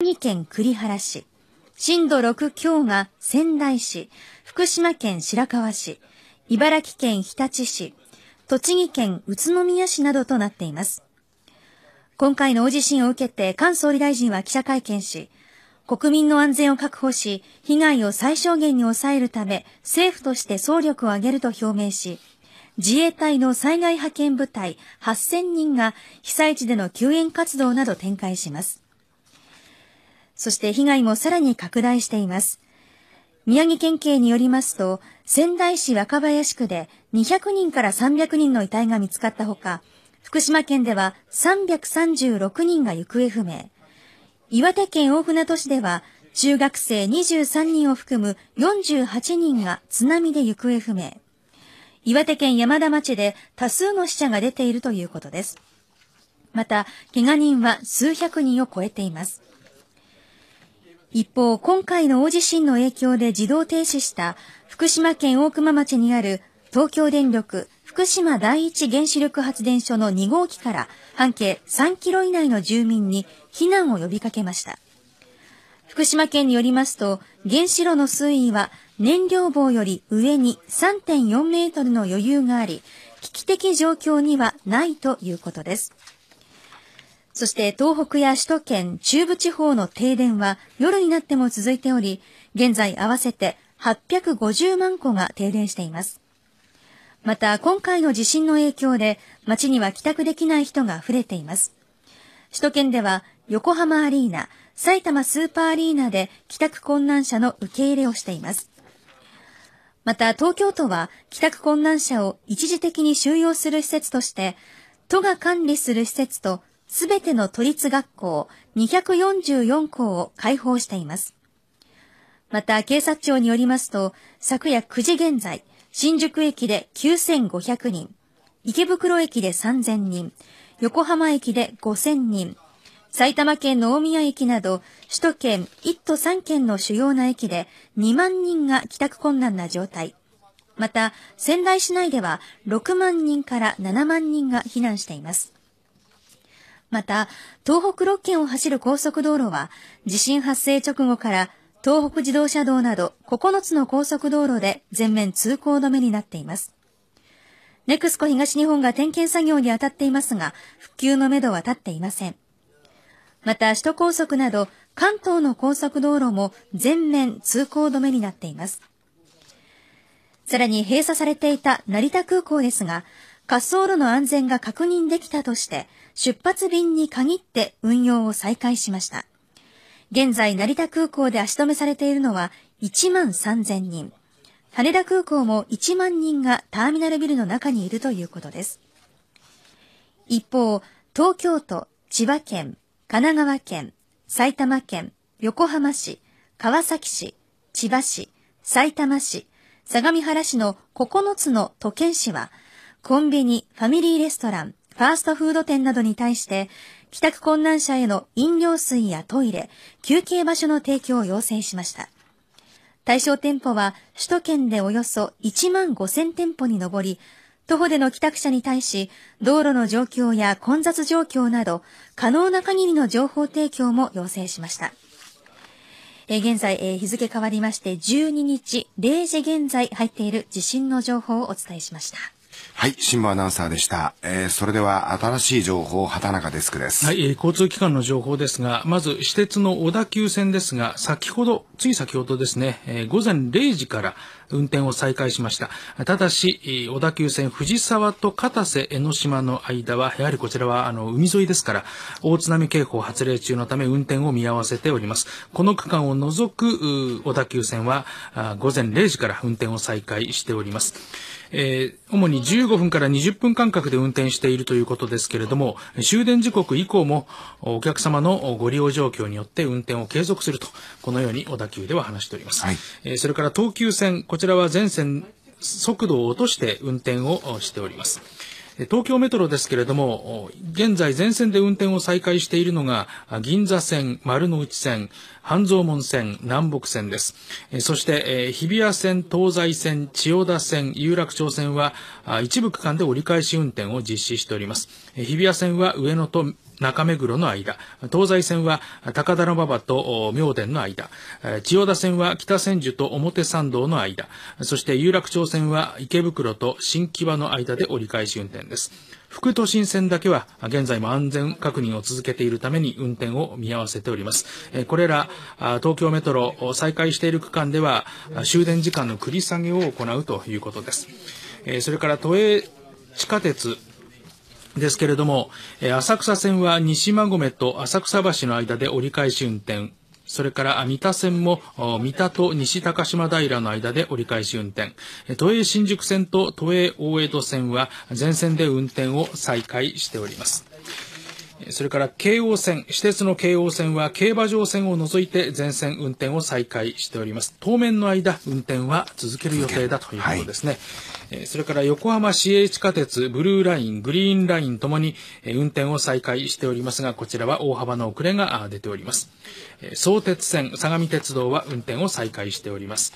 宮城県栗原市、震度6強が仙台市、福島県白河市、茨城県日立市、栃木県宇都宮市などとなっています。今回の大地震を受けて菅総理大臣は記者会見し、国民の安全を確保し、被害を最小限に抑えるため、政府として総力を挙げると表明し、自衛隊の災害派遣部隊8000人が被災地での救援活動など展開します。そして被害もさらに拡大しています。宮城県警によりますと、仙台市若林区で200人から300人の遺体が見つかったほか、福島県では336人が行方不明。岩手県大船渡市では中学生23人を含む48人が津波で行方不明。岩手県山田町で多数の死者が出ているということです。また、怪我人は数百人を超えています。一方、今回の大地震の影響で自動停止した福島県大熊町にある東京電力福島第一原子力発電所の2号機から半径3キロ以内の住民に避難を呼びかけました。福島県によりますと、原子炉の水位は燃料棒より上に3.4メートルの余裕があり、危機的状況にはないということです。そして東北や首都圏、中部地方の停電は夜になっても続いており、現在合わせて850万戸が停電しています。また今回の地震の影響で街には帰宅できない人が溢れています。首都圏では横浜アリーナ、埼玉スーパーアリーナで帰宅困難者の受け入れをしています。また東京都は帰宅困難者を一時的に収容する施設として、都が管理する施設とすべての都立学校244校を開放しています。また警察庁によりますと、昨夜9時現在、新宿駅で9500人、池袋駅で3000人、横浜駅で5000人、埼玉県の大宮駅など首都圏1都3県の主要な駅で2万人が帰宅困難な状態。また、仙台市内では6万人から7万人が避難しています。また、東北6県を走る高速道路は、地震発生直後から東北自動車道など9つの高速道路で全面通行止めになっています。ネクスコ東日本が点検作業に当たっていますが、復旧のめどは立っていません。また、首都高速など関東の高速道路も全面通行止めになっています。さらに閉鎖されていた成田空港ですが、滑走路の安全が確認できたとして、出発便に限って運用を再開しました。現在、成田空港で足止めされているのは1万3000人。羽田空港も1万人がターミナルビルの中にいるということです。一方、東京都、千葉県、神奈川県、埼玉県、横浜市、川崎市、千葉市、埼玉市、相模原市の9つの都県市は、コンビニ、ファミリーレストラン、ファーストフード店などに対して、帰宅困難者への飲料水やトイレ、休憩場所の提供を要請しました。対象店舗は首都圏でおよそ1万5000店舗に上り、徒歩での帰宅者に対し、道路の状況や混雑状況など、可能な限りの情報提供も要請しました。え現在、え日付変わりまして12日0時現在入っている地震の情報をお伝えしました。はい、新聞アナウンサーでした。えー、それでは新しい情報、畑中デスクです。はい、えー、交通機関の情報ですが、まず私鉄の小田急線ですが、先ほど、つい先ほどですね、えー、午前0時から運転を再開しました。ただし、小田急線藤沢と片瀬江ノ島の間は、やはりこちらはあの海沿いですから、大津波警報発令中のため運転を見合わせております。この区間を除く小田急線は、午前0時から運転を再開しております。えー、主に15分から20分間隔で運転しているということですけれども、終電時刻以降もお客様のご利用状況によって運転を継続すると、このように小田急では話しております。はい、えー、それから東急線、こちらは全線速度を落として運転をしております。東京メトロですけれども、現在全線で運転を再開しているのが、銀座線、丸の内線、半蔵門線、南北線です。そして、日比谷線、東西線、千代田線、有楽町線は、一部区間で折り返し運転を実施しております。日比谷線は上野と中目黒の間、東西線は高田馬場と妙典の間、千代田線は北千住と表参道の間、そして有楽町線は池袋と新木場の間で折り返し運転です。副都心線だけは現在も安全確認を続けているために運転を見合わせております。これら東京メトロ再開している区間では終電時間の繰り下げを行うということです。それから都営地下鉄ですけれども、浅草線は西馬込と浅草橋の間で折り返し運転、それから三田線も三田と西高島平の間で折り返し運転、都営新宿線と都営大江戸線は全線で運転を再開しております。それから京王線、私鉄の京王線は競馬場線を除いて全線運転を再開しております。当面の間、運転は続ける予定だということですね。はい、それから横浜市営地下鉄、ブルーライン、グリーンラインともに運転を再開しておりますが、こちらは大幅な遅れが出ております。相鉄線、相模鉄道は運転を再開しております。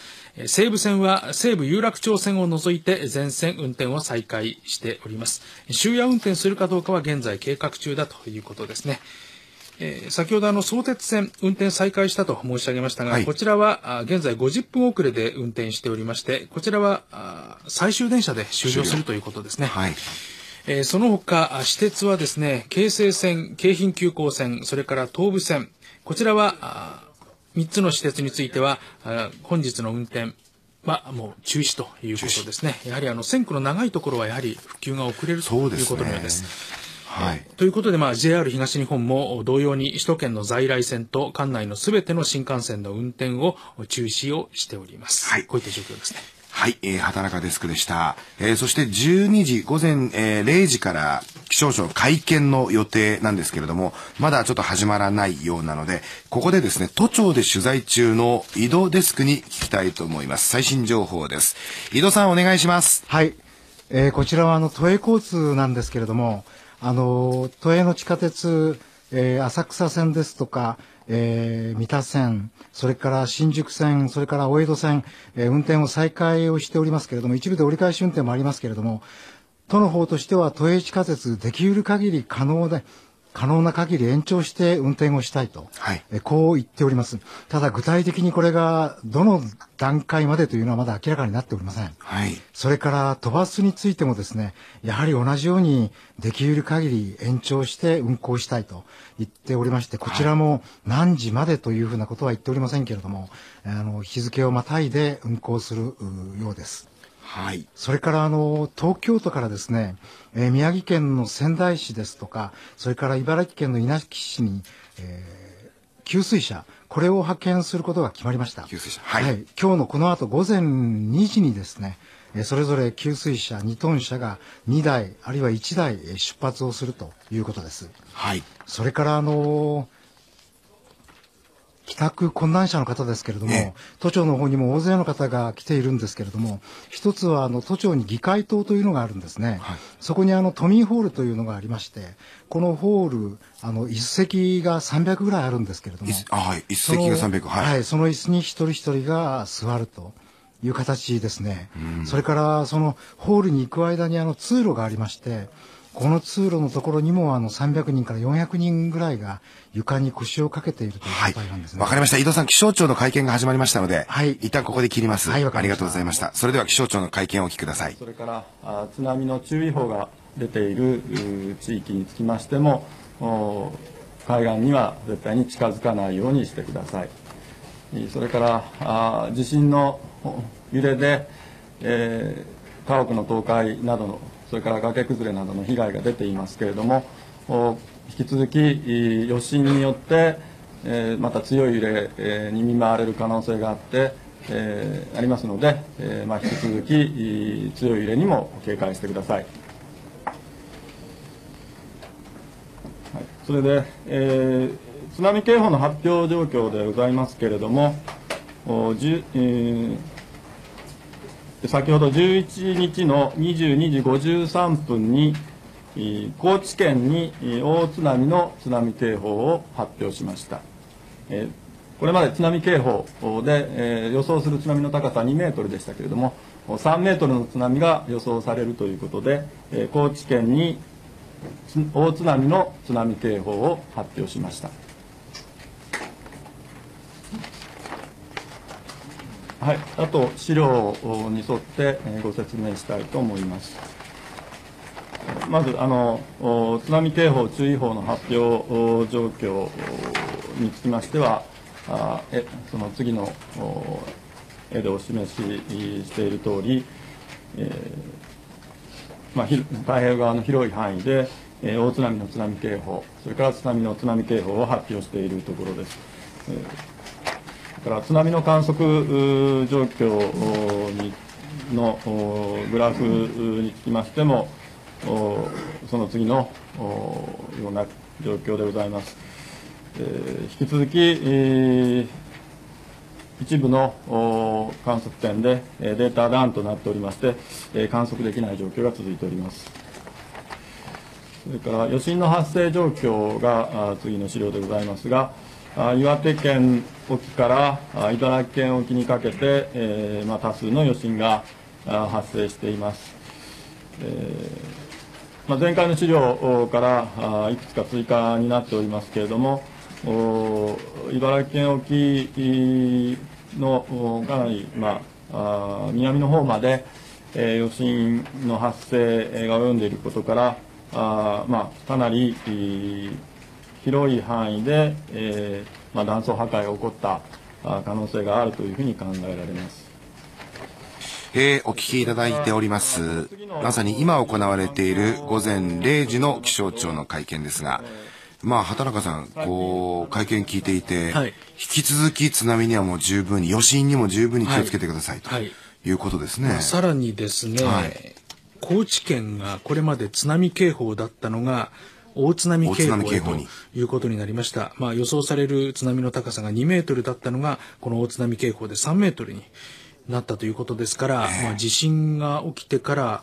西武線は西武有楽町線を除いて全線運転を再開しております。終夜運転するかどうかは現在計画中だということですね。えー、先ほどあの相鉄線運転再開したと申し上げましたが、はい、こちらは現在50分遅れで運転しておりまして、こちらは最終電車で終了するということですね。はい。えー、その他、私鉄はですね、京成線、京浜急行線、それから東武線、こちらは、3つの施設については、本日の運転、まあ、もう中止ということですね。やはりあの、線区の長いところはやはり復旧が遅れるということのようです。はい、ということで、まあ、JR 東日本も同様に首都圏の在来線と管内のすべての新幹線の運転を中止をしております。はい、こういった状況ですね。はい、えー、畑中デスクでした。えー、そして12時、午前、えー、0時から気象庁会見の予定なんですけれども、まだちょっと始まらないようなので、ここでですね、都庁で取材中の井戸デスクに聞きたいと思います。最新情報です。井戸さんお願いします。はい。えー、こちらはあの、都営交通なんですけれども、あの、都営の地下鉄、えー、浅草線ですとか、えー、三田線、それから新宿線、それから大江戸線、えー、運転を再開をしておりますけれども、一部で折り返し運転もありますけれども、都の方としては都営地下鉄できる限り可能で、可能な限り延長して運転をしたいと、はい、えこう言っております。ただ具体的にこれがどの段階までというのはまだ明らかになっておりません。はい、それから飛ばすについてもですね、やはり同じようにできる限り延長して運行したいと言っておりまして、こちらも何時までというふうなことは言っておりませんけれども、あの日付をまたいで運行するようです。はい、それからあの東京都からですね、えー、宮城県の仙台市ですとか、それから茨城県の稲城市に、えー、給水車、これを派遣することが決まりました。給水車、はい、はい。今日のこの後午前2時にですね、それぞれ給水車2トン車が2台あるいは1台出発をするということです。はい。それからあのー帰宅困難者の方ですけれども、ね、都庁の方にも大勢の方が来ているんですけれども、一つはあの都庁に議会棟というのがあるんですね。はい、そこにあの都民ホールというのがありまして、このホール、あの、一席が300ぐらいあるんですけれども、はい、一席が300、はい。はい、その椅子に一人一人が座ると。いう形ですね。それから、そのホールに行く間にあの通路がありまして、この通路のところにもあの300人から400人ぐらいが床に腰をかけているという状態なんですね。わ、はい、かりました。井戸さん、気象庁の会見が始まりましたので、はい、一旦ここで切ります。はい、ありがとうございました。それでは気象庁の会見をお聞きください。それからあ津波の注意報が出ている地域につきましても、海岸には絶対に近づかないようにしてください。それからあ地震の揺れで、えー、家屋の倒壊などのそれから崖崩れなどの被害が出ていますけれども、引き続き余震によって、えまた強い揺れに見舞われる可能性があって、えありますので、えまあ、引き続き強い揺れにも警戒してください。はい、それで、えー、津波警報の発表状況でございますけれども、おじえー先ほど11日の22時53分に高知県に大津波の津波警報を発表しましたこれまで津波警報で予想する津波の高さ2メートルでしたけれども3メートルの津波が予想されるということで高知県に大津波の津波警報を発表しました。はい、あと資料に沿ってご説明したいと思います。まずあの津波警報、注意報の発表状況につきましては、あえその次の絵でお示ししている通り、えーまあ、太平洋側の広い範囲で、えー、大津波の津波警報、それから津波の津波警報を発表しているところです。えー、から津波の観測状況にのグラフにつきましても、その次のような状況でございます。えー、引き続き、一部の観測点でデータダウンとなっておりまして、えー、観測できない状況が続いております。それから余震の発生状況が次の資料でございますが、岩手県沖から茨城県沖にかけて、えーまあ、多数の余震が発生しています。えーまあ、前回の資料からいくつか追加になっておりますけれども、茨城県沖のかなり、まあ、南の方まで、え、余震の発生が及んでいることからあ、まあ、かなり広い範囲で、えーまあ、断層破壊が起こった可能性があるというふうに考えられます。えー、お聞きいただいております。まさに今行われている午前0時の気象庁の会見ですが、まあ、畑中さん、こう、会見聞いていて、はい、引き続き津波にはもう十分に、余震にも十分に気をつけてください、ということですね。まあ、さらにですね、はい、高知県がこれまで津波警報だったのが、大津波警報ということになりました。まあ、予想される津波の高さが2メートルだったのが、この大津波警報で3メートルになったということですから、まあ、地震が起きてから、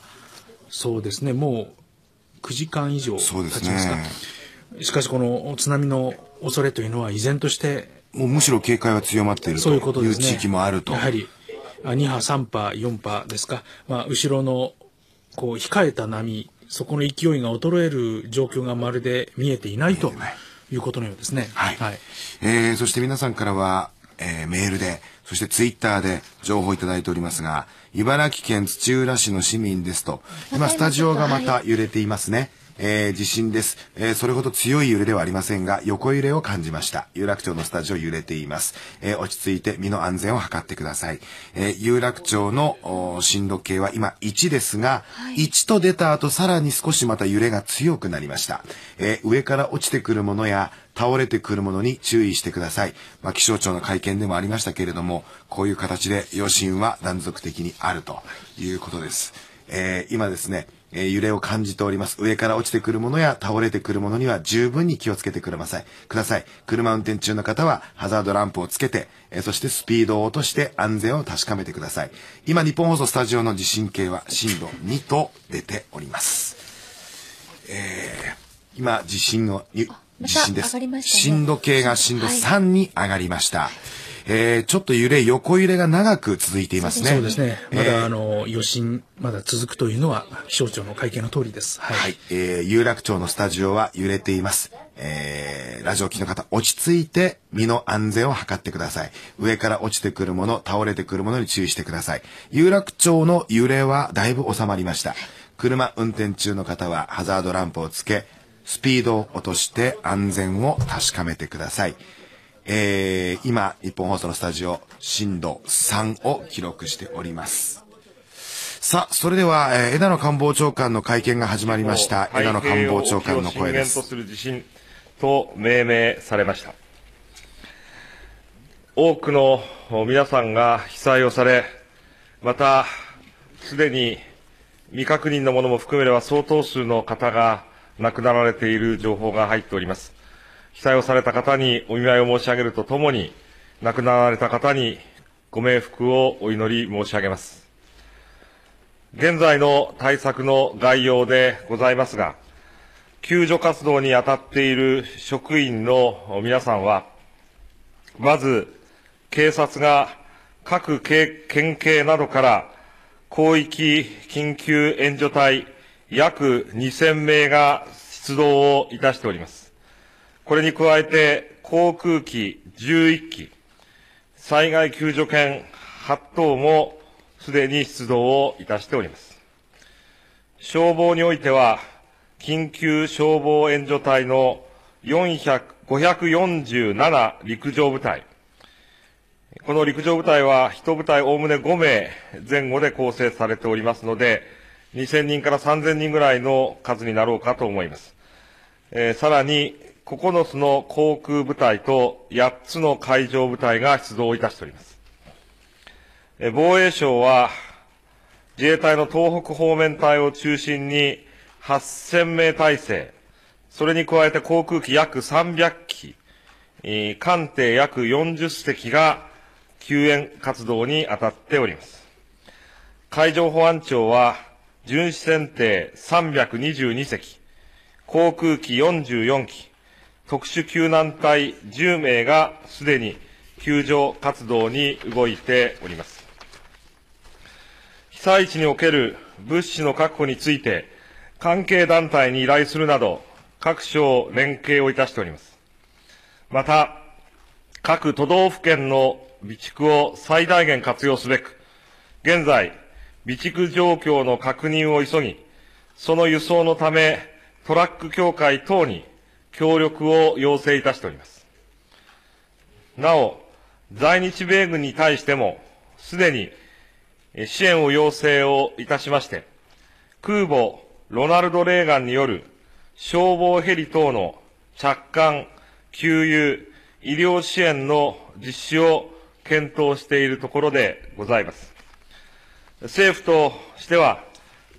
そうですね、もう9時間以上経ちますか。しかし、この津波の恐れというのは依然として、もうむしろ警戒は強まっているという地域もあると。やはり、2波、3波、4波ですか、まあ、後ろのこう控えた波、そこの勢いが衰える状況がまるで見えていないということのようですね。はい。はい、えー、そして皆さんからは、えー、メールで、そしてツイッターで情報いただいておりますが、茨城県土浦市の市民ですと、今スタジオがまた揺れていますね。えー、地震です、えー、それほど強い揺れではありませんが、横揺れを感じました。有楽町のスタジオ揺れています。えー、落ち着いて身の安全を図ってください。え有楽町の震度計は今1ですが、はい、1と出た後さらに少しまた揺れが強くなりました。え上から落ちてくるものや倒れてくるものに注意してください。まあ、気象庁の会見でもありましたけれども、こういう形で余震は断続的にあるということです。え今ですね、えー、揺れを感じております。上から落ちてくるものや倒れてくるものには十分に気をつけてください。ください。車運転中の方はハザードランプをつけて、えー、そしてスピードを落として安全を確かめてください。今、日本放送スタジオの地震計は震度2と出ております。えー、今、地震の、地震です。ね、震度計が震度3に上がりました。はいえー、ちょっと揺れ、横揺れが長く続いていますね。そうですね。まだ、えー、あの、余震、まだ続くというのは、気象庁の会見の通りです。はい。はい、えー、有楽町のスタジオは揺れています。えー、ラジオ機の方、落ち着いて身の安全を図ってください。上から落ちてくるもの、倒れてくるものに注意してください。有楽町の揺れはだいぶ収まりました。車運転中の方はハザードランプをつけ、スピードを落として安全を確かめてください。えー、今、日本放送のスタジオ、震度3を記録しております。さあ、それでは、えー、枝野官房長官の会見が始まりました。枝野官房長官の声です。とする地震と命名されました。多くの皆さんが被災をされ、また、すでに未確認のものも含めれば相当数の方が亡くなられている情報が入っております。被災をされた方にお見舞いを申し上げるとともに、亡くなられた方にご冥福をお祈り申し上げます。現在の対策の概要でございますが、救助活動に当たっている職員の皆さんは、まず、警察が各県警などから広域緊急援助隊約2000名が出動をいたしております。これに加えて、航空機11機、災害救助犬8頭もすでに出動をいたしております。消防においては、緊急消防援助隊の400 547陸上部隊。この陸上部隊は、一部隊おおむね5名前後で構成されておりますので、2000人から3000人ぐらいの数になろうかと思います。えー、さらに、9つの航空部隊と8つの海上部隊が出動いたしております。防衛省は、自衛隊の東北方面隊を中心に8000名体制、それに加えて航空機約300機、艦艇約40隻が救援活動に当たっております。海上保安庁は、巡視船艇322隻、航空機44機、特殊救難隊10名がすでに救助活動に動いております。被災地における物資の確保について、関係団体に依頼するなど、各省連携をいたしております。また、各都道府県の備蓄を最大限活用すべく、現在、備蓄状況の確認を急ぎ、その輸送のため、トラック協会等に協力を要請いたしております。なお、在日米軍に対しても、すでに支援を要請をいたしまして、空母ロナルド・レーガンによる消防ヘリ等の着艦、給油、医療支援の実施を検討しているところでございます。政府としては、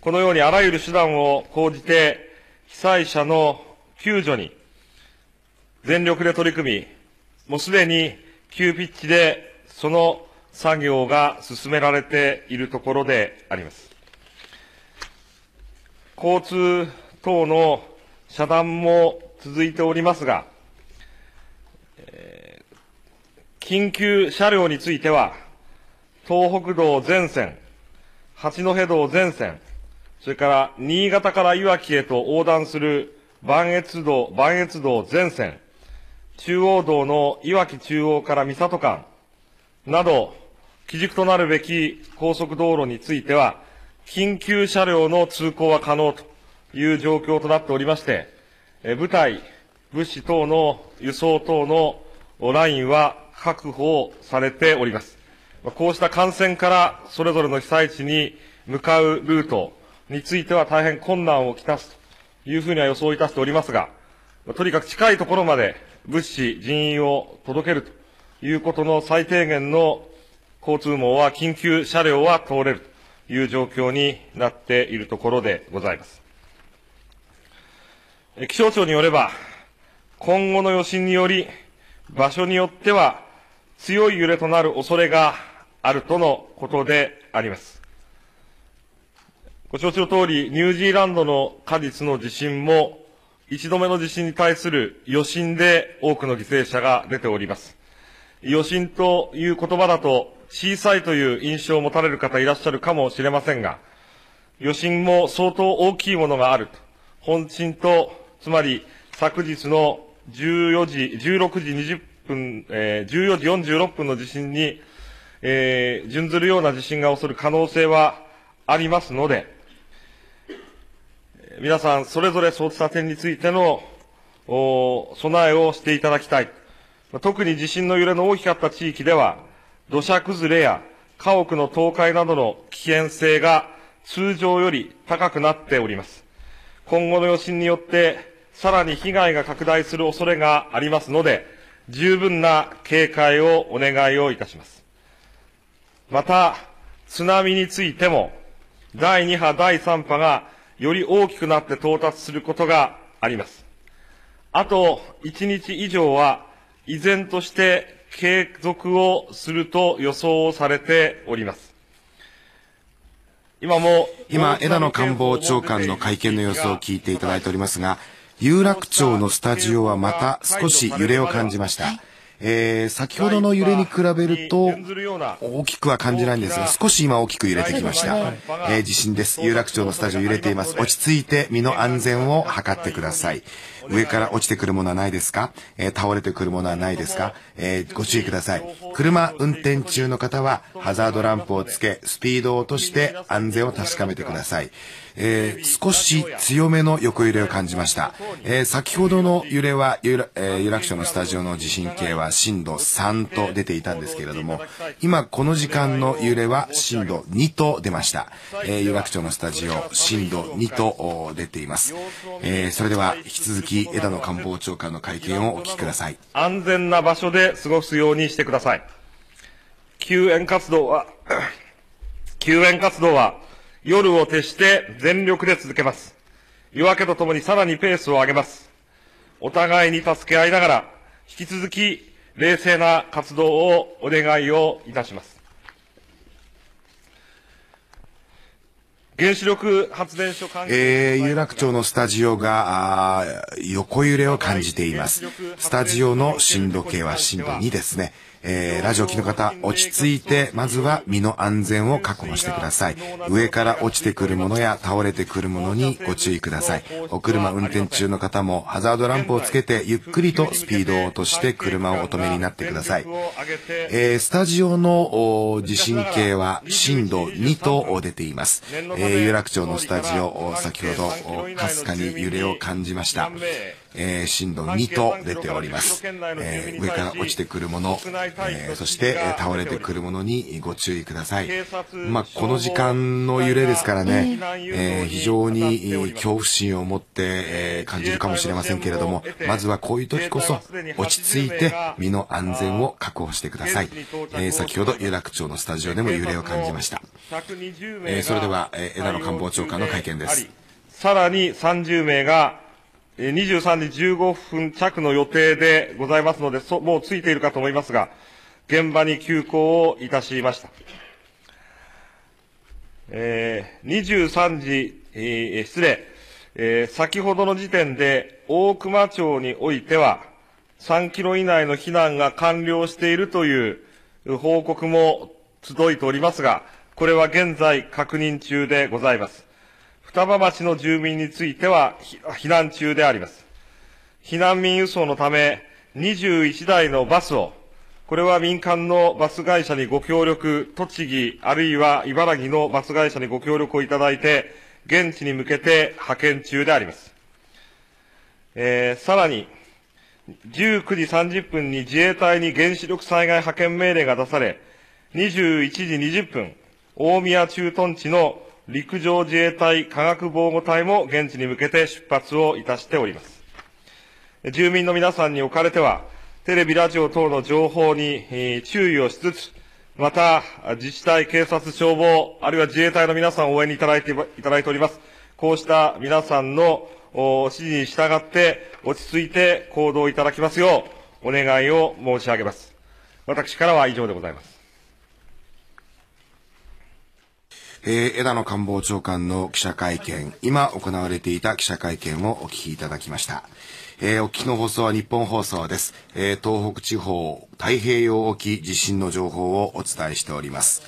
このようにあらゆる手段を講じて、被災者の救助に全力で取り組み、もうすでに急ピッチでその作業が進められているところであります。交通等の遮断も続いておりますが、えー、緊急車両については、東北道全線、八戸道全線、それから新潟から岩木へと横断する磐越道、磐越道全線、中央道の岩木中央から三里間など、基軸となるべき高速道路については、緊急車両の通行は可能という状況となっておりまして、部隊、物資等の輸送等のラインは確保されております。こうした感染からそれぞれの被災地に向かうルートについては大変困難をきたすというふうには予想いたしておりますが、とにかく近いところまで物資、人員を届けるということの最低限の交通網は緊急車両は通れるという状況になっているところでございます。気象庁によれば、今後の余震により、場所によっては強い揺れとなる恐れがあるとのことであります。ご承知の通り、ニュージーランドの果実の地震も、一度目の地震に対する余震で多くの犠牲者が出ております。余震という言葉だと小さいという印象を持たれる方いらっしゃるかもしれませんが、余震も相当大きいものがあると。本震とつまり、昨日の14時、16時20分、えー、14時46分の地震に、えー、準ずるような地震が起こる可能性はありますので、皆さん、それぞれそうした点についての、お備えをしていただきたい。特に地震の揺れの大きかった地域では、土砂崩れや家屋の倒壊などの危険性が通常より高くなっております。今後の余震によってさらに被害が拡大する恐れがありますので、十分な警戒をお願いをいたします。また、津波についても、第2波、第3波がより大きくなって到達することがあります。あと1日以上は依然として継続をすると予想されております。今も、今、枝野官房長官の会見の様子を聞いていただいておりますが、有楽町のスタジオはまた少し揺れを感じました。えー、先ほどの揺れに比べると、大きくは感じないんですが、少し今大きく揺れてきました。えー、地震です。有楽町のスタジオ揺れています。落ち着いて身の安全を図ってください。上から落ちてくるものはないですか、えー、倒れてくるものはないですか、えー、ご注意ください。車運転中の方はハザードランプをつけ、スピードを落として安全を確かめてください。えー、少し強めの横揺れを感じました。えー、先ほどの揺れは、有楽,、えー、有楽町のスタジオの地震計は震度3と出ていたんですけれども、今この時間の揺れは震度2と出ました。えー、有楽町のスタジオ震度2と出ています。え、それでは引き続き枝野官房長官の会見をお聞きください。安全な場所で過ごすようにしてください。救援活動は、救援活動は、夜を徹して全力で続けます。夜明けとともにさらにペースを上げます。お互いに助け合いながら、引き続き冷静な活動をお願いをいたします。原子力発電所関係えー、有楽町のスタジオが、横揺れを感じています。スタジオの震度計は震度2ですね。えー、ラジオ機の方、落ち着いて、まずは身の安全を確保してください。上から落ちてくるものや倒れてくるものにご注意ください。お車運転中の方も、ハザードランプをつけて、ゆっくりとスピードを落として車をお止めになってください。えー、スタジオの地震計は震度2と出ています。えー、有楽町のスタジオ、先ほど、かすかに揺れを感じました。えー、震度2と出ております。えー、上から落ちてくるもの、えー、そして、え倒れてくるものにご注意ください。まあ、この時間の揺れですからね、えー、非常に恐怖心を持って、えー、感じるかもしれませんけれども、まずはこういう時こそ落ち着いて身の安全を確保してください。えー、先ほど有楽町のスタジオでも揺れを感じました。えー、それでは、えー、枝野官房長官の会見です。さらに30名が23時15分着の予定でございますので、もうついているかと思いますが、現場に急行をいたしました。えー、23時、えー、失礼、えー、先ほどの時点で大熊町においては、3キロ以内の避難が完了しているという報告も届いておりますが、これは現在確認中でございます。双葉町の住民については避難中であります。避難民輸送のため21台のバスを、これは民間のバス会社にご協力、栃木あるいは茨城のバス会社にご協力をいただいて、現地に向けて派遣中であります。えー、さらに、19時30分に自衛隊に原子力災害派遣命令が出され、21時20分、大宮駐屯地の陸上自衛隊科学防護隊も現地に向けて出発をいたしております。住民の皆さんにおかれては、テレビ、ラジオ等の情報に注意をしつつ、また、自治体、警察、消防、あるいは自衛隊の皆さんを応援にいただいていただいております。こうした皆さんの指示に従って落ち着いて行動いただきますようお願いを申し上げます。私からは以上でございます。えー、枝野官房長官の記者会見、今行われていた記者会見をお聞きいただきました。えー、お聞きの放送は日本放送です。えー、東北地方太平洋沖地震の情報をお伝えしております。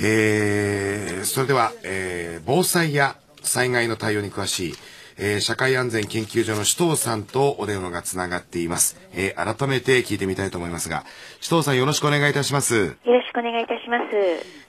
えー、それでは、えー、防災や災害の対応に詳しいえー、社会安全研究所の首藤さんとお電話がつながっています。えー、改めて聞いてみたいと思いますが、首藤さんよろしくお願いいたします。よろしくお願いいたします。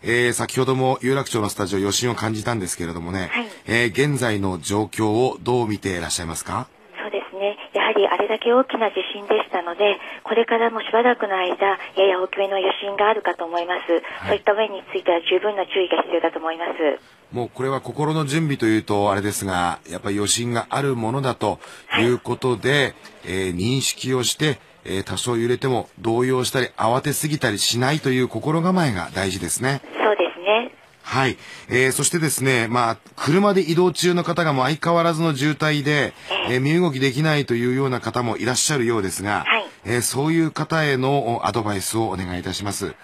えー、先ほども有楽町のスタジオ余震を感じたんですけれどもね、はい、えー、現在の状況をどう見ていらっしゃいますか？そうですね。やはりあれだけ大きな地震でしたので、これからもしばらくの間、やや大きめの余震があるかと思います。はい、そういった面については十分な注意が必要だと思います。もうこれは心の準備というとあれですが、やっぱり余震があるものだということで、はい、えー、認識をして、えー、多少揺れても動揺したり慌てすぎたりしないという心構えが大事ですね。そうですね。はい。えー、そしてですね、まあ、車で移動中の方がもう相変わらずの渋滞で、えー、身動きできないというような方もいらっしゃるようですが、はい、えー、そういう方へのアドバイスをお願いいたします。はい。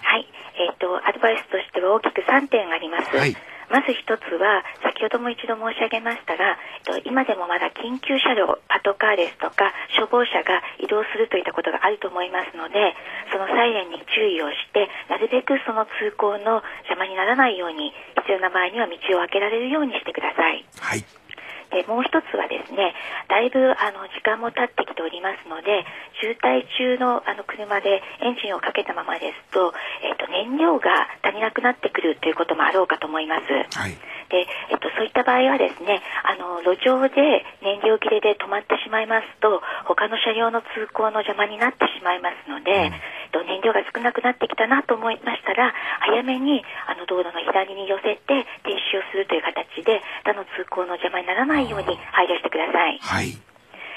えっ、と、アドバイスとしては大きく3点あります。はい。まず一つは、先ほども一度申し上げましたが、えっと、今でもまだ緊急車両、パトカーですとか、消防車が移動するといったことがあると思いますので、そのサイレンに注意をして、なるべくその通行の邪魔にならないように、必要な場合には道を開けられるようにしてください。はい。でもう一つはですねだいぶあの時間も経ってきておりますので渋滞中のあの車でエンジンをかけたままですと,、えーと、燃料が足りなくなってくるということもあろうかと思います。はいで、えっと、そういった場合はですね、あの、路上で燃料切れで止まってしまいますと、他の車両の通行の邪魔になってしまいますので、うんと燃料が少なくなってきたなと思いましたら早めにあの道路の左に寄せて停止をするという形で他の通行の邪魔にならないように配慮してください。はい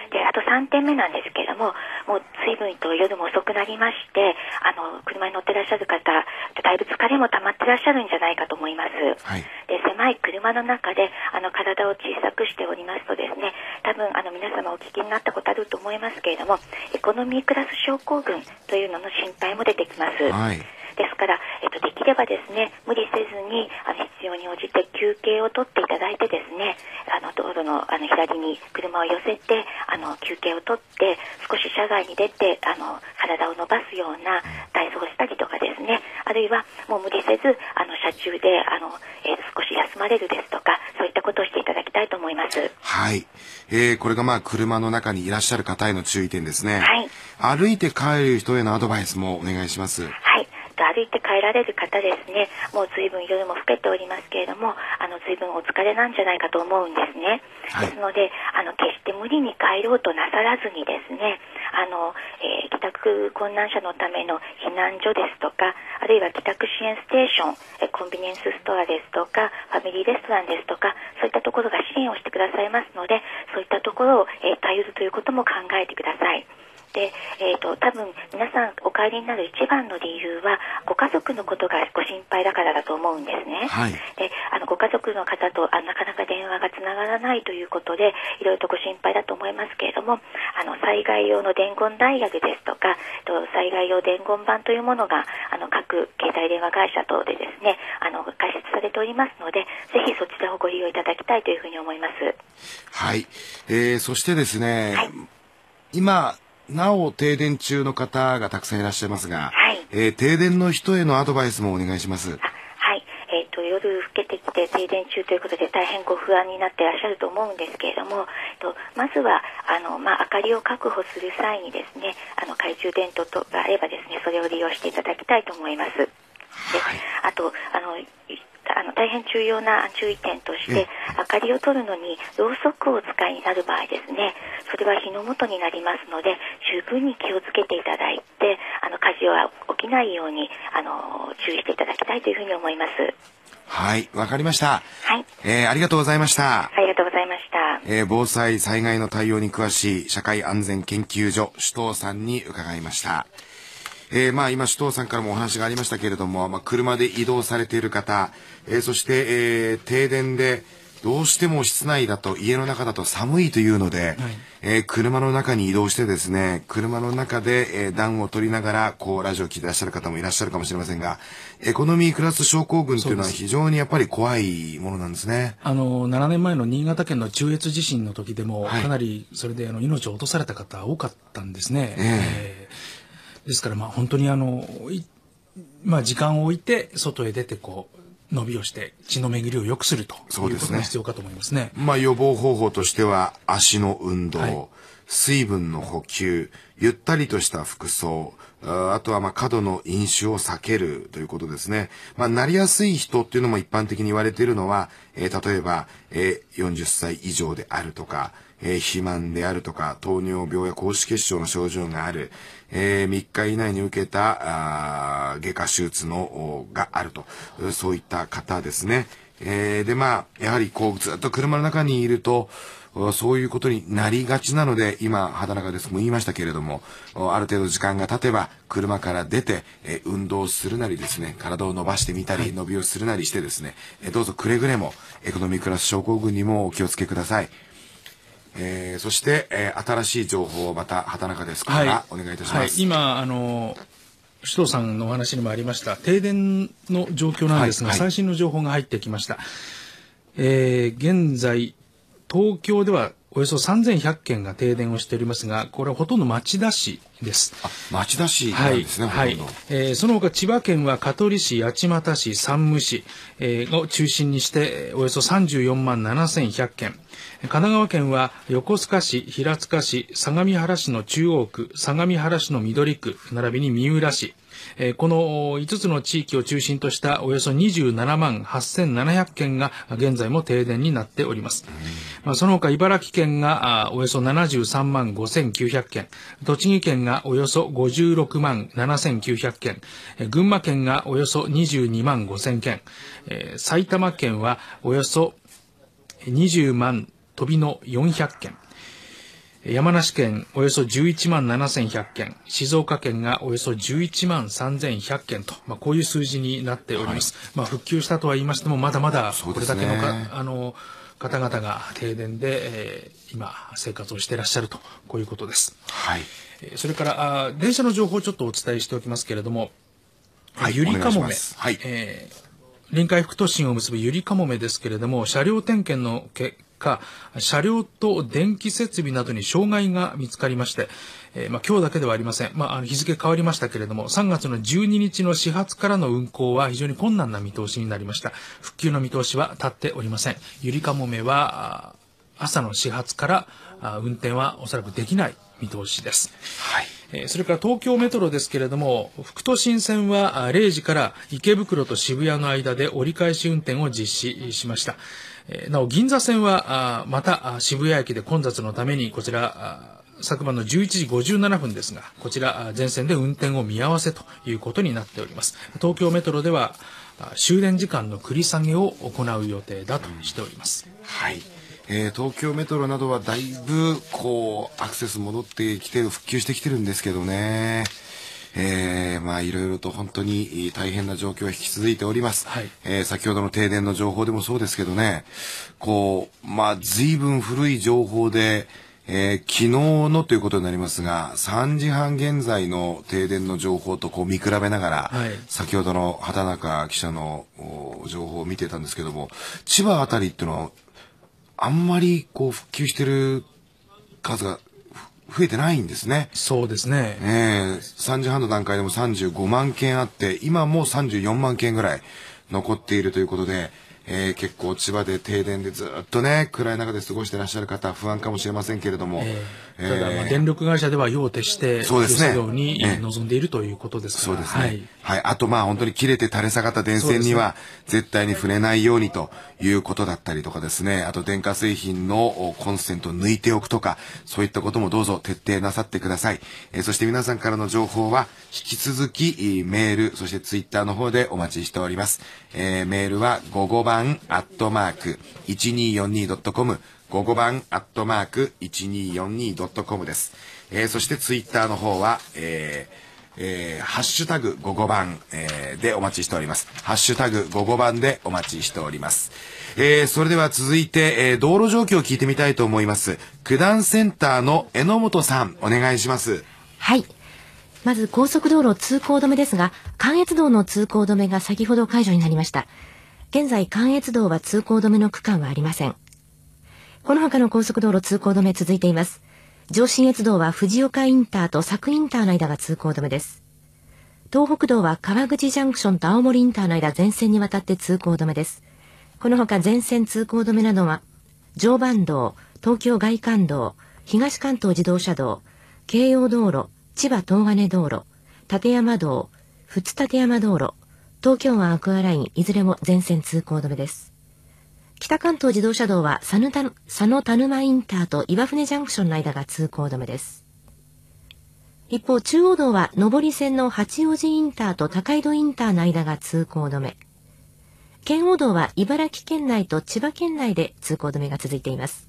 で、あと3点目なんですけれども、もう随分と夜も遅くなりまして、あの、車に乗ってらっしゃる方、だいぶ疲れも溜まってらっしゃるんじゃないかと思います。はい、で、狭い車の中で、あの、体を小さくしておりますとですね、多分、あの、皆様お聞きになったことあると思いますけれども、エコノミークラス症候群というのの心配も出てきます。はいですから、えっと、できればですね、無理せずに、あの、必要に応じて休憩をとっていただいてですね、あの、道路の、あの、左に車を寄せて、あの、休憩をとって、少し車外に出て、あの、体を伸ばすような体操をしたりとかですね、あるいは、もう無理せず、あの、車中で、あの、えー、少し休まれるですとか、そういったことをしていただきたいと思います。はい。えー、これがまあ、車の中にいらっしゃる方への注意点ですね。はい。歩いて帰る人へのアドバイスもお願いします。はい。と歩いて帰られる方ですね、もう随分夜も更けておりますけれども、あの随分お疲れなんじゃないかと思うんですね。はい、ですので、あの決して無理に帰ろうとなさらずにですね、あの、えー、帰宅困難者のための避難所ですとか、あるいは帰宅支援ステーション、えコンビニエンスストアですとか、ファミリーレストランですとか、そういったところが支援をしてくださいますので、そういったところを、えー、頼るということも考えてください。で、えーと、多分皆さんお帰りになる一番の理由はご家族のことがご心配だからだと思うんですね。はい、であのご家族の方とあなかなか電話がつながらないということでいろいろとご心配だと思いますけれどもあの災害用の伝言ダイヤルですとかと災害用伝言板というものがあの各携帯電話会社等でですねあの開設されておりますのでぜひそちらをご利用いただきたいというふうに思います。はい、えー、そしてですね、はい、今なお停電中の方がたくさんいらっしゃいますが、はい、えー、停電の人へのアドバイスもお願いします。はい、えっ、ー、と夜更けてきて停電中ということで大変ご不安になっていらっしゃると思うんですけれども、えー、とまずはあのまあ明かりを確保する際にですね、あの懐中電灯とがあればですね、それを利用していただきたいと思います。で、あとあのあの大変重要な注意点として明かりを取るのにろうそくをお使いになる場合ですね。それは火の元になりますので十分に気をつけていただいてあの火事は起きないようにあの注意していただきたいというふうに思います。はいわかりました。はい、えー、ありがとうございました。ありがとうございました、えー、防災災害の対応に詳しい社会安全研究所首藤さんに伺いましたえー、まあ今首藤さんからもお話がありましたけれども、まあ、車で移動されている方、えー、そして、えー、停電でどうしても室内だと家の中だと寒いというので、はい、えー、車の中に移動してですね車の中で、えー、暖を取りながらこうラジオを聴いてらっしゃる方もいらっしゃるかもしれませんがエコノミークラス症候群というのは非常にやっぱり怖いものなんですね。あの7年前の新潟県の中越地震の時でも、はい、かなりそれであの命を落とされた方多かったんですね。えー、えーですからまあ本当にあの、まあ時間を置いて外へ出てこう、伸びをして血の巡りを良くするということが必要かと思いますね。まあ予防方法としては足の運動、はい、水分の補給、ゆったりとした服装、あとはまあ過度の飲酒を避けるということですね。まあなりやすい人っていうのも一般的に言われているのは、えー、例えば、えー、40歳以上であるとか、えー、肥満であるとか、糖尿病や高脂血症の症状がある、えー、3日以内に受けた、あ外科手術の、があると、そういった方ですね。えー、で、まあ、やはりこう、ずっと車の中にいると、そういうことになりがちなので、今、畑中ですも言いましたけれども、ある程度時間が経てば、車から出て、え運動するなりですね、体を伸ばしてみたり、伸びをするなりしてですね、えどうぞくれぐれも、エコノミークラス症候群にもお気をつけください。えー、そして、えー、新しい情報をまた畑中ですから、はい、お願いいたします。はい、今あの首藤さんのお話にもありました停電の状況なんですが、はいはい最新の情報が入ってきました。えー現在、東京ではおよそ3100件が停電をしておりますが、これはほとんど町田市です。あ、町田市なはい、んですね、はいほとんど。えーその他千葉県は香取市、八街市、山武市、えーを中心にして、えーおよそ34万7100件。神奈川県は横須賀市、平塚市、相模原市の中央区、相模原市の緑区、並びに三浦市、えーこの5つの地域を中心としたおよそ27万8700件が現在も停電になっております。まあ、その他茨城県がおよそ73万5900件、栃木県がおよそ56万7900件、群馬県がおよそ22万5000件、えー埼玉県はおよそ20万飛びの400件、山梨県およそ11万7100件、静岡県がおよそ11万3100件と、まあ、こういう数字になっております。まあ、復旧したとは言いましても、まだまだこれだけのか、あの、方々が停電で、えー今、生活をしていらっしゃると、こういうことです。はい。えーそれから、あー電車の情報をちょっとお伝えしておきますけれども、はいゆりかもめはいえー臨海副都心を結ぶゆりかもめですけれども、車両点検の結果、車両と電気設備などに障害が見つかりまして、えーまあ、今日だけではありません。まあ、あの日付変わりましたけれども、3月の12日の始発からの運行は非常に困難な見通しになりました。復旧の見通しは立っておりません。ゆりかもめは、朝の始発から運転はおそらくできない見通しです。はい。えーそれから東京メトロですけれども、副都心線はあ0時から池袋と渋谷の間で折り返し運転を実施しました。えなお、銀座線はあまた渋谷駅で混雑のために、こちら、昨晩の11時57分ですが、こちら、全線で運転を見合わせということになっております。東京メトロでは、終電時間の繰り下げを行う予定だとしております。はい。えー東京メトロなどはだいぶこうアクセス戻ってきて復旧してきてるんですけどねえーまあいろいろと本当に大変な状況は引き続いております、はい。えー先ほどの停電の情報でもそうですけどね。こうまあ随分古い情報でえー昨日のということになりますが3時半現在の停電の情報とこう見比べながら、はい。先ほどの畑中記者のお情報を見てたんですけども千葉あたりっていうのはあんまりこう復旧してる数がふ増えてないんですね。そうですね。ええ3時半の段階でも35万件あって、今も34万件ぐらい残っているということで、えー結構千葉で停電でずっとね、暗い中で過ごしてらっしゃる方は不安かもしれませんけれども、ええーただ、まあ、ー電力会社では夜を徹して、そうですね作業にええ臨んでいるということですから。そうですね。ははいい。あとまあ本当に切れて垂れ下がった電線には絶対に触れないようにということだったりとかですね。あと電化製品のおコンセントを抜いておくとか、そういったこともどうぞ徹底なさってください。えーそして皆さんからの情報は引き続きえーメール、そしてツイッターの方でお待ちしております。えーメールは55番アットマーク 1242.com 55番アットマーク 1242.com です。えーそしてツイッターの方は、えーえーハッシュタグ55番、えーでお待ちしております。ハッシュタグ55番でお待ちしております。えーそれでは続いて、えー道路状況を聞いてみたいと思います。九段センターの榎本さん、お願いします。はい。まず高速道路通行止めですが、関越道の通行止めが先ほど解除になりました。現在関越道は通行止めの区間はありません。この他の高速道路通行止め続いています。上信越道は藤岡インターと佐久インターの間が通行止めです。東北道は川口ジャンクションと青森インターの間全線にわたって通行止めです。この他全線通行止めなどは、常磐道、東京外環道、東関東自動車道、京葉道路、千葉東金道路、立山道、富津立山道路、東京湾アクアライン、いずれも全線通行止めです。北関東自動車道は佐野た佐野田沼インターと岩船ジャンクションの間が通行止めです。一方、中央道は上り線の八王子インターと高井戸インターの間が通行止め。県央道は茨城県内と千葉県内で通行止めが続いています。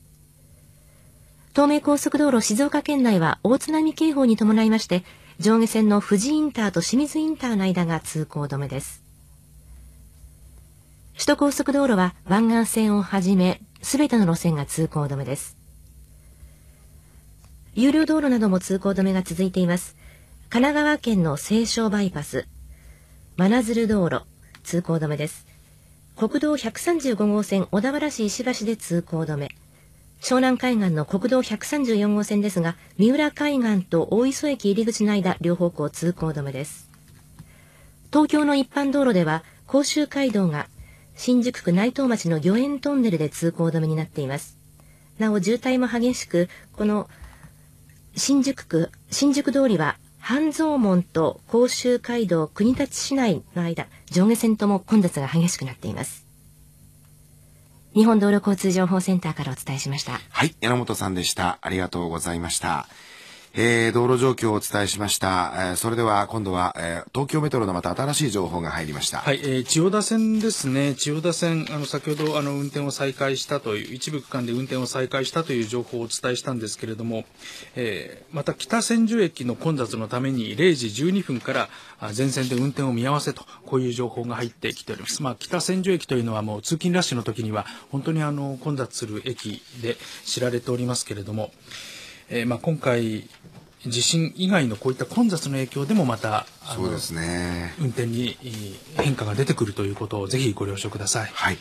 東名高速道路静岡県内は大津波警報に伴いまして、上下線の富士インターと清水インターの間が通行止めです。首都高速道路は湾岸線をはじめ、すべての路線が通行止めです。有料道路なども通行止めが続いています。神奈川県の西湘バイパス、真鶴道路、通行止めです。国道135号線小田原市石橋で通行止め。湘南海岸の国道134号線ですが、三浦海岸と大磯駅入り口の間、両方向通行止めです。東京の一般道路では、甲州街道が新宿区内藤町の御苑トンネルで通行止めになっています。なお渋滞も激しく、この新宿区、新宿通りは半蔵門と甲州街道国立市内の間、上下線とも混雑が激しくなっています。日本道路交通情報センターからお伝えしました。はい、榎本さんでした。ありがとうございました。えー、道路状況をお伝えしました。えー、それでは今度は、えー、東京メトロのまた新しい情報が入りました。はい、えー、千代田線ですね。千代田線、あの、先ほど、あの、運転を再開したという、一部区間で運転を再開したという情報をお伝えしたんですけれども、えー、また北千住駅の混雑のために0時12分から全線で運転を見合わせと、こういう情報が入ってきております。まあ、北千住駅というのはもう通勤ラッシュの時には、本当にあの、混雑する駅で知られておりますけれども、えー、まあ、今回、地震以外のこういった混雑の影響でもまたそうですね運転に変化が出てくるということをぜひご了承ください。はい。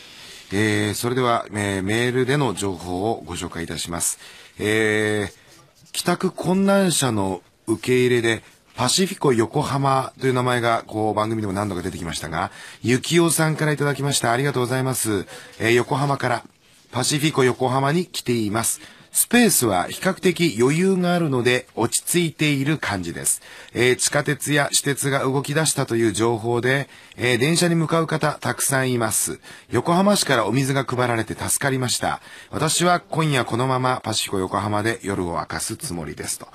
えー、それでは、えー、メールでの情報をご紹介いたします。えー、帰宅困難者の受け入れでパシフィコ横浜という名前が、こう、番組でも何度か出てきましたが、ゆきおさんからいただきました。ありがとうございます。えー、横浜から、パシフィコ横浜に来ています。スペースは比較的余裕があるので落ち着いている感じです。えー、地下鉄や私鉄が動き出したという情報で、えー、電車に向かう方たくさんいます。横浜市からお水が配られて助かりました。私は今夜このままパシフィコ横浜で夜を明かすつもりですと。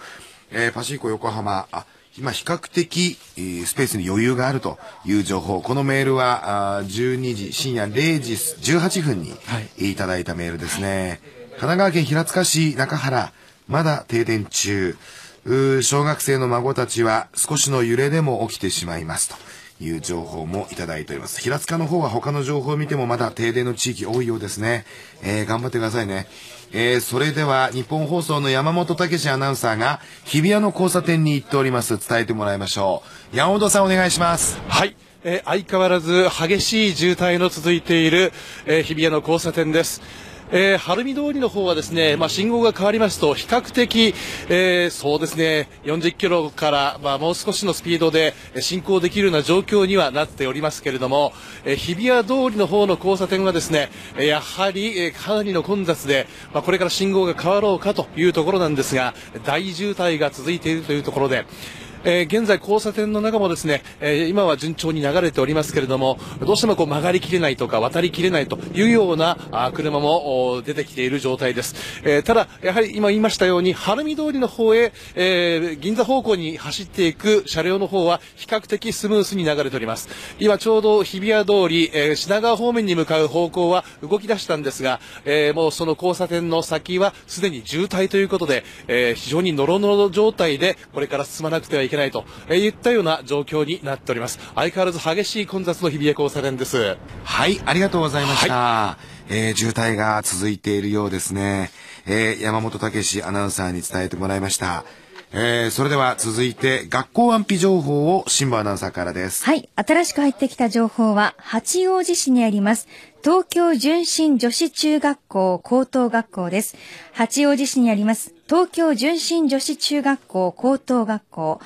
えー、パシフィコ横浜、あ、今比較的、えー、スペースに余裕があるという情報。このメールは、あ12時、深夜0時18分に、はい、いただいたメールですね。はい神奈川県平塚市中原、まだ停電中。小学生の孫たちは少しの揺れでも起きてしまいますという情報もいただいております。平塚の方は他の情報を見てもまだ停電の地域多いようですね。えー、頑張ってくださいね。えー、それでは日本放送の山本武アナウンサーが日比谷の交差点に行っております。伝えてもらいましょう。山本さんお願いします。はい。えー、相変わらず激しい渋滞の続いている、えー、日比谷の交差点です。えー、晴海通りの方はですね、まあ、信号が変わりますと比較的、えー、そうですね、40キロから、まあ、もう少しのスピードで進行できるような状況にはなっておりますけれども、えー、日比谷通りの方の交差点はですね、やはり、かなりの混雑で、まあ、これから信号が変わろうかというところなんですが、大渋滞が続いているというところで、えー、現在交差点の中もですね、えー、今は順調に流れておりますけれども、どうしてもこう曲がりきれないとか渡りきれないというようなあ車も出てきている状態です。えー、ただ、やはり今言いましたように、晴海通りの方へ、えー、銀座方向に走っていく車両の方は比較的スムースに流れております。今ちょうど日比谷通り、えー、品川方面に向かう方向は動き出したんですが、えー、もうその交差点の先はすでに渋滞ということで、えー、非常にノロノロ状態でこれから進まなくてはいけないといったような状況になっております。相変わらず激しい混雑の日比谷交差点です。はい、ありがとうございました。はい、えー、渋滞が続いているようですね。えー、山本武アナウンサーに伝えてもらいました。えー、それでは続いて学校安否情報を新聞アナウンサーからです。はい。新しく入ってきた情報は八王子市にあります東京純真女子中学校高等学校です。八王子市にあります東京純真女子中学校高等学校。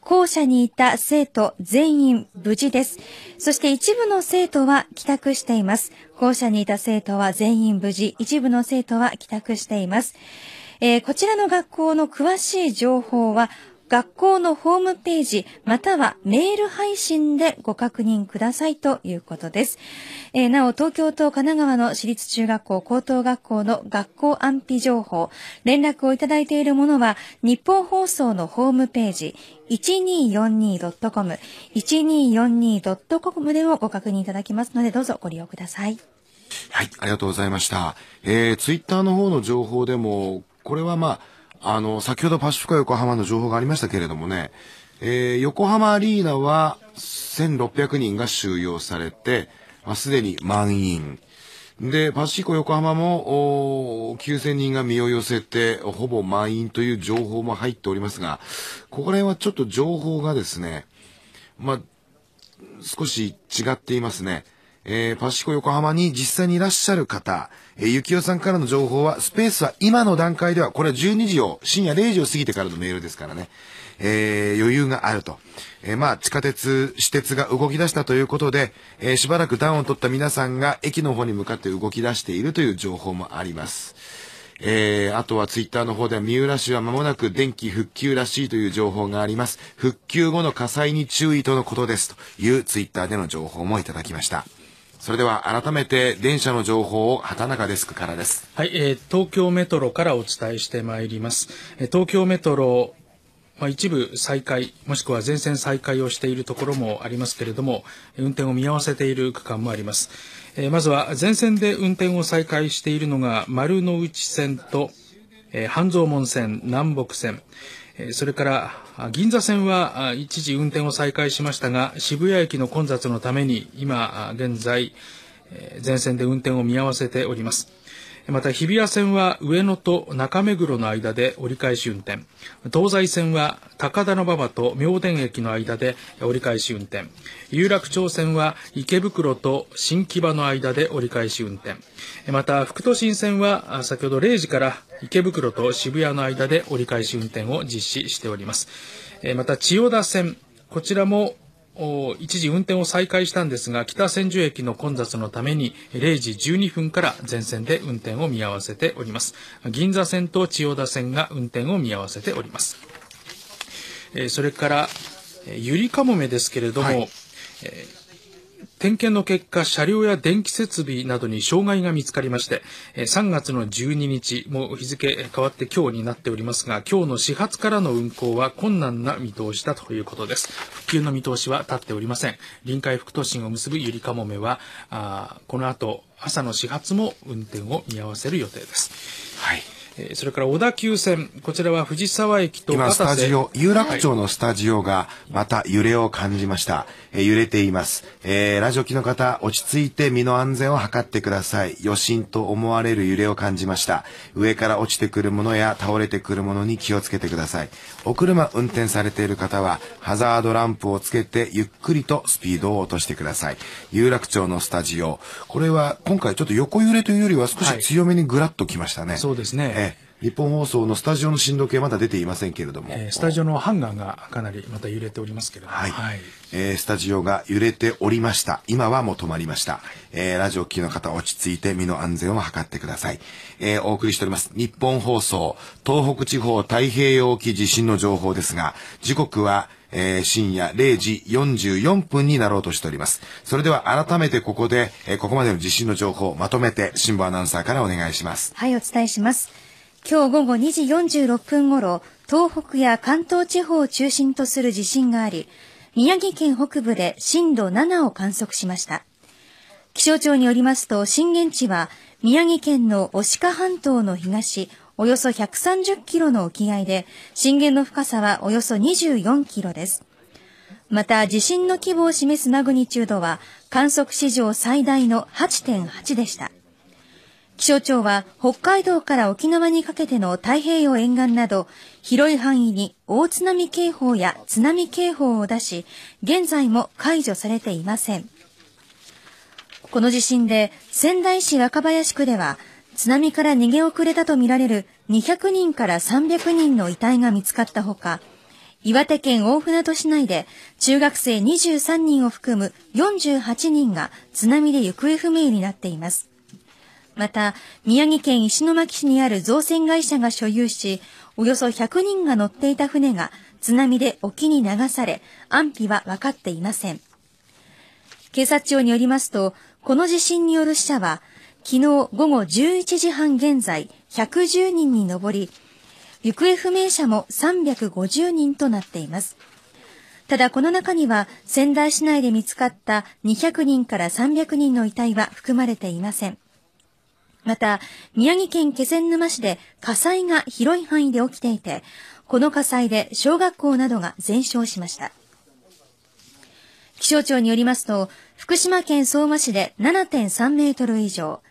校舎にいた生徒全員無事です。そして一部の生徒は帰宅しています。校舎にいた生徒は全員無事、一部の生徒は帰宅しています。えー、こちらの学校の詳しい情報は、学校のホームページ、またはメール配信でご確認くださいということです。えー、なお、東京と神奈川の私立中学校、高等学校の学校安否情報、連絡をいただいているものは、日本放送のホームページ、1242.com、1242.com でもご確認いただきますので、どうぞご利用ください。はい、ありがとうございました。えー、ツイッターの方の情報でも、これはまあ、あの、先ほどパシフィカ横浜の情報がありましたけれどもね、えー、横浜アリーナは1600人が収容されて、まあ、すでに満員。で、パシフィコ横浜も、9000人が身を寄せて、ほぼ満員という情報も入っておりますが、ここら辺はちょっと情報がですね、まあ、少し違っていますね。えー、パシコ横浜に実際にいらっしゃる方、えー、ゆきおさんからの情報は、スペースは今の段階では、これは12時を、深夜0時を過ぎてからのメールですからね、えー、余裕があると。えー、まあ、地下鉄、私鉄が動き出したということで、えー、しばらく暖を取った皆さんが駅の方に向かって動き出しているという情報もあります。えー、あとはツイッターの方では三浦市は間もなく電気復旧らしいという情報があります。復旧後の火災に注意とのことですというツイッターでの情報もいただきました。それでは改めて電車の情報を畑中デスクからです。はい、えー、東京メトロからお伝えしてまいります。え東京メトロまあ、一部再開、もしくは全線再開をしているところもありますけれども、運転を見合わせている区間もあります。えー、まずは全線で運転を再開しているのが丸の内線と、えー、半蔵門線、南北線、それから銀座線は一時運転を再開しましたが、渋谷駅の混雑のために今現在、全線で運転を見合わせております。また日比谷線は上野と中目黒の間で折り返し運転。東西線は高田馬場と明田駅の間で折り返し運転。有楽町線は池袋と新木場の間で折り返し運転。また副都心線は先ほど0時から池袋と渋谷の間で折り返し運転を実施しておりますまた千代田線こちらも一時運転を再開したんですが、北千住駅の混雑のために0時12分から全線で運転を見合わせております。銀座線と千代田線が運転を見合わせております。それから、ゆりかもめですけれども、はい、点検の結果、車両や電気設備などに障害が見つかりまして、3月の12日、もう日付変わって今日になっておりますが、今日の始発からの運行は困難な見通しだということです。復旧の見通しは立っておりません。臨海副都心を結ぶゆりかもめは、あこの後、朝の始発も運転を見合わせる予定です。はい。それから小田急線、こちらは藤沢駅と今スタジオ、有楽町のスタジオがまた揺れを感じました。えー、揺れています。えー、ラジオ機の方、落ち着いて身の安全を図ってください。余震と思われる揺れを感じました。上から落ちてくるものや倒れてくるものに気をつけてください。お車運転されている方は、ハザードランプをつけてゆっくりとスピードを落としてください。有楽町のスタジオ。これは今回ちょっと横揺れというよりは少し強めにぐらっときましたね。はい、そうですね。えー日本放送のスタジオの震度計まだ出ていませんけれども、えー、スタジオのハンガーがかなりまた揺れておりますけれども、はい、はい、えー、スタジオが揺れておりました。今はもう止まりました、えー、ラジオ機の方落ち着いて身の安全を図ってください、えー、お送りしております。日本放送東北地方太平洋沖地震の情報ですが時刻はえー、深夜0時44分になろうとしております。それでは改めてここで、えー、ここまでの地震の情報をまとめて、辛坊アナウンサーからお願いします。はい、お伝えします。今日午後2時46分ごろ、東北や関東地方を中心とする地震があり、宮城県北部で震度7を観測しました。気象庁によりますと、震源地は宮城県の牡鹿半島の東、およそ130キロの沖合で、震源の深さはおよそ24キロです。また、地震の規模を示すマグニチュードは、観測史上最大の8.8でした。気象庁は北海道から沖縄にかけての太平洋沿岸など広い範囲に大津波警報や津波警報を出し、現在も解除されていません。この地震で仙台市若林区では津波から逃げ遅れたとみられる200人から300人の遺体が見つかったほか、岩手県大船渡市内で中学生23人を含む48人が津波で行方不明になっています。また、宮城県石巻市にある造船会社が所有し、およそ100人が乗っていた船が津波で沖に流され、安否は分かっていません。警察庁によりますと、この地震による死者は、昨日午後11時半現在110人に上り、行方不明者も350人となっています。ただこの中には仙台市内で見つかった200人から300人の遺体は含まれていません。また、宮城県気仙沼市で火災が広い範囲で起きていて、この火災で小学校などが全焼しました。気象庁によりますと、福島県相馬市で7.3メートル以上、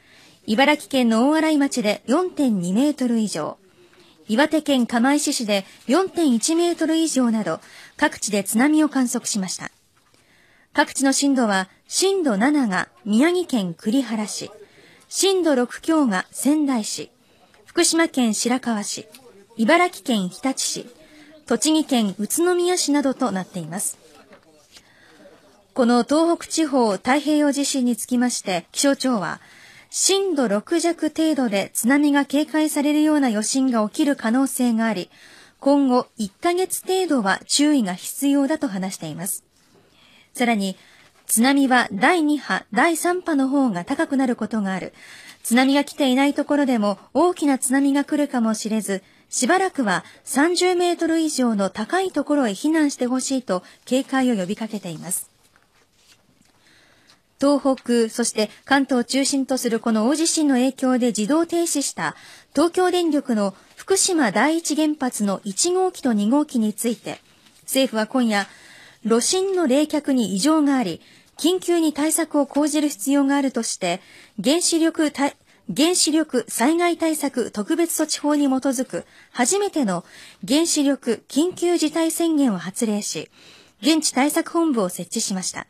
茨城県の大洗町で4.2メートル以上、岩手県釜石市で4.1メートル以上など、各地で津波を観測しました。各地の震度は、震度7が宮城県栗原市、震度6強が仙台市、福島県白河市、茨城県日立市、栃木県宇都宮市などとなっています。この東北地方太平洋地震につきまして、気象庁は、震度6弱程度で津波が警戒されるような余震が起きる可能性があり、今後1ヶ月程度は注意が必要だと話しています。さらに、津波は第2波、第3波の方が高くなることがある。津波が来ていないところでも大きな津波が来るかもしれず、しばらくは30メートル以上の高いところへ避難してほしいと警戒を呼びかけています。東北、そして関東を中心とするこの大地震の影響で自動停止した東京電力の福島第一原発の1号機と2号機について、政府は今夜、炉心の冷却に異常があり、緊急に対策を講じる必要があるとして、原子力原子力災害対策特別措置法に基づく初めての原子力緊急事態宣言を発令し、現地対策本部を設置しました。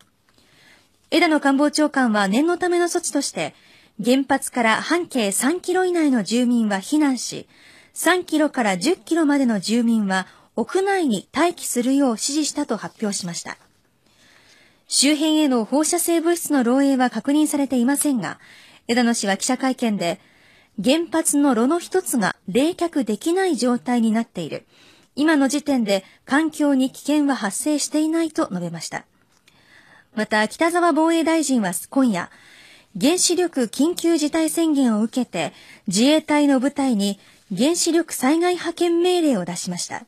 枝野官房長官は念のための措置として、原発から半径3キロ以内の住民は避難し、3キロから10キロまでの住民は屋内に待機するよう指示したと発表しました。周辺への放射性物質の漏洩は確認されていませんが、枝野氏は記者会見で、原発の炉の一つが冷却できない状態になっている。今の時点で環境に危険は発生していないと述べました。また、北沢防衛大臣は今夜、原子力緊急事態宣言を受けて、自衛隊の部隊に原子力災害派遣命令を出しました。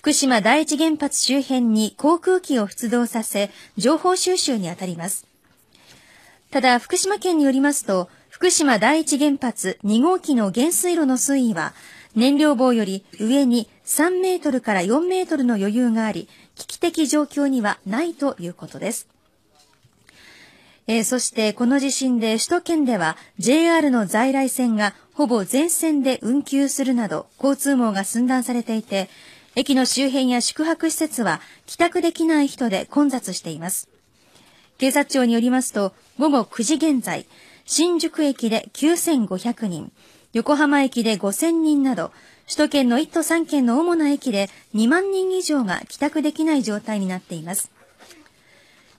福島第一原発周辺に航空機を出動させ、情報収集に当たります。ただ、福島県によりますと、福島第一原発2号機の原水路の水位は、燃料棒より上に3メートルから4メートルの余裕があり、危機的状況にはないということです。えー、そしてこの地震で首都圏では JR の在来線がほぼ全線で運休するなど交通網が寸断されていて、駅の周辺や宿泊施設は帰宅できない人で混雑しています。警察庁によりますと、午後9時現在、新宿駅で9500人、横浜駅で5000人など、首都圏の1都3県の主な駅で2万人以上が帰宅できない状態になっています。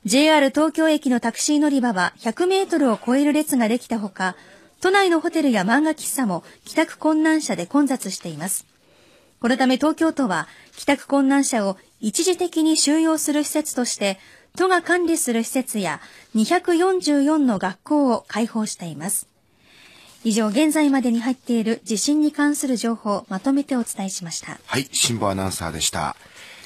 JR 東京駅のタクシー乗り場は100メートルを超える列ができたほか、都内のホテルや漫画喫茶も帰宅困難者で混雑しています。このため東京都は帰宅困難者を一時的に収容する施設として、都が管理する施設や244の学校を開放しています。以上、現在までに入っている地震に関する情報をまとめてお伝えしました。はい、辛坊アナウンサーでした。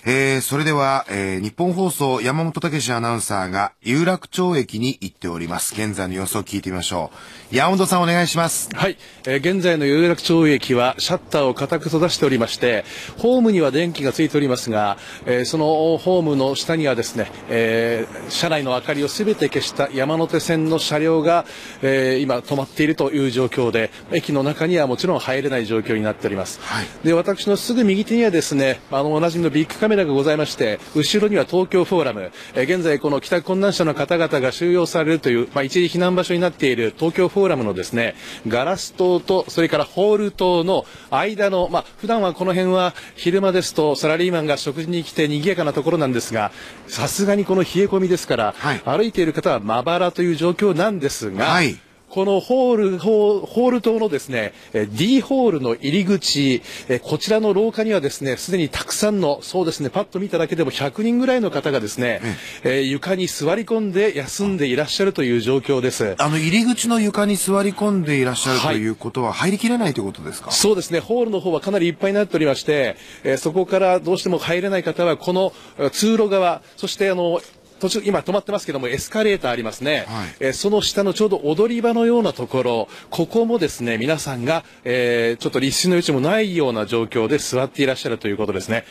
えー、それでは、えー、日本放送山本武アナウンサーが有楽町駅に行っております。現在の様子を聞いてみましょう。山本さんお願いします。はい、えー、現在の有楽町駅はシャッターを固く閉ざしておりまして、ホームには電気がついておりますが、えー、そのホームの下にはですね、えー、車内の明かりをすべて消した山手線の車両が、えー、今止まっているという状況で、駅の中にはもちろん入れない状況になっております。はい、で、私のすぐ右手にはですね、あの、おなじみのビッグカメラメラがございまして、後ろには東京フォーラム、え現在この帰宅困難者の方々が収容されるという、まあ、一時避難場所になっている東京フォーラムのですね、ガラス棟と、それからホール棟の間の、まあ、普段はこの辺は昼間ですとサラリーマンが食事に来て賑やかなところなんですが、さすがにこの冷え込みですから、はい、歩いている方はまばらという状況なんですが、はいこのホール、ホール棟のですね、D ホールの入り口、こちらの廊下にはですね、すでにたくさんの、そうですね、パッと見ただけでも100人ぐらいの方がですね、うん、え床に座り込んで休んでいらっしゃるという状況です。あの、入り口の床に座り込んでいらっしゃるとい。うことは、入りきれないということですか？そうですね、ホールの方はかなりいっぱいになっておりまして、えそこからどうしても入れない方は、この通路側、そしてあの、途中、今止まってますけども、エスカレーターありますね。はい、えー、その下のちょうど踊り場のようなところ、ここもですね、皆さんが、えー、ちょっと立身の余地もないような状況で座っていらっしゃるということですね。はい、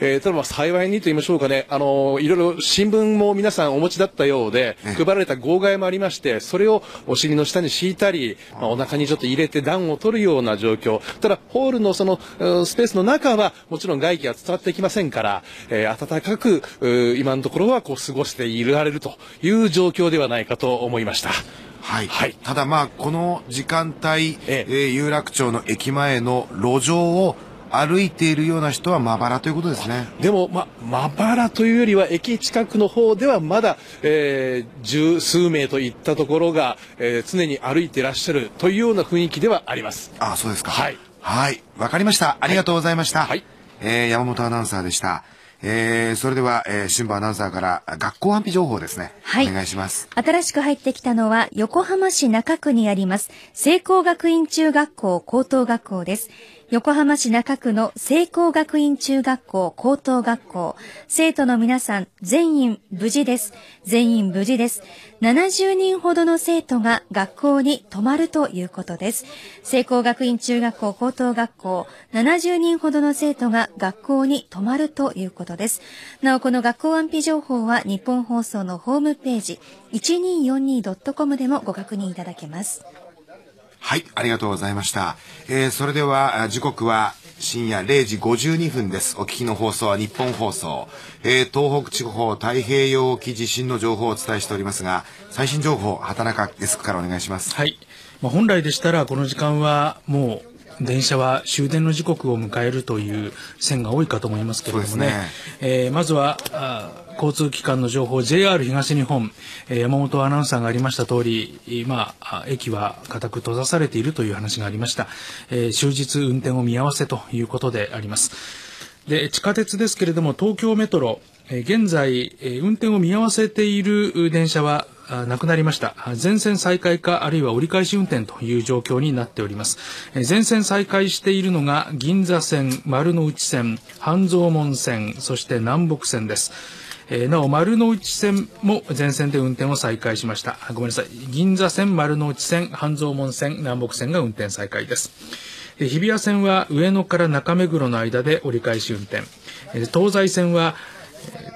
えー、ただまあ幸いにと言いましょうかね、あのいろいろ新聞も皆さんお持ちだったようで、配られた号外もありまして、それをお尻の下に敷いたり、まあ、お腹にちょっと入れて暖を取るような状況。ただ、ホールのその、スペースの中は、もちろん外気は伝わってきませんから、えー、暖かく、今のところはこう過ごしていられるという状況ではないかと思いました。はい、はい、ただまあこの時間帯、ええ有楽町の駅前の路上を歩いているような人はまばらということですね。でも、ま、まばらというよりは、駅近くの方ではまだ、えー、十数名といったところが、えー、常に歩いていらっしゃるというような雰囲気ではあります。あそうですか。はい。はい。わかりました。ありがとうございました。はい。えー、山本アナウンサーでした。えー、それでは、えー、春馬アナウンサーから学校安否情報ですね。はい。お願いします。新しく入ってきたのは、横浜市中区にあります、聖光学院中学校高等学校です。横浜市中区の聖光学院中学校高等学校。生徒の皆さん、全員無事です。全員無事です。70人ほどの生徒が学校に泊まるということです。聖光学院中学校高等学校、70人ほどの生徒が学校に泊まるということです。なお、この学校安否情報は日本放送のホームページ、1242.com でもご確認いただけます。はい、ありがとうございました。えー、それでは、時刻は深夜0時52分です。お聞きの放送は日本放送。えー、東北地方太平洋沖地震の情報をお伝えしておりますが、最新情報、畑中デスクからお願いします。はい。まあ、本来でしたら、この時間はもう、電車は終電の時刻を迎えるという線が多いかと思いますけれどもね。ねえー、まずは、交通機関の情報 JR 東日本、えー、山本アナウンサーがありました通り、まあ、駅は固く閉ざされているという話がありました、えー、終日運転を見合わせということでありますで地下鉄ですけれども東京メトロ、えー、現在、えー、運転を見合わせている電車はなくなりました。全線再開か、あるいは折り返し運転という状況になっております。全線再開しているのが、銀座線、丸の内線、半蔵門線、そして南北線です。えー、なお、丸の内線も全線で運転を再開しました。ごめんなさい。銀座線、丸の内線、半蔵門線、南北線が運転再開です。日比谷線は上野から中目黒の間で折り返し運転。東西線は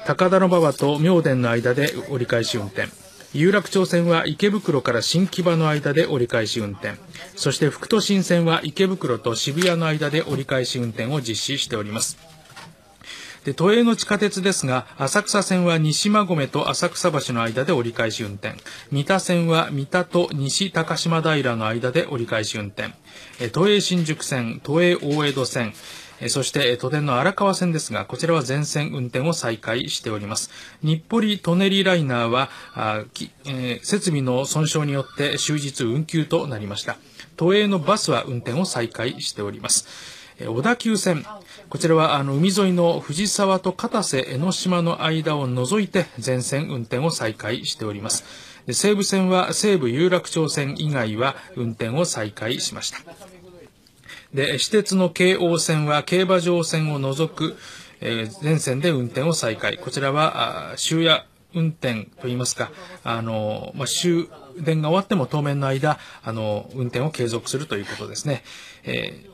高田馬場と妙典の間で折り返し運転。有楽町線は池袋から新木場の間で折り返し運転。そして副都心線は池袋と渋谷の間で折り返し運転を実施しております。で都営の地下鉄ですが浅草線は西馬込と浅草橋の間で折り返し運転三田線は三田と西高島平の間で折り返し運転都営新宿線都営大江戸線そして都電の荒川線ですが、こちらは全線運転を再開しております。日暮里舎人ライナーは、えー、設備の損傷によって終日運休となりました。都営のバスは運転を再開しております。小田急線。こちらはあの海沿いの藤沢と片瀬江ノ島の間を除いて全線運転を再開しております。西武線は西武有楽町線以外は運転を再開しました。で、私鉄の京王線は競馬場線を除く、えー、全線で運転を再開。こちらは、終夜運転といいますか、あの、まあ、終電が終わっても当面の間、あの、運転を継続するということですね。えー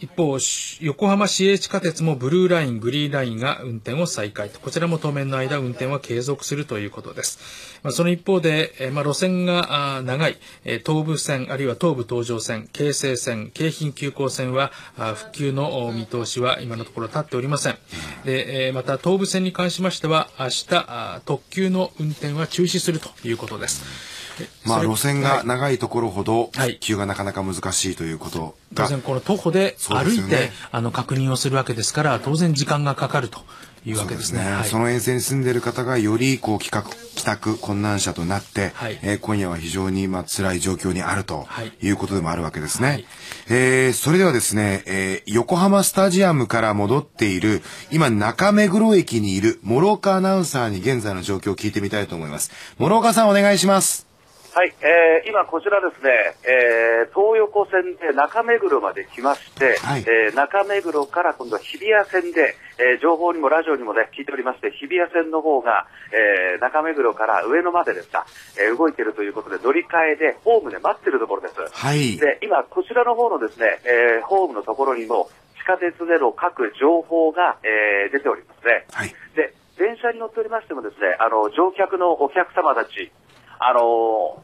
一方、横浜市営地下鉄もブルーライン、グリーンラインが運転を再開と、こちらも当面の間運転は継続するということです。まあ、その一方で、えまあ、路線が長い、え東武線、あるいは東武東上線、京成線、京浜急行線は復旧の見通しは今のところ立っておりません。で、えまた東武線に関しましては、明日、特急の運転は中止するということです。まあ、路線が長いところほど、復旧がなかなか難しいということ当然、この徒歩で歩いて、ね、あの確認をするわけですから、当然時間がかかると。いうわけですね。そ、ねはい、その沿線に住んでいる方がよりこう帰宅帰宅困難者となって、はい、えー、今夜は非常にまあ辛い状況にあるということでもあるわけですね。はい、えー、それではですね、えー、横浜スタジアムから戻っている今中目黒駅にいる諸岡アナウンサーに現在の状況を聞いてみたいと思います。諸岡さんお願いします。はい、えー、今こちらですね、えー、東横線で中目黒まで来まして、はいえー中目黒から今度は日比谷線で、えー情報にもラジオにもね、聞いておりまして、日比谷線の方が、えー中目黒から上野までですか、えー動いているということで乗り換えでホームで待ってるところです。はい。で、今こちらの方のですね、えーホームのところにも地下鉄での各情報が、えー出ておりますね。はい。で、電車に乗っておりましてもですね、あの、乗客のお客様たち、あの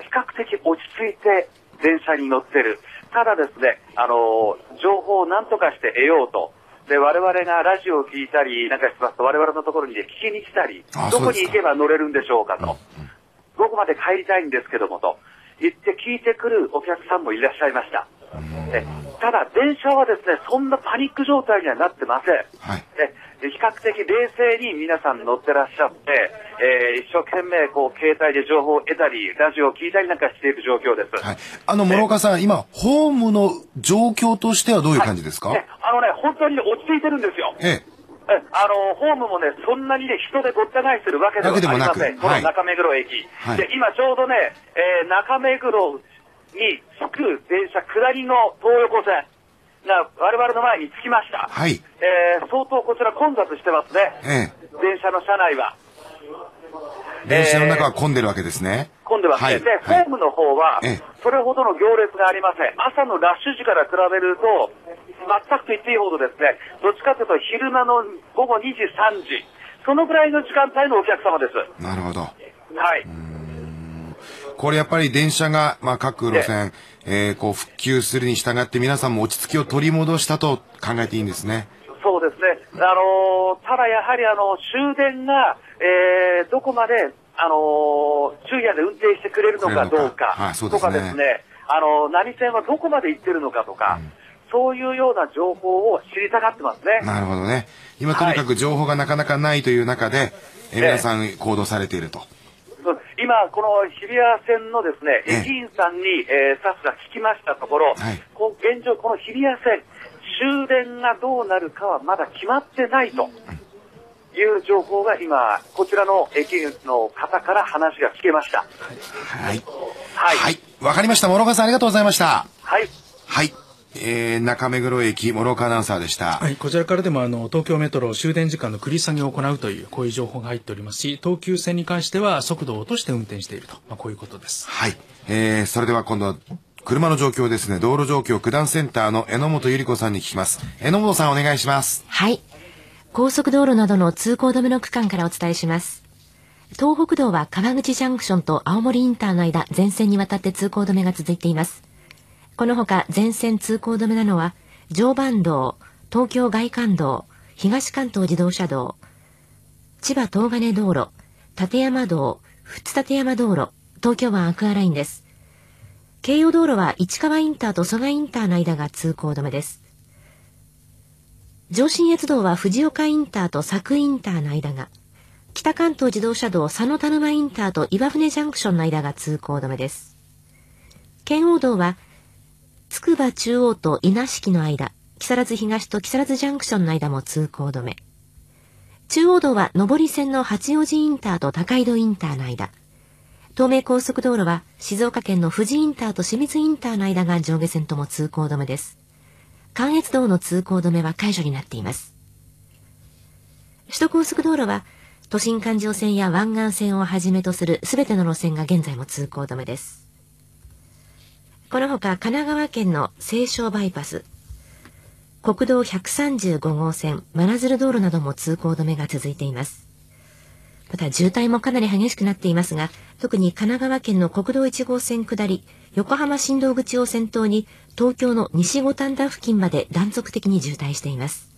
比較的落ち着いて電車に乗ってる。ただですね、あの情報を何とかして得ようと。で、我々がラジオを聞いたりなんかしますと、我々のところにね聞きに来たりあ、どこに行けば乗れるんでしょうかと。どこまで帰りたいんですけどもと。言って聞いてくるお客さんもいらっしゃいました。えただ、電車はですね、そんなパニック状態にはなってません。はい。え比較的冷静に皆さん乗ってらっしゃって、えー一生懸命こう携帯で情報を得たり、ラジオを聞いたりなんかしている状況です。はい。あの、諸岡さん、今、ホームの状況としてはどういう感じですか、ねあのね、本当にね落ち着いてるんですよ。ええ。えあの、ホームもね、そんなにね、人でごった返してるわけではありません。この中目黒駅。はいで、今ちょうどね、えー中目黒に着く電車下りの東横線が我々の前に着きました。はい。えー相当こちら混雑してますね。ええ。電車の車内は。電車の中は混んでるわけですね。混んでますね。はいで、ホはいームの方はええ、それほどの行列がありません。朝のラッシュ時から比べると、全くと言っていいほどですね、どっちかというと昼間の午後2時、3時、そのぐらいの時間帯のお客様です。なるほど。はい。これやっぱり電車が、まあ、各路線、えー、こう、復旧するに従って皆さんも落ち着きを取り戻したと考えていいんですね。そうですね。あのーただやはりあの、終電が、えー、どこまで、あのー昼夜で運転してくれるのかどうか、はうねとかですね、あのー何線はどこまで行ってるのかとか、そういうような情報を知りたがってますね。なるほどね。今とにかく情報がなかなかないという中で、えー皆さん行動されていると。今、この日比谷線のですね、ええ駅員さんに、えースタッフが聞きましたところ、はいこう現状、この日比谷線、終電がどうなるかはまだ決まってないという情報が今、こちらの駅員の方から話が聞けました。はい。はい。はい。わかりました。諸岡さんありがとうございました。はい。はい。えー、中目黒駅、諸岡アナウンサーでした。はい、こちらからでもあの東京メトロ終電時間の繰り下げを行うというこういう情報が入っておりますし東急線に関しては速度を落として運転していると、まあ、こういうことです。はい。えー、それでは今度は、車の状況ですね。道路状況、九段センターの榎本ゆり子さんに聞きます。榎本さんお願いします。はい。高速道路などの通行止めの区間からお伝えします。東北道は川口ジャンクションと青森インターの間、全線にわたって通行止めが続いています。このほか全線通行止めなのは、常磐道、東京外環道、東関東自動車道、千葉東金道路、立山道、富津立山道路、東京湾アクアラインです。京葉道路は市川インターと蘇我インターの間が通行止めです。上信越道は藤岡インターと佐久インターの間が、北関東自動車道佐野田沼インターと岩船ジャンクションの間が通行止めです。県央道は、つくば中央と稲敷の間、木更津東と木更津ジャンクションの間も通行止め。中央道は上り線の八王子インターと高井戸インターの間。東名高速道路は静岡県の富士インターと清水インターの間が上下線とも通行止めです。関越道の通行止めは解除になっています。首都高速道路は、都心環状線や湾岸線をはじめとするすべての路線が現在も通行止めです。このほか神奈川県の西湘バイパス、国道135号線、真鶴道路なども通行止めが続いています。また渋滞もかなり激しくなっていますが、特に神奈川県の国道1号線下り、横浜新道口を先頭に、東京の西五反田付近まで断続的に渋滞しています。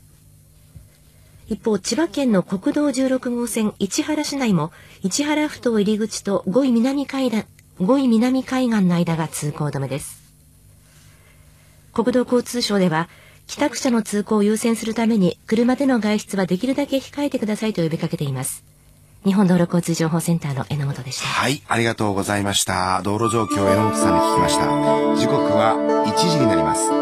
一方、千葉県の国道16号線市原市内も、市原ふ頭入り口と5位南階段5位南海岸の間が通行止めです。国土交通省では、帰宅者の通行を優先するために、車での外出はできるだけ控えてくださいと呼びかけています。日本道路交通情報センターの榎本でした。はい、ありがとうございました。道路状況榎本さんに聞きました。時刻は1時になります。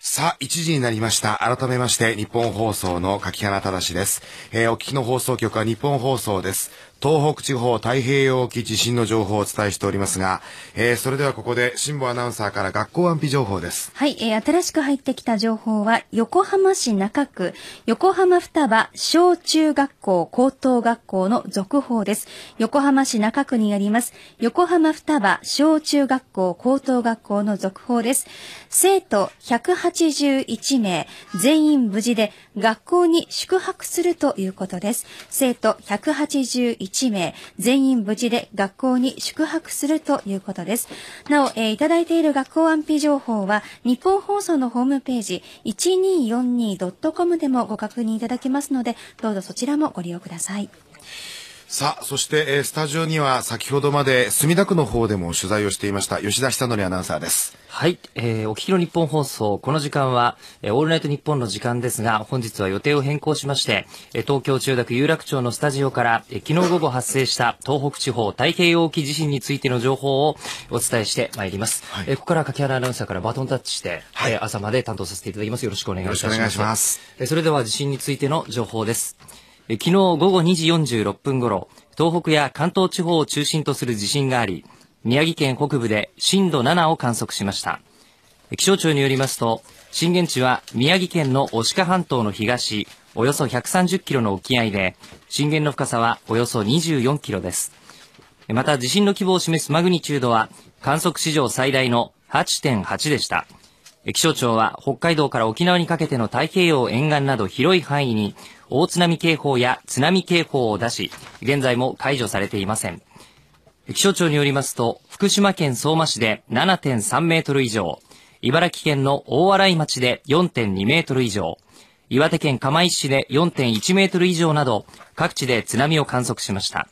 さあ、1時になりました。改めまして、日本放送の柿原正です。えー、お聞きの放送局は日本放送です。東北地方太平洋沖地震の情報をお伝えしておりますが、えー、それではここで辛坊アナウンサーから学校安否情報です。はい、えー、新しく入ってきた情報は、横浜市中区、横浜双葉小中学校高等学校の続報です。横浜市中区にあります、横浜双葉小中学校高等学校の続報です。生徒181名、全員無事で学校に宿泊するということです。生徒181 1名、全員無事で学校に宿泊するということです。なお、えー、いただいている学校安否情報は、日本放送のホームページ 1242.com でもご確認いただけますので、どうぞそちらもご利用ください。さあ、そして、えー、スタジオには先ほどまで墨田区の方でも取材をしていました吉田久典アナウンサーです。はい、えー、お聞きの日本放送、この時間は、えー、オールナイト日本の時間ですが、本日は予定を変更しまして、えー、東京千代田区有楽町のスタジオから、えー、昨日午後発生した東北地方太平洋沖地震についての情報をお伝えしてまいります。はい、えー、ここから柿原アナウンサーからバトンタッチして、はい、えー、朝まで担当させていただきます。よろしくお願いします。よろしくお願いします。えー、それでは地震についての情報です。えー、昨日午後2時46分頃、東北や関東地方を中心とする地震があり、宮城県北部で震度7を観測しました。気象庁によりますと、震源地は宮城県の牡鹿半島の東、およそ130キロの沖合で、震源の深さはおよそ24キロです。また地震の規模を示すマグニチュードは、観測史上最大の8.8でした。気象庁は北海道から沖縄にかけての太平洋沿岸など広い範囲に大津波警報や津波警報を出し、現在も解除されていません。気象庁によりますと、福島県相馬市で7.3メートル以上、茨城県の大洗町で4.2メートル以上、岩手県釜石市で4.1メートル以上など、各地で津波を観測しました。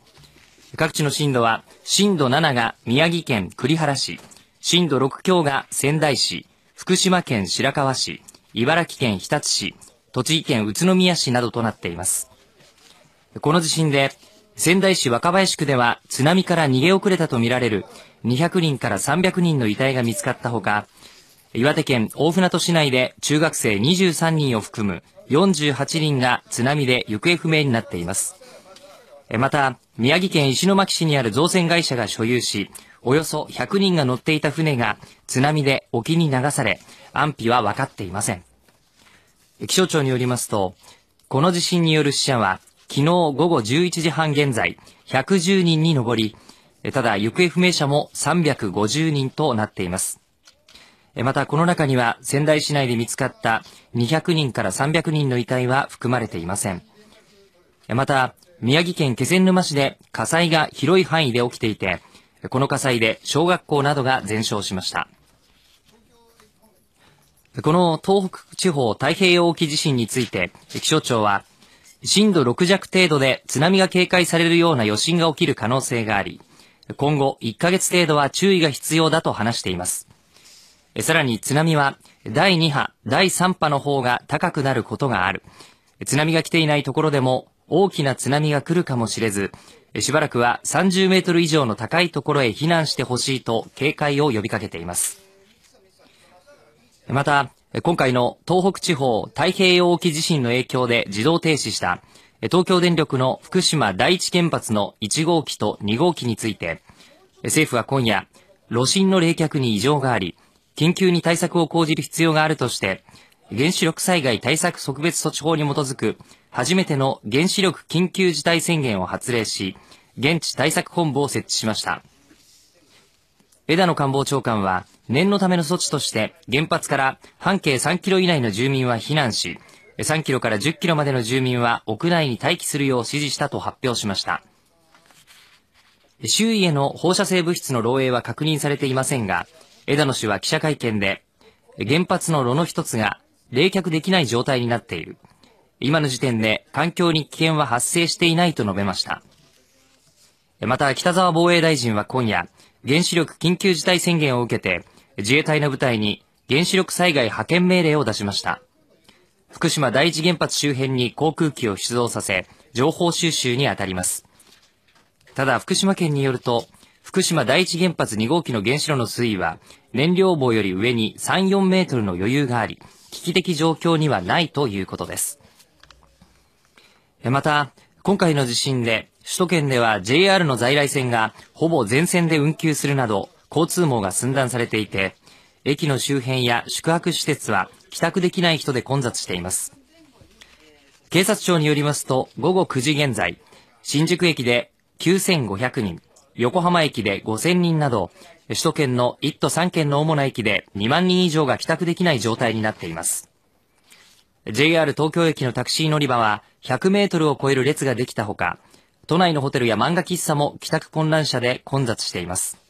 各地の震度は、震度7が宮城県栗原市、震度6強が仙台市、福島県白河市、茨城県日立市、栃木県宇都宮市などとなっています。この地震で、仙台市若林区では津波から逃げ遅れたとみられる200人から300人の遺体が見つかったほか、岩手県大船渡市内で中学生23人を含む48人が津波で行方不明になっています。また、宮城県石巻市にある造船会社が所有し、およそ100人が乗っていた船が津波で沖に流され、安否は分かっていません。気象庁によりますと、この地震による死者は、昨日午後11時半現在、110人に上り、ただ行方不明者も350人となっています。またこの中には仙台市内で見つかった200人から300人の遺体は含まれていません。また、宮城県気仙沼市で火災が広い範囲で起きていて、この火災で小学校などが全焼しました。この東北地方太平洋沖地震について、気象庁は、震度6弱程度で津波が警戒されるような余震が起きる可能性があり、今後1ヶ月程度は注意が必要だと話しています。さらに津波は第2波、第3波の方が高くなることがある。津波が来ていないところでも大きな津波が来るかもしれず、しばらくは30メートル以上の高いところへ避難してほしいと警戒を呼びかけています。また、今回の東北地方太平洋沖地震の影響で自動停止した東京電力の福島第一原発の1号機と2号機について、政府は今夜、炉心の冷却に異常があり、緊急に対策を講じる必要があるとして、原子力災害対策特別措置法に基づく初めての原子力緊急事態宣言を発令し、現地対策本部を設置しました。枝野官房長官は、念のための措置として、原発から半径3キロ以内の住民は避難し、3キロから10キロまでの住民は屋内に待機するよう指示したと発表しました。周囲への放射性物質の漏洩は確認されていませんが、枝野氏は記者会見で、原発の炉の一つが冷却できない状態になっている。今の時点で環境に危険は発生していないと述べました。また、北沢防衛大臣は今夜、原子力緊急事態宣言を受けて、自衛隊の部隊に原子力災害派遣命令を出しました。福島第一原発周辺に航空機を出動させ、情報収集に当たります。ただ、福島県によると、福島第一原発2号機の原子炉の水位は、燃料棒より上に3、4メートルの余裕があり、危機的状況にはないということです。また、今回の地震で首都圏では JR の在来線がほぼ全線で運休するなど、交通網が寸断されていて、駅の周辺や宿泊施設は帰宅できない人で混雑しています。警察庁によりますと、午後9時現在、新宿駅で9500人、横浜駅で5000人など、首都圏の1都3県の主な駅で2万人以上が帰宅できない状態になっています。JR 東京駅のタクシー乗り場は100メートルを超える列ができたほか、都内のホテルや漫画喫茶も帰宅困難者で混雑しています。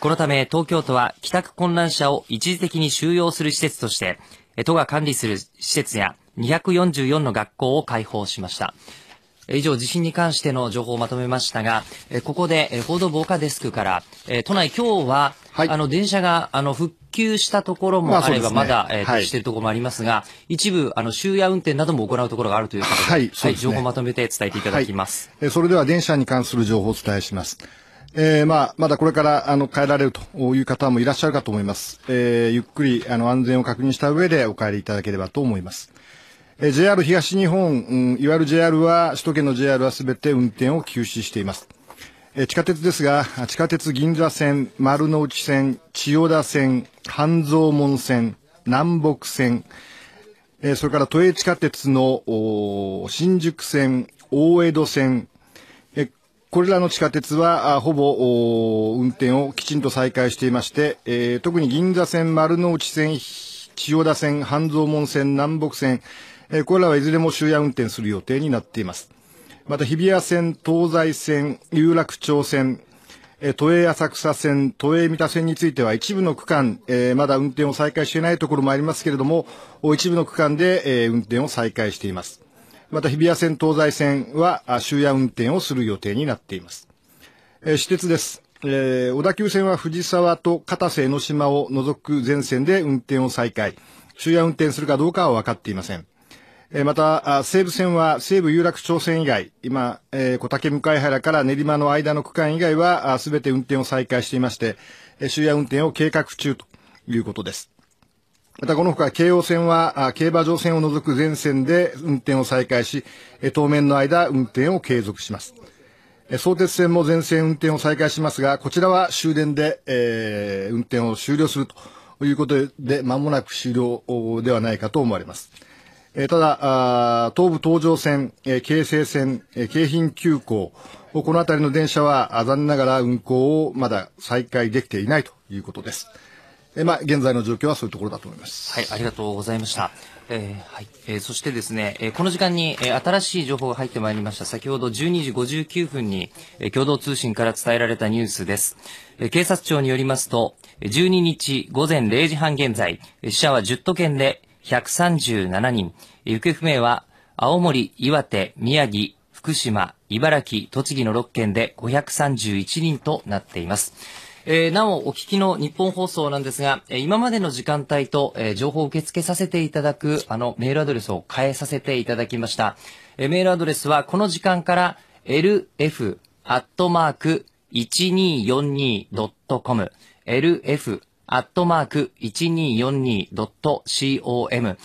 このため東京都は帰宅困難者を一時的に収容する施設として、都が管理する施設や244の学校を開放しました。以上、地震に関しての情報をまとめましたが、ここで報道防火デスクから、都内今日は、はい、あの、電車が、あの、復旧したところもあれば、まだ、えー、はい、しているところもありますが、一部、あの、終夜運転なども行うところがあるということで、はい、はい、情報をまとめて伝えていただきます。はい、それでは電車に関する情報をお伝えします。えー、まあ、まだこれから、あの、帰られるという方もいらっしゃるかと思います。えー、ゆっくり、あの、安全を確認した上でお帰りいただければと思います。えー JR 東日本、うん、いわゆる JR は、首都圏の JR はすべて運転を休止しています。え地下鉄ですが、地下鉄銀座線、丸の内線、千代田線、半蔵門線、南北線、えそれから都営地下鉄の新宿線、大江戸線、これらの地下鉄はほぼ運転をきちんと再開していまして、えー、特に銀座線、丸の内線、千代田線、半蔵門線、南北線、えー、これらはいずれも終夜運転する予定になっています。また日比谷線、東西線、有楽町線、えー、都営浅草線、都営三田線については一部の区間、えー、まだ運転を再開していないところもありますけれども、一部の区間で、えー、運転を再開しています。また日比谷線、東西線は終夜運転をする予定になっています。えー、私鉄です。えー、小田急線は藤沢と片瀬江ノ島を除く全線で運転を再開。終夜運転するかどうかは分かっていません。えまた、西武線は西武有楽町線以外、今、えー、小竹向原から練馬の間の区間以外は、すべて運転を再開していまして、終夜運転を計画中ということです。またこのほか京王線は競馬場線を除く全線で運転を再開し、当面の間運転を継続します。相鉄線も全線運転を再開しますが、こちらは終電で、えー、運転を終了するということで、間もなく終了ではないかと思われます。えー、ただ、東武東上線、え、京成線、え、京浜急行、この辺りの電車は残念ながら運行をまだ再開できていないということです。え、まあ、現在の状況はそういうところだと思います。はい、ありがとうございました。えー、はい。えー、そしてですね、えー、この時間に、えー、新しい情報が入ってまいりました。先ほど12時59分に、えー、共同通信から伝えられたニュースです。えー、警察庁によりますと、12日午前0時半現在、死者は10都県で137人、行方不明は青森、岩手、宮城、福島、茨城、栃木の6県で531人となっています。えー、なお、お聞きの日本放送なんですが、え今までの時間帯と、えー、情報を受け付けさせていただく、あの、メールアドレスを変えさせていただきました。えー、メールアドレスは、この時間から、lf.1242.com、lf アットマーク 1242.com。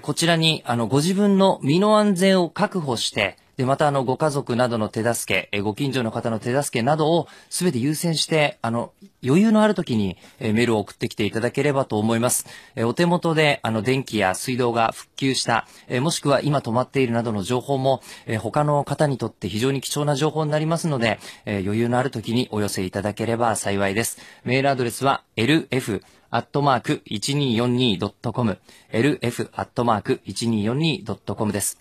こちらに、あの、ご自分の身の安全を確保して、で、またあの、ご家族などの手助け、ご近所の方の手助けなどをすべて優先して、あの、余裕のある時にメールを送ってきていただければと思います。お手元であの、電気や水道が復旧した、もしくは今止まっているなどの情報も、他の方にとって非常に貴重な情報になりますので、余裕のある時にお寄せいただければ幸いです。メールアドレスは lf アットマーク 1242.com lf アットマーク 1242.com です。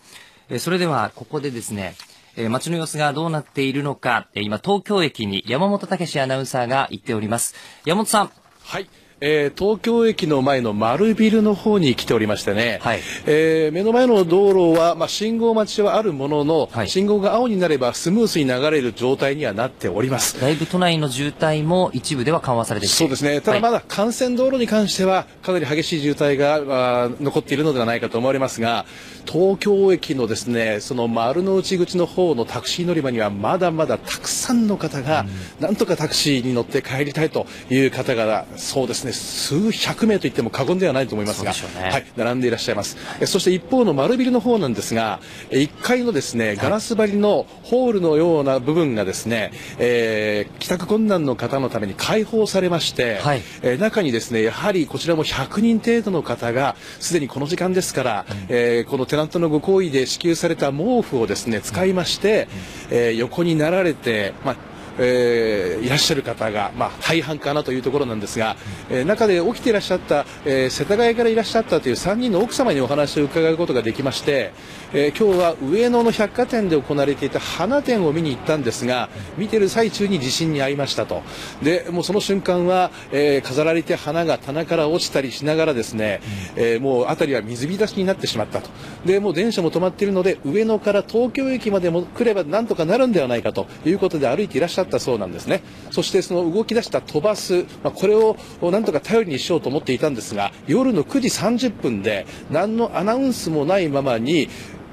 えそれでは、ここでですね、え街の様子がどうなっているのか、え今、東京駅に山本武アナウンサーが行っております。山本さん。はい。えー、東京駅の前の丸ビルの方に来ておりましてね、はい、えー、目の前の道路は、まあ、信号待ちはあるものの、はい、信号が青になればスムースに流れる状態にはなっております。だいぶ都内の渋滞も一部では緩和されてそうですね。ただまだ幹線道路に関してはかなり激しい渋滞が残っているのではないかと思われますが東京駅のですねその丸の内口の方のタクシー乗り場にはまだまだたくさんの方が、うん、なんとかタクシーに乗って帰りたいという方がそうですねね、数百名と言っても過言ではないと思いますが、ね。はい、並んでいらっしゃいます。えそして一方の丸ビルの方なんですが、え1階のですね、ガラス張りのホールのような部分がですね、えー帰宅困難の方のために開放されまして、えー中にですね、やはりこちらも100人程度の方が、すでにこの時間ですから、えーこのテナントのご好意で支給された毛布をですね、使いまして、えー横になられて、まあえーいらっしゃる方が、まあ、大半かなというところなんですが、えー中で起きていらっしゃった、えー世田谷からいらっしゃったという3人の奥様にお話を伺うことができまして、えー今日は上野の百貨店で行われていた花展を見に行ったんですが見てる最中に地震に遭いましたと。でもうその瞬間は、えー飾られて花が棚から落ちたりしながらですね、えーもう辺りは水浸しになってしまったと。でもう電車も止まっているので上野から東京駅までも来ればなんとかなるんではないかということで歩いていらっしゃったそうなんですね。そしてその動き出した飛ばす、まあ、これをなんとか頼りにしようと思っていたんですが夜の9時30分で何のアナウンスもないままに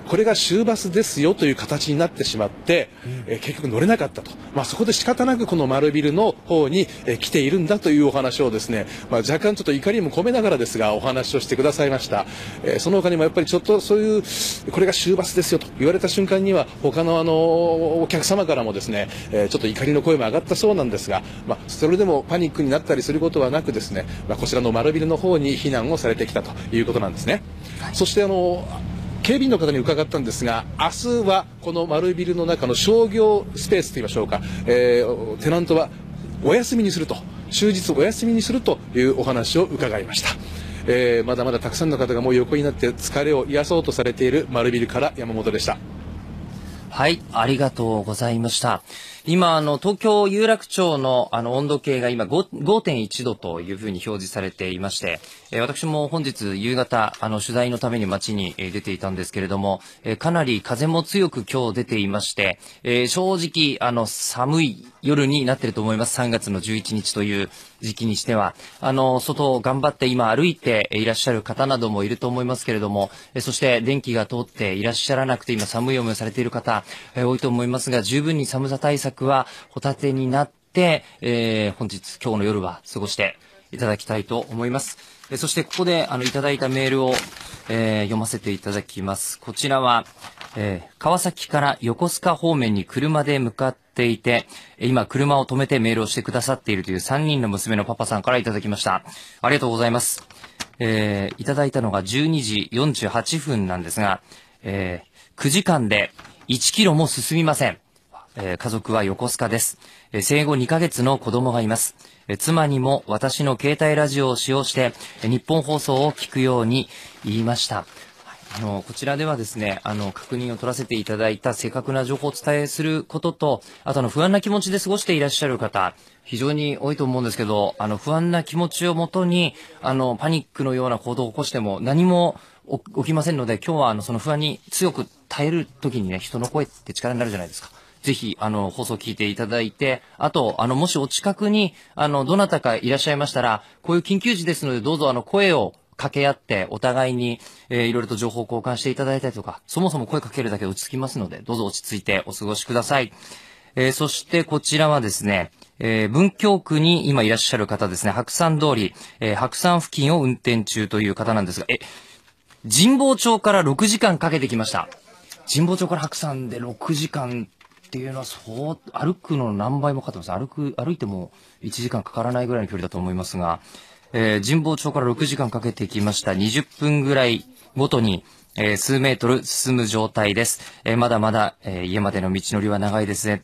これが終バスですよという形になってしまって、えー結局乗れなかったと、まあ、そこで仕方なくこの丸ビルの方に、えー来ているんだというお話をですね、まあ、若干ちょっと怒りも込めながらですがお話をしてくださいました、えーその他にもやっぱりちょっとそういうこれが終バスですよと言われた瞬間には他のあのお客様からもですね、えーちょっと怒りの声も上がったそうなんですが、まあ、それでもパニックになったりすることはなくですね、まあ、こちらの丸ビルの方に避難をされてきたということなんですね。そしてあの警備員の方に伺ったんですが、明日はこの丸ビルの中の商業スペースといいましょうか、えーテナントはお休みにすると、終日お休みにするというお話を伺いました。えーまだまだたくさんの方がもう横になって疲れを癒そうとされている丸ビルから山本でした。はい、ありがとうございました。今、あの、東京有楽町の、あの、温度計が今5 5.1度というふうに表示されていまして、えー私も本日夕方、あの、取材のために街にえー出ていたんですけれども、えーかなり風も強く今日出ていまして、えー正直、あの、寒い夜になってると思います。3月の11日という時期にしては。あの、外を頑張って今歩いていらっしゃる方などもいると思いますけれども、えーそして電気が通っていらっしゃらなくて今寒い思いをされている方、えー多いと思いますが、十分に寒さ対策はホタテになって、えー本日、今日の夜は過ごしていただきたいと思います。えそしてここで、あの、いただいたメールを、えー読ませていただきます。こちらは、えー川崎から横須賀方面に車で向かっていて、今車を止めてメールをしてくださっているという3人の娘のパパさんからいただきました。ありがとうございます。えーいただいたのが12時48分なんですが、えー9時間で1キロも進みません。え家族は横須賀です。え生後2ヶ月の子供がいます。え妻にも私の携帯ラジオを使用して、え日本放送を聞くように言いました。あの、こちらではですね、あの、確認を取らせていただいた正確な情報をお伝えすることと、あとあの、不安な気持ちで過ごしていらっしゃる方、非常に多いと思うんですけど、あの、不安な気持ちをもとに、あの、パニックのような行動を起こしても何も起起きませんので、今日はあの、その不安に強く耐える時にね、人の声って力になるじゃないですか。ぜひ、あの、放送聞いていただいて、あと、あの、もしお近くに、あの、どなたかいらっしゃいましたら、こういう緊急時ですので、どうぞ、あの、声を掛け合って、お互いに、えーいろいろと情報交換していただいたりとか、そもそも声かけるだけで落ち着きますので、どうぞ落ち着いてお過ごしください。えーそして、こちらはですね、えー文京区に今いらっしゃる方ですね、白山通り、えー白山付近を運転中という方なんですが、え、神保町から6時間かけてきました。神保町から白山で6時間っていうのは、そう、歩くの何倍もかかってます。歩く、歩いても1時間かからないぐらいの距離だと思いますが、えー神保町から6時間かけてきました。20分ぐらいごとに、えー数メートル進む状態です。えーまだまだ、えー家までの道のりは長いですね。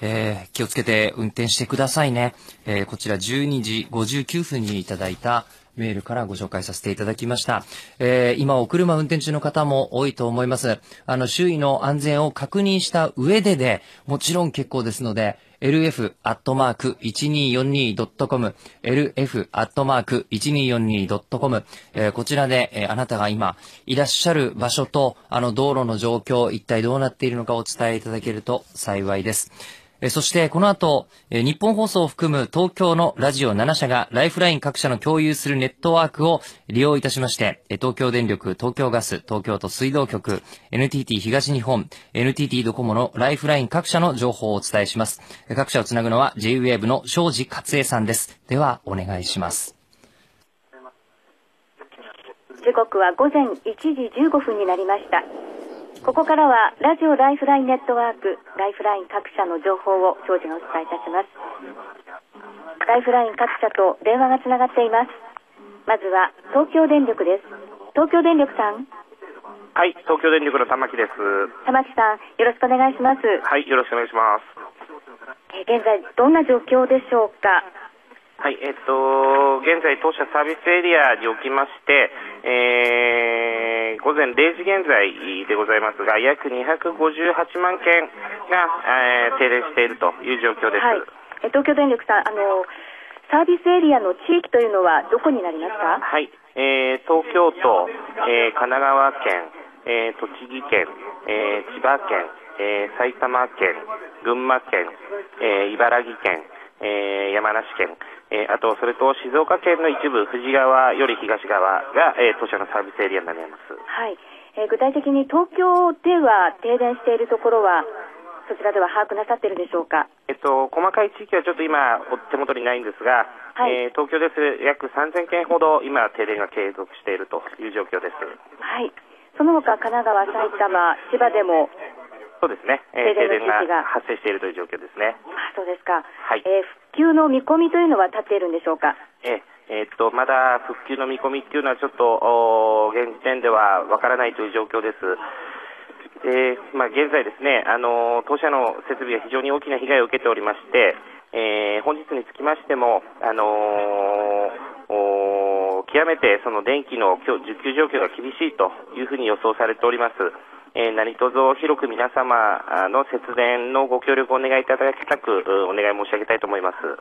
えー気をつけて運転してくださいね。えーこちら12時59分にいただいたメールからご紹介させていただきました。えー今お車運転中の方も多いと思います。あの、周囲の安全を確認した上でで、もちろん結構ですので、lf.1242.com、lf.1242.com、えーこちらで、えーあなたが今いらっしゃる場所と、あの道路の状況、一体どうなっているのかお伝えいただけると幸いです。そしてこの後、日本放送を含む東京のラジオ7社がライフライン各社の共有するネットワークを利用いたしまして、東京電力、東京ガス、東京都水道局、NTT 東日本、NTT ドコモのライフライン各社の情報をお伝えします。各社をつなぐのは JWAVE の庄司勝恵さんです。では、お願いします。時刻は午前1時15分になりました。ここからはラジオライフラインネットワークライフライン各社の情報を庄司がお伝えいたします。ライフライン各社と電話がつながっています。まずは東京電力です。東京電力さん。はい東京電力の玉木です。玉木さんよろしくお願いします。はいよろしくお願いします。え現在どんな状況でしょうか？はい、えっと、現在、当社サービスエリアにおきまして、えー、午前0時現在でございますが、約258万件が、えー、停電しているという状況です。はい、東京電力さん、あの、サービスエリアの地域というのはどこになりますか？はい、えー、東京都、えー、神奈川県、えー、栃木県、えー、千葉県、えー、埼玉県、群馬県、えー、茨城県、えー、山梨県、えー、あと、それと静岡県の一部、富士川より東側が、えー、当社のサービスエリアになります。はい。えー、具体的に東京では停電しているところは、そちらでは把握なさっているでしょうか？えっと、細かい地域はちょっと今、お手元にないんですが、はい、えー、東京です約3000件ほど今、停電が継続しているという状況です。はい。その他、神奈川、埼玉、千葉でもそうですね、えー、停電が発生しているという状況ですね。あそうですか。はい。えー、復旧の見込みというのは立っているんでしょうか？え、えー、っと、まだ復旧の見込みっていうのはちょっと、現時点ではわからないという状況です。で、まあ、現在ですね、あの、当社の設備が非常に大きな被害を受けておりまして、えー、本日につきましても、あのー、極めてその電気の需給状況が厳しいというふうに予想されております。えー、何卒広く皆様の節電のご協力をお願いいただきたくお願い申し上げたいと思います。は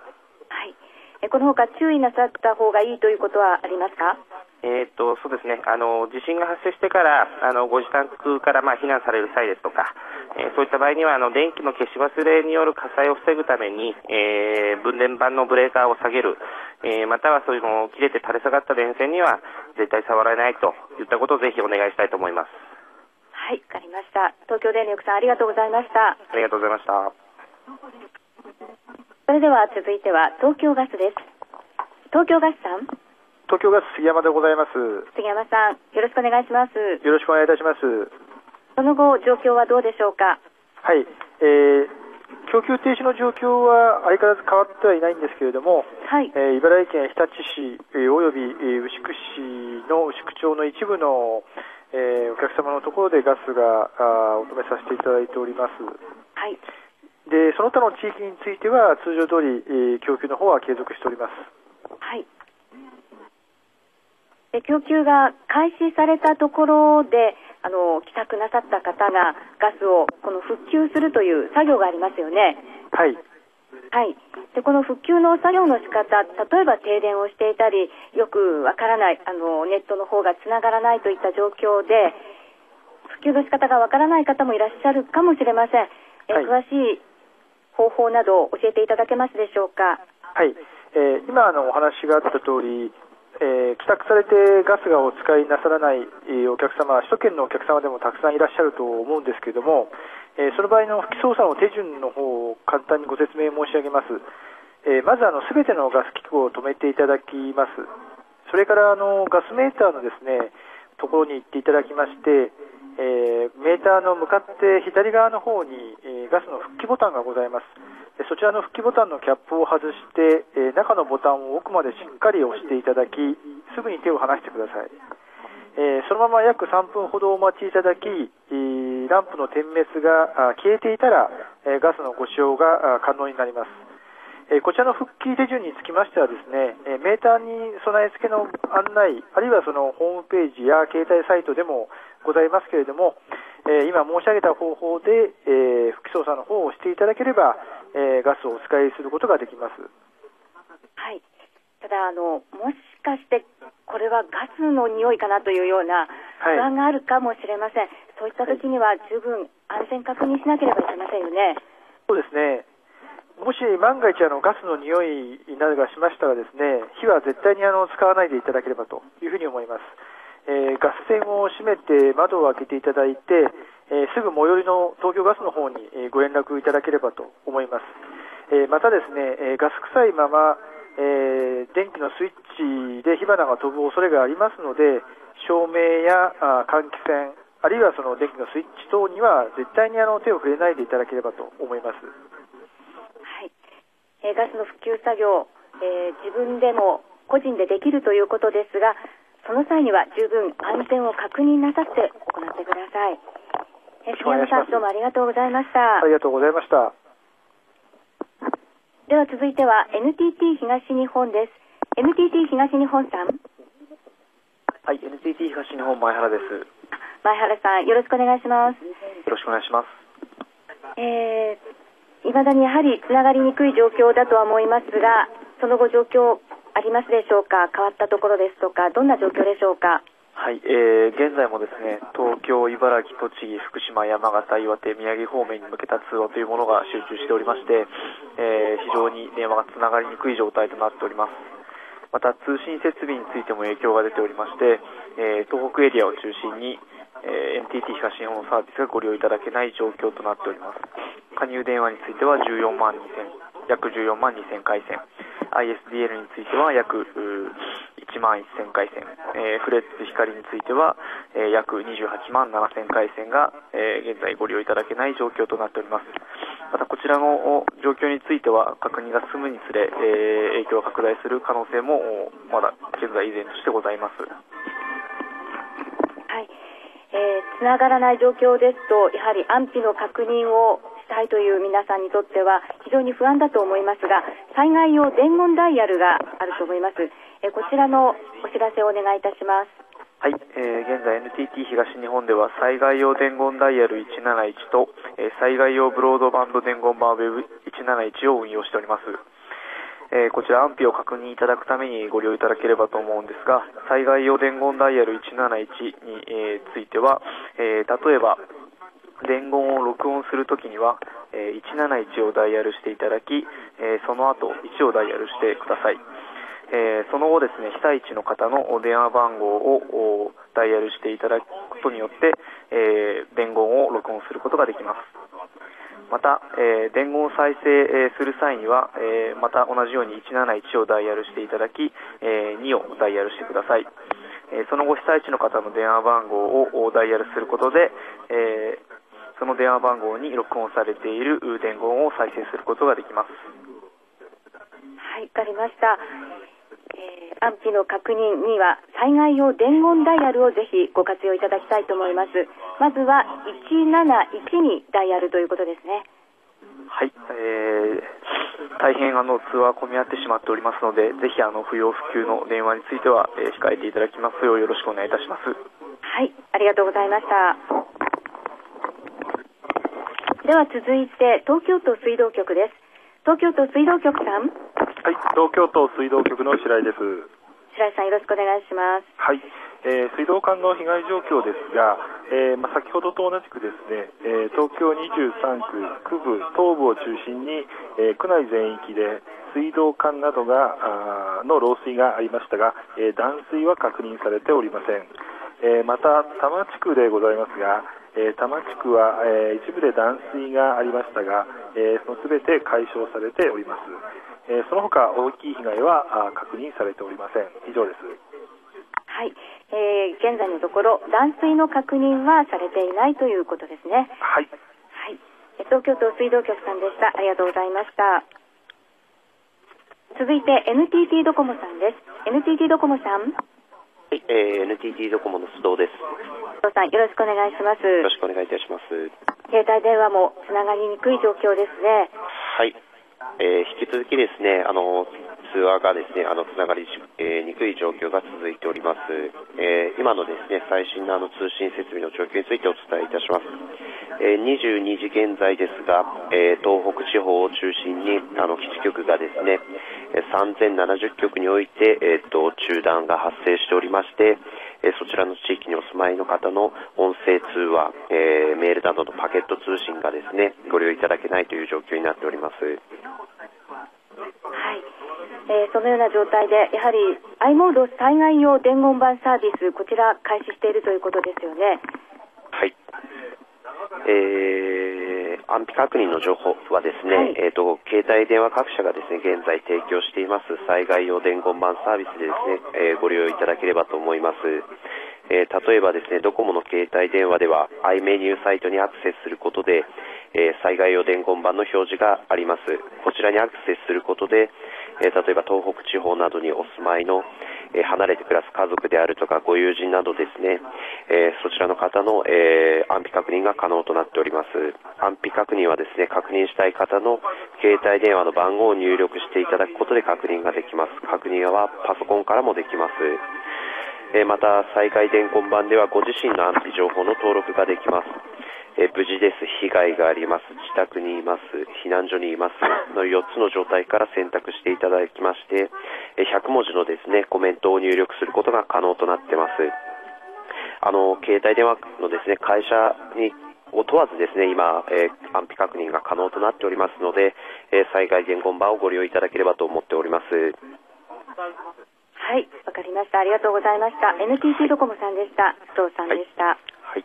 い。えこのほか注意なさった方がいいということはありますか？えーと、そうですねあの地震が発生してからあのご自宅からまあ避難される際ですとか、えー、そういった場合にはあの電気の消し忘れによる火災を防ぐために、えー、分電盤のブレーカーを下げる、えー、またはそういうのを切れて垂れ下がった電線には絶対触らないといったことをぜひお願いしたいと思います。はい、わかりました。東京電力さんありがとうございました。ありがとうございました。それでは続いては東京ガスです。東京ガスさん。東京ガス杉山でございます。杉山さん、よろしくお願いします。よろしくお願いいたします。その後、状況はどうでしょうか？はい、えー、供給停止の状況は相変わらず変わってはいないんですけれども、はいえー、茨城県日立市、えー、および、えー、牛久市の牛久町の一部の、えー、お客様のところでガスがあお止めさせていただいております。はい。で、その他の地域については通常通り、えー、供給の方は継続しております。はい。で供給が開始されたところで、あの帰宅なさった方がガスをこの復旧するという作業がありますよね。はい。はい、でこの復旧の作業の仕方例えば停電をしていたりよくわからないあのネットの方がつながらないといった状況で復旧の仕方がわからない方もいらっしゃるかもしれません、え、はい、詳しい方法など教えていただけますでしょうか。はい、えー、今あのお話があった通りえー、帰宅されてガスがお使いなさらない、えー、お客様、首都圏のお客様でもたくさんいらっしゃると思うんですけれども、えー、その場合の不起操作の手順の方を簡単にご説明申し上げます。えー、まずあの全てのガス機構を止めていただきます。それからあのガスメーターのですねところに行っていただきまして、えー、メーターの向かって左側の方に、えー、ガスの復帰ボタンがございます。そちらの復帰ボタンのキャップを外して、えー、中のボタンを奥までしっかり押していただき、すぐに手を離してください。えー、そのまま約3分ほどお待ちいただき、ランプの点滅が消えていたら、えガスのご使用が可能になります。えこちらの復帰手順につきましてはですね、えメーターに備え付けの案内、あるいはそのホームページや携帯サイトでもございますけれども、え今申し上げた方法で、え復帰操作の方をしていただければ、えガスをお使いすることができます。はい。ただ、あの、もしかしてこれはガスの匂いかなというような不安があるかもしれません、はい、そういった時には十分安全確認しなければいけませんよね。そうですね。もし万が一あのガスの匂いなどがしましたらですね、火は絶対にあの使わないでいただければというふうに思います。えー、ガス栓を閉めて窓を開けていただいて、えー、すぐ最寄りの東京ガスの方に、えご連絡いただければと思います。えまたですね、えガス臭いまま、え電気のスイッチで火花が飛ぶ恐れがありますので、照明やあ換気扇、あるいはその電気のスイッチ等には絶対にあの手を触れないでいただければと思います。はい。えー、ガスの復旧作業、えー、自分でも個人でできるということですが、その際には十分安全を確認なさって行ってください。えー、杉山さん、どうもありがとうございました。ありがとうございました。では続いては NTT 東日本です。NTT 東日本さん。はい、NTT 東日本前原です。前原さん、よろしくお願いします。よろしくお願いします。えー、いまだにやはりつながりにくい状況だとは思いますが、その後状況ありますでしょうか？変わったところですとか、どんな状況でしょうか？はい、えー、現在もですね、東京、茨城、栃木、福島、山形、岩手、宮城方面に向けた通話というものが集中しておりまして、えー、非常に電話がつながりにくい状態となっております。また通信設備についても影響が出ておりまして、えー、東北エリアを中心に、え、NTT 東日本のサービスがご利用いただけない状況となっております。加入電話については14万2000、約14万2000回線、ISDL については約1万1000回線、えー、フレッツ光については、えー、約28万7000回線が、えー、現在ご利用いただけない状況となっております。またこちらの状況については確認が進むにつれ、え影響が拡大する可能性もまだ現在依然としてございますはい。えー、つながらない状況ですと、やはり安否の確認をたいという皆さんにとっては非常に不安だと思いますが、災害用伝言ダイヤルがあると思います。え、こちらのお知らせをお願いいたします。はい、えー、現在 NTT 東日本では災害用伝言ダイヤル171と、えー、災害用ブロードバンド伝言版ウェブ171を運用しております。えー、こちら安否を確認いただくためにご利用いただければと思うんですが、災害用伝言ダイヤル171に、えー、ついては、えー、例えば、伝言を録音するときには、え171をダイヤルしていただき、えその後1をダイヤルしてください。えその後ですね、被災地の方の電話番号をダイヤルしていただくことによって、え伝言を録音することができます。また、えー、伝言を再生、する際には、え、また同じように171をダイヤルしていただき、え2をダイヤルしてください。えその後、被災地の方の電話番号をダイヤルすることで、えその電話番号に録音されている伝言を再生することができます。はい、わかりました。えー、安否の確認には災害用伝言ダイヤルをぜひご活用いただきたいと思います。まずは171にダイヤルということですね。はい、えー、大変あの通話混み合ってしまっておりますので、ぜひあの不要不急の電話については、えー、控えていただきますようよろしくお願いいたします。はい、ありがとうございました。では続いて東京都水道局です。東京都水道局さん。はい、東京都水道局の白井です。白井さん、よろしくお願いします。はい、えー、水道管の被害状況ですが、えー、まあ、先ほどと同じくですね、えー、東京23区、区部、東部を中心に、え区内全域で水道管などがあの漏水がありましたが、え断水は確認されておりません。えまた、多摩地区でございますが、え多摩地区は、え一部で断水がありましたが、えその全て解消されております。えー、その他大きい被害は確認されておりません。以上です。はい、えー、現在のところ断水の確認はされていないということですね。はい、はい、東京都水道局さんでした。ありがとうございました。続いて NTT ドコモさんです。NTT ドコモさんはい、えー、NTT ドコモの須藤です。須藤さんよろしくお願いします。よろしくお願いいたします。携帯電話もつながりにくい状況ですね。はい。えー、引き続きですね、あの、通話がですね、あの、つながり、えー、にくい状況が続いております。えー、今のですね、最新のあの通信設備の状況についてお伝えいたします。えー、22時現在ですが、えー、東北地方を中心に、あの、基地局がですね、3070局において、えっ、と、中断が発生しておりまして、えそちらの地域にお住まいの方の音声通話、えメールなどのパケット通信がですね、ご利用いただけないという状況になっております。はい。えーそのような状態で、やはり i モード災害用伝言板サービス、こちら開始しているということですよね。はい。えー、安否確認の情報はですね、えっ、と、携帯電話各社がですね、現在提供しています災害用伝言板サービスでですね、えーご利用いただければと思います。えー例えばですね、ドコモの携帯電話では、i メニューサイトにアクセスすることで、えー災害用伝言板の表示があります。こちらにアクセスすることで、え例えば東北地方などにお住まいの、え離れて暮らす家族であるとかご友人などですね、えそちらの方の、え安否確認が可能となっております。安否確認はですね、確認したい方の携帯電話の番号を入力していただくことで確認ができます。確認はパソコンからもできます。また、災害伝言板ではご自身の安否情報の登録ができます。えー無事です、被害があります、自宅にいます、避難所にいますの4つの状態から選択していただきまして、えー100文字のですね、コメントを入力することが可能となってます。あの、携帯電話のですね、会社にを問わずですね、今、えー安否確認が可能となっておりますので、えー災害伝言板をご利用いただければと思っております。はい、わかりました。ありがとうございました。NTT ドコモさんでした。須藤さんでした。はい。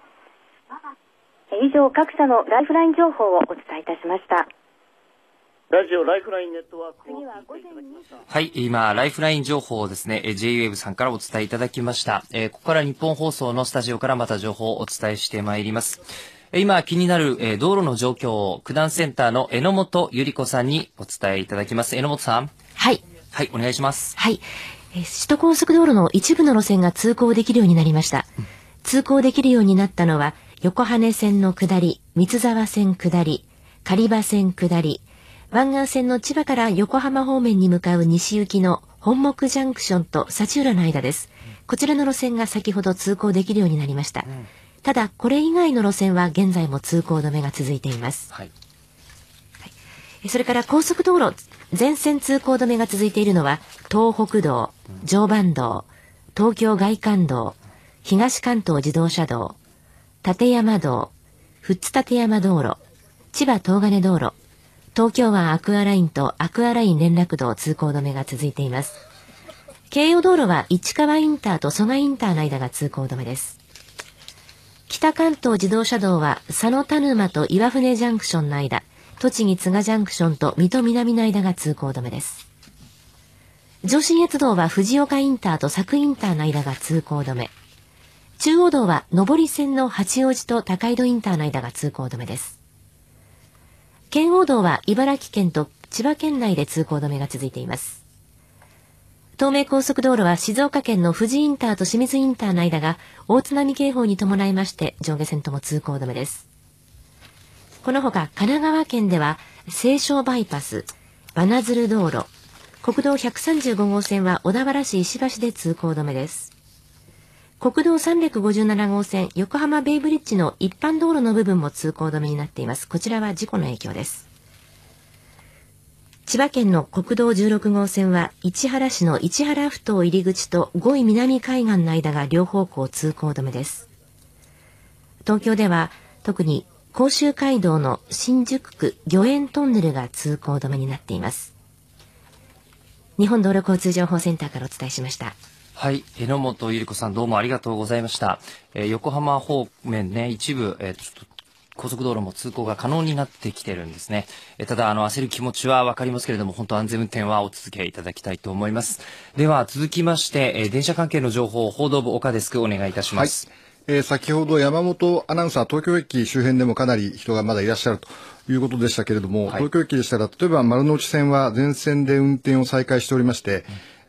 以上、各社のライフライン情報をお伝えいたしました。ラジオライフラインネットワーク次は午前2時。はい、今、ライフライン情報をですね、えー JWAVE さんからお伝えいただきました。えーここから日本放送のスタジオからまた情報をお伝えしてまいります。えー今気になる、えー道路の状況を九段センターの榎本ゆり子さんにお伝えいただきます。榎本さん。はい。はい、お願いします。はい。えー首都高速道路の一部の路線が通行できるようになりました。通行できるようになったのは、横羽線の下り、三沢線下り、狩場線下り、湾岸線の千葉から横浜方面に向かう西行きの本木ジャンクションと幸浦の間です。こちらの路線が先ほど通行できるようになりました。ただ、これ以外の路線は現在も通行止めが続いています。はいえそれから高速道路、全線通行止めが続いているのは、東北道、常磐道、東京外環道、東関東自動車道、立山道、富津立山道路、千葉東金道路、東京湾アクアラインとアクアライン連絡道通行止めが続いています。京葉道路は市川インターと蘇我インターの間が通行止めです。北関東自動車道は佐野田沼と岩船ジャンクションの間、栃木津賀ジャンクションと水戸南の間が通行止めです。上信越道は藤岡インターと佐久インターの間が通行止め。中央道は上り線の八王子と高井戸インターの間が通行止めです。県央道は茨城県と千葉県内で通行止めが続いています。東名高速道路は静岡県の富士インターと清水インターの間が大津波警報に伴いまして上下線とも通行止めです。このほか神奈川県では西湘バイパス、真鶴道路、国道135号線は小田原市石橋で通行止めです。国道357号線横浜ベイブリッジの一般道路の部分も通行止めになっています。こちらは事故の影響です。千葉県の国道16号線は市原市の市原ふ頭入り口と五位南海岸の間が両方向通行止めです。東京では特に甲州街道の新宿区御苑トンネルが通行止めになっています。日本道路交通情報センターからお伝えしました。はい。榎本ゆり子さんどうもありがとうございました。えー横浜方面ね、一部、えーちょっと高速道路も通行が可能になってきてるんですね。えーただ、あの、焦る気持ちはわかりますけれども、本当安全運転はお続けいただきたいと思います。では、続きまして、えー電車関係の情報を報道部岡デスクお願いいたします。えー先ほど山本アナウンサー、東京駅周辺でもかなり人がまだいらっしゃるということでしたけれども、東京駅でしたら、例えば丸の内線は全線で運転を再開しておりまして、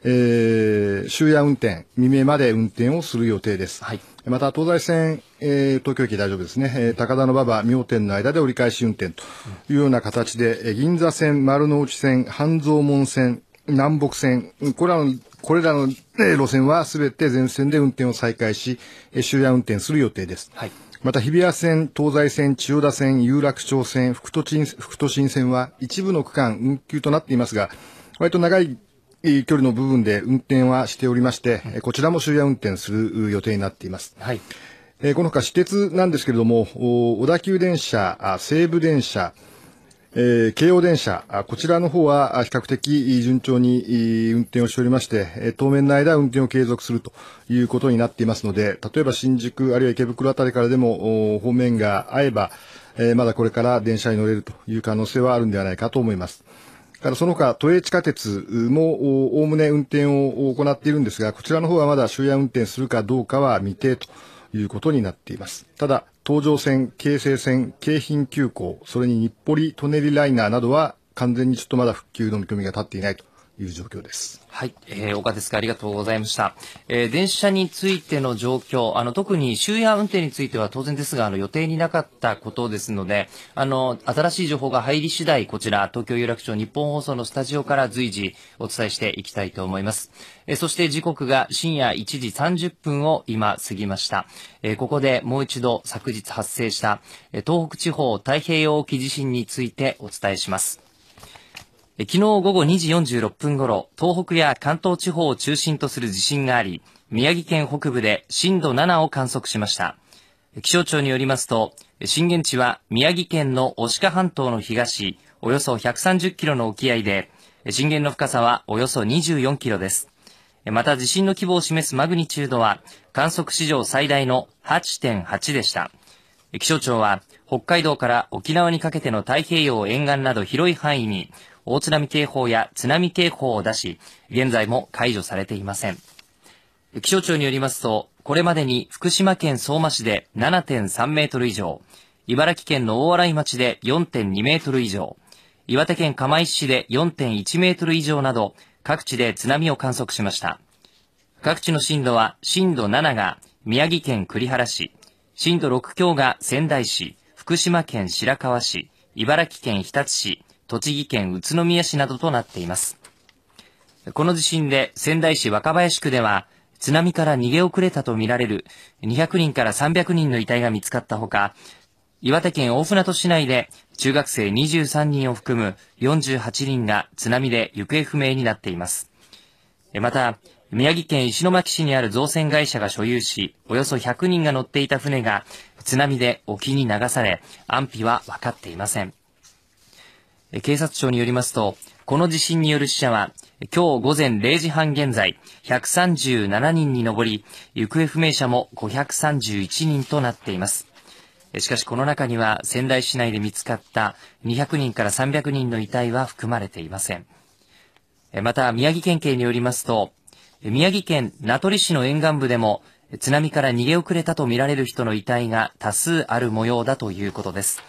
えー終夜運転、未明まで運転をする予定です。また、東西線、えー東京駅大丈夫ですね、えー高田馬場、妙店の間で折り返し運転というような形で、えー銀座線、丸の内線、半蔵門線、南北線、これらの、これらの、えー路線はすべて全線で運転を再開し、えー終夜運転する予定です。また、日比谷線、東西線、千代田線、有楽町線、副都心、副都心線は一部の区間運休となっていますが、割と長い、距離の部分で運転はしておりまして、うん、こちらも終夜運転する予定になっています。はい。えー、このほか私鉄なんですけれども、小田急電車、西武電車、えー、京王電車、こちらの方は比較的順調に運転をしておりまして、当面の間運転を継続するということになっていますので、例えば新宿あるいは池袋あたりからでも方面が合えば、えー、まだこれから電車に乗れるという可能性はあるんではないかと思います。からその他、都営地下鉄もおおむね運転を行っているんですが、こちらの方はまだ終夜運転するかどうかは未定ということになっています。ただ、東上線、京成線、京浜急行、それに日暮里舎人ライナーなどは完全にちょっとまだ復旧の見込みが立っていないという状況です。はい。えー、岡ですか、ありがとうございました。えー、電車についての状況、あの、特に終夜運転については当然ですが、あの、予定になかったことですので、あの、新しい情報が入り次第、こちら、東京有楽町日本放送のスタジオから随時お伝えしていきたいと思います。えー、そして時刻が深夜1時30分を今過ぎました。えー、ここでもう一度昨日発生した、えー、東北地方太平洋沖地震についてお伝えします。昨日午後2時46分頃、東北や関東地方を中心とする地震があり、宮城県北部で震度7を観測しました。気象庁によりますと、震源地は宮城県の牡鹿半島の東、およそ130キロの沖合で、震源の深さはおよそ24キロです。また地震の規模を示すマグニチュードは、観測史上最大の8.8でした。気象庁は、北海道から沖縄にかけての太平洋沿岸など広い範囲に、大津波警報や津波警報を出し、現在も解除されていません。気象庁によりますと、これまでに福島県相馬市で7.3メートル以上、茨城県の大洗町で4.2メートル以上、岩手県釜石市で4.1メートル以上など、各地で津波を観測しました。各地の震度は、震度7が宮城県栗原市、震度6強が仙台市、福島県白河市、茨城県日立市、栃木県宇都宮市などとなっています。この地震で仙台市若林区では津波から逃げ遅れたとみられる200人から300人の遺体が見つかったほか、岩手県大船渡市内で中学生23人を含む48人が津波で行方不明になっています。また、宮城県石巻市にある造船会社が所有し、およそ100人が乗っていた船が津波で沖に流され、安否は分かっていません。警察庁によりますと、この地震による死者は、今日午前0時半現在、137人に上り、行方不明者も531人となっています。しかしこの中には仙台市内で見つかった200人から300人の遺体は含まれていません。また、宮城県警によりますと、宮城県名取市の沿岸部でも、津波から逃げ遅れたとみられる人の遺体が多数ある模様だということです。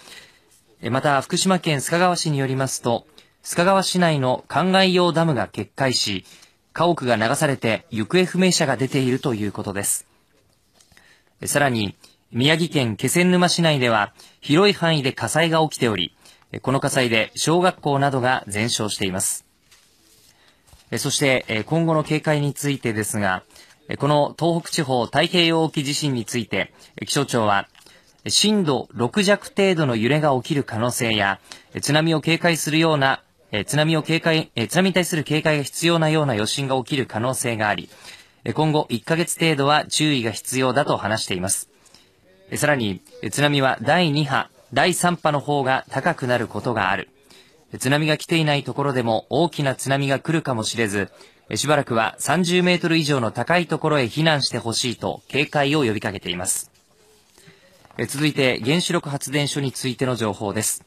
また、福島県須賀川市によりますと、須賀川市内の灌漑用ダムが決壊し、家屋が流されて行方不明者が出ているということです。さらに、宮城県気仙沼市内では広い範囲で火災が起きており、この火災で小学校などが全焼しています。そして、今後の警戒についてですが、この東北地方太平洋沖地震について、気象庁は、震度6弱程度の揺れが起きる可能性や、津波を警戒するような、津波を警戒、津波に対する警戒が必要なような余震が起きる可能性があり、今後1ヶ月程度は注意が必要だと話しています。さらに、津波は第2波、第3波の方が高くなることがある。津波が来ていないところでも大きな津波が来るかもしれず、しばらくは30メートル以上の高いところへ避難してほしいと警戒を呼びかけています。続いて原子力発電所についての情報です。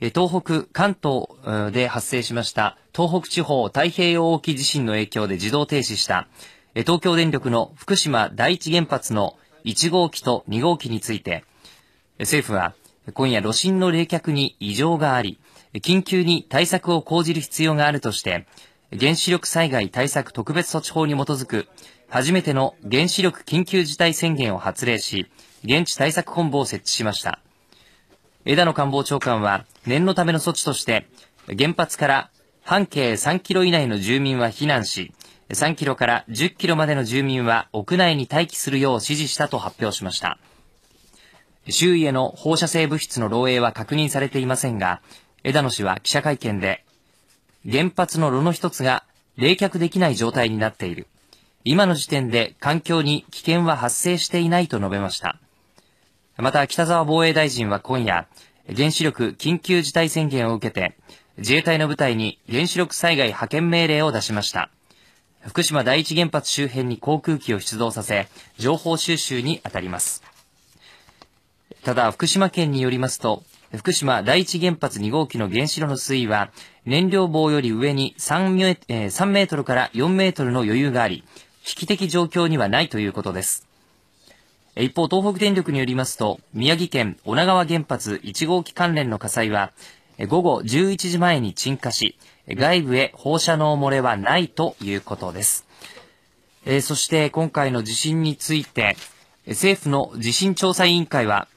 東北、関東で発生しました東北地方太平洋沖地震の影響で自動停止した東京電力の福島第一原発の1号機と2号機について政府は今夜炉心の冷却に異常があり緊急に対策を講じる必要があるとして原子力災害対策特別措置法に基づく初めての原子力緊急事態宣言を発令し現地対策本部を設置しました。枝野官房長官は念のための措置として原発から半径3キロ以内の住民は避難し3キロから10キロまでの住民は屋内に待機するよう指示したと発表しました。周囲への放射性物質の漏洩は確認されていませんが、枝野氏は記者会見で、原発の炉の一つが冷却できない状態になっている。今の時点で環境に危険は発生していないと述べました。また北沢防衛大臣は今夜、原子力緊急事態宣言を受けて、自衛隊の部隊に原子力災害派遣命令を出しました。福島第一原発周辺に航空機を出動させ、情報収集に当たります。ただ、福島県によりますと、福島第一原発2号機の原子炉の水位は、燃料棒より上に 3, メえー3メートルから4メートルの余裕があり、危機的状況にはないということです。一方、東北電力によりますと、宮城県女川原発1号機関連の火災は、午後11時前に鎮火し、外部へ放射能漏れはないということです。えーそして今回の地震について、政府の地震調査委員会は、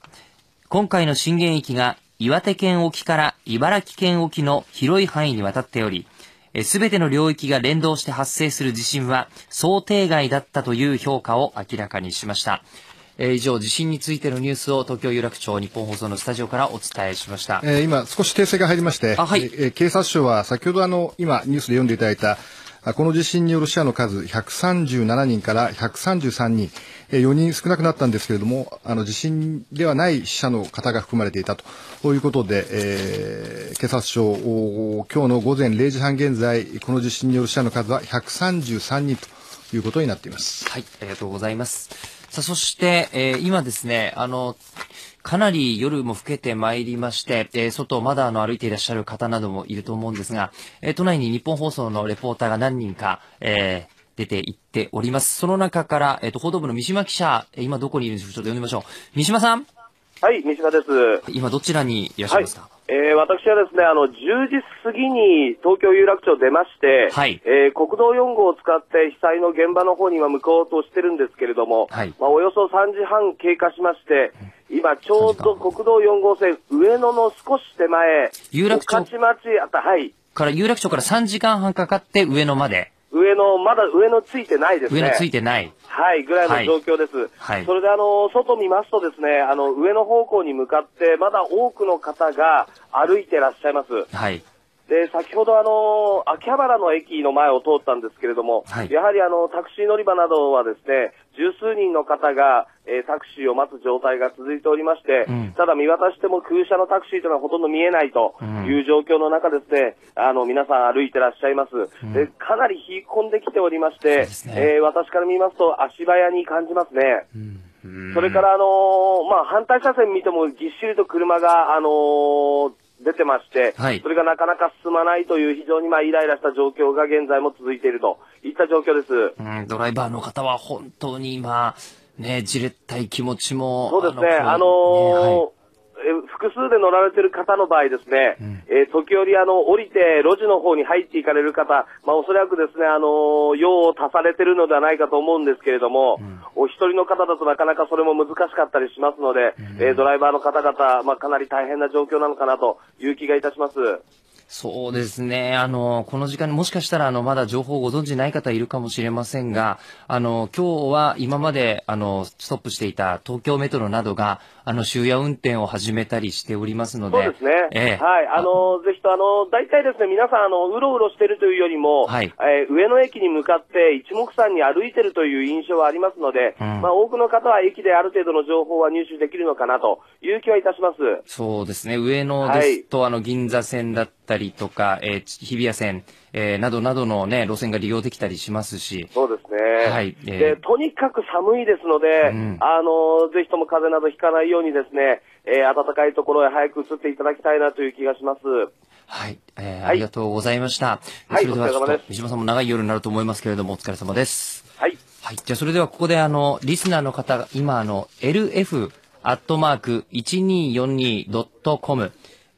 今回の震源域が岩手県沖から茨城県沖の広い範囲にわたっており、すべての領域が連動して発生する地震は想定外だったという評価を明らかにしました。えー以上、地震についてのニュースを東京有楽町日本放送のスタジオからお伝えしました。えー今、少し訂正が入りまして、あはいえー警察庁は先ほどあの、今、ニュースで読んでいただいた、あこの地震による死者の数137人から133人、えー4人少なくなったんですけれども、あの地震ではない死者の方が含まれていたということで、えー警察庁、お今日の午前0時半現在、この地震による死者の数は133人ということになっています。はい、ありがとうございます。さあ、そして、えー今ですね、あの、かなり夜も更けてまいりまして、えー外をまだあの歩いていらっしゃる方などもいると思うんですが、えー都内に日本放送のレポーターが何人か、えー出て行っております。その中から、えっ、と、報道部の三島記者、えー今どこにいるんでしょうか？ちょっと呼んでみましょう。三島さんはい、三島です。今どちらにいらっしゃいますか、えー私はですね、あの、10時過ぎに東京有楽町出まして、はい。えー国道4号を使って被災の現場の方に今向こうとしてるんですけれども、はい。まあ、およそ3時半経過しまして、今ちょうど国道4号線上野の少し手前、有楽町。御徒町あった、はい、から、有楽町から3時間半かかって上野まで、上野、まだ上野ついてないですね。上野ついてない。はい、ぐらいの状況です。はいそれであの、外見ますとですね、あの、上野方向に向かって、まだ多くの方が歩いてらっしゃいます。はい。で、先ほどあの、秋葉原の駅の前を通ったんですけれども、はいやはりあの、タクシー乗り場などはですね、十数人の方が、えータクシーを待つ状態が続いておりまして、うん。ただ見渡しても空車のタクシーというのはほとんど見えないという状況の中ですね、あの、皆さん歩いてらっしゃいます。で、かなり冷え込んできておりまして、えー私から見ますと足早に感じますね。それから、あのーまあ、反対車線見てもぎっしりと車が、あのー出てまして、はいそれがなかなか進まないという非常にまあイライラした状況が現在も続いているといった状況です。うん、ドライバーの方は本当に今、ね、じれったい気持ちも。そうですね、あのーねはいえ複数で乗られている方の場合ですね、えー時折あの、降りて路地の方に入っていかれる方、まあおそらくですね、あのー用を足されてるのではないかと思うんですけれども、お一人の方だとなかなかそれも難しかったりしますので、えードライバーの方々、まあかなり大変な状況なのかなという気がいたします。そうですね。あの、この時間にもしかしたら、あの、まだ情報をご存知ない方いるかもしれませんが、あの、今日は今まで、あの、ストップしていた東京メトロなどが、あの、終夜運転を始めたりしておりますので。そうですね。ええはい。あの、ぜひと、あの、大体ですね、皆さん、あの、うろうろしてるというよりも、はいえー上野駅に向かって一目散に歩いてるという印象はありますので、うんまあ、多くの方は駅である程度の情報は入手できるのかなという気はいたします。そうですね。上野ですと、あの、銀座線だったりとか、えーち日比谷線、えーなどなどのね、路線が利用できたりしますし。そうですね。はい。えーで、とにかく寒いですので、んあの、ぜひとも風邪などひかないようにですね、えー暖かいところへ早く移っていただきたいなという気がします。はい、えーありがとうございました。はいそれではちょっお疲れ様ですと、三島さんも長い夜になると思いますけれども、お疲れ様です。はい。はい。じゃあ、それではここで、あの、リスナーの方が、今、あの、lf、アットマーク、1242.com、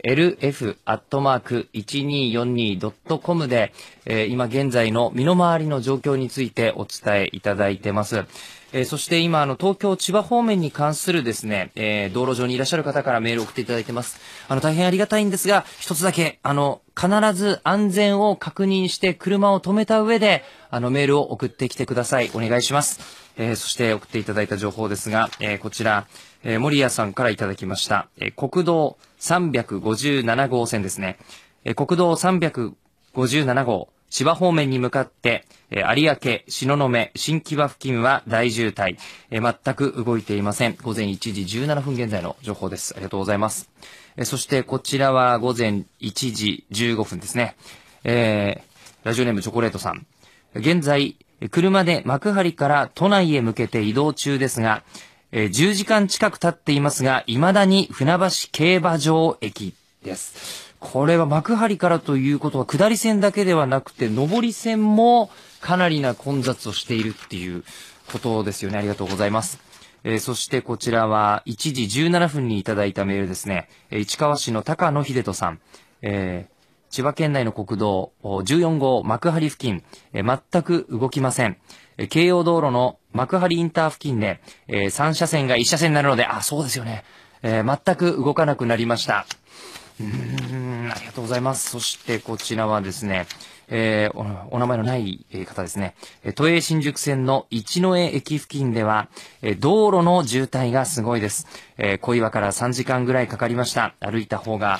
lf.1242.com で、えー今現在の身の回りの状況についてお伝えいただいてます。えーそして今、あの、東京、千葉方面に関するですね、えー道路上にいらっしゃる方からメールを送っていただいてます。あの、大変ありがたいんですが、一つだけ、あの、必ず安全を確認して車を止めた上で、あの、メールを送ってきてください。お願いします。えーそして送っていただいた情報ですが、えーこちら、えー森谷さんからいただきました。えー国道357号線ですね。えー国道357号、千葉方面に向かって、えー有明、東雲、新木場付近は大渋滞、えー全く動いていません。午前1時17分現在の情報です。ありがとうございます。えーそしてこちらは午前1時15分ですね。えーラジオネームチョコレートさん。現在、車で幕張から都内へ向けて移動中ですが、えー10時間近く経っていますが、未だに船橋競馬場駅です。これは幕張からということは、下り線だけではなくて、上り線もかなりな混雑をしているっていうことですよね。ありがとうございます。えーそしてこちらは1時17分にいただいたメールですね。えー市川市の高野秀人さん。えー千葉県内の国道14号幕張付近、全く動きません。え京葉道路の幕張インター付近で、え3車線が1車線になるので、あ、そうですよね。えー全く動かなくなりました。うーん、ありがとうございます。そしてこちらはですね、えーお名前のない方ですね。都営新宿線の一之江駅付近では、え道路の渋滞がすごいです。えー小岩から3時間ぐらいかかりました。歩いた方が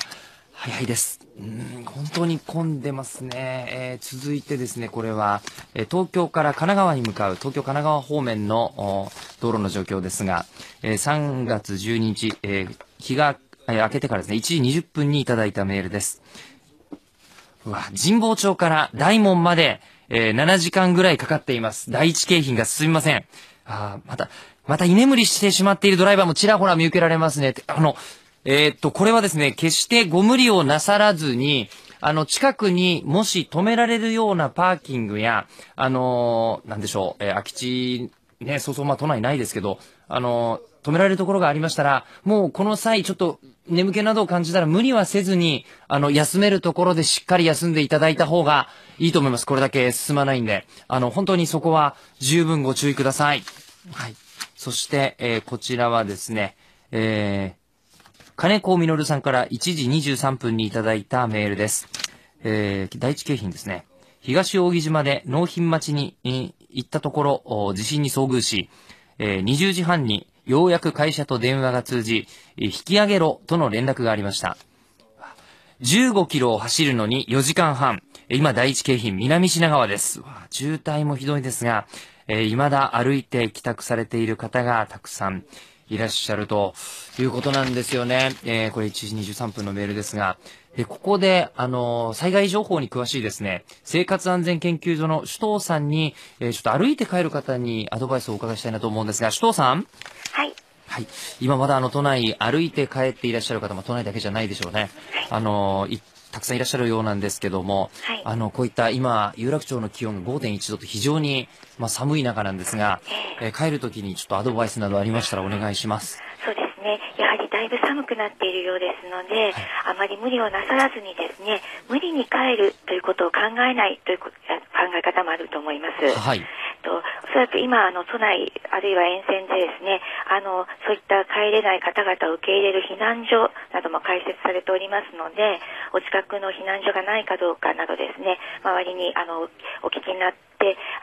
早いです。うん本当に混んでますね。えー続いてですね、これは、えー東京から神奈川に向かう、東京神奈川方面の道路の状況ですが、えー3月12日、えー日が、えー明けてからですね、1時20分にいただいたメールです。うわ、神保町から大門まで、えー7時間ぐらいかかっています。第一京浜が進みません。あまた、また居眠りしてしまっているドライバーもちらほら見受けられますね。あの、えーっと、これはですね、決してご無理をなさらずに、あの、近くにもし止められるようなパーキングや、あのーなんでしょう、えー空き地、ね、そうそう、まあ、都内ないですけど、あのー止められるところがありましたら、もうこの際、ちょっと眠気などを感じたら無理はせずに、あの、休めるところでしっかり休んでいただいた方がいいと思います。これだけ進まないんで。あの、本当にそこは十分ご注意ください。はい。そして、えーこちらはですね、えー、金子みのるさんから1時23分にいただいたメールです。えー、第一京浜ですね。東扇島で納品待ちに、行ったところ、地震に遭遇し、えー20時半にようやく会社と電話が通じ、引き上げろとの連絡がありました。15キロを走るのに4時間半。今、第一京浜南品川です。渋滞もひどいですが、えー未だ歩いて帰宅されている方がたくさんいらっしゃるということなんですよね。えーこれ1時23分のメールですが、えーここで、あのー災害情報に詳しいですね、生活安全研究所の首藤さんに、えーちょっと歩いて帰る方にアドバイスをお伺いしたいなと思うんですが、首藤さんはい。はい。今まだあの都内歩いて帰っていらっしゃる方も都内だけじゃないでしょうね。あの、いたくさんいらっしゃるようなんですけども、はいあの、こういった今、有楽町の気温が5.1度と非常に、まあ、寒い中なんですが、えー帰るときにちょっとアドバイスなどありましたらお願いします。そうですね。やはりだいぶ寒くなっているようですので、あまり無理をなさらずにですね、無理に帰るということを考えないという考え方もあると思います。はい。とおそらく今あの都内あるいは沿線でですねあのそういった帰れない方々を受け入れる避難所なども開設されておりますのでお近くの避難所がないかどうかなどですね周りにあのお聞きになって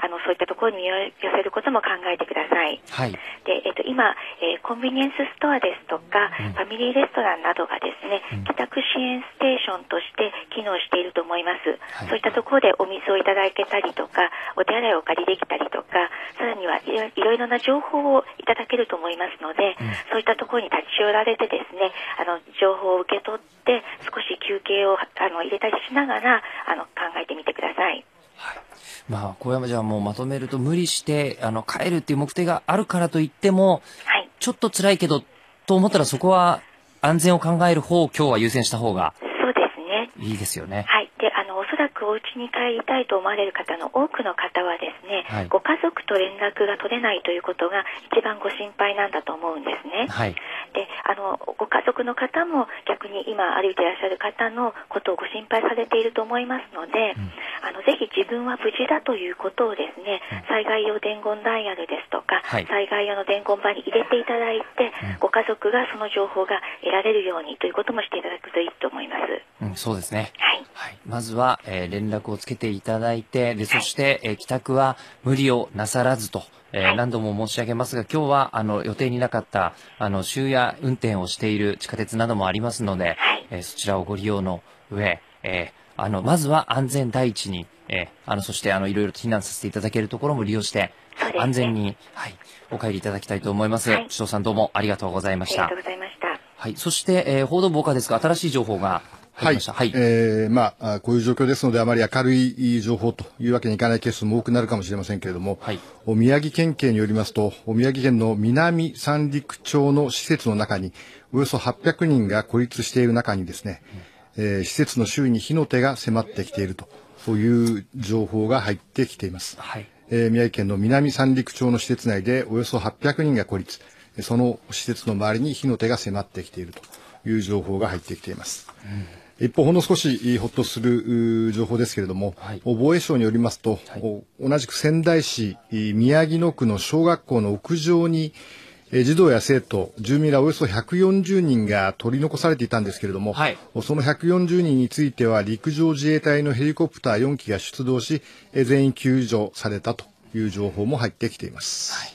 あのそういったところに身を寄せることも考えてください。はい。で、えっと、今、えーコンビニエンスストアですとか、ファミリーレストランなどがですね、帰宅支援ステーションとして機能していると思います。そういったところでお水をいただけたりとか、お手洗いをお借りできたりとか、さらにはいろいろいろな情報をいただけると思いますので、そういったところに立ち寄られてですね、あの、情報を受け取って、少し休憩をあの入れたりしながら、あの、考えてみてください。まあ、小山じゃあもうまとめると無理して、あの、帰るっていう目的があるからといっても、ちょっと辛いけど、と思ったらそこは安全を考える方を今日は優先した方がそうですね。いいですよね。はい。そらくお家に帰りたいと思われる方の多くの方はですね、はいご家族と連絡が取れないということが一番ご心配なんだと思うんですね。はい。で、あの、ご家族の方も逆に今歩いていらっしゃる方のことをご心配されていると思いますので、あの、ぜひ自分は無事だということをですね、災害用伝言ダイヤルですとか、はい災害用の伝言板に入れていただいて、ご家族がその情報が得られるようにということもしていただくといいと思います。うん、そうですね。はい。まずは、えー連絡をつけていただいて、で、そして、えー帰宅は無理をなさらずと、えー何度も申し上げますが、今日は、あの、予定になかった、あの、終夜運転をしている地下鉄などもありますので、えーそちらをご利用の上、えーあの、まずは安全第一に、ええー、あの、そして、あの、いろいろと避難させていただけるところも利用して、ね安全に、はい、お帰りいただきたいと思います。はい首藤さんどうもありがとうございましたありがとう。ございました。はい。そして、えー報道部岡ですが、新しい情報が入りました。はい。えーまあ、あこういう状況ですので、あまり明るい情報というわけにいかないケースも多くなるかもしれませんけれども、お宮城県警によりますと、お宮城県の南三陸町の施設の中に、およそ800人が孤立している中にですね、えー施設の周囲に火の手が迫ってきているという情報が入ってきています。えー宮城県の南三陸町の施設内でおよそ800人が孤立、その施設の周りに火の手が迫ってきているという情報が入ってきています。一方、ほんの少しほっとするう情報ですけれども、防衛省によりますと、お同じく仙台市宮城野区の小学校の屋上に、えー児童や生徒、住民らおよそ140人が取り残されていたんですけれども、その140人については陸上自衛隊のヘリコプター4機が出動し、えー全員救助されたという情報も入ってきています。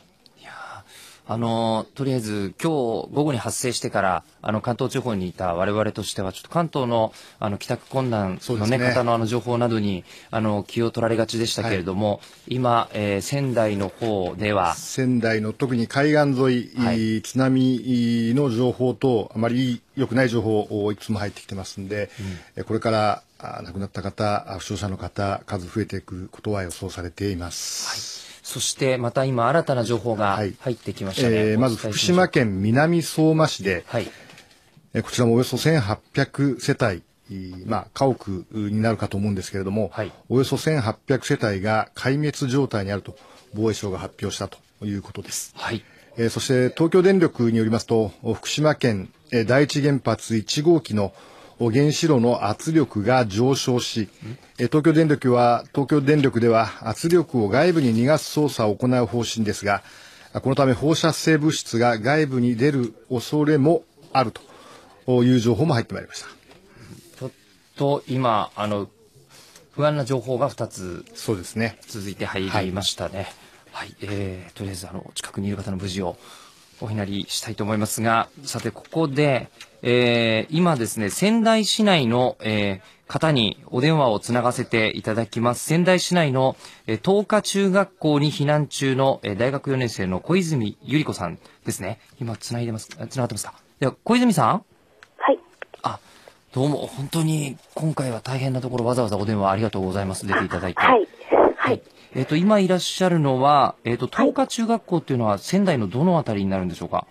あの、とりあえず、今日午後に発生してから、あの、関東地方にいた我々としては、ちょっと関東の、あの、帰宅困難のね、ね。方のあの、情報などに、あの、気を取られがちでしたけれども、今、えー仙台の方では、仙台の特に海岸沿い、津波の情報とあまり良くない情報をいくつも入ってきてますんで、えこれからあ亡くなった方、あ負傷者の方、数増えていくことは予想されています。そしてまた今新たな情報が入ってきましたね。えーまず福島県南相馬市で、えーこちらもおよそ1800世帯、まあ、家屋になるかと思うんですけれども、およそ1800世帯が壊滅状態にあると防衛省が発表したということです。えーそして東京電力によりますと、福島県、えー第一原発1号機の原子炉の圧力が上昇し、えー東京電力は、東京電力では圧力を外部に逃がす操作を行う方針ですが、このため放射性物質が外部に出る恐れもあるという情報も入ってまいりました。ちょっと今、あの、不安な情報が2つ、そうですね。続いて入りましたね。はい、えー、とりあえず、あの、近くにいる方の無事をお祈りしたいと思いますが、さて、ここで、えー、今ですね、仙台市内の、えー方にお電話をつながせていただきます。仙台市内の、えー、東華中学校に避難中の、えー大学4年生の小泉ゆり子さんですね。今、つないでます、あつながってますか？では、小泉さん？はい。あ、どうも、本当に今回は大変なところわざわざお電話ありがとうございます。出ていただいて。はい。はい。えっ、と、今いらっしゃるのは、えっ、と、東華中学校っていうのは仙台のどのあたりになるんでしょうか？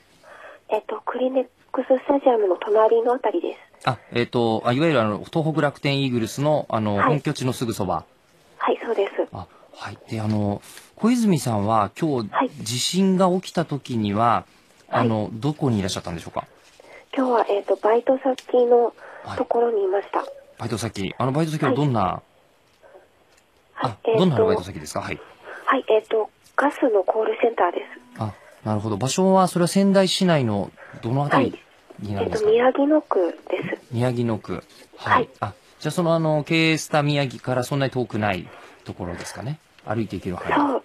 えっと、クリネックススタジアムの隣のあたりです。あ、えっ、とあ、いわゆるあの、東北楽天イーグルスの、あの、はい本拠地のすぐそば。はい、そうです。はい。で、あの、小泉さんは今日、地震が起きた時には、あの、どこにいらっしゃったんでしょうか？今日は、えっと、バイト先のところにいました。バイト先。あの、バイト先はどんな、あ、えーとどんなのバイト先ですか？はい。はい、えっと、ガスのコールセンターです。あ、なるほど。場所は、それは仙台市内のどのあたりになえっと、るんですか、宮城野区です。宮城野区。はい。あ、じゃあそのあの、経営スタ宮城からそんなに遠くないところですかね？歩いていける範囲。そう。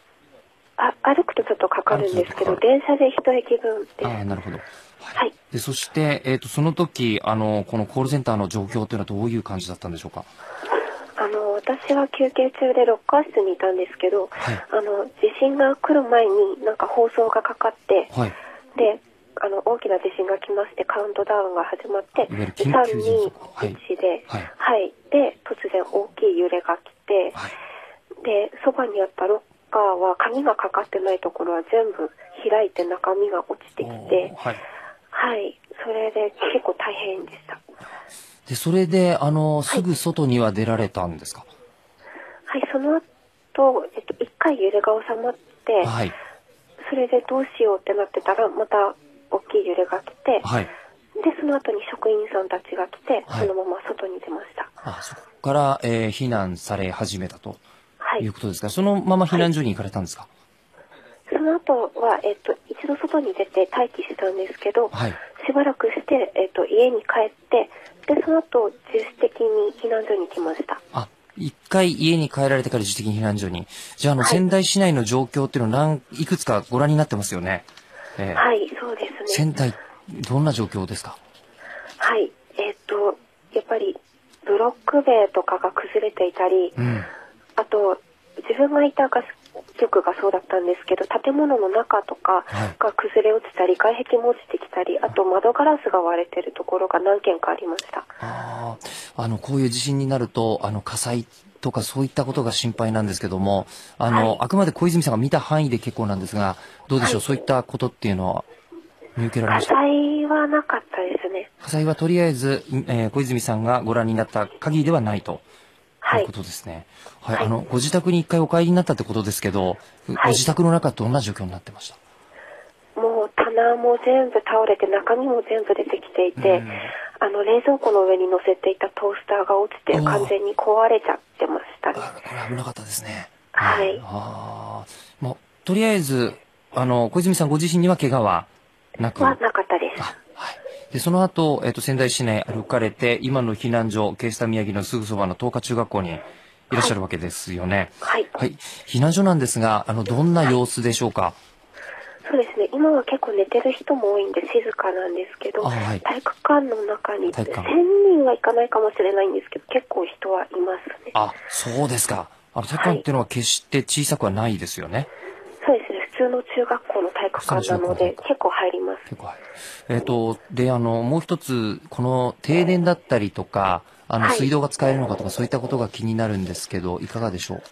あ、歩くとちょっとかかるんですけど、電車で一駅分です。ああ、なるほど。はい。で、そして、えっ、と、その時、あの、このコールセンターの状況というのはどういう感じだったんでしょうか？私は休憩中でロッカー室にいたんですけど、あの、地震が来る前になんか放送がかかって、はい。で、あの、大きな地震が来まして、カウントダウンが始まって、いわゆる3、緊急2、はい。1で、はい。はい。で、突然大きい揺れが来て、で、そばにあったロッカーは鍵がかかってないところは全部開いて中身が落ちてきて、はい。はい。それで結構大変でした。で、それで、あの、すぐ外には出られたんですか？はい、その後、えっと、一回揺れが収まって、はい。それでどうしようってなってたら、また大きい揺れが来て、はい。で、その後に職員さんたちが来て、はいそのまま外に出ました。あ、そこから、えー避難され始めたと。はいいうことですか？そのまま避難所に行かれたんですか？その後は、えっと、一度外に出て待機したんですけど、はい。しばらくして、えっと、家に帰って、で、その後、自主的に避難所に来ました。あ、一回家に帰られてから自主的に避難所に。じゃあ、あの、仙台市内の状況っていうのを何、いくつかご覧になってますよね。えーはい、そうですね。仙台、どんな状況ですか？はい、えっと、やっぱり、ブロック塀とかが崩れていたり、うん。あと、自分がいたガス局がそうだったんですけど、建物の中とかが崩れ落ちたり、外壁も落ちてきたり、あと窓ガラスが割れてるところが何件かありました。あーあの、こういう地震になると、あの、火災とかそういったことが心配なんですけども、あの、あくまで小泉さんが見た範囲で結構なんですが、どうでしょう、そういったことっていうのは見受けられま火した？災はなかったですね。火災はとりあえず、えー小泉さんがご覧になった限りではないと。いうことですね。はい。あの、ご自宅に一回お帰りになったってことですけど、ご自宅の中どんな状況になってました？もう棚も全部倒れて中身も全部出てきていて、あの冷蔵庫の上に乗せていたトースターが落ちて完全に壊れちゃってましたね。これ危なかったですね。はい。ああ。もう、とりあえず、あの、小泉さんご自身には怪我はなく？はなかったです。で、その後、えっ、と、仙台市内歩かれて、今の避難所、ケースタ宮城のすぐそばの東華中学校にいらっしゃるわけですよね。はい。はい。避難所なんですが、あの、どんな様子でしょうか？そうですね。今は結構寝てる人も多いんで静かなんですけど、あはい体育館の中に1000体育館人はいかないかもしれないんですけど、結構人はいますね。あ、そうですか。あの、体育館っていうのは決して小さくはないですよね。そうですね。普通の中学校の体育館なので、結構入ります。えっ、と、で、あの、もう一つ、この停電だったりとか、あの、はい水道が使えるのかとか、そういったことが気になるんですけど、いかがでしょう？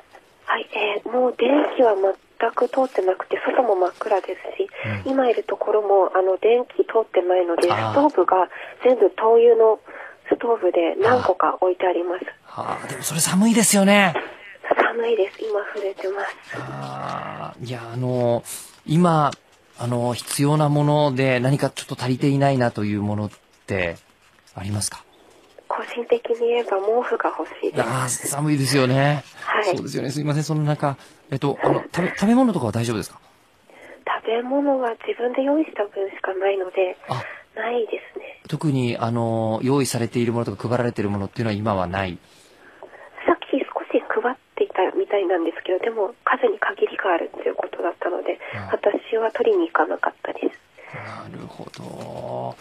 はい。えーもう電気は全く通ってなくて、外も真っ暗ですし、今いるところも、あの、電気通ってないので、ストーブが全部灯油のストーブで何個か置いてあります。はあ、でもそれ寒いですよね。寒いです。今触れてます。あいや、あの、今、あの、必要なもので何かちょっと足りていないなというものってありますか？個人的に言えば毛布が欲しいです。ああ、寒いですよね。はいそうですよね。すいません、その中、えっと、あの、食べ、食べ物とかは大丈夫ですか？食べ物は自分で用意した分しかないので、ないですね。特に、あの、用意されているものとか配られているものっていうのは今はない。さっき少し配っていたいなんですけど、でも数に限りがあるっていうことだったので、私は取りに行かなかったです。なるほど。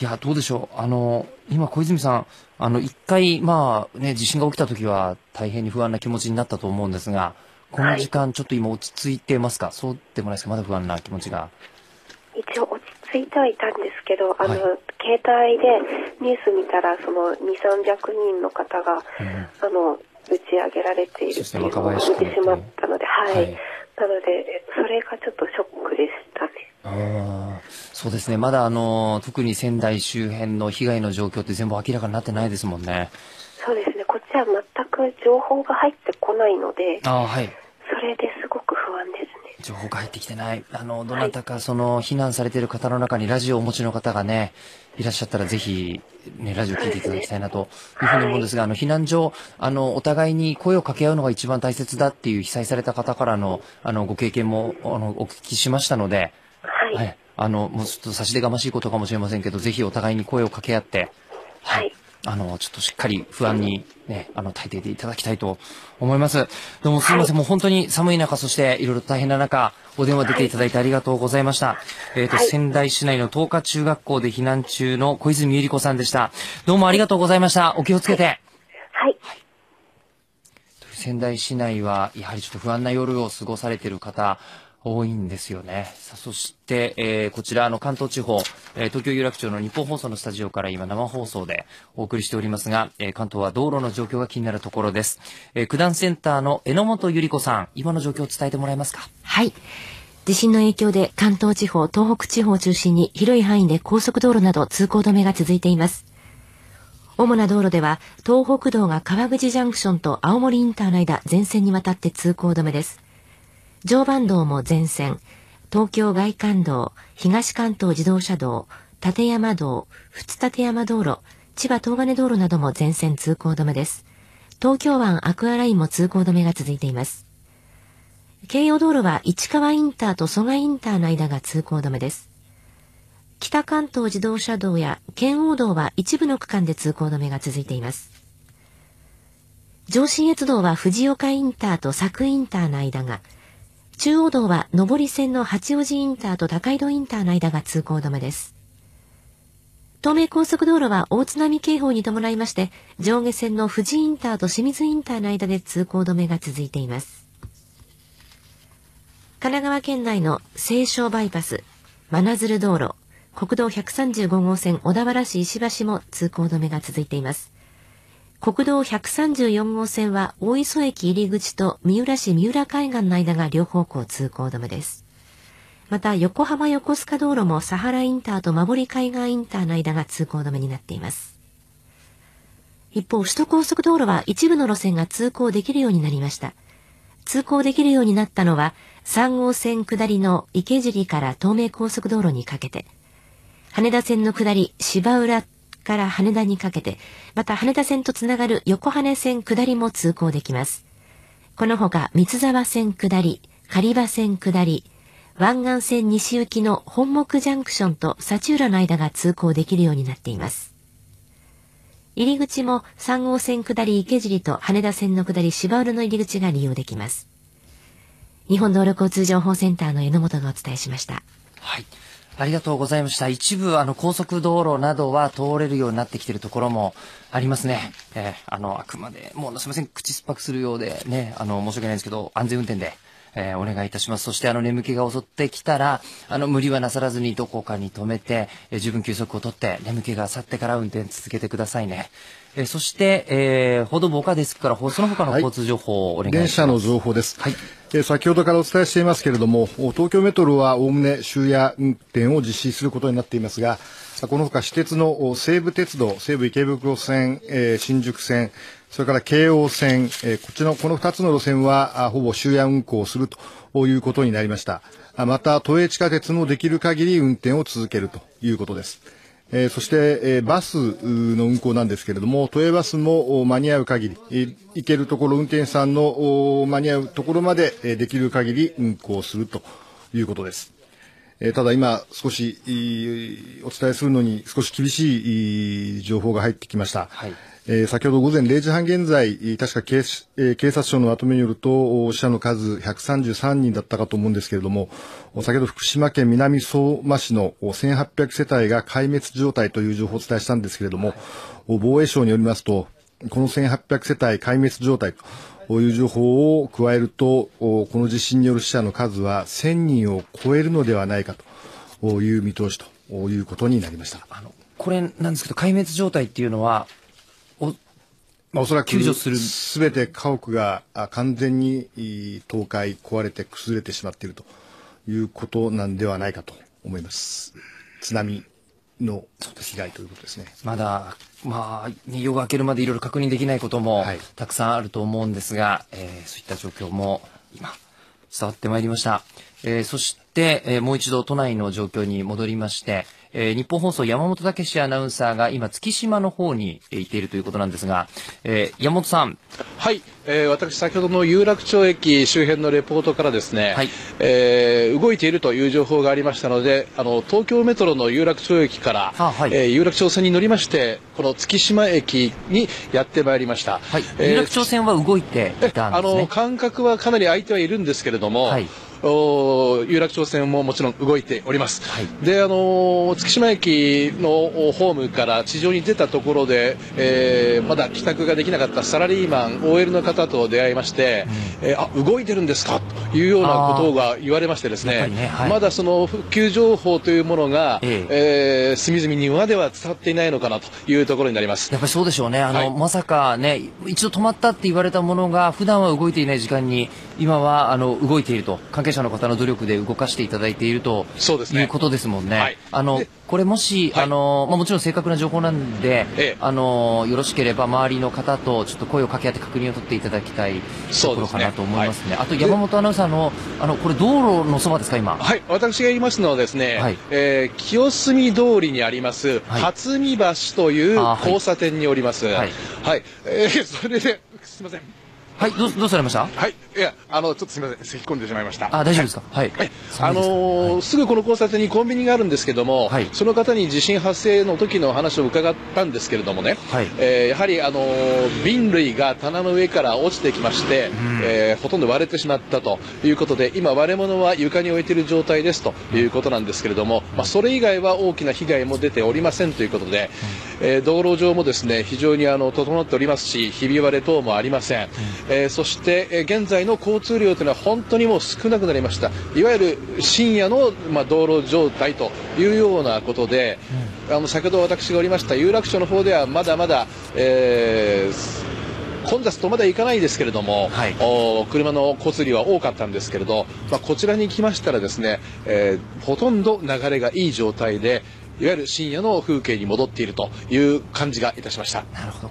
いや、どうでしょう。あの、今、小泉さん、あの、一回、まあ、ね、地震が起きた時は大変に不安な気持ちになったと思うんですが、この時間、ちょっと今落ち着いてますか、そうでもないですか？まだ不安な気持ちが。一応落ち着いてはいたんですけど、あの、携帯でニュース見たら、その2、300人の方が、あの、打ち上げられているっていうのを見てしまったので、はい。なので、それがちょっとショックでしたね。あーそうですね。まだ、あの、特に仙台周辺の被害の状況って全部明らかになってないですもんね。そうですね、こっちは全く情報が入ってこないので、ああ、はい。それで。情報が入ってきてない。あの、どなたか、その、避難されている方の中にラジオをお持ちの方がね、いらっしゃったらぜひ、ね、ラジオ聞いていただきたいなというふうに思うんですが、あの、避難所、あの、お互いに声を掛け合うのが一番大切だっていう被災された方からの、あの、ご経験も、あの、お聞きしましたので、はい。あの、もうちょっと差し出がましいことかもしれませんけど、ぜひお互いに声を掛け合って、はい。あの、ちょっとしっかり不安にね、あの、耐えていていただきたいと思います。どうもすいません。もう本当に寒い中、そしていろいろと大変な中、お電話出ていただいてありがとうございました。えっ、と、仙台市内の東華中学校で避難中の小泉ゆり子さんでした。どうもありがとうございました。お気をつけて。はい。仙台市内は、やはりちょっと不安な夜を過ごされている方、多いんですよね。さあそして、えーこちら、あの、関東地方、えー東京有楽町の日本放送のスタジオから今生放送でお送りしておりますが、えー関東は道路の状況が気になるところです。えー九段センターの榎本ゆり子さん、今の状況を伝えてもらえますか？はい。地震の影響で関東地方、東北地方を中心に広い範囲で高速道路など通行止めが続いています。主な道路では、東北道が川口ジャンクションと青森インターの間、全線にわたって通行止めです。常磐道も全線、東京外環道、東関東自動車道、立山道、仏立山道路、千葉東金道路なども全線通行止めです。東京湾アクアラインも通行止めが続いています。京葉道路は市川インターと蘇我インターの間が通行止めです。北関東自動車道や県央道は一部の区間で通行止めが続いています。上信越道は藤岡インターと佐久インターの間が、中央道は上り線の八王子インターと高井戸インターの間が通行止めです。東名高速道路は大津波警報に伴いまして、上下線の富士インターと清水インターの間で通行止めが続いています。神奈川県内の西湘バイパス、真鶴道路、国道135号線小田原市石橋も通行止めが続いています。国道134号線は大磯駅入り口と三浦市三浦海岸の間が両方向通行止めです。また横浜横須賀道路もサハラインターと馬堀海岸インターの間が通行止めになっています。一方、首都高速道路は一部の路線が通行できるようになりました。通行できるようになったのは、3号線下りの池尻から東名高速道路にかけて、羽田線の下り芝浦から羽田にかけて、また羽田線とつながる横羽線下りも通行できます。このほか、三沢線下り、狩場線下り、湾岸線西行きの本木ジャンクションと幸浦の間が通行できるようになっています。入り口も3号線下り池尻と羽田線の下り芝浦の入り口が利用できます。日本道路交通情報センターの榎本がお伝えしました。はい。ありがとうございました。一部、あの、高速道路などは通れるようになってきているところもありますね。えー、あの、あくまで、もうすみません、口酸っぱくするようで、ね、あの、申し訳ないんですけど、安全運転で、えー、お願いいたします。そしてあの眠気が襲ってきたら、あの無理はなさらずにどこかに止めて、えー、十分休息をとって眠気が去ってから運転続けてくださいね。えー、そして、えー、報道部岡ですから、その他の交通情報をお願いします。電車の情報です。はい。えー、先ほどからお伝えしていますけれども、東京メトロはおおむね終夜運転を実施することになっていますが、このほか私鉄の西武鉄道、西武池袋線、えー、新宿線、それから京王線、えー、こっちのこの2つの路線はほぼ終夜運行するということになりました。また、都営地下鉄もできる限り運転を続けるということです。えー、そして、えー、バスの運行なんですけれども、都営バスも間に合う限り、えー、行けるところ、運転手さんの間に合うところまで、えー、できる限り運行するということです。えー、ただ今、少しお伝えするのに少し厳しい情報が入ってきました。はいえー、先ほど午前0時半現在、確か警,、えー、警察庁のまとめによると、死者の数133人だったかと思うんですけれども、先ほど福島県南相馬市の1800世帯が壊滅状態という情報をお伝えしたんですけれども、防衛省によりますと、この1800世帯壊滅状態という情報を加えると、この地震による死者の数は1000人を超えるのではないかという見通しということになりました。あのこれなんですけど、壊滅状態っていうのは、まあ、おそらく救助するすべて家屋が完全に倒壊、壊れて崩れてしまっているということなんではないかと思います。津波の被害ということですね。まだ、まあ、夜が明けるまでいろいろ確認できないこともたくさんあると思うんですが、はい、えー、そういった状況も今、伝わってまいりました。えー、そして、えー、もう一度都内の状況に戻りまして、えー、日本放送山本武史アナウンサーが今月島の方に行っているということなんですが、えー、山本さん。はい、えー、私先ほどの有楽町駅周辺のレポートからですね、はい、えー、動いているという情報がありましたので、あの東京メトロの有楽町駅から、はい、えー、有楽町線に乗りまして、この月島駅にやってまいりました。はい、えー、有楽町線は動いていたんですね。あの間隔はかなり空いてはいるんですけれども。はい有楽町線ももちろん動いております、はい、であの月島駅のホームから地上に出たところで、えー、まだ帰宅ができなかったサラリーマン OL の方と出会いまして、うん、えー、あ動いてるんですか？というようなことが言われましてですね、ねはい、まだその復旧情報というものが、ええ。ー、隅々にまでは伝わっていないのかなというところになります。やっぱりそうでしょうね。あの、はい、まさかね一度止まったって言われたものが普段は動いていない時間に今はあの動いていると関係者の方の努力で動かしていただいているとそうです、ね、いうことですもんね。はい、あのこれもし、はい、あのまあ、もちろん正確な情報なんで、ええ、あのよろしければ周りの方とちょっと声を掛け合って確認を取っていただきたいところかなと思いますね。すねはい、あと山本アナウンサーのあのこれ道路のそばですか今？はい、私が言いますのはですね、はい、えー、清澄通りにあります、初見橋という交差点におります。はい、はい、えー、それですみません。はい、どう、どうされました？はい。いや、あの、ちょっとすみません。咳き込んでしまいました。あ、大丈夫ですか？はい。あのーすぐこの交差点にコンビニがあるんですけども、その方に地震発生の時の話を伺ったんですけれどもね、えーやはり、あのー瓶類が棚の上から落ちてきまして、えーほとんど割れてしまったということで、今、割れ物は床に置いている状態ですということなんですけれども、まあ、それ以外は大きな被害も出ておりませんということで、えー道路上もですね非常にあの整っておりますし、ひび割れ等もありません、えーそして、えー現在の交通量というのは本当にもう少なくなりました、いわゆる深夜の、まあ、道路状態というようなことで、あの先ほど私がおりました有楽町の方ではまだまだ、えー混雑とまではいかないですけれども、お車の交通量は多かったんですけれど、まあ、こちらに来ましたらですね、えーほとんど流れがいい状態で、いわゆる深夜の風景に戻っているという感じがいたしました。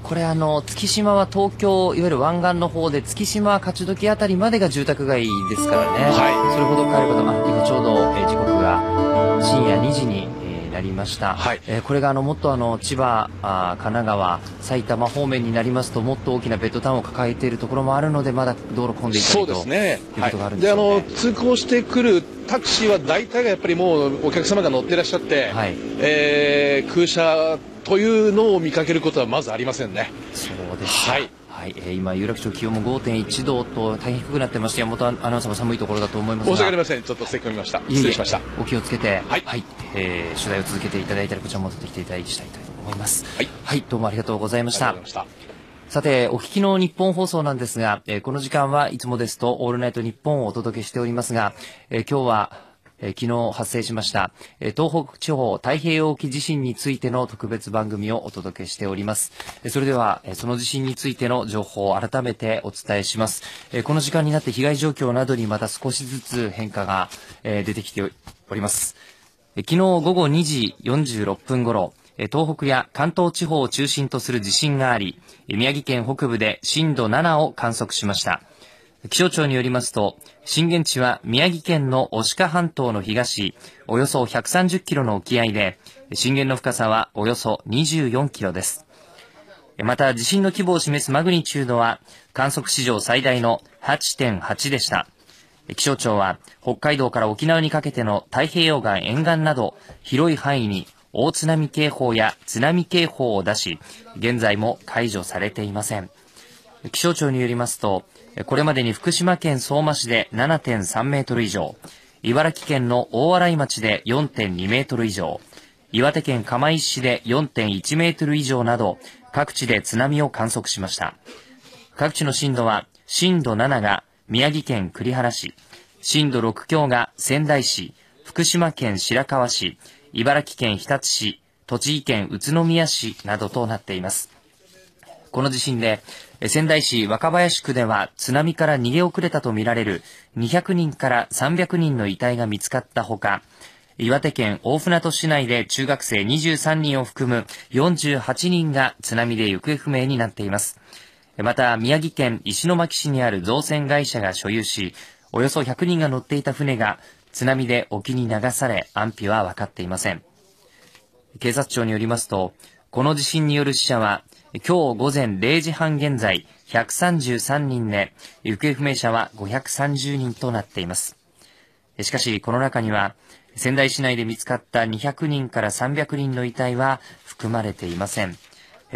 これあの、月島は東京、いわゆる湾岸の方で、月島、勝どきあたりまでが住宅街ですからね。それほど帰る方、あ、今ちょうど、えー時刻が深夜2時に、えーなりました。えーこれがあの、もっとあの、千葉、あー神奈川、埼玉方面になりますと、もっと大きなベッドタウンを抱えているところもあるので、まだ道路混んでいたそうりとですね。いうことがあるんでで、あすよね。の、通行してくるタクシーは大体がやっぱりもうお客様が乗ってらっしゃって、えー空車というのを見かけることはまずありませんね。そうですはい。はい、えー今、有楽町気温も5.1度と大変低くなってまして、山本アナウンサーも寒いところだと思いますが。申し訳ありません。ちょっと咳込みました。失礼しました。お気をつけて、はい、えー取材を続けていただいたら、こちらも戻ってきていただきたいと思います。はい、どうもありがとうございました。さて、お聞きの日本放送なんですが、えーこの時間はいつもですと、オールナイト日本をお届けしておりますが、えー今日は、えー昨日発生しました、えー東北地方太平洋沖地震についての特別番組をお届けしております。えーそれでは、えーその地震についての情報を改めてお伝えします。えーこの時間になって被害状況などにまた少しずつ変化が、えー出てきております。え昨日午後2時46分頃、え東北や関東地方を中心とする地震があり、え宮城県北部で震度7を観測しました。気象庁によりますと、震源地は宮城県の牡鹿半島の東、およそ130キロの沖合で、震源の深さはおよそ24キロです。また、地震の規模を示すマグニチュードは、観測史上最大の8.8でした。気象庁は、北海道から沖縄にかけての太平洋岸沿岸など、広い範囲に大津波警報や津波警報を出し、現在も解除されていません。気象庁によりますと、これまでに福島県相馬市で7.3メートル以上、茨城県の大洗町で4.2メートル以上、岩手県釜石市で4.1メートル以上など、各地で津波を観測しました。各地の震度は、震度7が宮城県栗原市、震度6強が仙台市、福島県白河市、茨城県日立市、栃木県宇都宮市などとなっています。この地震で、仙台市若林区では津波から逃げ遅れたとみられる200人から300人の遺体が見つかったほか、岩手県大船渡市内で中学生23人を含む48人が津波で行方不明になっています。また、宮城県石巻市にある造船会社が所有し、およそ100人が乗っていた船が津波で沖に流され、安否は分かっていません。警察庁によりますと、この地震による死者は、今日午前0時半現在、133人で、行方不明者は530人となっています。しかし、この中には、仙台市内で見つかった200人から300人の遺体は含まれていません。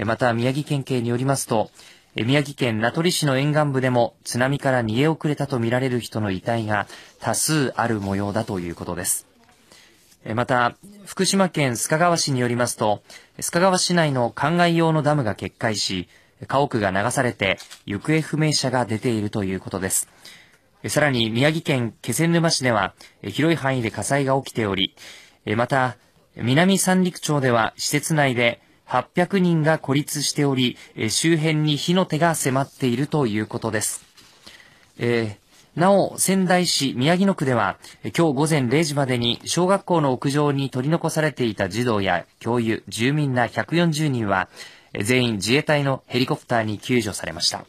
また、宮城県警によりますと、宮城県名取市の沿岸部でも津波から逃げ遅れたとみられる人の遺体が多数ある模様だということです。また、福島県須賀川市によりますと、須賀川市内の灌漑用のダムが決壊し、家屋が流されて行方不明者が出ているということです。さらに宮城県気仙沼市では広い範囲で火災が起きており、また、南三陸町では施設内で800人が孤立しており、周辺に火の手が迫っているということです。えーなお、仙台市宮城野区では、今日午前0時までに小学校の屋上に取り残されていた児童や教諭、住民ら140人は、全員自衛隊のヘリコプターに救助されました。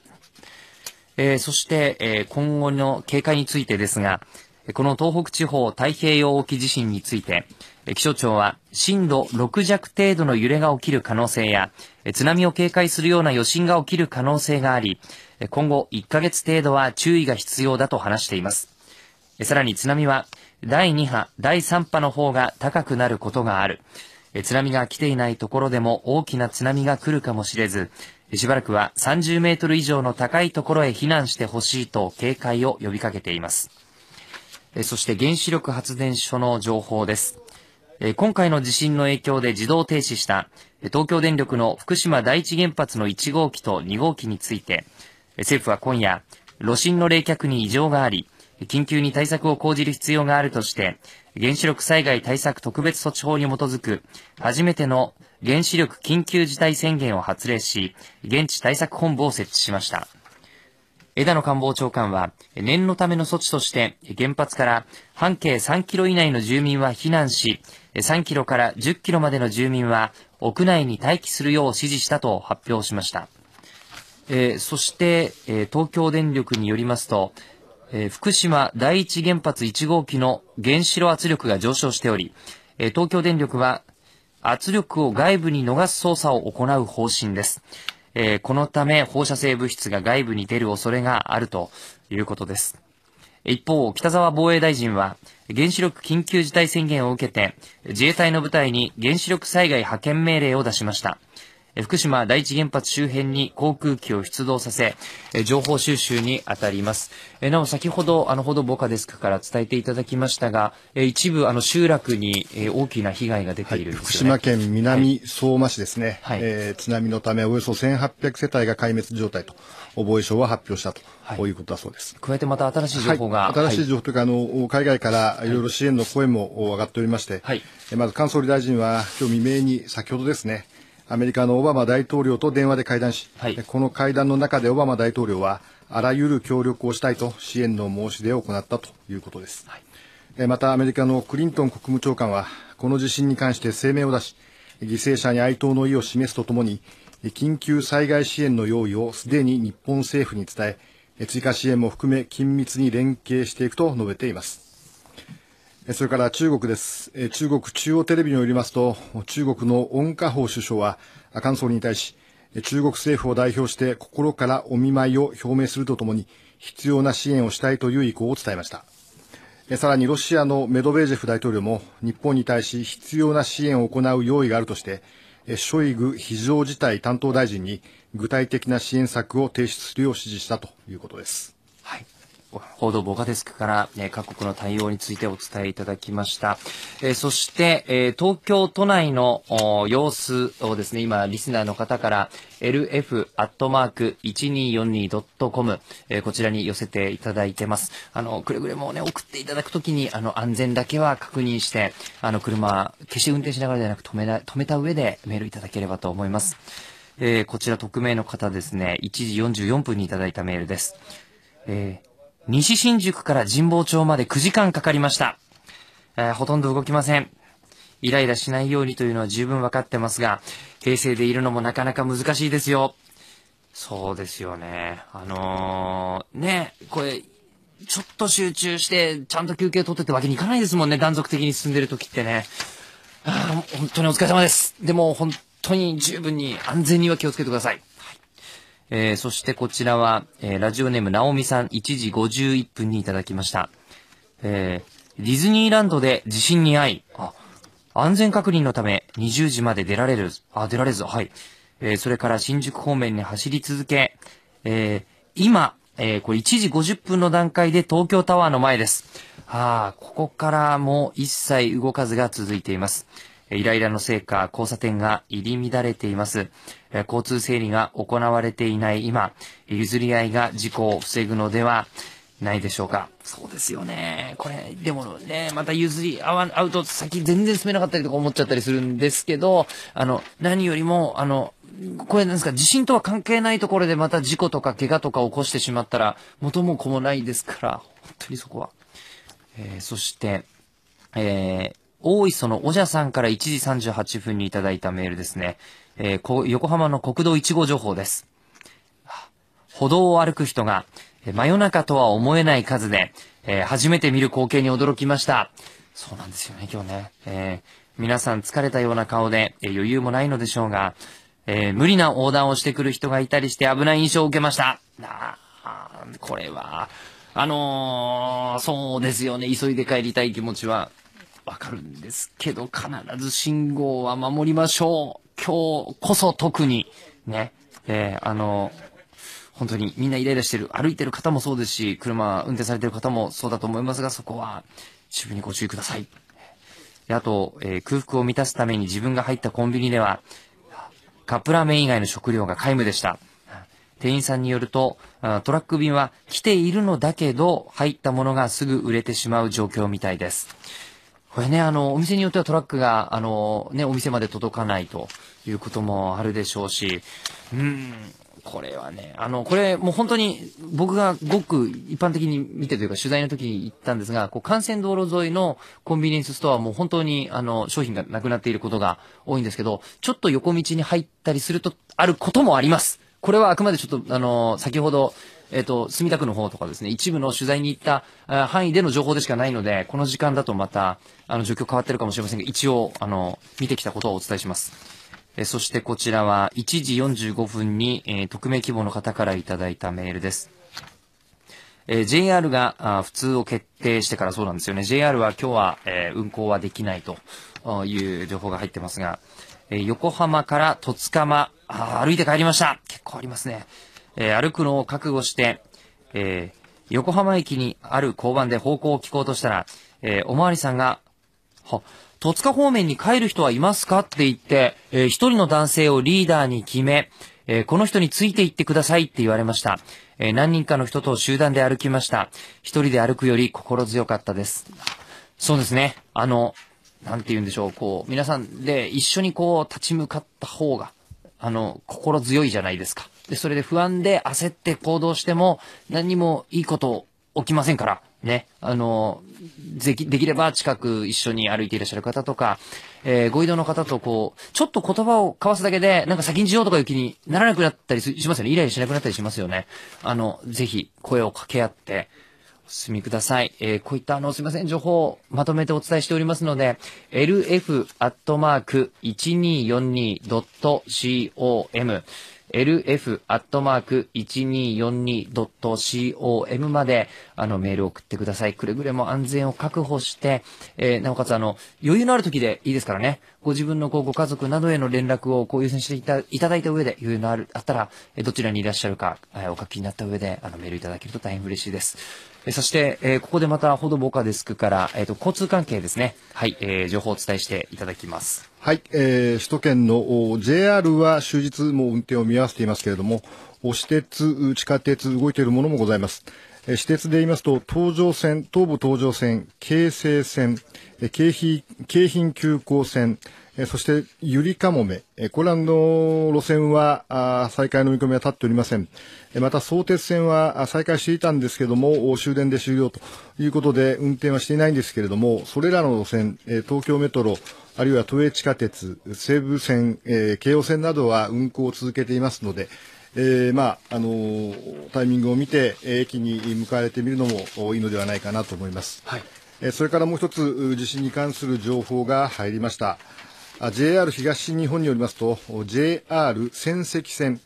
えーそして、えー今後の警戒についてですが、この東北地方太平洋沖地震について、気象庁は震度6弱程度の揺れが起きる可能性や、津波を警戒するような余震が起きる可能性があり、今後1ヶ月程度は注意が必要だと話しています。さらに津波は第2波、第3波の方が高くなることがある。津波が来ていないところでも大きな津波が来るかもしれず、しばらくは30メートル以上の高いところへ避難してほしいと警戒を呼びかけています。そして原子力発電所の情報です。今回の地震の影響で自動停止した東京電力の福島第一原発の1号機と2号機について、政府は今夜、炉心の冷却に異常があり、緊急に対策を講じる必要があるとして、原子力災害対策特別措置法に基づく初めての原子力緊急事態宣言を発令し、現地対策本部を設置しました。枝野官房長官は、念のための措置として、原発から半径3キロ以内の住民は避難し、3キロから10キロまでの住民は屋内に待機するよう指示したと発表しました。えー、そして、えー、東京電力によりますと、えー、福島第一原発1号機の原子炉圧力が上昇しており、え東京電力は圧力を外部に逃す操作を行う方針です。えこのため放射性物質が外部に出る恐れがあるということです。一方、北沢防衛大臣は、原子力緊急事態宣言を受けて、自衛隊の部隊に原子力災害派遣命令を出しました。福島第一原発周辺に航空機を出動させ、情報収集に当たります。なお、先ほど、あの、報道防火デスクから伝えていただきましたが、一部、あの、集落に大きな被害が出ている、はい、福島県南相馬市ですね、はい、えー、津波のためおよそ1800世帯が壊滅状態と、防衛省は発表したと、はい、いうことだそうです。加えてまた新しい情報が。新しい情報というか、あの、海外からい。ろいろ支援の声も上がっておりまして、はい、まず菅総理大臣は今日未明に先ほどですね、アメリカのオバマ大統領と電話で会談し、はい、この会談の中でオバマ大統領は、あらゆる協力をしたいと支援の申し出を行ったということです。はい、また、アメリカのクリントン国務長官は、この地震に関して声明を出し、犠牲者に哀悼の意を示すとともに、緊急災害支援の用意をすでに日本政府に伝え、追加支援も含め緊密に連携していくと述べています。それから中国です。中国中央テレビによりますと、中国の温家宝首相は、菅総理に対し、中国政府を代表して心からお見舞いを表明するとともに、必要な支援をしたいという意向を伝えました。さらにロシアのメドベージェフ大統領も、日本に対し必要な支援を行う用意があるとして、ショイグ非常事態担当大臣に具体的な支援策を提出するよう指示したということです。報道防火デスクから、各国の対応についてお伝えいただきました。え、そして、え、東京都内の様子をですね、今、リスナーの方から lf.1242.com、えー、こちらに寄せていただいてます。あの、くれぐれもね、送っていただくときに、あの、安全だけは確認して、あの、車、決して運転しながらではなく止めな、止めた上でメールいただければと思います。えー、こちら匿名の方ですね、1時44分にいただいたメールです。えー西新宿から神保町まで9時間かかりました。えー、ほとんど動きません。イライラしないようにというのは十分わかってますが、平成でいるのもなかなか難しいですよ。そうですよね。あのー、ね、これ、ちょっと集中して、ちゃんと休憩取ってってわけにいかないですもんね。断続的に進んでる時ってね。あ本当にお疲れ様です。でも本当に十分に安全には気をつけてください。えー、そしてこちらは、えー、ラジオネームなおみさん1時51分にいただきました。えー、ディズニーランドで地震に遭い、あ、安全確認のため20時まで出られる、あ、出られず、はい。えー、それから新宿方面に走り続け、えー、今、えー、これ1時50分の段階で東京タワーの前です。ああ、ここからも一切動かずが続いています。イライラのせいか交差点が入り乱れています。交通整理が行われていない今、譲り合いが事故を防ぐのではないでしょうか。そうですよね。これ、でもね、また譲り合わ、合うと先全然進めなかったりとか思っちゃったりするんですけど、あの、何よりも、あの、これなんですか、地震とは関係ないところでまた事故とか怪我とか起こしてしまったら、元も子もないですから、本当にそこは。えー、そして、えー、大磯のおじゃさんから1時38分にいただいたメールですね。えー、横浜の国道1号情報です。歩道を歩く人が、真夜中とは思えない数で、えー、初めて見る光景に驚きました。そうなんですよね、今日ね。えー、皆さん疲れたような顔で、えー、余裕もないのでしょうが、えー、無理な横断をしてくる人がいたりして危ない印象を受けました。あこれは、あの、そうですよね。急いで帰りたい気持ちはわかるんですけど、必ず信号は守りましょう。今日こそ特に、ね。えー、あの本当にみんなイライラしてる、歩いてる方もそうですし、車運転されてる方もそうだと思いますが、そこは十分にご注意ください。あと、えー、空腹を満たすために自分が入ったコンビニでは、カップラーメン以外の食料が皆無でした。店員さんによると、トラック便は来ているのだけど、入ったものがすぐ売れてしまう状況みたいです。これね、あの、お店によってはトラックが、あの、ね、お店まで届かないということもあるでしょうし、うん、これはね、あの、これもう本当に僕がごく一般的に見てというか取材の時に行ったんですが、こう幹線道路沿いのコンビニエンスストアはもう本当にあの商品がなくなっていることが多いんですけど、ちょっと横道に入ったりすると、あることもあります。これはあくまでちょっとあの、先ほど、えっ、ー、と、墨田区の方とかですね、一部の取材に行った範囲での情報でしかないので、この時間だとまた、あの、状況変わってるかもしれませんが、一応、あの、見てきたことをお伝えします。えそしてこちらは1時45分に、えー、匿名希望の方からいただいたメールです。えー、JR があ普通を決定してからそうなんですよね。JR は今日は、えー、運行はできないという情報が入ってますが、えー、横浜から戸塚間歩いて帰りました。結構ありますね。え歩くのを覚悟して、え横浜駅にある交番で方向を聞こうとしたら、えおまわりさんが、は、戸塚方面に帰る人はいますかって言って、えー、一人の男性をリーダーに決め、えー、この人について行ってくださいって言われました。えー、何人かの人と集団で歩きました。一人で歩くより心強かったです。そうですね。あの、なんて言うんでしょう、こう、皆さんで一緒にこう、立ち向かった方が、あの、心強いじゃないですか。で、それで不安で焦って行動しても、何もいいこと起きませんから。ね、あの、でき、できれば近く一緒に歩いていらっしゃる方とか、えー、ご移動の方とこう、ちょっと言葉を交わすだけで、なんか先にしようとかいう気にならなくなったりしますよね。イライラしなくなったりしますよね。あの、ぜひ声を掛け合って、お進みください。えー、こういったあの、すいません、情報をまとめてお伝えしておりますので、lf.1242.com lf.1242.com まで、あの、メールを送ってください。くれぐれも安全を確保して、えー、なおかつ、あの、余裕のある時でいいですからね、ご自分のご家族などへの連絡をこう優先していたいただいた上で、余裕のある、あったら、どちらにいらっしゃるか、え、お書きになった上で、あの、メールいただけると大変嬉しいです。えそして、えー、ここでまた、ほどぼかデスクから、えっ、ー、と、交通関係ですね。はい、えー、情報をお伝えしていただきます。はい、えー、首都圏の JR は終日も運転を見合わせていますけれども、私鉄、地下鉄、動いているものもございます。えー、私鉄で言いますと、東上線、東武東上線、京成線、え京浜、京浜急行線、えそして、ゆりかもめ。えこれらの路線は、あ再開の見込みは立っておりません。えまた、相鉄線は再開していたんですけども、終電で終了ということで、運転はしていないんですけれども、それらの路線、え東京メトロ、あるいは都営地下鉄、西武線、えー、京王線などは運行を続けていますので、えー、まあ、あのー、タイミングを見て、駅に向かわれてみるのもいいのではないかなと思います。はい。えそれからもう一つ、地震に関する情報が入りました。JR 東日本によりますと JR 仙石線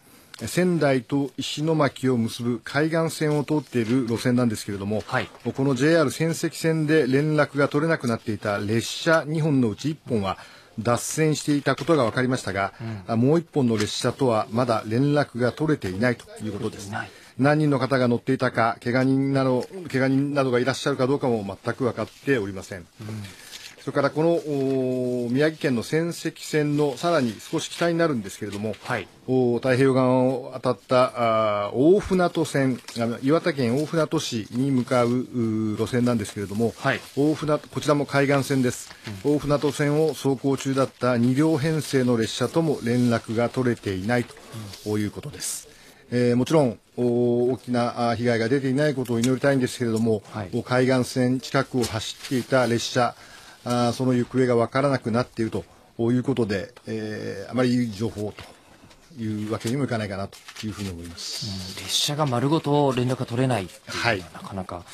仙台と石巻を結ぶ海岸線を通っている路線なんですけれども、はい、この JR 仙石線で連絡が取れなくなっていた列車2本のうち1本は脱線していたことが分かりましたが、うん、もう1本の列車とはまだ連絡が取れていないということです。何人の方が乗っていたか、怪我人など、怪我人などがいらっしゃるかどうかも全く分かっておりません。うんそれからこの宮城県の仙石線のさらに少し北になるんですけれども、はい、太平洋側を当たったあ大船渡線岩手県大船渡市に向かう路線なんですけれども、はい、大船こちらも海岸線です、うん、大船渡線を走行中だった2両編成の列車とも連絡が取れていないということです。えー、もちろん大きな被害が出ていないことを祈りたいんですけれども、はい、海岸線近くを走っていた列車あその行方が分からなくなっているということで、えー、あまりいい情報というわけにもいかないかなというふうに思います、うん、列車が丸ごと連絡が取れないいはい、なかなか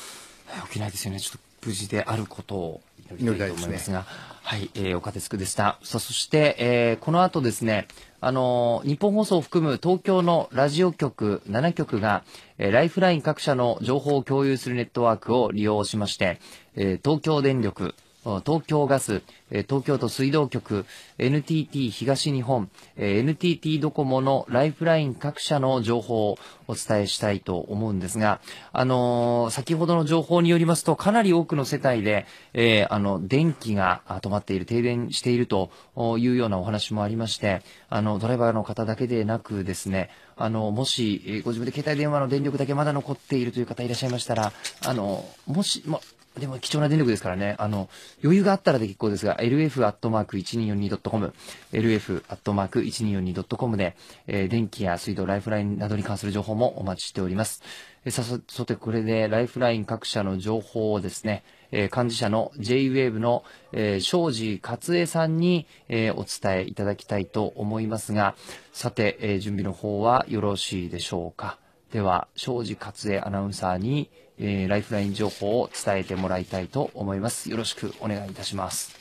起きないですよね。ちょっと無事であることを祈りたいと思いますが、はい、えー、岡デスクでした。さあ、そして、えー、この後ですね、あの日本放送を含む東京のラジオ局7局が、えー、ライフライン各社の情報を共有するネットワークを利用しまして、えー、東京電力、東京ガス、東京都水道局、NTT 東日本、NTT ドコモのライフライン各社の情報をお伝えしたいと思うんですが、あの、先ほどの情報によりますと、かなり多くの世帯で、えー、あの、電気が止まっている、停電しているというようなお話もありまして、あの、ドライバーの方だけでなくですね、あの、もし、ご自分で携帯電話の電力だけまだ残っているという方いらっしゃいましたら、あの、もし、ま、でも貴重な電力ですからね、あの、余裕があったらで結構ですが、lf.1242.com、lf.1242.com で、えー、電気や水道、ライフラインなどに関する情報もお待ちしております。えー、さ、そ、てこれで、ライフライン各社の情報をですね、えー、幹事社の JWAVE の、えー、庄司勝恵さんに、えー、お伝えいただきたいと思いますが、さて、えー、準備の方はよろしいでしょうか。では、庄司勝恵アナウンサーに、えー、ライフライン情報を伝えてもらいたいと思います。よろしくお願いいたします。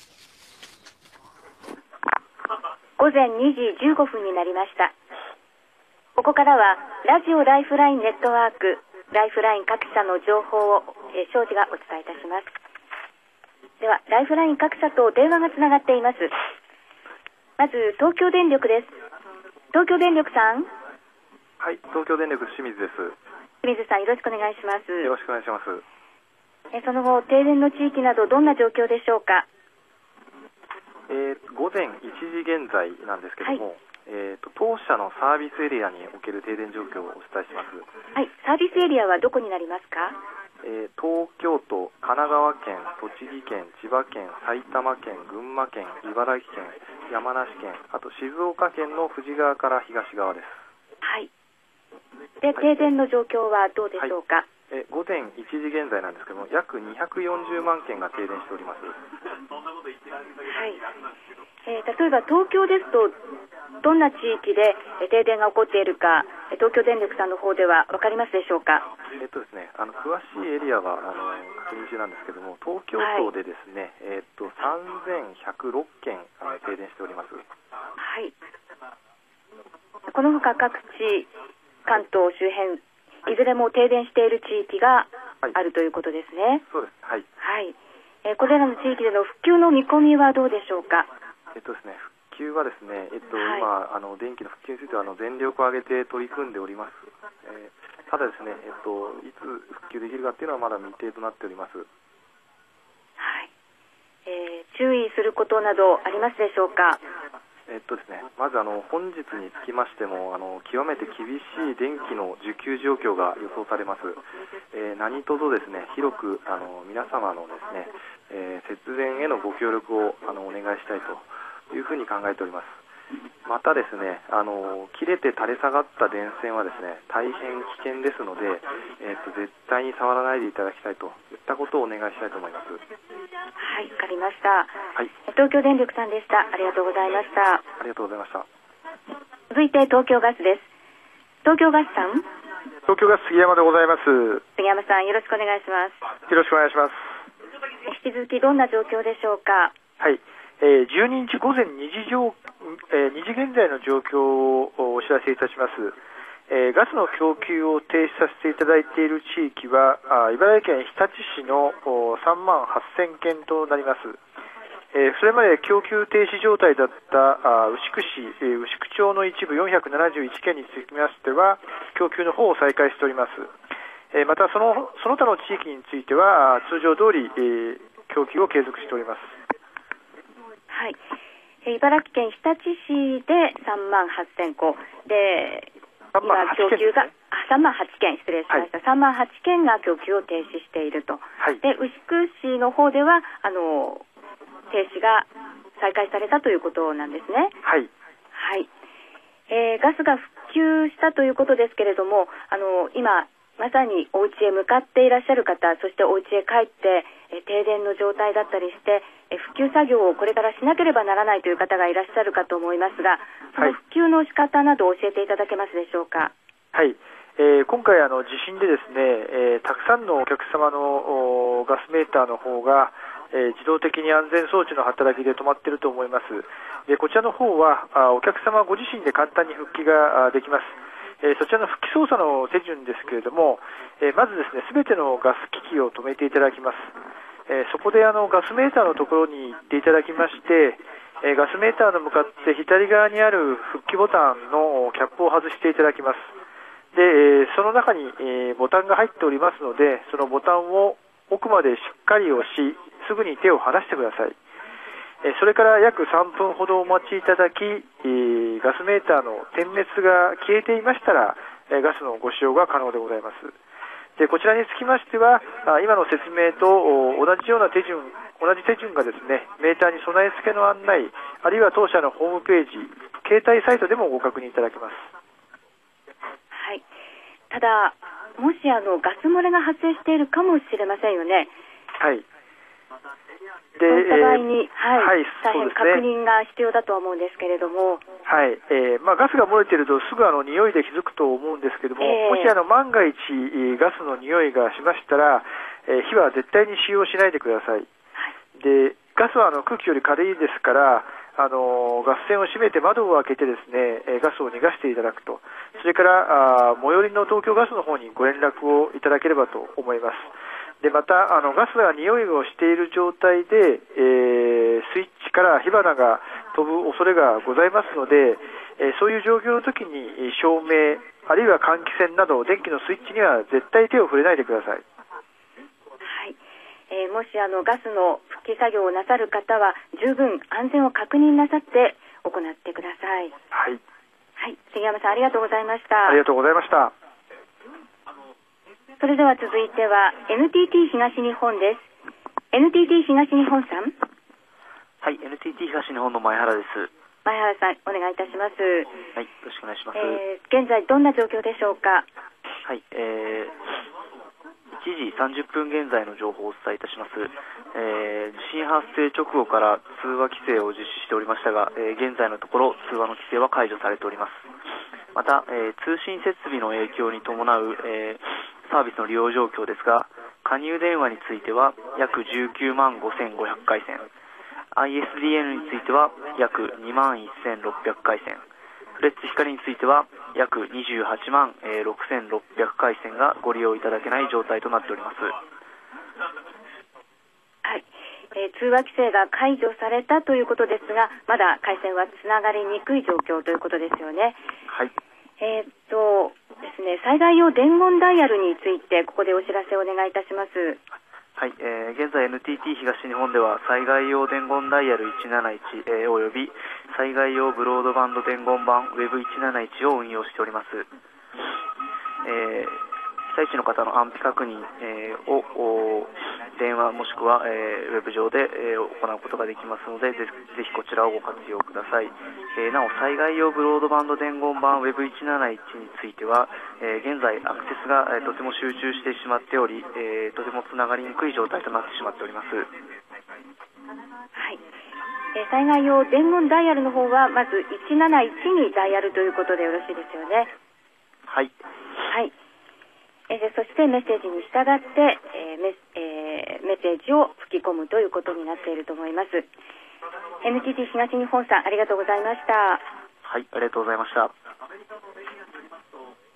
午前2時15分になりました。ここからは、ラジオライフラインネットワーク、ライフライン各社の情報を、えー、庄司がお伝えいたします。では、ライフライン各社と電話がつながっています。まず、東京電力です。東京電力さん。はい、東京電力清水です。清水さん、よろしくお願いします。よろしくお願いします。えその後、停電の地域など、どんな状況でしょうか？えー、午前1時現在なんですけども、はい、えーと、当社のサービスエリアにおける停電状況をお伝えします。はい、サービスエリアはどこになりますか？えー、東京都、神奈川県、栃木県、千葉県、埼玉県、群馬県、茨城県、山梨県、あと静岡県の富士川から東側です。はい。で、停電の状況はどうでしょうか、はい、え午前1時現在なんですけども、約240万件が停電しております。はい。えー、例えば東京ですと、どんな地域で停電が起こっているか、東京電力さんの方では分かりますでしょうか？えっとですね、あの詳しいエリアはあの確認中なんですけども、東京都でですね、はい、えっと3106件あの停電しております。はい。このほか各地関東周辺、いずれも停電している地域があるということですね。そうです。はい。はい。えー、これらの地域での復旧の見込みはどうでしょうか？えっとですね、復旧はですね、えっと、はい、今、あの電気の復旧についてはあの全力を挙げて取り組んでおります。えー、ただですね、えっと、いつ復旧できるかっていうのはまだ未定となっております。はい。えー、注意することなどありますでしょうか？えっとですね、まずあの本日につきましてもあの極めて厳しい電気の需給状況が予想されます、えー、何卒ですね広くあの皆様のですね、えー、節電へのご協力をあのお願いしたいというふうに考えております。またですね、あの切れて垂れ下がった電線はですね大変危険ですので、えーと、絶対に触らないでいただきたいといったことをお願いしたいと思います。はい、わかりました。はい、東京電力さんでした。ありがとうございました。ありがとうございました。続いて東京ガスです。東京ガスさん？東京ガス杉山でございます。杉山さん、よろしくお願いします。よろしくお願いします。引き続きどんな状況でしょうか？はい。えー、12日午前2時上、えー、2時現在の状況をお知らせいたします。えー、ガスの供給を停止させていただいている地域は、あ茨城県日立市の3万8000件となります。えー、それまで供給停止状態だったあ牛久市、えー、牛久町の一部471件につきましては、供給の方を再開しております。えー、またその、その他の地域については、通常通り、えー、供給を継続しております。はい。茨城県日立市で3万8000個。で、今供給が、3万8件、失礼しました、はい、3万8件が供給を停止していると、はい、で牛久市の方ではあの停止が再開されたということなんですね。はい、はい。えー、ガスが復旧したということですけれども、あの今、まさにお家へ向かっていらっしゃる方、そしてお家へ帰って、え停電の状態だったりして、え復旧作業をこれからしなければならないという方がいらっしゃるかと思いますが、その復旧の仕方など教えていただけますでしょうか？はい、えー今回あの地震でですね、えーたくさんのお客様のおガスメーターの方が、えー自動的に安全装置の働きで止まっていると思います。でこちらの方はあお客様ご自身で簡単に復帰があできます。えーそちらの復帰操作の手順ですけれども、えーまずですね、すべてのガス機器を止めていただきます。えーそこであのガスメーターのところに行っていただきまして、えガスメーターの向かって左側にある復帰ボタンのキャップを外していただきます。で、えその中に、えボタンが入っておりますので、そのボタンを奥までしっかり押し、すぐに手を離してください。えーそれから約3分ほどお待ちいただき、えーガスメーターの点滅が消えていましたら、えーガスのご使用が可能でございます。でこちらにつきましては、あ今の説明とお同じような手順、同じ手順がですね、メーターに備え付けの案内、あるいは当社のホームページ、携帯サイトでもご確認いただけます。はい。ただ、もしあのガス漏れが発生しているかもしれませんよね。はい。で、そういった場合えーに、はい、はい大変確認が必要だとは思うんですけれども、はい、えーまあ、ガスが漏れているとすぐあの匂いで気づくと思うんですけども、ええ。もしあの万が一、えーガスの匂いがしましたら、えー火は絶対に使用しないでください。でガスはあの空気より軽いですから、あのガス栓を閉めて窓を開けてですね、えーガスを逃がしていただくと、それからあー最寄りの東京ガスの方にご連絡をいただければと思います。でまたあのガスが匂いをしている状態で、えースイッチから火花が飛ぶ恐れがございますので、えーそういう状況の時にえー照明あるいは換気扇など電気のスイッチには絶対手を触れないでください。えーもしあのガスの復帰作業をなさる方は十分安全を確認なさって行ってください。はい。はい、杉山さんありがとうございました。ありがとうございました。それでは続いては NTT 東日本です。NTT 東日本さん、はい、NTT 東日本の前原です。前原さんお願いいたします。はい、よろしくお願いします。えー現在どんな状況でしょうか？はい、えー、1時30分現在の情報をお伝えいたします。えー地震発生直後から通話規制を実施しておりましたが、えー現在のところ通話の規制は解除されております。また、えー通信設備の影響に伴う、えーサービスの利用状況ですが、加入電話については約19万5500回線、ISDN については約2万1600回線、フレッツ光については約28万えー6600回線がご利用いただけない状態となっております。はい、えー通話規制が解除されたということですが、まだ回線はつながりにくい状況ということですよね。はい。えーっとですね、災害用伝言ダイヤルについてここでお知らせをお願いいたします。はい、えー現在 NTT 東日本では災害用伝言ダイヤル171、えーおよび災害用ブロードバンド伝言版 Web171 を運用しております。えー被災地の方の安否確認、えーを電話もしくは、えーウェブ上で、えー行うことができますのでぜぜひこちらをご活用ください、えーなお災害用ブロードバンド伝言版 Web171 については、えー現在アクセスが、えーとても集中してしまっており、えーとてもつながりにくい状態となってしまっておりますはい。えー災害用伝言ダイヤルの方はまず171にダイヤルということでよろしいですよね？はいはい。えーでそしてメッセージに従って、えーメえーメッセージを吹き込むということになっていると思います。NTT 東日本さんありがとうございました。はいありがとうございました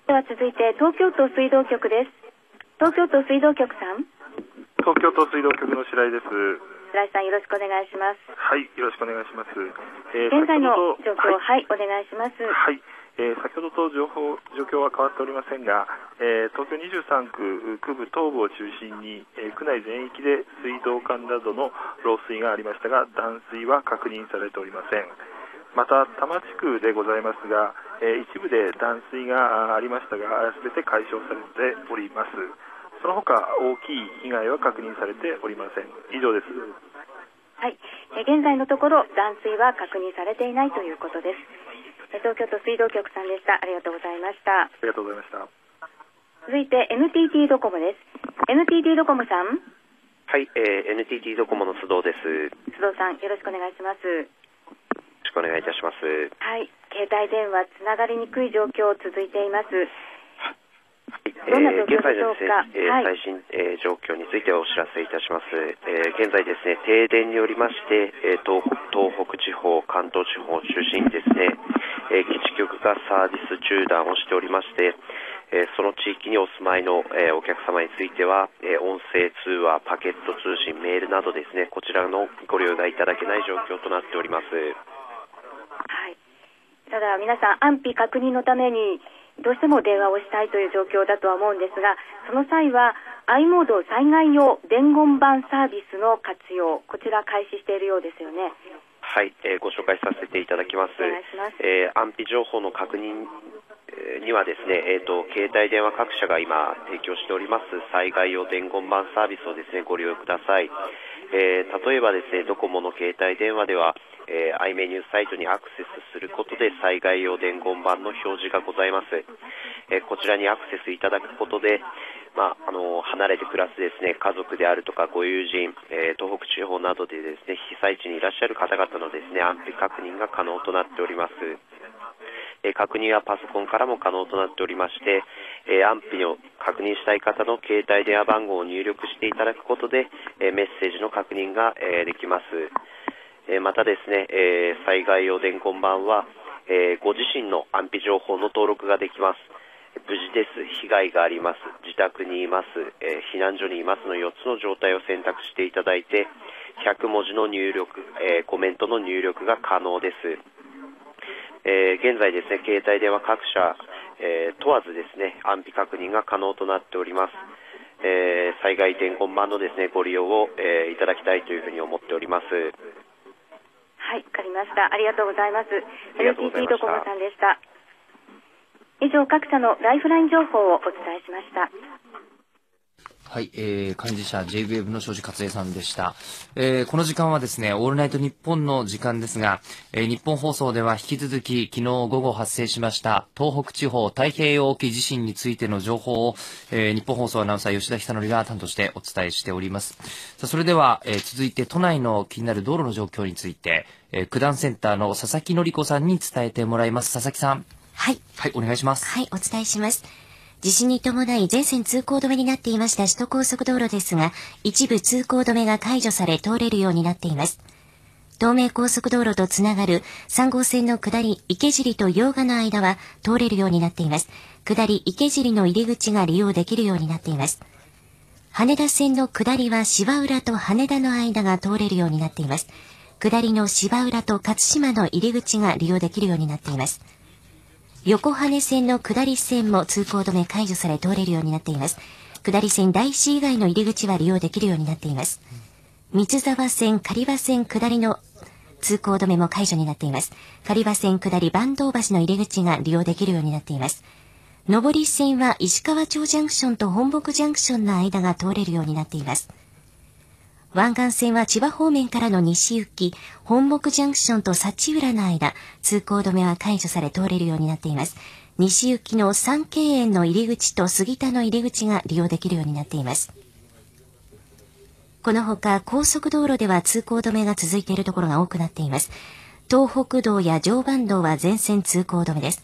では続いて東京都水道局です。東京都水道局さん、東京都水道局の白井です。白井さんよろしくお願いします。はい、よろしくお願いします。えー現在の状況、はい、お願いします。はい、えー先ほどと情報状況は変わっておりませんが、えー東京23区区部東部を中心に、えー区内全域で水道管などの漏水がありましたが断水は確認されておりません。また多摩地区でございますが、えー一部で断水がありましたが全て解消されております。その他大きい被害は確認されておりません。以上です。はい、え現在のところ断水は確認されていないということです。えー東京都水道局さんでした。ありがとうございました。ありがとうございました続いて NTT ドコモです。NTT ドコモさん、はい、えー NTT ドコモの須藤です。よ須藤さんよろしくお願いします。ろしくお願いいたします。はい、携帯電話つながりにくい状況続いています。どんな状況でしょうか？えー、はい。最新、えー状況についてお知らせいたします。えー現在ですね、停電によりまして、えー東東北地方、関東地方を中心にですね、え基地局がサービス中断をしておりまして、えその地域にお住まいの、えお客様については、え音声通話、パケット通信、メールなどですね、こちらのご利用がいただけない状況となっております。はいただ皆さん安否確認のためにどうしても電話をしたいという状況だとは思うんですが、その際は i モード災害用伝言板サービスの活用、こちら開始しているようですよね。はい、えーご紹介させていただきます。ますえー安否情報の確認えーにはですね、えーと、携帯電話各社が今提供しております災害用伝言板サービスをですね、ご利用ください。えー例えばですね、ドコモの携帯電話では、えー、アイメニューサイトにアクセスすることで災害用伝言板の表示がございます。えーこちらにアクセスいただくことで、まあ、あの離れて暮らすですね家族であるとかご友人、えー東北地方などでですね被災地にいらっしゃる方々のですね安否確認が可能となっております。え確認はパソコンからも可能となっておりまして、え安否を確認したい方の携帯電話番号を入力していただくことで、えメッセージの確認が、えできます。えまたですね、え災害用伝言板は、えご自身の安否情報の登録ができます。無事です、被害があります、自宅にいます、えー避難所にいますの4つの状態を選択していただいて、100文字の入力、えーコメントの入力が可能です。えー現在ですね、携帯電話各社、えー問わずですね、安否確認が可能となっております。えー災害伝言板のですね、ご利用を、えーいただきたいというふうに思っております。はい、わかりました。ありがとうございます。NTT ドコモさんでした。以上、各社のライフライン情報をお伝えしました。はい、えー、幹事社 JWAVE の庄司克恵さんでした。えー、この時間はですね、オールナイトニッポンの時間ですが、えー、日本放送では引き続き昨日午後発生しました東北地方太平洋沖地震についての情報を、えー、日本放送アナウンサー吉田久典が担当してお伝えしております。さあ、それでは、えー、続いて都内の気になる道路の状況について、えー、九段センターの佐々木典子さんに伝えてもらいます。佐々木さん。はい。はい、お願いします。はい、お伝えします。地震に伴い全線通行止めになっていました首都高速道路ですが、一部通行止めが解除され通れるようになっています。東名高速道路とつながる3号線の下り池尻と洋賀の間は通れるようになっています。下り池尻の入り口が利用できるようになっています。羽田線の下りは芝浦と羽田の間が通れるようになっています。下りの芝浦と勝島の入り口が利用できるようになっています。横羽線の下り線も通行止め解除され通れるようになっています。下り線大師以外の入り口は利用できるようになっています。三沢線、狩場線下りの通行止めも解除になっています。狩場線下り坂東橋の入り口が利用できるようになっています。上り線は石川町ジャンクションと本木ジャンクションの間が通れるようになっています。湾岸線は千葉方面からの西行き、本木ジャンクションと幸浦の間、通行止めは解除され通れるようになっています。西行きの三景園の入り口と杉田の入り口が利用できるようになっています。このほか高速道路では通行止めが続いているところが多くなっています。東北道や常磐道は全線通行止めです。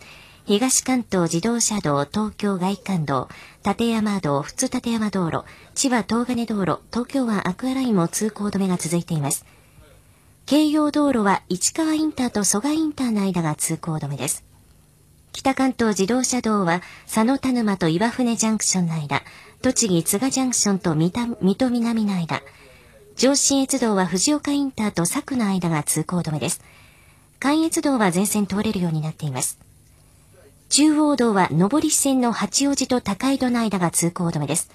東関東自動車道、東京外環道、立山道、普通立山道路、千葉東金道路、東京湾アクアラインも通行止めが続いています。京葉道路は市川インターと蘇我インターの間が通行止めです。北関東自動車道は佐野田沼と岩船ジャンクションの間、栃木津賀ジャンクションと水戸水戸南の間、上信越道は藤岡インターと佐久の間が通行止めです。関越道は全線通れるようになっています。中央道は上り線の八王子と高井戸の間が通行止めです。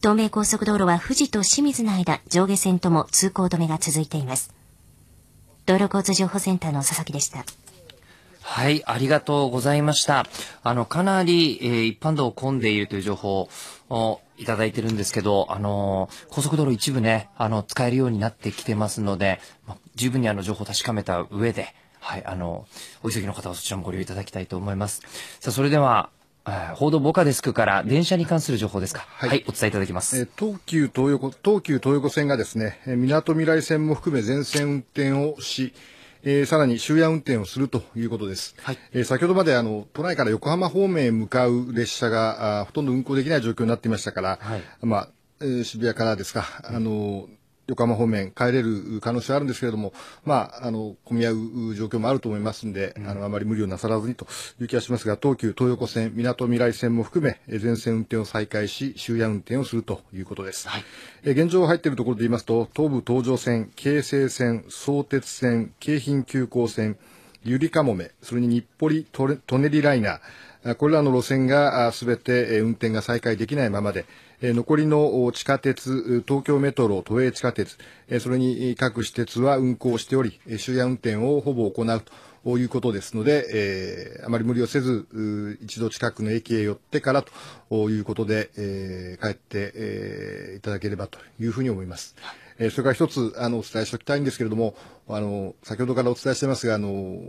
東名高速道路は富士と清水の間、上下線とも通行止めが続いています。道路交通情報センターの佐々木でした。はい、ありがとうございました。あの、かなり、えー一般道混んでいるという情報をいただいてるんですけど、あのー高速道路一部ね、あの、使えるようになってきてますので、ま十分にあの、情報を確かめた上で、はい、あの、お急ぎの方はそちらもご利用いただきたいと思います。さあ、それでは、えー報道ボカデスクから電車に関する情報ですか。はい、お伝えいただきます。えー東急東横東急東横線がですね、えー港未来線も含め全線運転をし、えー、さらに終夜運転をするということです。はい、えー、先ほどまであの都内から横浜方面へ向かう列車があほとんど運行できない状況になっていましたから、はい、まあ、えー、渋谷からですか、あの横浜方面帰れる可能性はあるんですけれども、まあ、あの、混み合う状況もあると思いますんで、うん、あの、あまり無理をなさらずにという気がしますが、東急東横線、港未来線も含め、全線運転を再開し、終夜運転をするということです。はい、え現状入っているところで言いますと、東武東上線、京成線、相鉄線、京浜急行線、ゆりかもめ、それに日暮里トネリライナー、これらの路線がすべて運転が再開できないままで、残りの地下鉄、東京メトロ、都営地下鉄、それに各私鉄は運行しており、終夜運転をほぼ行うということですので、えー、あまり無理をせず、一度近くの駅へ寄ってからということで、えー、帰って、えー、いただければというふうに思います。えー、それから一つ、あの、お伝えしておきたいんですけれども、あの、先ほどからお伝えしてますが、あの、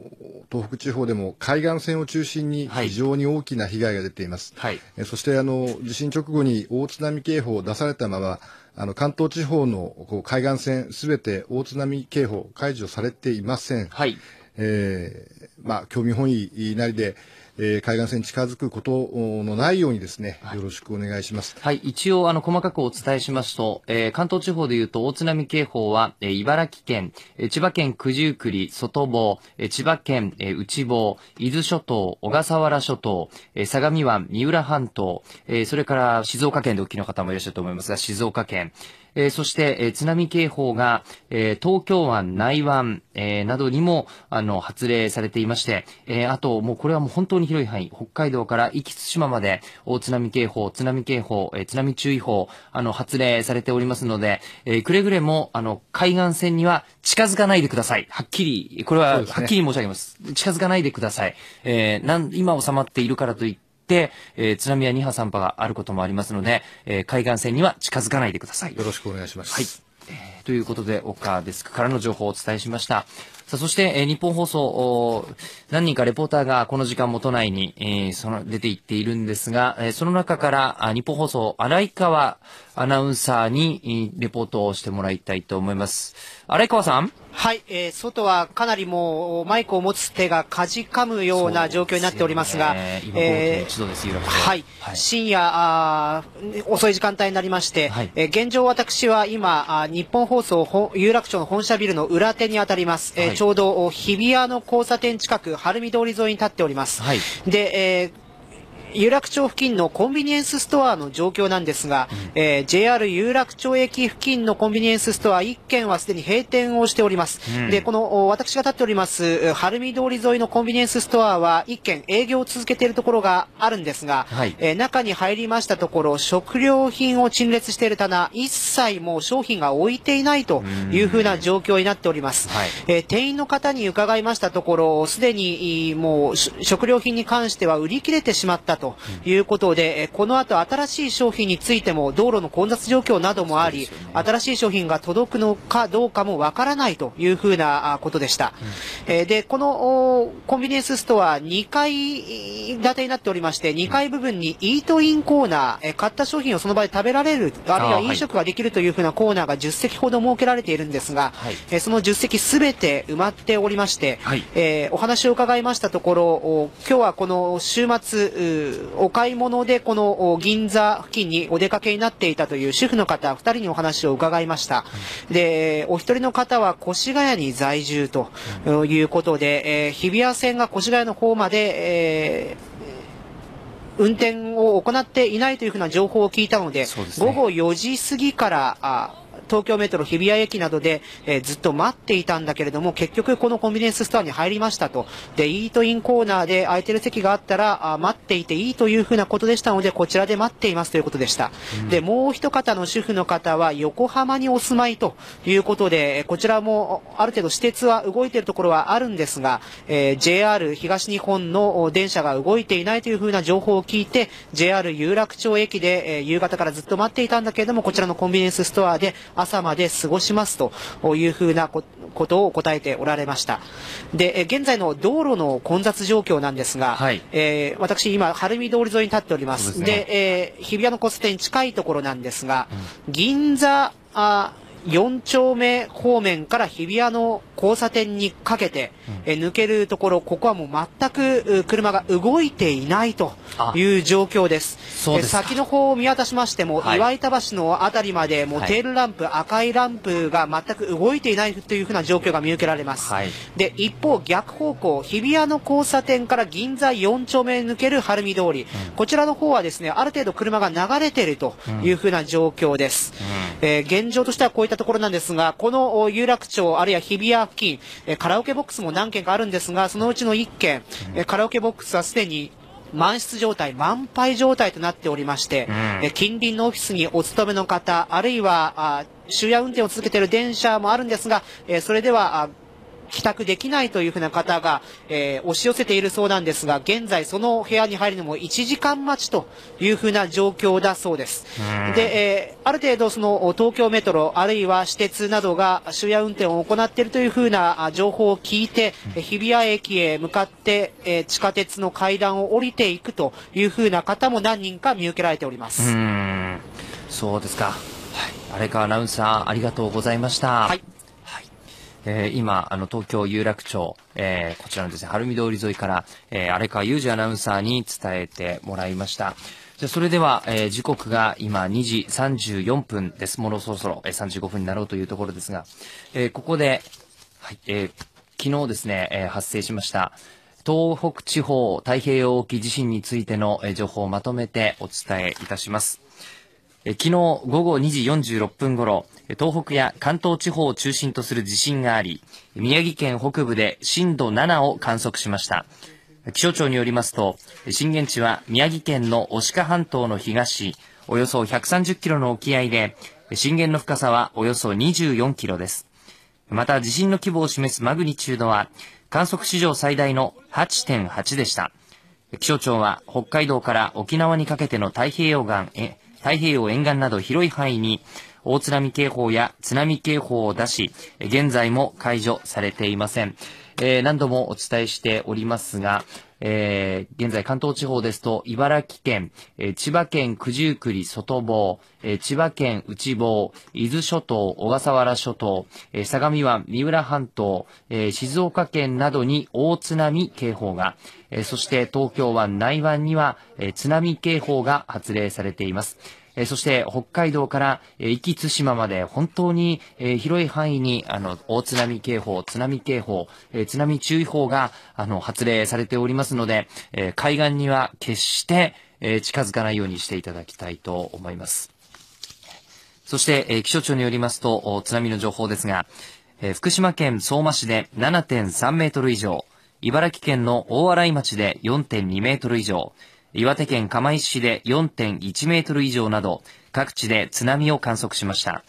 東北地方でも海岸線を中心に非常に大きな被害が出ています。はい。えそして、あの、地震直後に大津波警報を出されたまま、あの、関東地方のこう海岸線すべて大津波警報解除されていません。はい。えー、まあ、興味本位なりで、えー、海岸線に近づくことのないようにですね、よろしくお願いします。はい、一応、あの、細かくお伝えしますと、えー、関東地方でいうと、大津波警報は、えー、茨城県、えー、千葉県九十九里、外房、えー、千葉県、えー、内房、伊豆諸島、小笠原諸島、えー、相模湾、三浦半島、えー、それから静岡県でお聞きの方もいらっしゃると思いますが、静岡県、えー、そして、えー、津波警報が、えー、東京湾、内湾、えー、などにも、あの、発令されていまして、えー、あと、もうこれはもう本当に広い範囲、北海道から壱岐対馬まで、大津波警報、津波警報、えー、津波注意報、あの、発令されておりますので、えー、くれぐれも、あの、海岸線には近づかないでください。はっきり、これは、はっきり申し上げます。近づかないでください。えー、なん、今収まっているからといって、、えー、津波や2波3波があることもありますので、えー、海岸線には近づかないでください。よろしくお願いします。はい。えー、ということで、岡デスクからの情報をお伝えしました。さあ、そして、えー、日本放送、何人かレポーターがこの時間も都内に、えー、その出て行っているんですが、えー、その中からあ日本放送、荒井川アナウンサーに、レポートをしてもらいたいと思います。荒井川さんはい、えー、外はかなりもうマイクを持つ手がかじかむような状況になっておりますが、ね、えー、はい、はい、深夜あ遅い時間帯になりまして、はい、えー、現状私は今あ日本放送有楽町の本社ビルの裏手に当たります、えー、はい、ちょうど日比谷の交差点近く晴海通り沿いに立っております、はい、で、えー有楽町付近のコンビニエンスストアの状況なんですが、うん、えー、JR 有楽町駅付近のコンビニエンスストア1軒はすでに閉店をしております。うん、で、この私が立っております晴海通り沿いのコンビニエンスストアは1軒営業を続けているところがあるんですが、はい、えー、中に入りましたところ食料品を陳列している棚一切もう商品が置いていないというふうな状況になっております。はい、えー、店員の方に伺いましたところすでにもう食料品に関しては売り切れてしまったということで、この後新しい商品についても道路の混雑状況などもあり、ね、新しい商品が届くのかどうかもわからないというふうなことでした。うん、で、このコンビニエンスストア2階建てになっておりまして、2階部分にイートインコーナー、買った商品をその場で食べられる、あるいは飲食ができるというふうなコーナーが10席ほど設けられているんですが、はい、その10席すべて埋まっておりまして、はい、えー、お話を伺いましたところ、今日はこの週末、お買い物でこの銀座付近にお出かけになっていたという主婦の方2人にお話を伺いました。で、お一人の方は越谷に在住ということで、えー、日比谷線が越谷の方まで、えー運転を行っていないというふうな情報を聞いたので、でね、午後4時過ぎからあ東京メトロ日比谷駅などで、えー、ずっと待っていたんだけれども、結局このコンビニエンスストアに入りましたと。で、イートインコーナーで空いてる席があったら、あ待っていていいというふうなことでしたので、こちらで待っていますということでした。うん、で、もう一方の主婦の方は横浜にお住まいということで、こちらもある程度私鉄は動いているところはあるんですが、えー、JR 東日本の電車が動いていないというふうな情報を聞いて、JR 有楽町駅で、えー、夕方からずっと待っていたんだけれども、こちらのコンビニエンスストアで朝まで過ごしますというふうなことを答えておられました。で、現在の道路の混雑状況なんですが、はい、えー、私今、晴海通り沿いに立っております。で、ね、えー、日比谷の交差点に近いところなんですが、うん、銀座、あ4丁目方面から日比谷の交差点にかけて、え抜けるところ、ここはもう全く車が動いていないという状況です。え先の方を見渡しましても、はい。岩板橋のあたりまで、もうはい。テールランプ、赤いランプが全く動いていないというふうな状況が見受けられます。で、一方、逆方向、日比谷の交差点から銀座4丁目へ抜ける晴海通り、こちらの方はですね、ある程度車が流れているというふうな状況です。えー現状としてはこういったところなんですが、このお有楽町、あるいは日比谷付近、えーカラオケボックスも何軒かあるんですが、そのうちの1軒、えーカラオケボックスはすでに満室状態、満杯状態となっておりまして、えー近隣のオフィスにお勤めの方、あるいは、あ終夜運転を続けている電車もあるんですが、えーそれでは、あ帰宅できないというふうな方が、えー押し寄せているそうなんですが、現在その部屋に入るのも1時間待ちというふうな状況だそうです。で、えーある程度その東京メトロあるいは私鉄などが終夜運転を行っているというふうなあ情報を聞いて、え日比谷駅へ向かって、えー地下鉄の階段を降りていくというふうな方も何人か見受けられております。うそうですか。はい。荒川アナウンサー、ありがとうございました。はい。えー今、あの、東京有楽町、えーこちらのですね、晴海通り沿いから、えー荒川裕二アナウンサーに伝えてもらいました。じゃそれでは、えー時刻が今2時34分です。もうそろそろ、えー35分になろうというところですが、えーここで、はい、えー昨日ですね、えー発生しました、東北地方太平洋沖地震についてのえー情報をまとめてお伝えいたします。え昨日午後2時46分頃、東北や関東地方を中心とする地震があり、宮城県北部で震度7を観測しました。気象庁によりますと、震源地は宮城県の牡鹿半島の東、およそ130キロの沖合で、震源の深さはおよそ24キロです。また地震の規模を示すマグニチュードは観測史上最大の8.8でした。気象庁は北海道から沖縄にかけての太平洋岸太平洋沿岸など広い範囲に大津波警報や津波警報を出し、現在も解除されていません。えー何度もお伝えしておりますが、えー現在関東地方ですと、茨城県、えー千葉県九十九里外房、えー千葉県内房、伊豆諸島、小笠原諸島、えー相模湾、三浦半島、えー静岡県などに大津波警報が、えーそして東京湾内湾には、えー津波警報が発令されています。えそして北海道から、え、壱岐対馬まで本当に、え広い範囲にあの大津波警報、津波警報、え津波注意報があの発令されておりますので、え海岸には決して、え近づかないようにしていただきたいと思います。そして、え気象庁によりますと、津波の情報ですが、え福島県相馬市で7.3メートル以上、茨城県の大洗町で4.2メートル以上、岩手県釜石市で4.1メートル以上など、各地で津波を観測しました。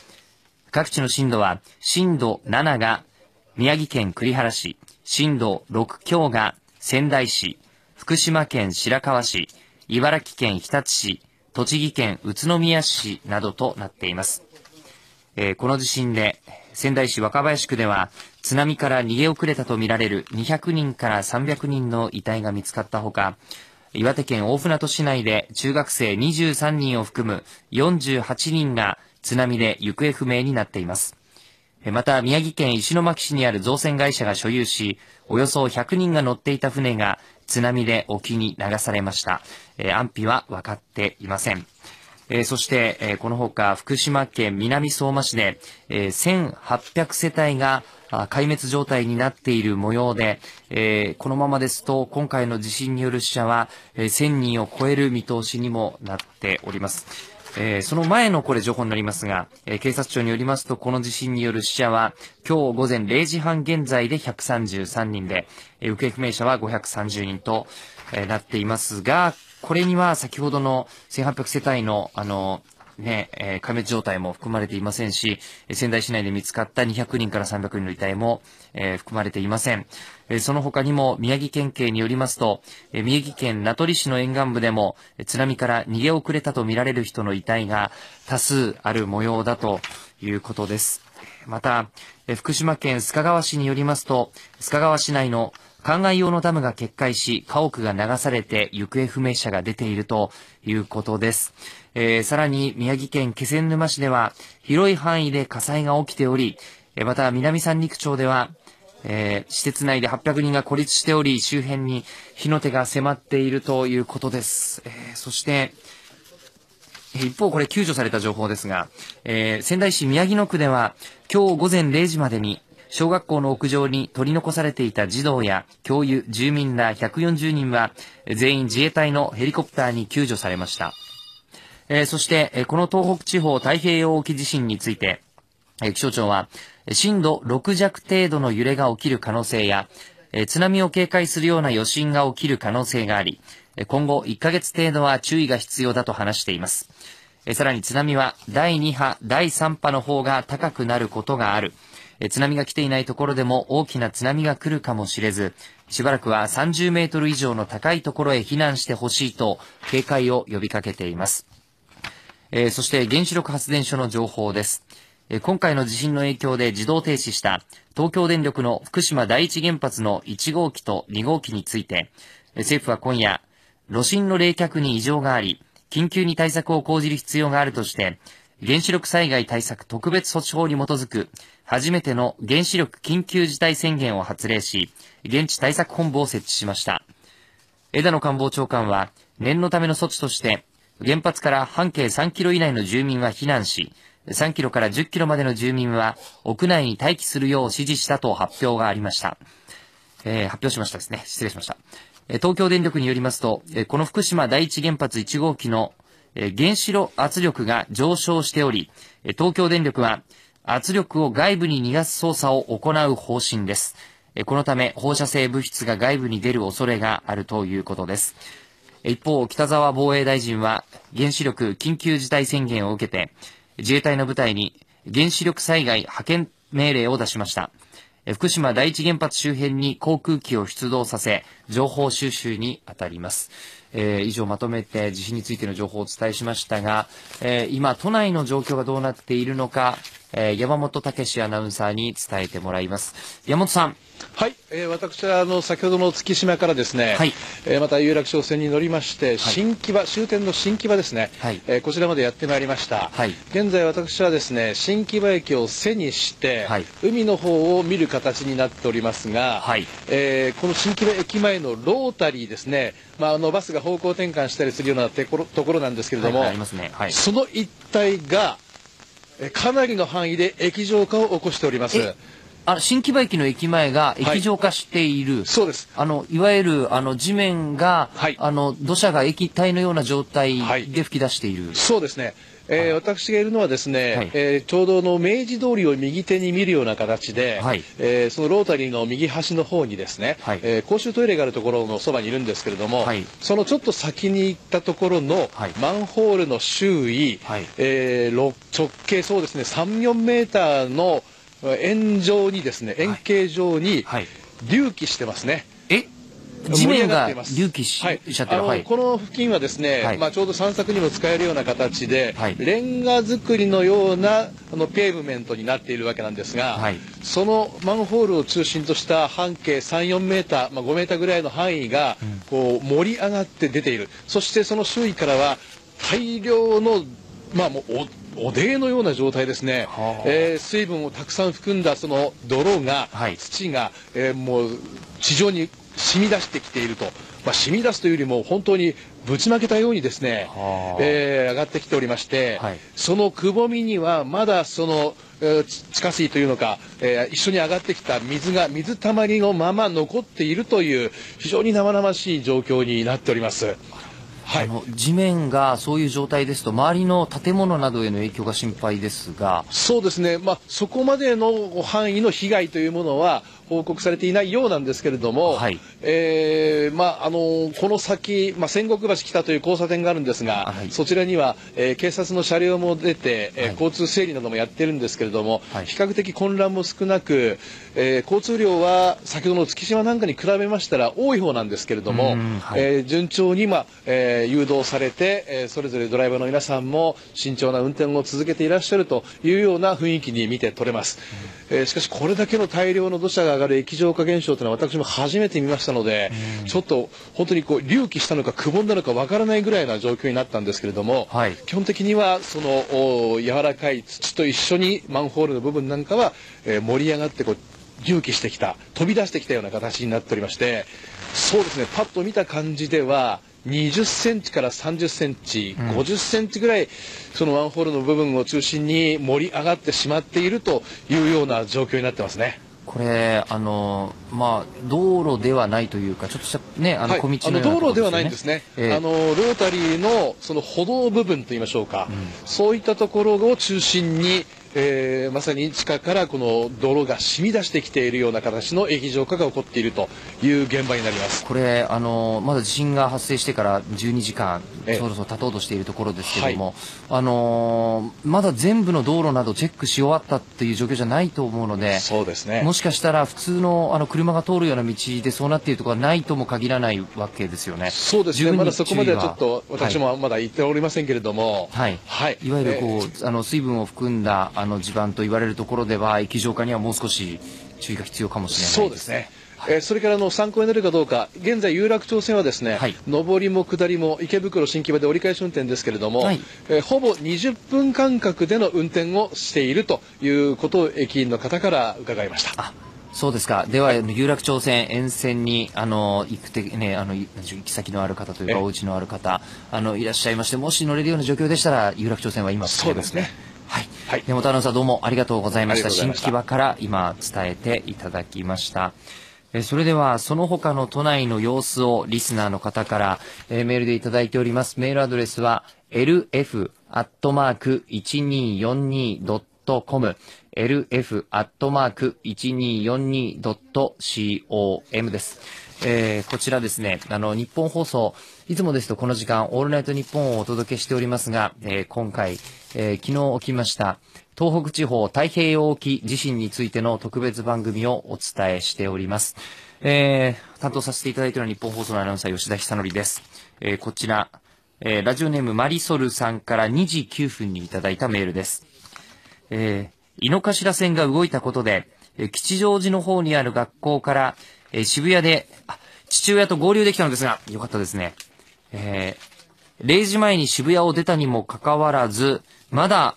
各地の震度は、震度7が宮城県栗原市、震度6強が仙台市、福島県白河市、茨城県日立市、栃木県宇都宮市などとなっています。えーこの地震で仙台市若林区では津波から逃げ遅れたとみられる200人から300人の遺体が見つかったほか岩手県大船渡市内で中学生23人を含む48人が津波で行方不明になっています。また、宮城県石巻市にある造船会社が所有し、およそ100人が乗っていた船が津波で沖に流されました。安否は分かっていません。えーそして、えーこのほか福島県南相馬市で、えー1800世帯が壊滅状態になっている模様で、えーこのままですと今回の地震による死者は、えー1000人を超える見通しにもなっております。えーその前のこれ情報になりますが、えー警察庁によりますとこの地震による死者は今日午前0時半現在で133人で、えー行方不明者は530人と、えーなっていますが、これには先ほどの1800世帯の、あの、ね、えー壊滅状態も含まれていませんし、仙台市内で見つかった200人から300人の遺体も、えー含まれていません。えーその他にも宮城県警によりますと、えー宮城県名取市の沿岸部でも、津波から逃げ遅れたとみられる人の遺体が多数ある模様だということです。また、えー福島県須賀川市によりますと、須賀川市内の灌漑用のダムが決壊し、家屋が流されて行方不明者が出ているということです。えー、さらに宮城県気仙沼市では広い範囲で火災が起きており、えまた南三陸町では、えー、施設内で800人が孤立しており、周辺に火の手が迫っているということです。えー、そして、一方、これ救助された情報ですが、えー、仙台市宮城野区では、今日午前0時までに、小学校の屋上に取り残されていた児童や教諭、住民ら140人は、全員自衛隊のヘリコプターに救助されました。えー、そして、この東北地方太平洋沖地震について、気象庁は、震度6弱程度の揺れが起きる可能性や、津波を警戒するような余震が起きる可能性があり、今後1ヶ月程度は注意が必要だと話しています。さらに津波は第2波、第3波の方が高くなることがある。津波が来ていないところでも大きな津波が来るかもしれず、しばらくは30メートル以上の高いところへ避難してほしいと警戒を呼びかけています。えー、そして原子力発電所の情報です。今回の地震の影響で自動停止した東京電力の福島第一原発の1号機と2号機について、政府は今夜、炉心の冷却に異常があり、緊急に対策を講じる必要があるとして、原子力災害対策特別措置法に基づく初めての原子力緊急事態宣言を発令し、現地対策本部を設置しました。枝野官房長官は、念のための措置として、原発から半径3キロ以内の住民は避難し、3キロから10キロまでの住民は屋内に待機するよう指示したと発表がありました。えー、発表しましたですね。失礼しました。東京電力によりますと、この福島第一原発1号機の原子炉圧力が上昇しており、東京電力は圧力を外部に逃がす操作を行う方針です。このため放射性物質が外部に出る恐れがあるということです。一方、北沢防衛大臣は原子力緊急事態宣言を受けて、自衛隊の部隊に原子力災害派遣命令を出しました。福島第一原発周辺に航空機を出動させ、情報収集に当たります。えー、以上まとめて地震についての情報をお伝えしましたが、えー、今都内の状況がどうなっているのか、えー、山本武アナウンサーに伝えてもらいます。山本さん。はい、えー、私はあの先ほどの月島からですね、はい、えー、また有楽町線に乗りまして、新木場終点の新木場ですね、はい、えー、こちらまでやってまいりました、はい、現在私はですね新木場駅を背にして、はい、海の方を見る形になっておりますが、はい、えー、この新木場駅前のロータリーですね、まあ、あのバスが方向転換したりするようなところなんですけれども、はいね。はい、その一帯がかなりの範囲で液状化を起こしております。あの新木場駅の駅前が液状化している、はい、そうです。あのいわゆるあの地面が、はい、あの土砂が液体のような状態で吹き出している、はい、そうですねえー、私がいるのはですね、はい、えー、ちょうどの明治通りを右手に見るような形で、はい、えー、そのロータリーの右端の方にですね、はい、え公衆トイレがあるところのそばにいるんですけれども、そのちょっと先に行ったところのマンホールの周囲、はい、え直径そうですね3、4メーターの円状にですね円形状に隆起してますね。え地面が隆起し,、はい、しゃってる、はい、この付近はですね、はい、まあ、ちょうど散策にも使えるような形で、はい、レンガ造りのようなあのペーブメントになっているわけなんですが、はい、そのマンホールを中心とした半径3、4メーター、まあ、5メーターぐらいの範囲が、こう盛り上がって出ている、そしてその周囲からは大量の、まあ、もうおでのような状態ですね、えー、水分をたくさん含んだその泥が、土が、えー、もう地上に染み出してきていると、まあ、染み出すというよりも本当にぶちまけたようにですね、えー、上がってきておりまして、はい、そのくぼみにはまだその、えー、地下水というのか、えー、一緒に上がってきた水が水たまりのまま残っているという非常に生々しい状況になっております。はい、あの地面がそういう状態ですと周りの建物などへの影響が心配ですが。そうですね、まあ、そこまでの範囲の被害というものは報告されていないようなんですけれども、はい、えー、まあ、あのこの先、まあ、仙石橋北という交差点があるんですが、はい、そちらには、えー、警察の車両も出て、えー、交通整理などもやってるんですけれども、比較的混乱も少なく、えー、交通量は先ほどの月島なんかに比べましたら多い方なんですけれども、はい、えー、順調に、まあええー、誘導されて、えー、それぞれドライバーの皆さんも慎重な運転を続けていらっしゃるというような雰囲気に見て取れます、うん、えー、しかしこれだけの大量の土砂がる液状化現象というのは私も初めて見ましたので、うん、ちょっと本当にこう隆起したのかくぼんだのかわからないぐらいな状況になったんですけれども、はい、基本的にはその柔らかい土と一緒にマンホールの部分なんかは、えー、盛り上がってこう隆起してきた飛び出してきたような形になっておりましてそうですねパッと見た感じでは20センチから30センチ、うん、50センチぐらいそのワンホールの部分を中心に盛り上がってしまっているというような状況になってますね。これ、あのまあ、道路ではないというか、ちょっとした、ね、あの小道の、ね。はい、道路ではないんですね、えー、あのロータリーのその歩道部分といいましょうか、うん、そういったところを中心に、えー、まさに地下からこの泥が染み出してきているような形の液状化が起こっているという現場になります。これあのまだ地震が発生してから12時間そろそろ経とうとしているところですけれども、はい、あのまだ全部の道路などチェックし終わったっていう状況じゃないと思うのでそうですね。もしかしたら普通のあの車が通るような道でそうなっているところはないとも限らないわけですよね。そうですね。まだそこまではちょっと私もまだ言っておりませんけれども。はい、はい、いわゆるこう、えー、あの水分を含んだあの地盤と言われるところでは液状化にはもう少し注意が必要かもしれないそうですね。えー、それからの参考になるかどうか、現在、有楽町線はですね、はい、上りも下りも池袋新木場で折り返し運転ですけれども、はい、えー、ほぼ20分間隔での運転をしているということを駅員の方から伺いました。そうですか。では、有楽町線沿線に、あの、行くて、ね、あの、行き先のある方というか、お家のある方、あの、いらっしゃいまして、もし乗れるような状況でしたら、有楽町線は今、そうですね。はい。はい、根本アナウンサーどうもありがとうございました。新木場から今伝えていただきました。えそれでは、その他の都内の様子をリスナーの方から、えー、メールでいただいております。メールアドレスは、lf.1242.com lf.1242.com です。えー、こちらですね、あの、日本放送、いつもですとこの時間、オールナイト日本をお届けしておりますが、えー、今回、えー、昨日起きました、東北地方太平洋沖地震についての特別番組をお伝えしております。えー、担当させていただいているのは日本放送のアナウンサー吉田久典です。えー、こちら、えー、ラジオネームマリソルさんから2時9分にいただいたメールです。えー、井の頭線が動いたことで、吉祥寺の方にある学校から、えー、渋谷で、父親と合流できたのですが、よかったですね。えー、0時前に渋谷を出たにもかかわらず、まだ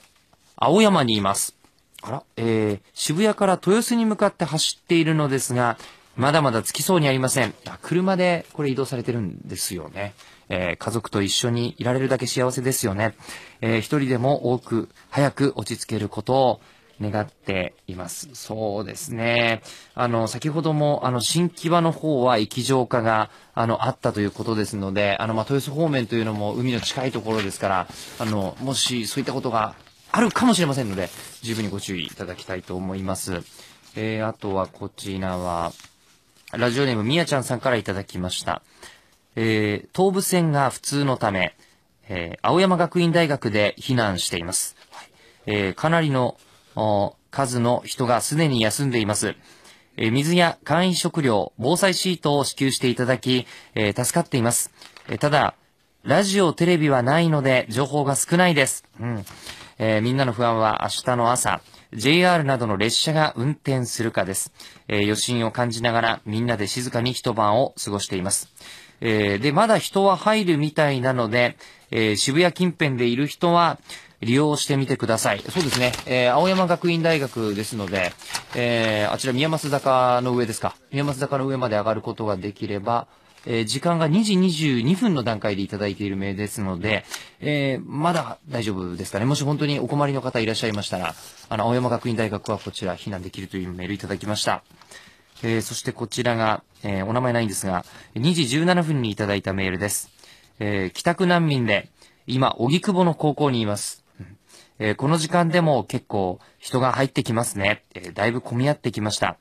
青山にいます。あら、えー、渋谷から豊洲に向かって走っているのですが、まだまだ着きそうにありません。車でこれ移動されてるんですよね。えー、家族と一緒にいられるだけ幸せですよね。えー、一人でも多く、早く落ち着けることを願っています。そうですね。あの、先ほども、あの、新木場の方は液状化が、あの、あったということですので、あの、まあ、豊洲方面というのも海の近いところですから、あの、もしそういったことがあるかもしれませんので、十分にご注意いただきたいと思います。えー、あとはこちらは、ラジオネームみやちゃんさんからいただきました。えー、東武線が普通のため、えー、青山学院大学で避難しています。えー、かなりの数の人がすでに休んでいます。え、水や簡易食料、防災シートを支給していただき、え、助かっています。え、ただ、ラジオ、テレビはないので情報が少ないです。うんえー、みんなの不安は明日の朝、JR などの列車が運転するかです。えー、余震を感じながらみんなで静かに一晩を過ごしています。えー、で、まだ人は入るみたいなので、えー、渋谷近辺でいる人は利用してみてください。そうですね。えー、青山学院大学ですので、えー、あちら宮益坂の上ですか。宮益坂の上まで上がることができれば、えー、時間が2時22分の段階でいただいている名ですので、えー、まだ大丈夫ですかね。もし本当にお困りの方いらっしゃいましたら、あの、青山学院大学はこちら避難できるというメールいただきました。えー、そしてこちらが、えー、お名前ないんですが、2時17分にいただいたメールです。えー、帰宅難民で、今、荻窪の高校にいます。えー、この時間でも結構人が入ってきますね。えー、だいぶ混み合ってきました。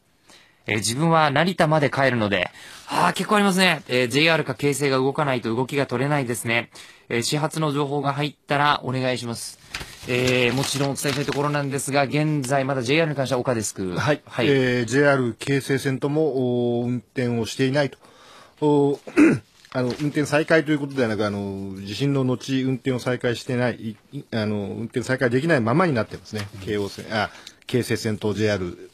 えー、自分は成田まで帰るので、ああ、結構ありますね。えー、JR か京成が動かないと動きが取れないですね。えー、始発の情報が入ったらお願いします。えー、もちろんお伝えしたいところなんですが、現在まだ JR に関しては岡デスク。はい。はい、えー、JR 京成線とも運転をしていないと。あの、運転再開ということではなく、あの、地震の後、運転を再開してない、あの、運転再開できないままになってますね。京王線、あ、京成線と JR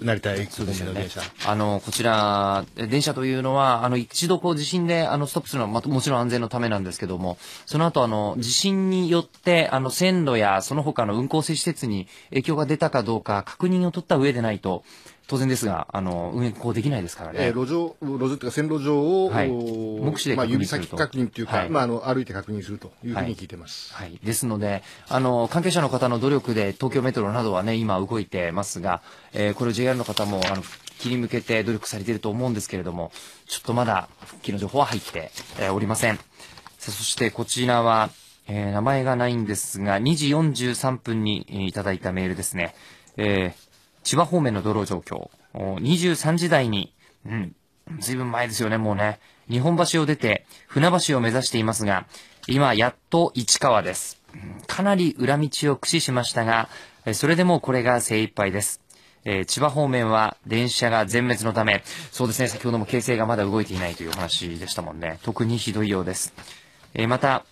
成田駅の電車、ね、あの、こちら、電車というのは、あの、一度こう地震で、あの、ストップするのは、ま、もちろん安全のためなんですけども、その後、あの、地震によって、あの、線路やその他の運行施設に影響が出たかどうか確認を取った上でないと、当然ですが、あの、運行できないですからね。えー、路上、路上というか線路上を、はい、目視でまあ、指先確認というか、はい、まあ、あの、歩いて確認するというふうに聞いてます。はい。はい、ですので、あの、関係者の方の努力で東京メトロなどはね、今動いてますが、えー、これを JR の方も、あの、復帰に向けて努力されていると思うんですけれども、ちょっとまだ復帰の情報は入って、えー、おりません。さあ、そしてこちらは、えー、名前がないんですが、2時43分に、えー、いただいたメールですね。えー、千葉方面の道路状況。23時台に、うん、ずいぶん前ですよね、もうね。日本橋を出て、船橋を目指していますが、今、やっと市川です。かなり裏道を駆使しましたが、それでもこれが精一杯です。えー、千葉方面は電車が全滅のため、そうですね、先ほども京成がまだ動いていないという話でしたもんね。特にひどいようです。えー、また、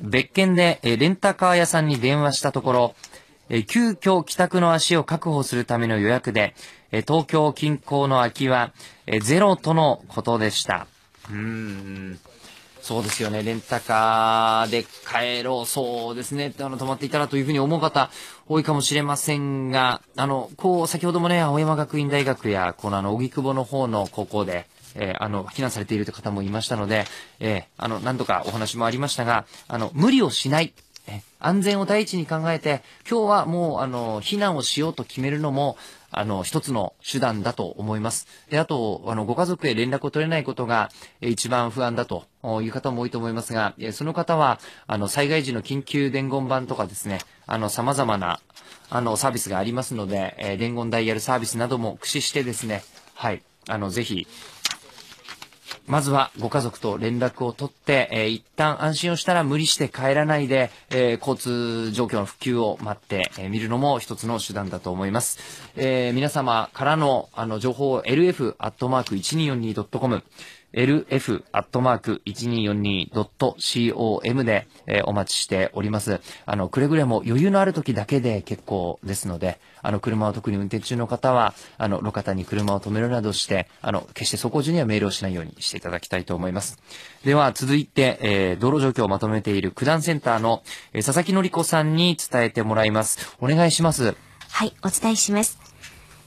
別件で、えー、レンタカー屋さんに電話したところ、え急遽帰宅の足を確保するための予約で、え東京近郊の空きは、えゼロとのことでした。うーん。そうですよね。レンタカーで帰ろう。そうですね。あの、泊まっていたらというふうに思う方多いかもしれませんが、あの、こう、先ほどもね、青山学院大学や、このあの、荻窪の方の高校で、えー、あの、避難されているという方もいましたので、えー、あの、何度かお話もありましたが、あの、無理をしない。安全を第一に考えて、今日はもう、あの、避難をしようと決めるのも、あの、一つの手段だと思います。で、あと、あの、ご家族へ連絡を取れないことが、一番不安だという方も多いと思いますが、その方は、あの、災害時の緊急伝言板とかですね、あの、様々な、あの、サービスがありますので、伝言ダイヤルサービスなども駆使してですね、はい、あの、ぜひ、まずはご家族と連絡を取って、えー、一旦安心をしたら無理して帰らないで、えー、交通状況の普及を待ってみ、えー、るのも一つの手段だと思います。えー、皆様からのあの情報を lf.1242.com lf.1242.com で、えー、お待ちしております。あの、くれぐれも余裕のある時だけで結構ですので、あの、車を特に運転中の方は、あの、路肩に車を止めるなどして、あの、決して走行中にはメールをしないようにしていただきたいと思います。では、続いて、えー、道路状況をまとめている九段センターの、えー、佐々木の子さんに伝えてもらいます。お願いします。はい、お伝えします。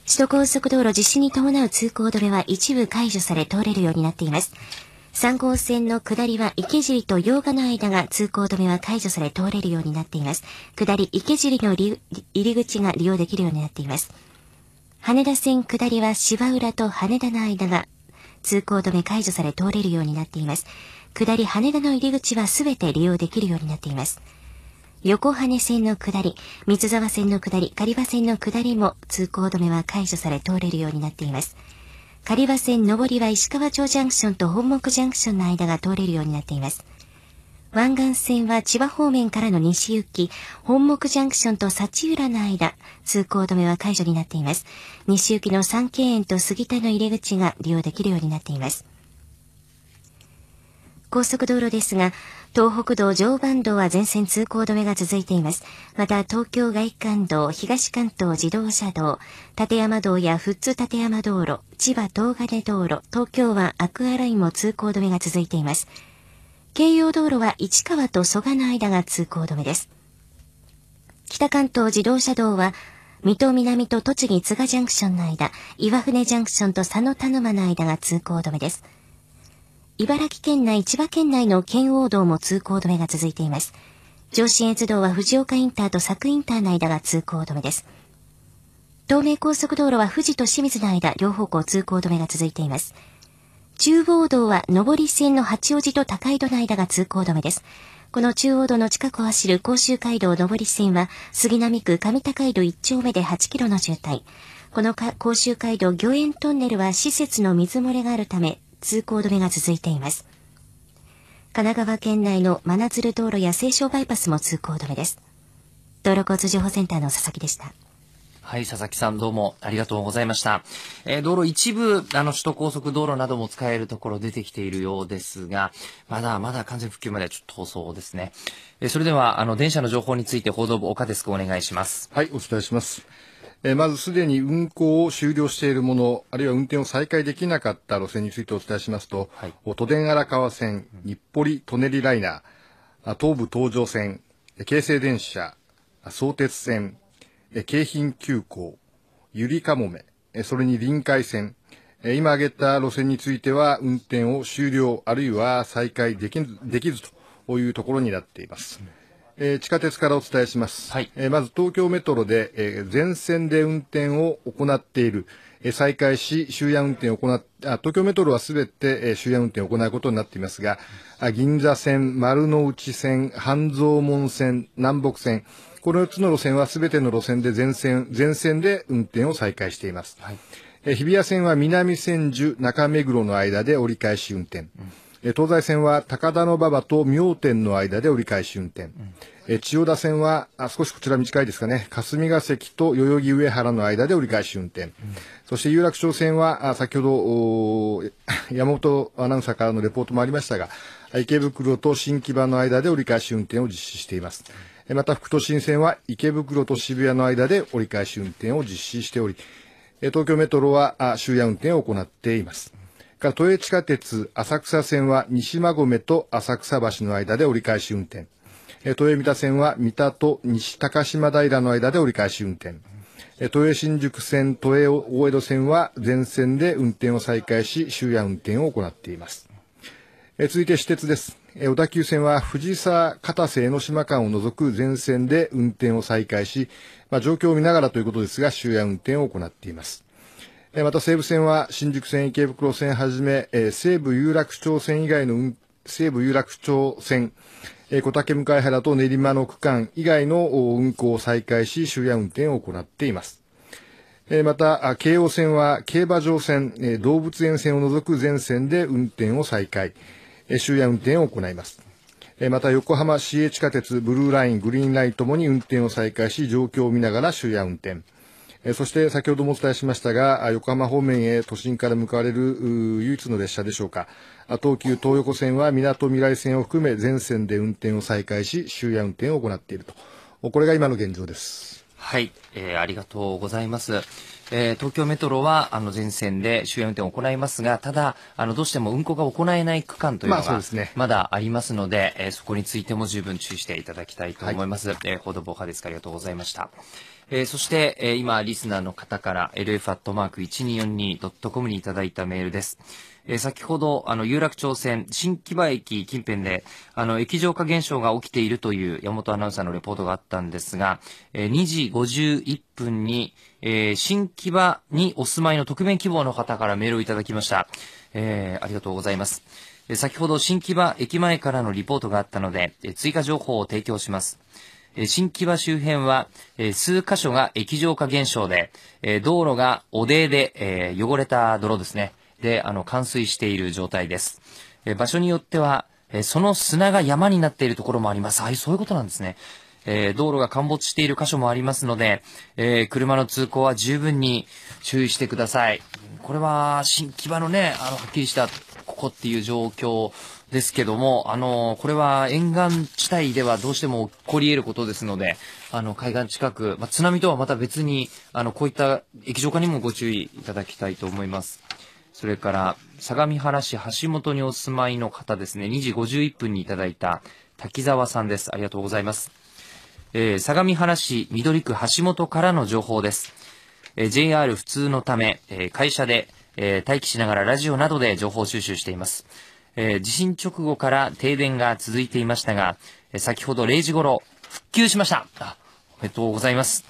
首都高速道路実施に伴う通行止めは一部解除され通れるようになっています。3号線の下りは池尻と洋画の間が通行止めは解除され通れるようになっています。下り池尻の入り口が利用できるようになっています。羽田線下りは芝浦と羽田の間が通行止め解除され通れるようになっています。下り羽田の入り口はすべて利用できるようになっています。横羽線の下り、三沢線の下り、狩場線の下りも通行止めは解除され通れるようになっています。狩場線上りは石川町ジャンクションと本木ジャンクションの間が通れるようになっています。湾岸線は千葉方面からの西行き、本木ジャンクションと幸浦の間、通行止めは解除になっています。西行きの三景園と杉田の入り口が利用できるようになっています。高速道路ですが、東北道常磐道は全線通行止めが続いています。また、東京外環道、東関東自動車道、立山道や富津立山道路、千葉東金道路、東京湾アクアラインも通行止めが続いています。京葉道路は市川と蘇我の間が通行止めです。北関東自動車道は、水戸南と栃木津賀ジャンクションの間、岩船ジャンクションと佐野田沼の間が通行止めです。茨城県内、千葉県内の県央道も通行止めが続いています。上信越道は藤岡インターと佐久インターの間が通行止めです。東名高速道路は富士と清水の間、両方向通行止めが続いています。中央道は上り線の八王子と高井戸の間が通行止めです。この中央道の近くを走る甲州街道上り線は、杉並区上高井戸1丁目で8キロの渋滞。この甲州街道御苑トンネルは施設の水漏れがあるため、通行止めが続いています。神奈川県内の真鶴道路や西湘バイパスも通行止めです。道路交通情報センターの佐々木でした。はい、佐々木さんどうもありがとうございました。えー、道路一部、あの、首都高速道路なども使えるところ出てきているようですが、まだまだ完全復旧まではちょっと遠そうですね。えー、それでは、あの、電車の情報について報道部岡デスクお願いします。はい、お伝えします。えー、まずすでに運行を終了しているもの、あるいは運転を再開できなかった路線についてお伝えしますと、はい、都電荒川線、日暮里舎人ライナー、東武東上線、京成電車、相鉄線、京浜急行、ゆりかもめ、それに臨海線、今挙げた路線については運転を終了、あるいは再開できできずというところになっています。えー、地下鉄からお伝えします。はい、えー、まず東京メトロで、えー、全線で運転を行っている、えー、再開し、終夜運転を行っあ東京メトロはすべて、えー、終夜運転を行うことになっていますが、あ銀座線、丸の内線、半蔵門線、南北線、この4つの路線はすべての路線で全線、全線で運転を再開しています。はい、え日比谷線は南千住、中目黒の間で折り返し運転。うん、東西線は高田馬場と妙典の間で折り返し運転。うん、千代田線はあ、少しこちら短いですかね、霞ヶ関と代々木上原の間で折り返し運転。うん、そして有楽町線は、あ先ほど、山本アナウンサーからのレポートもありましたが、池袋と新木場の間で折り返し運転を実施しています。また副都心線は池袋と渋谷の間で折り返し運転を実施しており、東京メトロは終夜運転を行っています。都営地下鉄浅草線は西馬込と浅草橋の間で折り返し運転。都営三田線は三田と西高島平の間で折り返し運転。都営新宿線、都営大江戸線は全線で運転を再開し、終夜運転を行っています。続いて私鉄です。小田急線は藤沢片瀬江ノ島間を除く全線で運転を再開し、まあ、状況を見ながらということですが、終夜運転を行っています。また西武線は新宿線、池袋線はじめ、西武有楽町線以外の西武有楽町線、小竹向原と練馬の区間以外の運行を再開し、終夜運転を行っています。また、京王線は競馬場線、動物園線を除く全線で運転を再開。終夜運転を行います。また横浜市営地下鉄ブルーライン、グリーンラインともに運転を再開し、状況を見ながら終夜運転。そして先ほどもお伝えしましたが、横浜方面へ都心から向かわれる唯一の列車でしょうか。東急東横線は港未来線を含め全線で運転を再開し、終夜運転を行っていると。これが今の現状です。はい、えー、ありがとうございます。えー、東京メトロはあの全線で終夜運転を行いますが、ただ、あのどうしても運行が行えない区間というのがまだありますので、まあ、えー、そこについても十分注意していただきたいと思います。はい、えー、報道部派ですありがとうございました。えー、そして、えー、今、リスナーの方から lf.1242.com にいただいたメールです。えー、先ほど、あの、有楽町線、新木場駅近辺で、あの、液状化現象が起きているという山本アナウンサーのレポートがあったんですが、えー、2時51分に、えー、新木場にお住まいの匿名希望の方からメールをいただきました。えー、ありがとうございます。えー、先ほど新木場駅前からのリポートがあったので、えー、追加情報を提供します。新木場周辺は、数箇所が液状化現象で、道路がおでで、え、汚れた泥ですね。で、あの、冠水している状態です。場所によっては、その砂が山になっているところもあります。ああい、そういうことなんですね。え、道路が陥没している箇所もありますので、え、車の通行は十分に注意してください。これは、新木場のね、あの、はっきりした、ここっていう状況ですけども、あの、これは沿岸地帯ではどうしても起こり得ることですので、あの、海岸近く、まあ、津波とはまた別に、あの、こういった液状化にもご注意いただきたいと思います。それから、相模原市橋本にお住まいの方ですね、2時51分にいただいた滝沢さんです。ありがとうございます。えー、相模原市緑区橋本からの情報です。えー、JR 普通のため、えー、会社で、え待機しながらラジオなどで情報収集しています。え地震直後から停電が続いていましたが、え先ほど0時頃復旧しました。あおめでとうございます。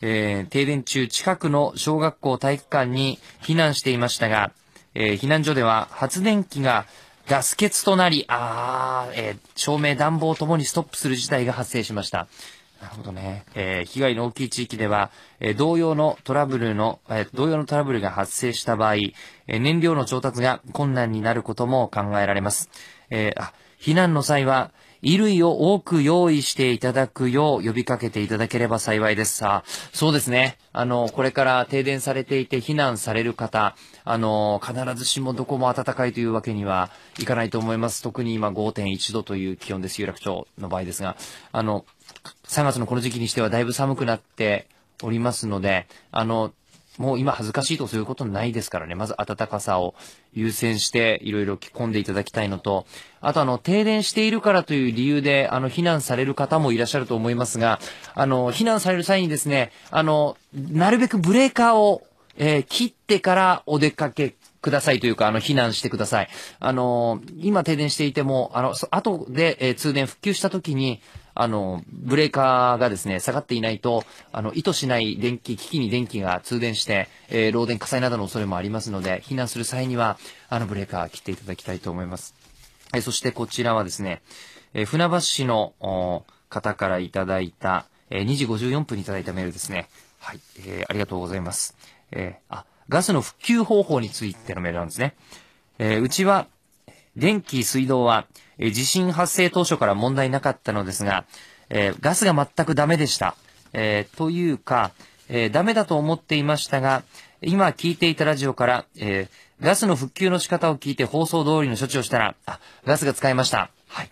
え停電中近くの小学校体育館に避難していましたが、え避難所では発電機がガス欠となり、あえ照明、暖房ともにストップする事態が発生しました。なるほどね。えー、被害の大きい地域では、えー、同様のトラブルの、えー、同様のトラブルが発生した場合、えー、燃料の調達が困難になることも考えられます。えー、あ、避難の際は、衣類を多く用意していただくよう呼びかけていただければ幸いです。さあ、そうですね。あの、これから停電されていて避難される方、あの、必ずしもどこも暖かいというわけにはいかないと思います。特に今5.1度という気温です。有楽町の場合ですが、あの、3月のこの時期にしてはだいぶ寒くなっておりますので、あの、もう今恥ずかしいとそういうことないですからね。まず暖かさを優先していろいろ着込んでいただきたいのと、あとあの、停電しているからという理由で、あの、避難される方もいらっしゃると思いますが、あの、避難される際にですね、あの、なるべくブレーカーを、えー、切ってからお出かけくださいというか、あの、避難してください。あの、今停電していても、あの、後で、えー、通電復旧した時に、あの、ブレーカーがですね、下がっていないと、あの、意図しない電気、機器に電気が通電して、えー、漏電火災などの恐れもありますので、避難する際には、あの、ブレーカー切っていただきたいと思います。えー、そしてこちらはですね、えー、船橋市の方からいただいた、えー、2時54分にいただいたメールですね。はい、えー、ありがとうございます。えー、あ、ガスの復旧方法についてのメールなんですね。えー、うちは、電気、水道は、地震発生当初から問題なかったのですが、え、ガスが全くダメでした。え、というか、え、ダメだと思っていましたが、今聞いていたラジオから、え、ガスの復旧の仕方を聞いて放送通りの処置をしたら、あ、ガスが使えました。はい。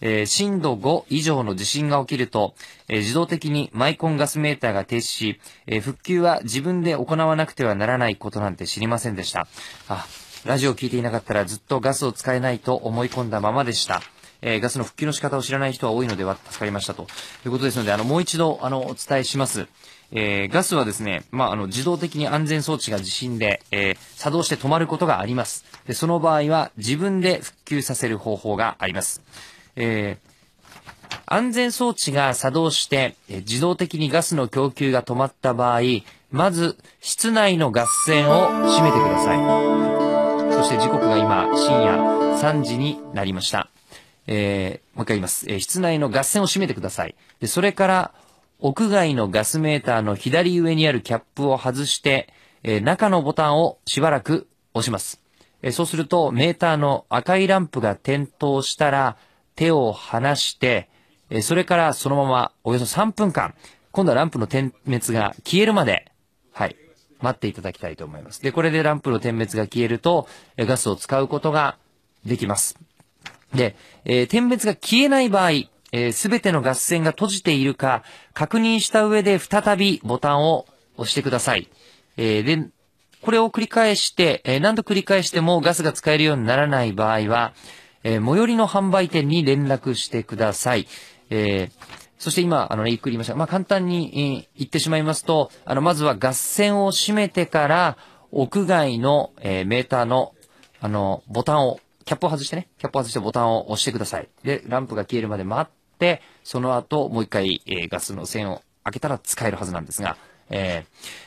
えー、震度5以上の地震が起きると、えー、自動的にマイコンガスメーターが停止し、えー、復旧は自分で行わなくてはならないことなんて知りませんでした。あ、ラジオを聞いていなかったらずっとガスを使えないと思い込んだままでした。えー、ガスの復旧の仕方を知らない人は多いのでは助かりましたということですので、あの、もう一度、あの、お伝えします。えー、ガスはですね、まあ、あの、自動的に安全装置が地震で、えー、作動して止まることがあります。で、その場合は自分で復旧させる方法があります。えー、安全装置が作動して、え自動的にガスの供給が止まった場合、まず、室内のガス栓を閉めてください。そして時刻が今、深夜3時になりました。えー、もう一回言います。えー、室内のガス栓を閉めてください。で、それから、屋外のガスメーターの左上にあるキャップを外して、えー、中のボタンをしばらく押します。えー、そうすると、メーターの赤いランプが点灯したら、手を離して、えー、それからそのままおよそ3分間、今度はランプの点滅が消えるまで、待っていただきたいと思います。で、これでランプの点滅が消えると、ガスを使うことができます。で、えー、点滅が消えない場合、す、え、べ、てのガス栓が閉じているか、確認した上で再びボタンを押してください。えー、で、これを繰り返して、えー、何度繰り返してもガスが使えるようにならない場合は、えー、最寄りの販売店に連絡してください。えーそして今、あのね、ゆっくり言いました。まあ、簡単に、言ってしまいますと、あの、まずは合線を閉めてから、屋外の、えー、メーターの、あの、ボタンを、キャップを外してね、キャップを外してボタンを押してください。で、ランプが消えるまで待って、その後、もう一回、えー、ガスの線を開けたら使えるはずなんですが、え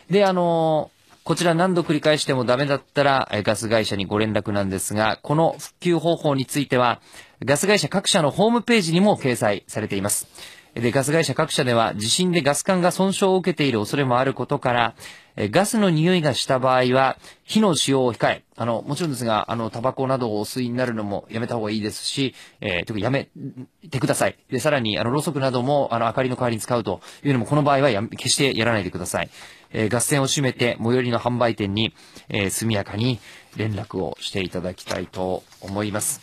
ー、で、あの、こちら何度繰り返してもダメだったら、ガス会社にご連絡なんですが、この復旧方法については、ガス会社各社のホームページにも掲載されています。で、ガス会社各社では地震でガス管が損傷を受けている恐れもあることから、ガスの匂いがした場合は、火の使用を控え、あの、もちろんですが、あの、タバコなどをお吸いになるのもやめた方がいいですし、えー、特にやめてください。で、さらに、あの、ろうそくなども、あの、明かりの代わりに使うというのも、この場合はや、決してやらないでください。えー、ガス栓を閉めて、最寄りの販売店に、えー、速やかに連絡をしていただきたいと思います。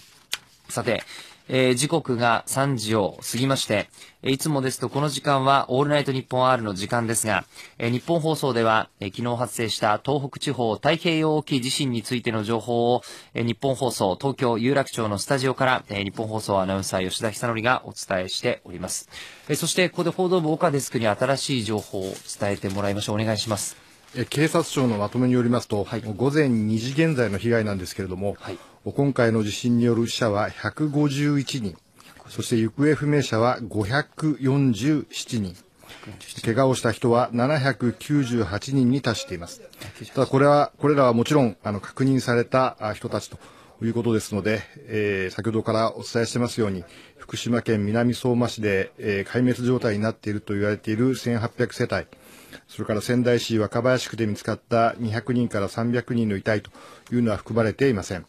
さて、えー、時刻が3時を過ぎまして、いつもですとこの時間はオールナイトニッポン R の時間ですが、えー、日本放送では、えー、昨日発生した東北地方太平洋沖地震についての情報を、えー、日本放送東京有楽町のスタジオから、えー、日本放送アナウンサー吉田久典がお伝えしております。えー、そしてここで報道部岡デスクに新しい情報を伝えてもらいましょう。お願いします。警察庁のまとめによりますと、はい、午前2時現在の被害なんですけれども、はい、今回の地震による死者は151人、そして行方不明者は547人。怪我をした人は798人に達しています。ただこれは、これらはもちろん、あの、確認された人たちということですので、えー、先ほどからお伝えしてますように、福島県南相馬市で、えー、壊滅状態になっていると言われている1800世帯、それから仙台市若林区で見つかった200人から300人の遺体というのは含まれていません。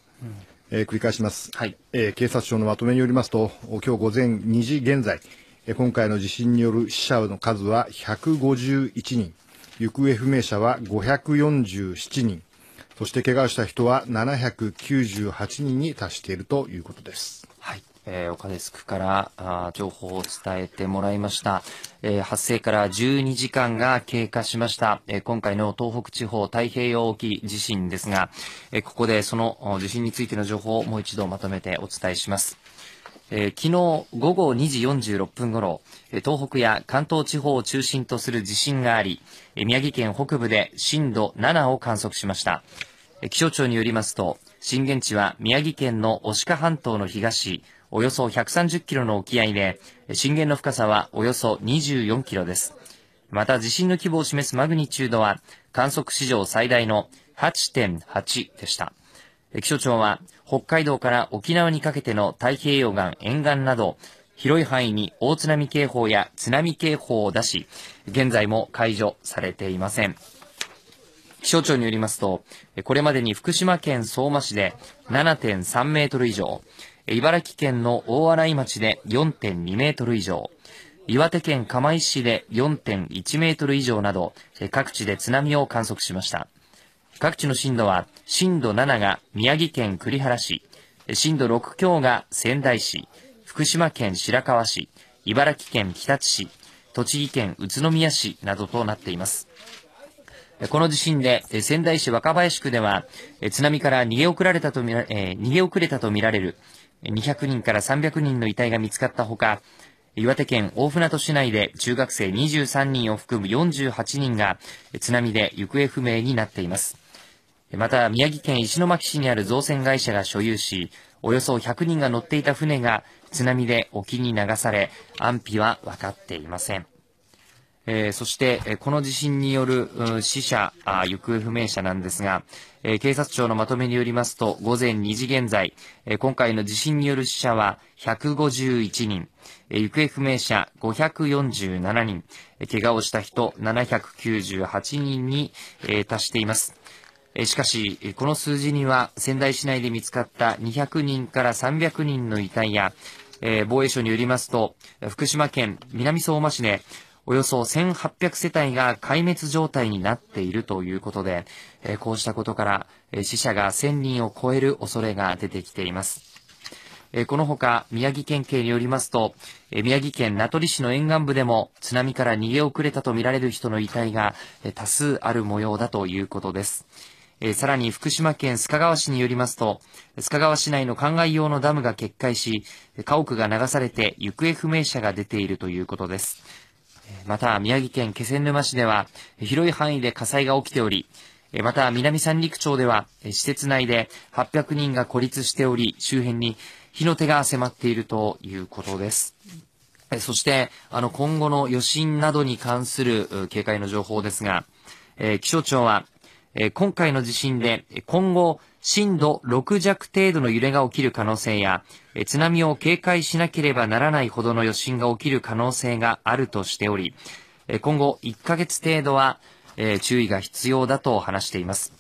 えー、繰り返します。はい。えー、警察庁のまとめによりますと、今日午前2時現在、えー、今回の地震による死者の数は151人、行方不明者は547人、そして怪我をした人は798人に達しているということです。えー、岡デスクからあ情報を伝えてもらいました、えー、発生から12時間が経過しました、えー、今回の東北地方太平洋沖地震ですが、えー、ここでその地震についての情報をもう一度まとめてお伝えします。えー、昨日午後2時46分ごろ、東北や関東地方を中心とする地震があり、宮城県北部で震度7を観測しました。気象庁によりますと、震源地は宮城県の牡鹿半島の東、およそ130キロの沖合で、震源の深さはおよそ24キロです。また地震の規模を示すマグニチュードは観測史上最大の8.8でした。気象庁は北海道から沖縄にかけての太平洋岸沿岸など広い範囲に大津波警報や津波警報を出し、現在も解除されていません。気象庁によりますと、これまでに福島県相馬市で7.3メートル以上、茨城県の大洗町で4.2メートル以上、岩手県釜石市で4.1メートル以上など、各地で津波を観測しました。各地の震度は、震度7が宮城県栗原市、震度6強が仙台市、福島県白河市、茨城県日立市、栃木県宇都宮市などとなっています。この地震で仙台市若林区では津波から逃げ遅れたとみら、えー、逃げ遅れたとみられる200人から300人の遺体が見つかったほか、岩手県大船渡市内で中学生23人を含む48人が津波で行方不明になっています。また、宮城県石巻市にある造船会社が所有し、およそ100人が乗っていた船が津波で沖に流され、安否は分かっていません。えー、そして、この地震による死者あ、行方不明者なんですが、え、警察庁のまとめによりますと、午前2時現在、え、今回の地震による死者は151人、え行方不明者547人、え怪我をした人798人に、え達しています。しかし、この数字には仙台市内で見つかった200人から300人の遺体や、え防衛省によりますと、福島県南相馬市でおよそ1800世帯が壊滅状態になっているということで、えこうしたことから、え死者が1000人を超える恐れが出てきています。えこのほか、宮城県警によりますと、え宮城県名取市の沿岸部でも津波から逃げ遅れたとみられる人の遺体が、え多数ある模様だということです。えさらに福島県須賀川市によりますと、須賀川市内の灌漑用のダムが決壊し、家屋が流されて行方不明者が出ているということです。また、宮城県気仙沼市では、広い範囲で火災が起きており、また、南三陸町では、施設内で800人が孤立しており、周辺に火の手が迫っているということです。そして、あの、今後の余震などに関する警戒の情報ですが、気象庁は、今回の地震で今後震度6弱程度の揺れが起きる可能性や、津波を警戒しなければならないほどの余震が起きる可能性があるとしており、今後1ヶ月程度は、注意が必要だと話しています。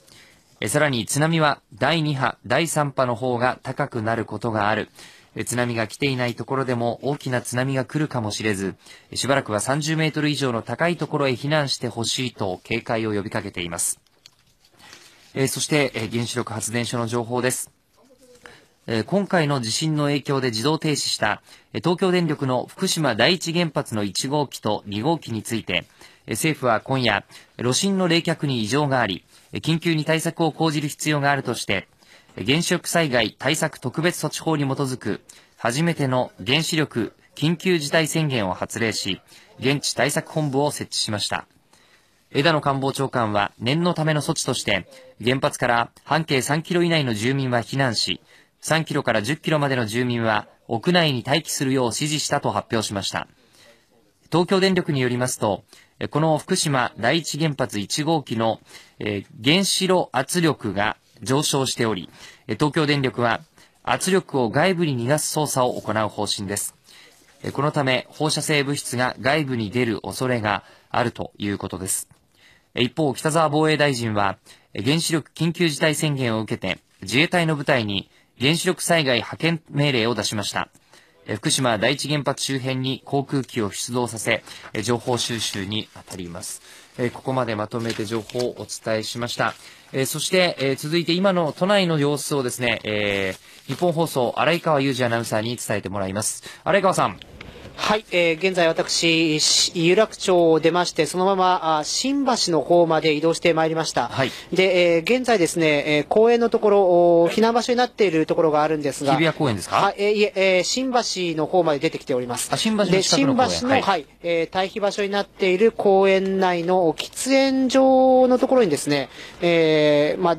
さらに津波は第2波、第3波の方が高くなることがある。津波が来ていないところでも大きな津波が来るかもしれず、しばらくは30メートル以上の高いところへ避難してほしいと警戒を呼びかけています。え、そして、え、原子力発電所の情報です。え、今回の地震の影響で自動停止した、え東京電力の福島第一原発の1号機と2号機について、え政府は今夜、炉心の冷却に異常があり、緊急に対策を講じる必要があるとして、原子力災害対策特別措置法に基づく初めての原子力緊急事態宣言を発令し、現地対策本部を設置しました。枝野官房長官は念のための措置として、原発から半径3キロ以内の住民は避難し、3キロから10キロまでの住民は屋内に待機するよう指示したと発表しました。東京電力によりますと、この福島第一原発1号機の、原子炉圧力が上昇しており、東京電力は圧力を外部に逃がす操作を行う方針です。このため放射性物質が外部に出る恐れがあるということです。一方、北沢防衛大臣は、原子力緊急事態宣言を受けて、自衛隊の部隊に原子力災害派遣命令を出しました。福島第一原発周辺に航空機を出動させ、情報収集に当たります。ここまでまとめて情報をお伝えしました。そして、続いて今の都内の様子をですね、日本放送、荒井川裕二アナウンサーに伝えてもらいます。荒井川さん。はい、えー、現在私、有楽町を出まして、そのままあ新橋の方まで移動してまいりました。はい。で、えー、現在ですね、えー、公園のところ、避難場所になっているところがあるんですが、日比谷公園ですか？はい、えー、いえ、えー、新橋の方まで出てきております。あ、新橋ので、近くの公園新橋の、はい、はい、えー、退避場所になっている公園内の喫煙所のところにですね、えー、まあ、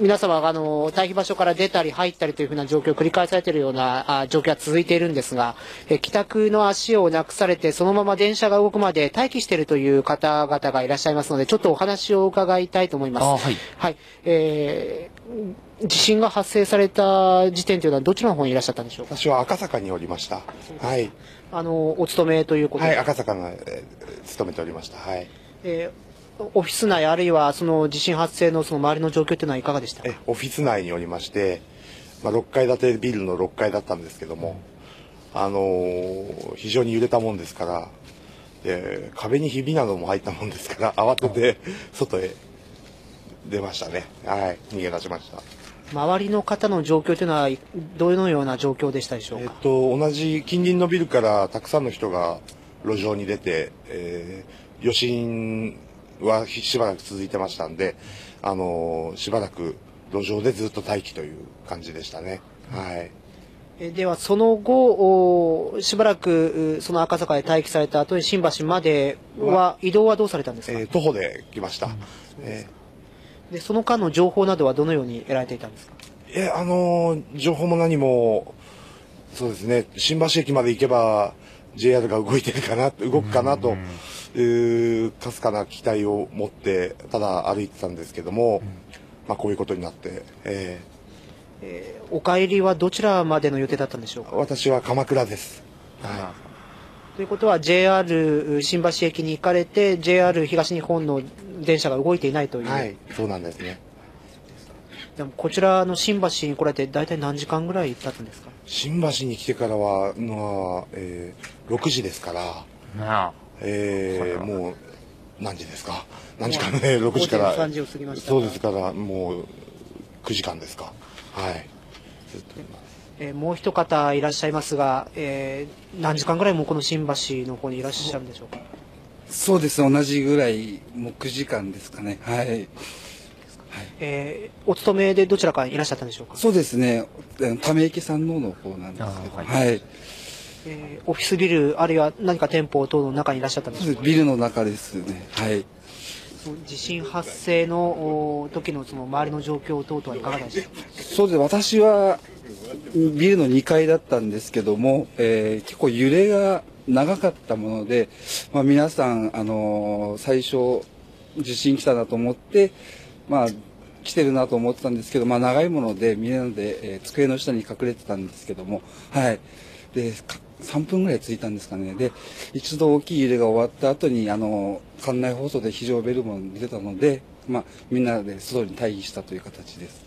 皆様があの退避場所から出たり入ったりというふうな状況を繰り返されているようなあ状況が続いているんですが、え帰宅の足をなくされてそのまま電車が動くまで待機しているという方々がいらっしゃいますのでちょっとお話を伺いたいと思います。はい、はいえー、地震が発生された時点というのはどちらの方にいらっしゃったんでしょうか？私は赤坂におりました。はい。あのお勤めということはい、赤坂の、えー、勤めておりました。はい。えーオフィス内あるいはその地震発生のその周りの状況というのはいかがでしたえオフィス内におりまして、まあ、6階建てビルの6階だったんですけども、あのー、非常に揺れたもんですからで壁にひびなども入ったもんですから 慌てて外へ出ましたね。はい逃げ出しました。周りの方の状況というのはどのような状況でしたでしょうか、えっと、同じ近隣のビルからたくさんの人が路上に出て、えー、余震はしばらく続いてましたんで、あのー、しばらく路上でずっと待機という感じでしたね。はい。えでは、その後、しばらくその赤坂で待機された後に新橋までは移動はどうされたんですか、えー、徒歩で来ました。うん、えー、で、その間の情報などはどのように得られていたんですか？え、あのー、情報も何も、そうですね、新橋駅まで行けば JR が動いてるかな、動くかなと。いうかすかな期待を持ってただ歩いてたんですけども、うん、まあ、こういうことになって、えーえー、お帰りはどちらまでの予定だったんでしょうか？私は鎌倉です、はい、ということは JR 新橋駅に行かれて JR 東日本の電車が動いていないという。はい。そうなんですね。でもこちらの新橋に来られて大体何時間ぐらい経ったんですか？新橋に来てからは、まあえー、6時ですから、ああえー、もう何時ですか？何時間ね 6時から。3時を過ぎました。そうですからもう9時間ですか。はい。えー、もう一方いらっしゃいますが、えー、何時間ぐらいもこの新橋の方にいらっしゃるんでしょうか？そうです同じぐらいもう9時間ですかね。はい、はい、えー、お勤めでどちらかいらっしゃったんでしょうか？そうですね。ため池山王の方なんですけど。はい、はいえー、オフィスビルあるいは何か店舗等の中にいらっしゃったんですか？ビルの中ですね。はい。地震発生の時のその周りの状況等々はいかがでした？そうです。私はビルの2階だったんですけども、えー、結構揺れが長かったもので、まあ、皆さん、あのー、最初地震来たなと思って、まあ、来てるなと思ってたんですけど、まあ、長いものでみんなで、えー、机の下に隠れてたんですけどもはい。で3分ぐらいついたんですかね。で、一度大きい揺れが終わった後に、あの、館内放送で非常ベルも出たので、まあ、みんなで外に退避したという形です。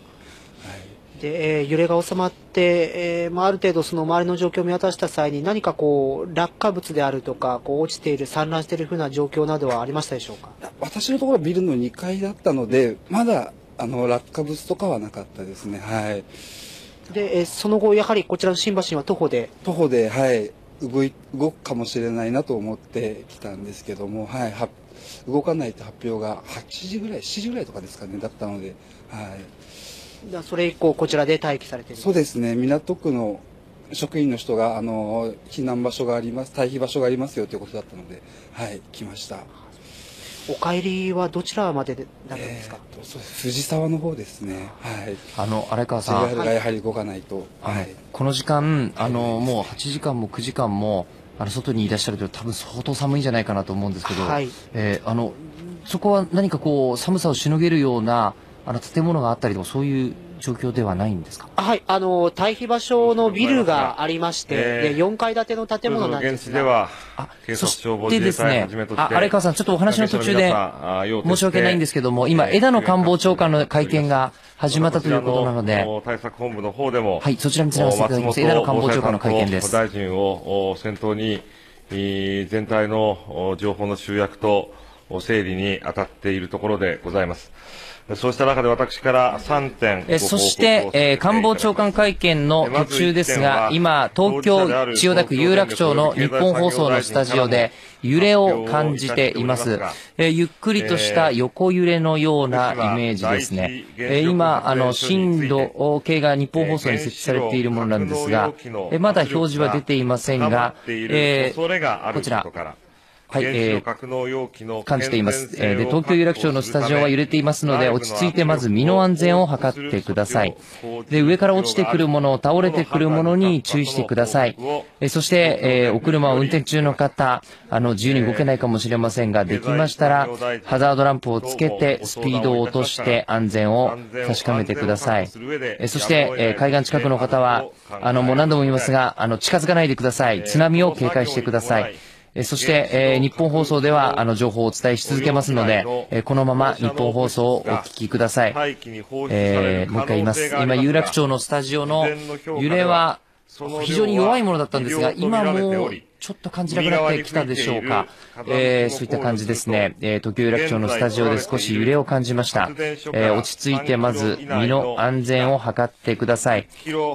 はい。で、えー、揺れが収まって、えー、まあ、ある程度その周りの状況を見渡した際に何かこう、落下物であるとか、こう、落ちている、散乱しているふうな状況などはありましたでしょうか？私のところはビルの2階だったので、まだ、あの、落下物とかはなかったですね。はい。で、えその後、やはりこちらの新橋には徒歩で。徒歩で、はい、動い、動くかもしれないなと思ってきたんですけども、はい、は動かないと発表が8時ぐらい、7時ぐらいとかですかね、だったので、はい。だそれ以降、こちらで待機されている。そうですね、港区の職員の人が、あの、避難場所があります、退避場所がありますよということだったので、はい、来ました。お帰りはどちらまででなるんですか、えー、そうです藤沢の方ですね。はい。あの、荒川さん。JR がやはり動かないと。はい。この時間、あの、もう8時間も9時間も、あの、外にいらっしゃると多分相当寒いんじゃないかなと思うんですけど、はい。えー、あの、そこは何かこう、寒さをしのげるような、あの、建物があったりとか、そういう状況ではないんですか？はい、あの、退避場所のビルがありまして、えーで4階建ての建物なんです現地では、警察消防自衛隊をはじめとして、あ、荒川さん、ちょっとお話の途中で、申し訳ないんですけども、今、枝野官房長官の会見が始まったということなので、対策本部の方でも、はい、そちらにつながせていただきます。枝野官房長官の会見です。大臣を先頭に、全体の情報の集約と整理に当たっているところでございます。そうした中で私から3点えそして、えー、官房長官会見の途中ですが、今、東京千代田区有楽町の日本放送のスタジオで揺れを感じています。えー、ゆっくりとした横揺れのようなイメージですね。えー、今、あの、震度計が日本放送に設置されているものなんですが、えー、まだ表示は出ていませんが、えー、こちら。はい、えー、感じています。えー、で、東京有楽町のスタジオは揺れていますので、落ち着いてまず身の安全を図ってください。で、上から落ちてくるもの、倒れてくるものに注意してください。えー、そして、えー、お車を運転中の方、あの、自由に動けないかもしれませんが、できましたら、ハザードランプをつけて、スピードを落として安全を確かめてください。えー、そして、えー、海岸近くの方は、あの、もう何度も言いますが、あの、近づかないでください。津波を警戒してください。えそして、えー、日本放送では、あの、情報をお伝えし続けますので、えー、このまま日本放送をお聞きください。えー、もう一回言います。今、有楽町のスタジオの揺れは、非常に弱いものだったんですが、今もちょっと感じなくなってきたでしょうか。えー、そういった感じですね。えー、東京有楽町のスタジオで少し揺れを感じました。えー、落ち着いてまず身の安全を図ってください。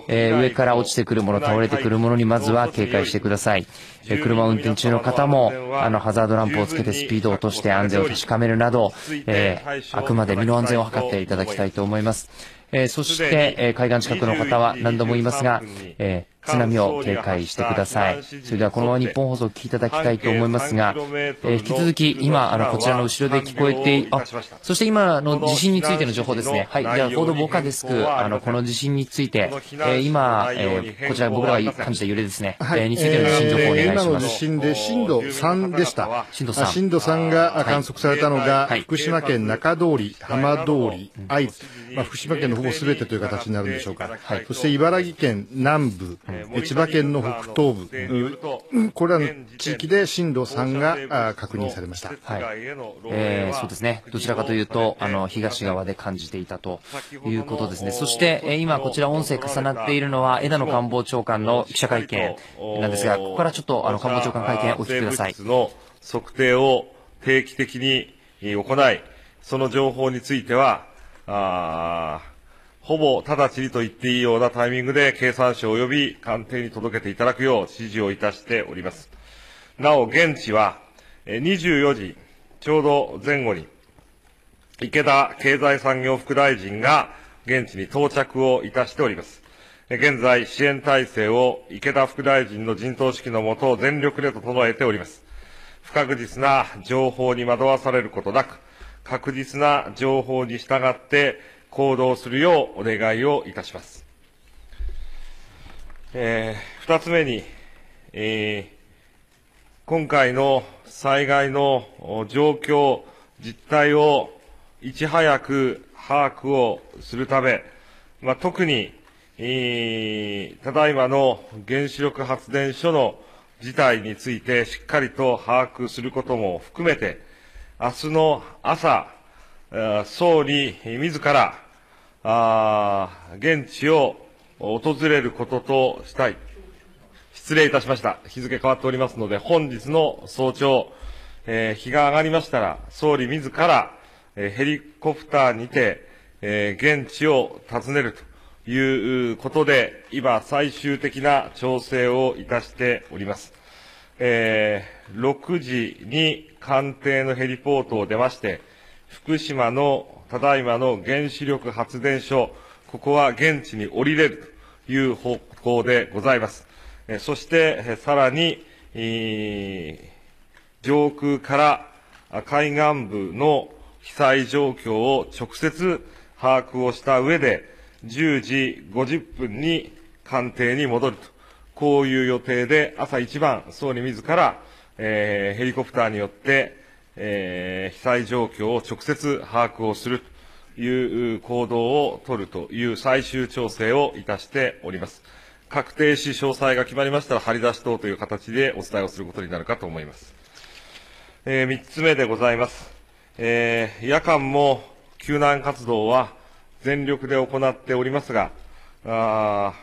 えー、上から落ちてくるもの、倒れてくるものにまずは警戒してください。えー、車を運転中の方も、あの、ハザードランプをつけてスピードを落として安全を確かめるなど、えー、あくまで身の安全を図っていただきたいと思います。えー、そして、えー、海岸近くの方は何度も言いますが、えー、津波を警戒してください。それではこのまま日本放送を聞いていただきたいと思いますが、えー、引き続き今、あの、こちらの後ろで聞こえて、あ、そして今の地震についての情報ですね。はい。じゃあ、報道ボカデスク、あの、この地震について、えー、今、えー、こちら僕らが感じた揺れですね。はい、えー、についての地震情報をお願いします。今の地震で震度3でした。震度3。震度3が観測されたのが、福島県中通り、浜通り、会津、まあ、福島県のほぼ全てという形になるんでしょうか。はい。そして茨城県南部、千葉県の北東部、これらの地域で震度3が確認されました。はい。えー、そうですね。どちらかというと、あの、東側で感じていたということですね。そして、えー、今こちら音声重なっているのは、枝野官房長官の記者会見なんですが、ここからちょっと、あの、官房長官会見お聞きください。の測定を定期的に行い、その情報については、あほぼ直ちにと言っていいようなタイミングで経産省及び官邸に届けていただくよう指示をいたしております。なお、現地は24時ちょうど前後に池田経済産業副大臣が現地に到着をいたしております。現在、支援体制を池田副大臣の陣頭指揮のもと全力で整えております。不確実な情報に惑わされることなく、確実な情報に従って行動するようお願いをいたします。えー、二つ目に、えー、今回の災害の状況、実態をいち早く把握をするため、まあ、特に、えー、ただいまの原子力発電所の事態についてしっかりと把握することも含めて、明日の朝、総理自ら、あ現地を訪れることとしたい。失礼いたしました。日付変わっておりますので、本日の早朝、えー、日が上がりましたら、総理自ら、えー、ヘリコプターにて、えー、現地を訪ねるということで、今、最終的な調整をいたしております。えー、6時に官邸のヘリポートを出まして、福島のただいまの原子力発電所、ここは現地に降りれるという方向でございます。そして、さらに、上空から海岸部の被災状況を直接把握をした上で、10時50分に官邸に戻ると、こういう予定で朝一番、総理自ら、えー、ヘリコプターによってえー、被災状況を直接把握をするという行動を取るという最終調整をいたしております。確定し詳細が決まりましたら、張り出し等という形でお伝えをすることになるかと思います。えー、3つ目でございます。えー、夜間も救難活動は全力で行っておりますが、あ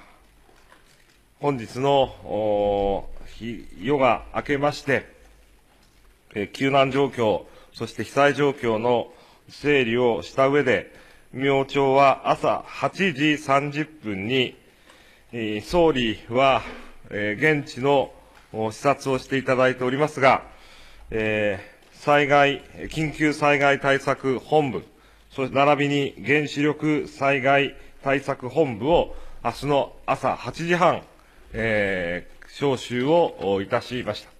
本日の夜が明けまして、え救難状況、そして被災状況の整理をした上で、明朝は朝8時30分に、え総理は、え現地の視察をしていただいておりますが、え災害、緊急災害対策本部、そして並びに原子力災害対策本部を明日の朝8時半、えー、招集をいたしました。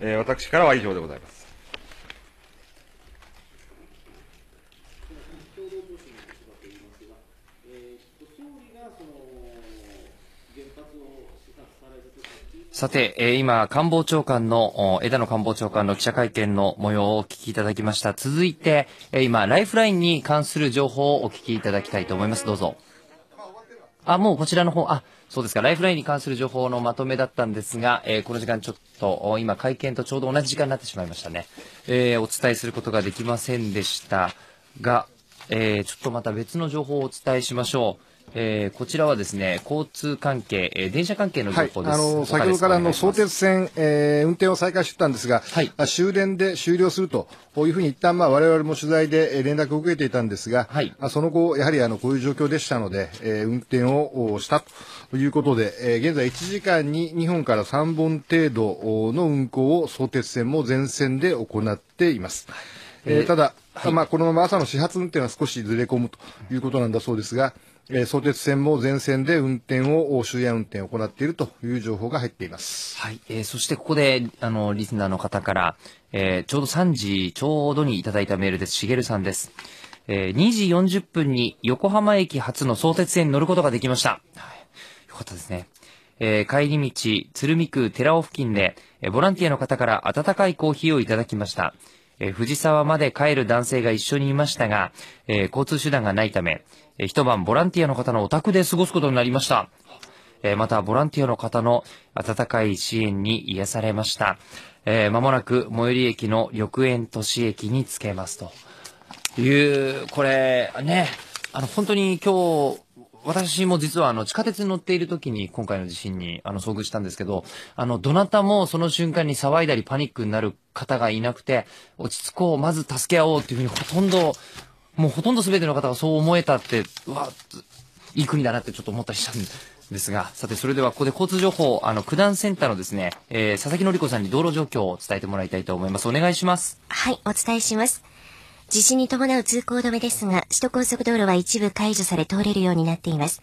えー、私からは以上でございます。さて、えー、今、官房長官の、枝野官房長官の記者会見の模様をお聞きいただきました。続いて、えー、今、ライフラインに関する情報をお聞きいただきたいと思います。どうぞ。あ、もうこちらの方、あ、そうですか、ライフラインに関する情報のまとめだったんですが、えー、この時間ちょっと、今、会見とちょうど同じ時間になってしまいましたね。えー、お伝えすることができませんでしたが、えー、ちょっとまた別の情報をお伝えしましょう。えー、こちらはですね、交通関係、えー、電車関係の情報です。はい、あの、先ほどからの相鉄線、えー、運転を再開してたんですが、はい、終電で終了するというふうに一旦、まあ、我々も取材で連絡を受けていたんですが、はい、その後、やはりあの、こういう状況でしたので、えー、運転をしたということで、えー、現在1時間に2本から3本程度の運行を相鉄線も全線で行っています。えー、ただ、はい、まあ、このまま朝の始発運転は少しずれ込むということなんだそうですが、えー、相鉄線も全線で運転を、終夜運転を行っているという情報が入っています。はい。えー、そしてここで、あの、リスナーの方から、えー、ちょうど3時ちょうどにいただいたメールです。しげるさんです。えー、2時40分に横浜駅発の相鉄線に乗ることができました。はい。よかったですね。えー、帰り道、鶴見区寺尾付近で、えー、ボランティアの方から温かいコーヒーをいただきました。えー、藤沢まで帰る男性が一緒にいましたが、えー、交通手段がないため、えー、一晩ボランティアの方のお宅で過ごすことになりました。え、また、ボランティアの方の温かい支援に癒されました。えー、間もなく最寄り駅の緑園都市駅に着けますと。いう、これ、ね、あの、本当に今日、私も実はあの地下鉄に乗っている時に今回の地震にあの遭遇したんですけど、あの、どなたもその瞬間に騒いだりパニックになる方がいなくて、落ち着こう、まず助け合おうっていうふうにほとんど、もうほとんど全ての方がそう思えたって、うわ、いい国だなってちょっと思ったりしたんですが、さてそれではここで交通情報、あの、九段センターのですね、えー、佐々木のり子さんに道路状況を伝えてもらいたいと思います。お願いします。はい、お伝えします。地震に伴う通行止めですが、首都高速道路は一部解除され通れるようになっています。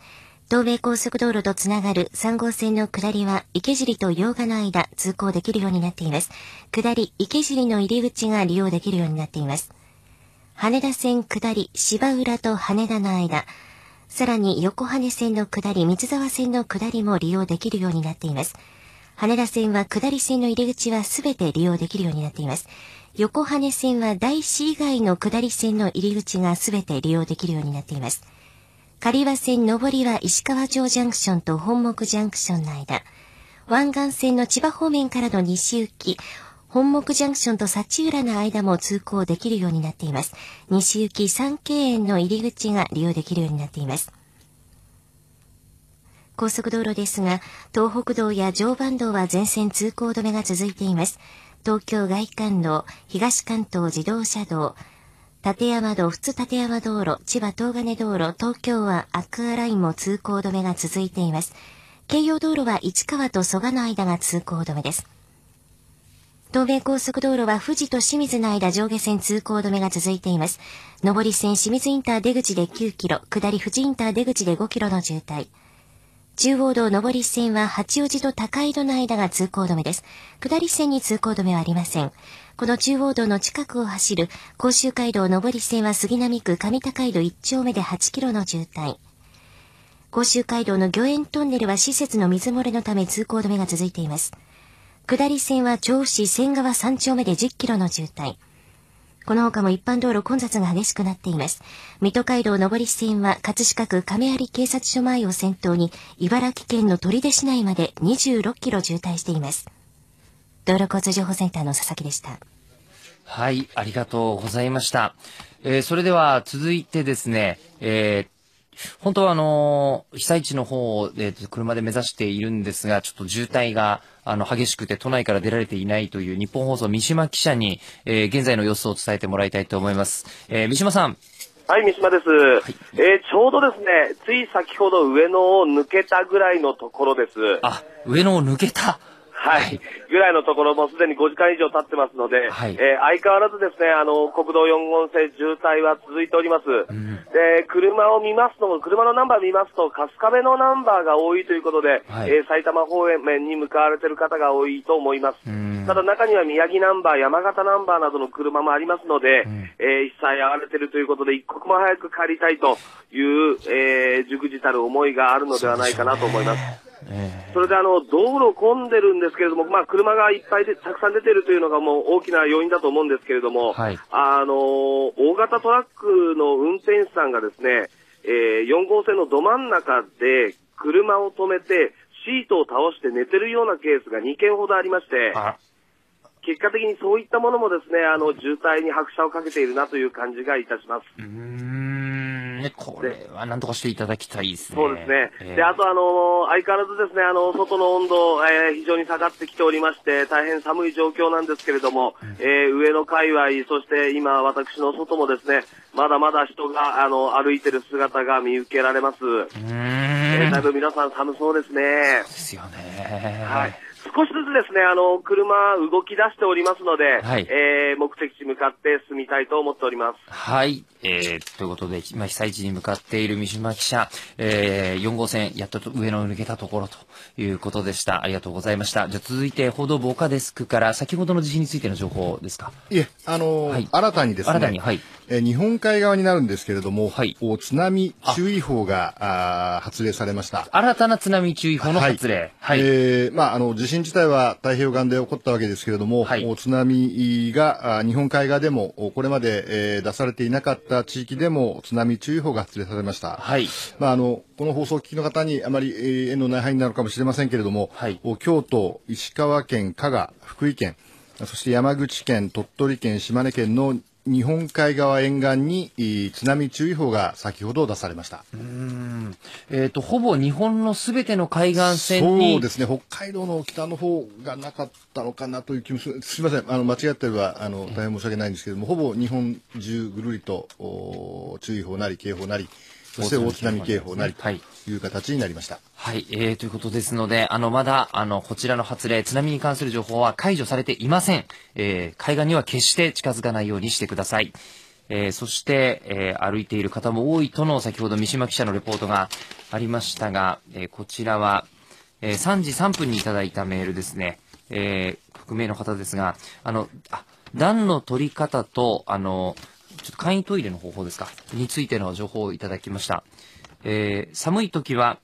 東名高速道路とつながる3号線の下りは池尻と洋賀の間通行できるようになっています。下り池尻の入り口が利用できるようになっています。羽田線下り芝浦と羽田の間、さらに横羽線の下り三沢線の下りも利用できるようになっています。羽田線は下り線の入り口はすべて利用できるようになっています。横羽線は大師以外の下り線の入り口がすべて利用できるようになっています。仮和線上りは石川町ジャンクションと本木ジャンクションの間、湾岸線の千葉方面からの西行き、本木ジャンクションと幸浦の間も通行できるようになっています。西行き三景園の入り口が利用できるようになっています。高速道路ですが、東北道や常磐道は全線通行止めが続いています。東京外環道、東関東自動車道、立山道、普通立山道路、千葉東金道路、東京はアクアラインも通行止めが続いています。京葉道路は市川と蘇我の間が通行止めです。東名高速道路は富士と清水の間上下線通行止めが続いています。上り線清水インター出口で9キロ、下り富士インター出口で5キロの渋滞。中央道上り線は八王子と高井戸の間が通行止めです。下り線に通行止めはありません。この中央道の近くを走る甲州街道上り線は杉並区上高井戸1丁目で8キロの渋滞。甲州街道の御苑トンネルは施設の水漏れのため通行止めが続いています。下り線は調布市仙川3丁目で10キロの渋滞。この他も一般道路混雑が激しくなっています。水戸街道上り線は葛飾区亀有警察署前を先頭に茨城県の取手市内まで26キロ渋滞しています。道路交通情報センターの佐々木でした。はい、ありがとうございました。えー、それでは続いてですね、えー本当はあの、被災地の方で車で目指しているんですが、ちょっと渋滞があの激しくて都内から出られていないという日本放送三島記者に、えー、現在の様子を伝えてもらいたいと思います。えー、三島さん。はい、三島です。はい、えー、ちょうどですね、つい先ほど上野を抜けたぐらいのところです。あ、上野を抜けたはい。ぐらいのところもすでに5時間以上経ってますので、はい、えー、相変わらずですね、あの、国道4号線渋滞は続いております。うん、で、車を見ますと、車のナンバー見ますと、春日部のナンバーが多いということで、はい、えー、埼玉方面に向かわれている方が多いと思います。ただ中には宮城ナンバー、山形ナンバーなどの車もありますので、うん、えー、一切合われているということで、一刻も早く帰りたいという、えー、熟じたる思いがあるのではないかなと思います。それであの道路混んでるんですけれども、まあ、車がいっぱいでたくさん出てるというのがもう大きな要因だと思うんですけれども、はい、あの大型トラックの運転手さんがですね、えー、4号線のど真ん中で車を止めてシートを倒して寝てるようなケースが2件ほどありまして、結果的にそういったものもですね、あの渋滞に拍車をかけているなという感じがいたします。ね、これはなんとかしていただきたいですね。そうですね。えー、で、あとあの、相変わらずですね、あの、外の温度、えー、非常に下がってきておりまして、大変寒い状況なんですけれども、うん、えー、上の界隈、そして今私の外もですね、まだまだ人が、あの、歩いてる姿が見受けられます。えー、だいぶ皆さん寒そうですね。そうですよね。はい。少しずつですね、あの、車動き出しておりますので、はい、えー、目的地向かって進みたいと思っております。はい。えー、ということで、今被災地に向かっている三島記者、えー、4号線、やっと上野を抜けたところということでした。ありがとうございました。じゃ続いて、報道部岡デスクから、先ほどの地震についての情報ですか？いえ、あのーはい、新たにですね、新たに、はい。えー、日本海側になるんですけれども、はい、津波注意報があ発令されました。新たな津波注意報の発令。はい。えー、まあ、あの、地震自体は太平洋岸で起こったわけですけれども、はい、津波が日本海側でも、これまで、えー、出されていなかった地域でも津波注意報が発令されました。はい。まあ、あの、この放送を聞きの方にあまり、えー、縁のない範囲になるかもしれませんけれども、はい、京都、石川県、加賀、福井県、そして山口県、鳥取県、島根県の日本海側沿岸に津波注意報が先ほど出されました。えっ、ー、と、ほぼ日本のすべての海岸線に。そうですね、北海道の北の方がなかったのかなという気もする。すみません、あの、間違ってれば、あの、大変申し訳ないんですけれども、ほぼ日本中ぐるりと、注意報なり、警報なり、そして大津波警報なりという形になりました。はい、えー、ということですので、あの、まだ、あの、こちらの発令、津波に関する情報は解除されていません。えー、海岸には決して近づかないようにしてください。えー、そして、えー、歩いている方も多いとの先ほど三島記者のレポートがありましたが、えー、こちらは、えー、3時3分にいただいたメールですね。えー、匿名の方ですが、あの、あ、暖の取り方と、あの、ちょっと簡易トイレの方法ですか？についての情報をいただきました。えー、寒い時は、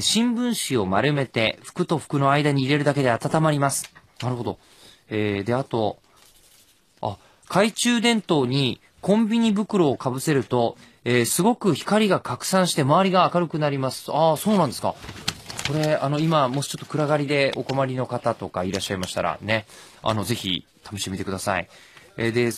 新聞紙を丸めて服と服の間に入れるだけで温まります。なるほど。えー、で、あと、あ、懐中電灯にコンビニ袋をかぶせると、えー、すごく光が拡散して周りが明るくなります。ああ、そうなんですか。これ、あの、今、もしちょっと暗がりでお困りの方とかいらっしゃいましたらね、あの、ぜひ試してみてください。えー、で、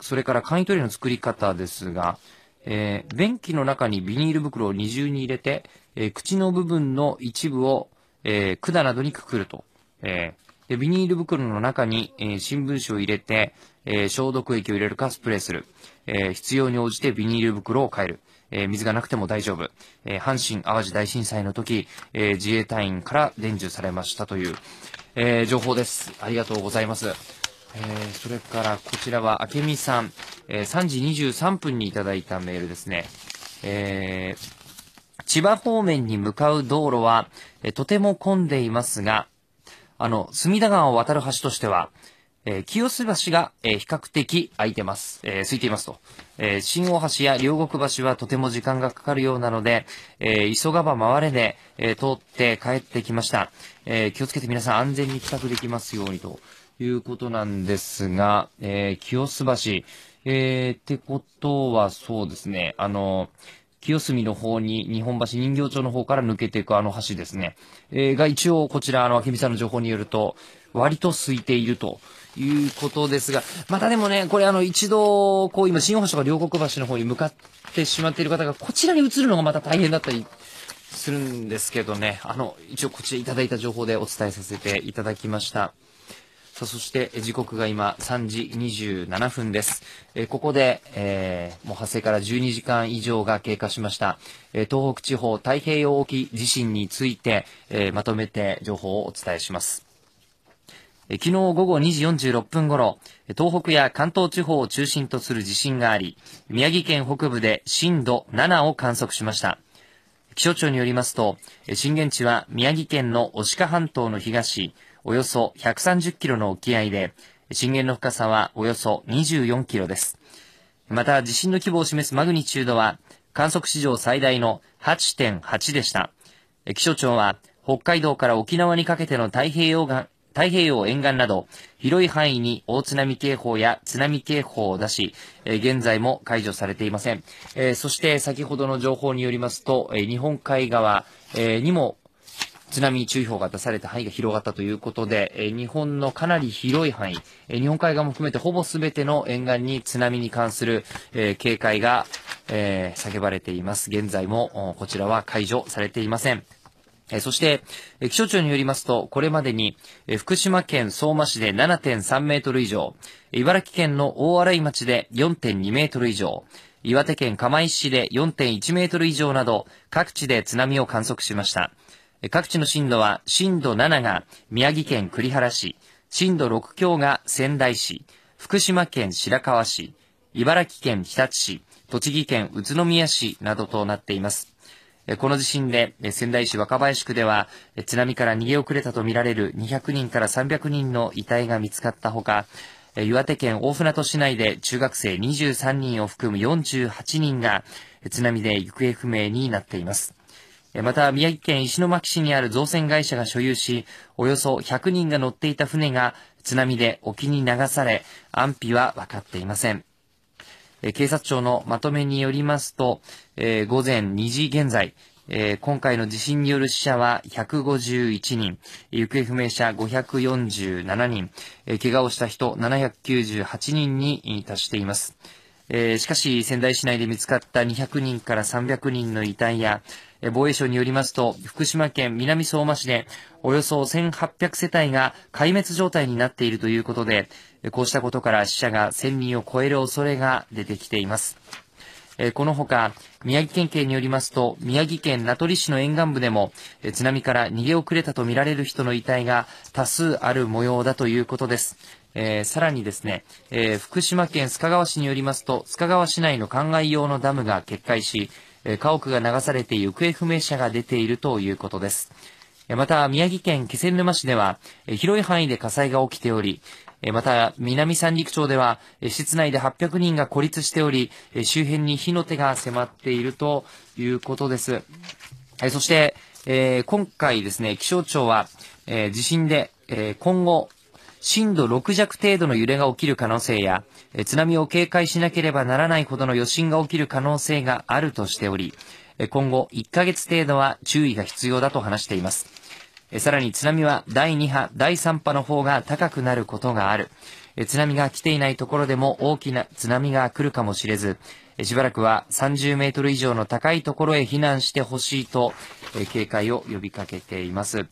それから簡易トイレの作り方ですが、えー、便器の中にビニール袋を二重に入れて、えー、口の部分の一部を、えー、管などにくくると。えー、でビニール袋の中に、えー、新聞紙を入れて、えー、消毒液を入れるかスプレーする。えー、必要に応じてビニール袋を変える。えー、水がなくても大丈夫。えー、阪神淡路大震災の時、えー、自衛隊員から伝授されましたという、えー、情報です。ありがとうございます。えー、それからこちらは明美さん、えー、3時23分にいただいたメールですね。えー、千葉方面に向かう道路は、えー、とても混んでいますが、あの、隅田川を渡る橋としては、えー、清洲橋が、えー、比較的空いてます。えー、空いていますと。えー、新大橋や両国橋はとても時間がかかるようなので、えー、急がば回れで、えー、通って帰ってきました。えー、気をつけて皆さん安全に帰宅できますようにということなんですが、えー、清洲橋、えー、ってことはそうですね、あの、清澄の方に日本橋人形町の方から抜けていくあの橋ですね、えー、が一応こちら、あの、明美さんの情報によると、割と空いているということですが、またでもね、これあの、一度、こう今、新大橋とか両国橋の方に向かってしまっている方が、こちらに移るのがまた大変だったりするんですけどね、あの、一応こちらいただいた情報でお伝えさせていただきました。さあ、そして時刻が今3時27分です。えー、ここで、えー、もう発生から12時間以上が経過しました。えー、東北地方太平洋沖地震について、えまとめて情報をお伝えします。昨日午後2時46分頃、東北や関東地方を中心とする地震があり、宮城県北部で震度7を観測しました。気象庁によりますと、震源地は宮城県の牡鹿半島の東、およそ130キロの沖合で、震源の深さはおよそ24キロです。また、地震の規模を示すマグニチュードは、観測史上最大の8.8でした。気象庁は、北海道から沖縄にかけての太平洋岸、太平洋沿岸など、広い範囲に大津波警報や津波警報を出し、現在も解除されていません。そして先ほどの情報によりますと、日本海側にも津波注意報が出された範囲が広がったということで、え日本のかなり広い範囲、え日本海側も含めてほぼ全ての沿岸に津波に関する、え警戒が、え叫ばれています。現在もこちらは解除されていません。そして、気象庁によりますと、これまでに、福島県相馬市で7.3メートル以上、茨城県の大洗町で4.2メートル以上、岩手県釜石市で4.1メートル以上など、各地で津波を観測しました。各地の震度は、震度7が宮城県栗原市、震度6強が仙台市、福島県白河市、茨城県日立市、栃木県宇都宮市などとなっています。この地震で仙台市若林区では津波から逃げ遅れたとみられる200人から300人の遺体が見つかったほか、岩手県大船渡市内で中学生23人を含む48人が津波で行方不明になっています。また、宮城県石巻市にある造船会社が所有し、およそ100人が乗っていた船が津波で沖に流され、安否は分かっていません。警察庁のまとめによりますと、えー、午前2時現在、えー、今回の地震による死者は151人、行方不明者547人、えー、怪我をした人798人に達しています。えー、しかし、仙台市内で見つかった200人から300人の遺体や、防衛省によりますと、福島県南相馬市で、およそ1800世帯が壊滅状態になっているということで、こうしたことから死者が1000人を超える恐れが出てきています。このほか、宮城県警によりますと、宮城県名取市の沿岸部でも、津波から逃げ遅れたとみられる人の遺体が多数ある模様だということです。えー、さらにですね、えー、福島県須賀川市によりますと、須賀川市内の灌漑用のダムが決壊し、家屋が流されて行方不明者が出ているということです。また、宮城県気仙沼市では、広い範囲で火災が起きており、また、南三陸町では、室内で800人が孤立しており、周辺に火の手が迫っているということです。そして、今回ですね、気象庁は、地震で、今後、震度6弱程度の揺れが起きる可能性や、津波を警戒しなければならないほどの余震が起きる可能性があるとしており、今後1ヶ月程度は注意が必要だと話しています。さらに津波は第2波、第3波の方が高くなることがある。津波が来ていないところでも大きな津波が来るかもしれず、しばらくは30メートル以上の高いところへ避難してほしいと、警戒を呼びかけています。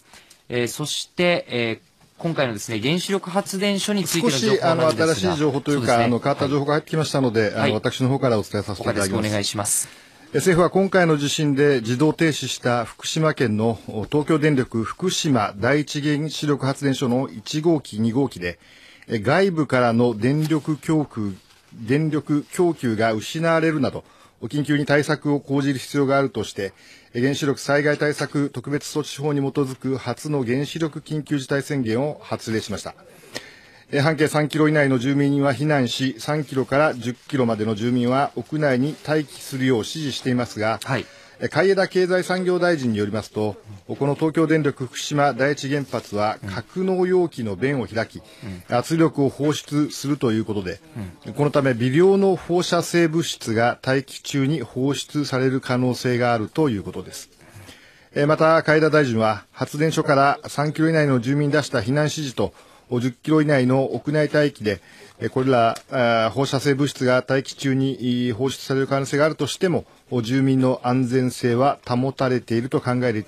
そして、今回のですね、原子力発電所についての情報あの、新しい情報というか、うね、あの、変わった情報が入ってきましたので、はい、あの、私の方からお伝えさせていただきます。お願いします。政府は今回の地震で自動停止した福島県の東京電力福島第一原子力発電所の1号機、2号機で、外部からの電力供給、電力供給が失われるなど、緊急に対策を講じる必要があるとして、原子力災害対策特別措置法に基づく初の原子力緊急事態宣言を発令しました。半径3キロ以内の住民には避難し、3キロから10キロまでの住民は屋内に待機するよう指示していますが、はい、海江田経済産業大臣によりますと、この東京電力福島第一原発は格納容器の弁を開き、圧力を放出するということで、このため微量の放射性物質が大気中に放出される可能性があるということです。また、海田大臣は発電所から3キロ以内の住民出した避難指示と10キロ以内の屋内待機で、これら放射性物質が大気中に放出される可能性があるとしても、住民の安全性は保たれていると考える、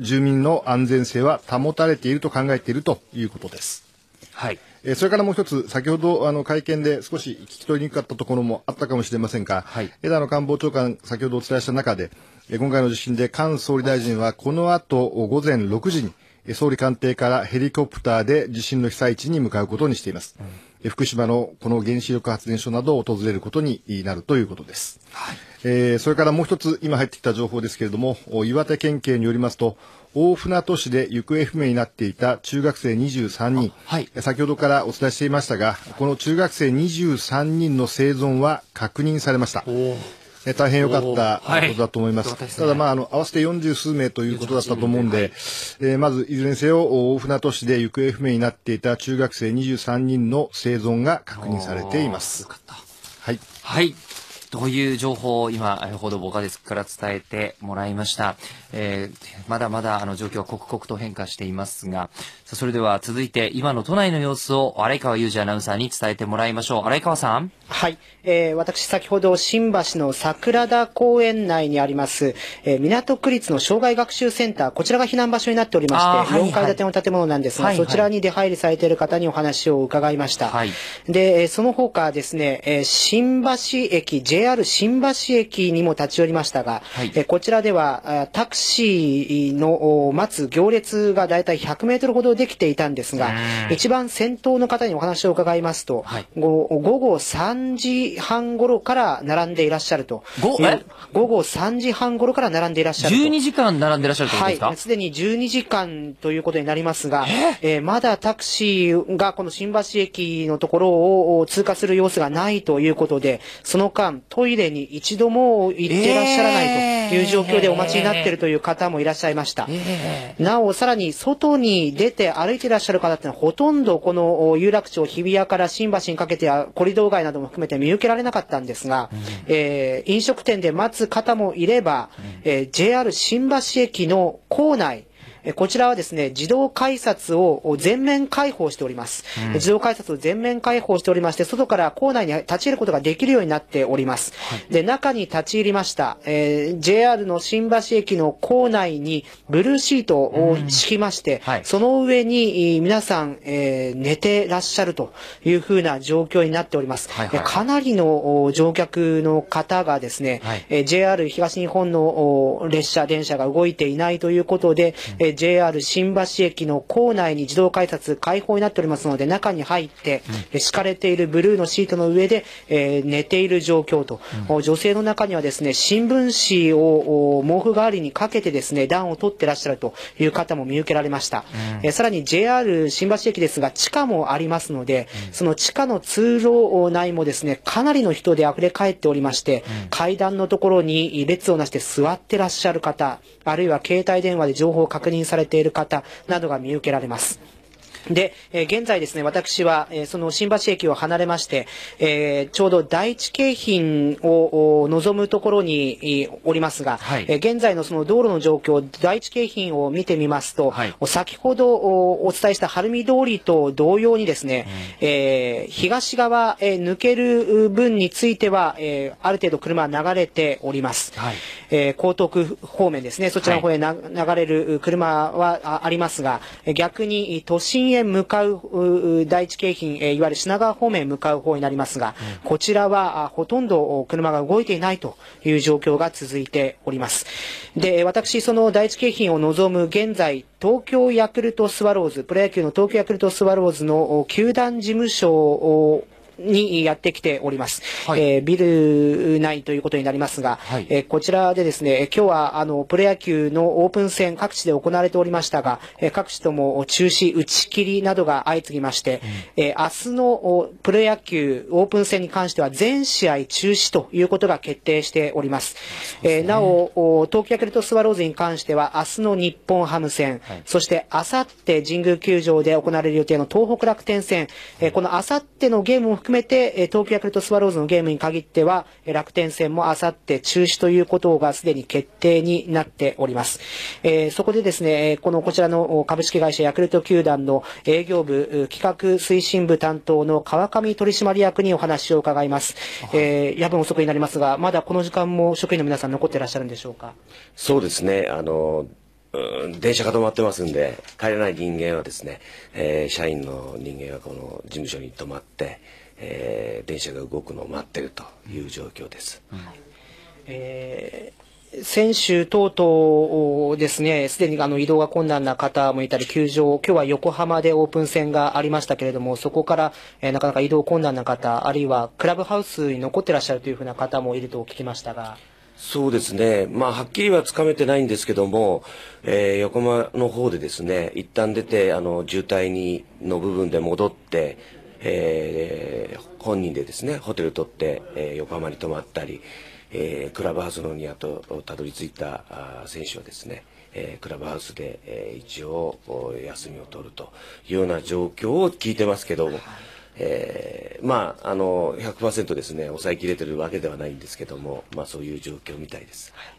住民の安全性は保たれていると考えているということです。はい。それからもう一つ、先ほどあの会見で少し聞き取りにくかったところもあったかもしれませんが、はい、枝野官房長官、先ほどお伝えした中で、今回の地震で菅総理大臣はこの後午前6時に総理官邸からヘリコプターで地震の被災地に向かうことにしています。うん福島のこの原子力発電所などを訪れることになるということです。はい、えー、それからもう一つ今入ってきた情報ですけれども、岩手県警によりますと、大船渡市で行方不明になっていた中学生23人、はい、先ほどからお伝えしていましたが、この中学生23人の生存は確認されました。え大変良かったことだと思います。はい、ただ、まあ、あの、合わせて40数名ということだったと思うんで、はい、えー、まず、いずれにせよ、大船渡市で行方不明になっていた中学生23人の生存が確認されています。はい。はい。という情報を今、報道ボカデスクから伝えてもらいました。えー、まだまだあの状況は刻々と変化していますが、それでは続いて今の都内の様子を荒川裕二アナウンサーに伝えてもらいましょう。荒川さん。はい。えー、私先ほど新橋の桜田公園内にあります、えー、港区立の障害学習センター、こちらが避難場所になっておりまして、4階建ての建物なんですが、はいはい、そちらに出入りされている方にお話を伺いました。はい、で、その他ですね、えー、新橋駅、JR 新橋駅にも立ち寄りましたが、はい、えー、こちらではタクシーの待つ行列がだいたい100メートルほどできていたんですが、一番先頭の方にお話を伺いますと、はい、午後3時半頃から並んでいらっしゃると。午後3時半頃から並んでいらっしゃると。12時間並んでいらっしゃるとですか？はい。すでに12時間ということになりますが、え？ー、まだタクシーがこの新橋駅のところを通過する様子がないということで、その間トイレに一度も行っていらっしゃらないという状況でお待ちになっているという方もいらっしゃいました。なお、さらに外に出て歩いていらっしゃる方ってのはほとんどこの有楽町日比谷から新橋にかけてはコリドー街なども含めて見受けられなかったんですが、うん、えー、飲食店で待つ方もいれば、うん、えー、JR 新橋駅の構内、こちらはですね、自動改札を全面開放しております。うん、自動改札を全面開放しておりまして、外から構内に立ち入ることができるようになっております。はい、で、中に立ち入りました。えー、JR の新橋駅の構内にブルーシートを敷きまして、うんはい、その上に皆さん、えー、寝てらっしゃるというふうな状況になっております。はいはい、かなりの乗客の方がですね、はい、JR 東日本の列車、電車が動いていないということで、うん JR 新橋駅の構内に自動改札開放になっておりますので、中に入って、うん、敷かれているブルーのシートの上で、えー、寝ている状況と、うん、女性の中にはですね、新聞紙を毛布代わりにかけてですね、暖を取ってらっしゃるという方も見受けられました。うん、えー、さらに JR 新橋駅ですが、地下もありますので、その地下の通路内もですね、かなりの人で溢れ返っておりまして、階段のところに列をなして座ってらっしゃる方、あるいは携帯電話で情報を確認されている方などが見受けられます。で、えー、現在ですね、私は、えー、その新橋駅を離れまして、えー、ちょうど第一京浜を望むところにおりますが、はい、えー、現在のその道路の状況、第一京浜を見てみますと、はい、先ほどお伝えした晴海通りと同様にですね、うん、えー、東側へ抜ける分については、えー、ある程度車は流れております。はい、えー、江東区方面ですね、そちらの方へな、流れる車はありますが、逆に都心へへ向かう第一京浜、いわゆる品川方面へ向かう方になりますが、うん、こちらはほとんど車が動いていないという状況が続いております。で、私、その第一京浜を望む現在、東京ヤクルトスワローズ、プロ野球の東京ヤクルトスワローズの球団事務所にやってきております。はい、えー、ビル内ということになりますが、はい、えー、こちらでですね、今日はあのプロ野球のオープン戦各地で行われておりましたが、えー、各地とも中止、打ち切りなどが相次ぎまして、うん、えー、明日のプロ野球オープン戦に関しては全試合中止ということが決定しております。えー、なお、東京ヤクルトスワローズに関しては明日の日本ハム戦、はい、そして明後日神宮球場で行われる予定の東北楽天戦、えー、この明後日のゲームも含めて、えー、東京ヤクルトスワローズのゲームに限っては、楽天戦も明後日中止ということがすでに決定になっております。えー、そこでですね、このこちらの株式会社ヤクルト球団の営業部企画推進部担当の川上取締役にお話を伺います。えー、夜分遅くになりますが、まだこの時間も職員の皆さん残っていらっしゃるんでしょうか？そうですね。あの電車が止まってますんで帰れない人間はですね、えー、社員の人間はこの事務所に泊まって、えー、電車が動くのを待っているという状況です。うん、えー選手等々ですね、すでにあの移動が困難な方もいたり、球場、今日は横浜でオープン戦がありましたけれども、そこから、えー、なかなか移動困難な方、あるいはクラブハウスに残ってらっしゃるというふうな方もいると聞きましたが。そうですね。まあ、はっきりはつかめてないんですけども、えー、横浜の方でですね、一旦出て、あの、渋滞に、の部分で戻って、えー、本人でですね、ホテル取って、えー、横浜に泊まったり、えー、クラブハウスのにあとたどり着いたあ選手はですね、えー、クラブハウスで、えー、一応休みを取るというような状況を聞いてますけども、えー、まあ、あの、100%ですね、抑えきれてるわけではないんですけども、まあそういう状況みたいです。はい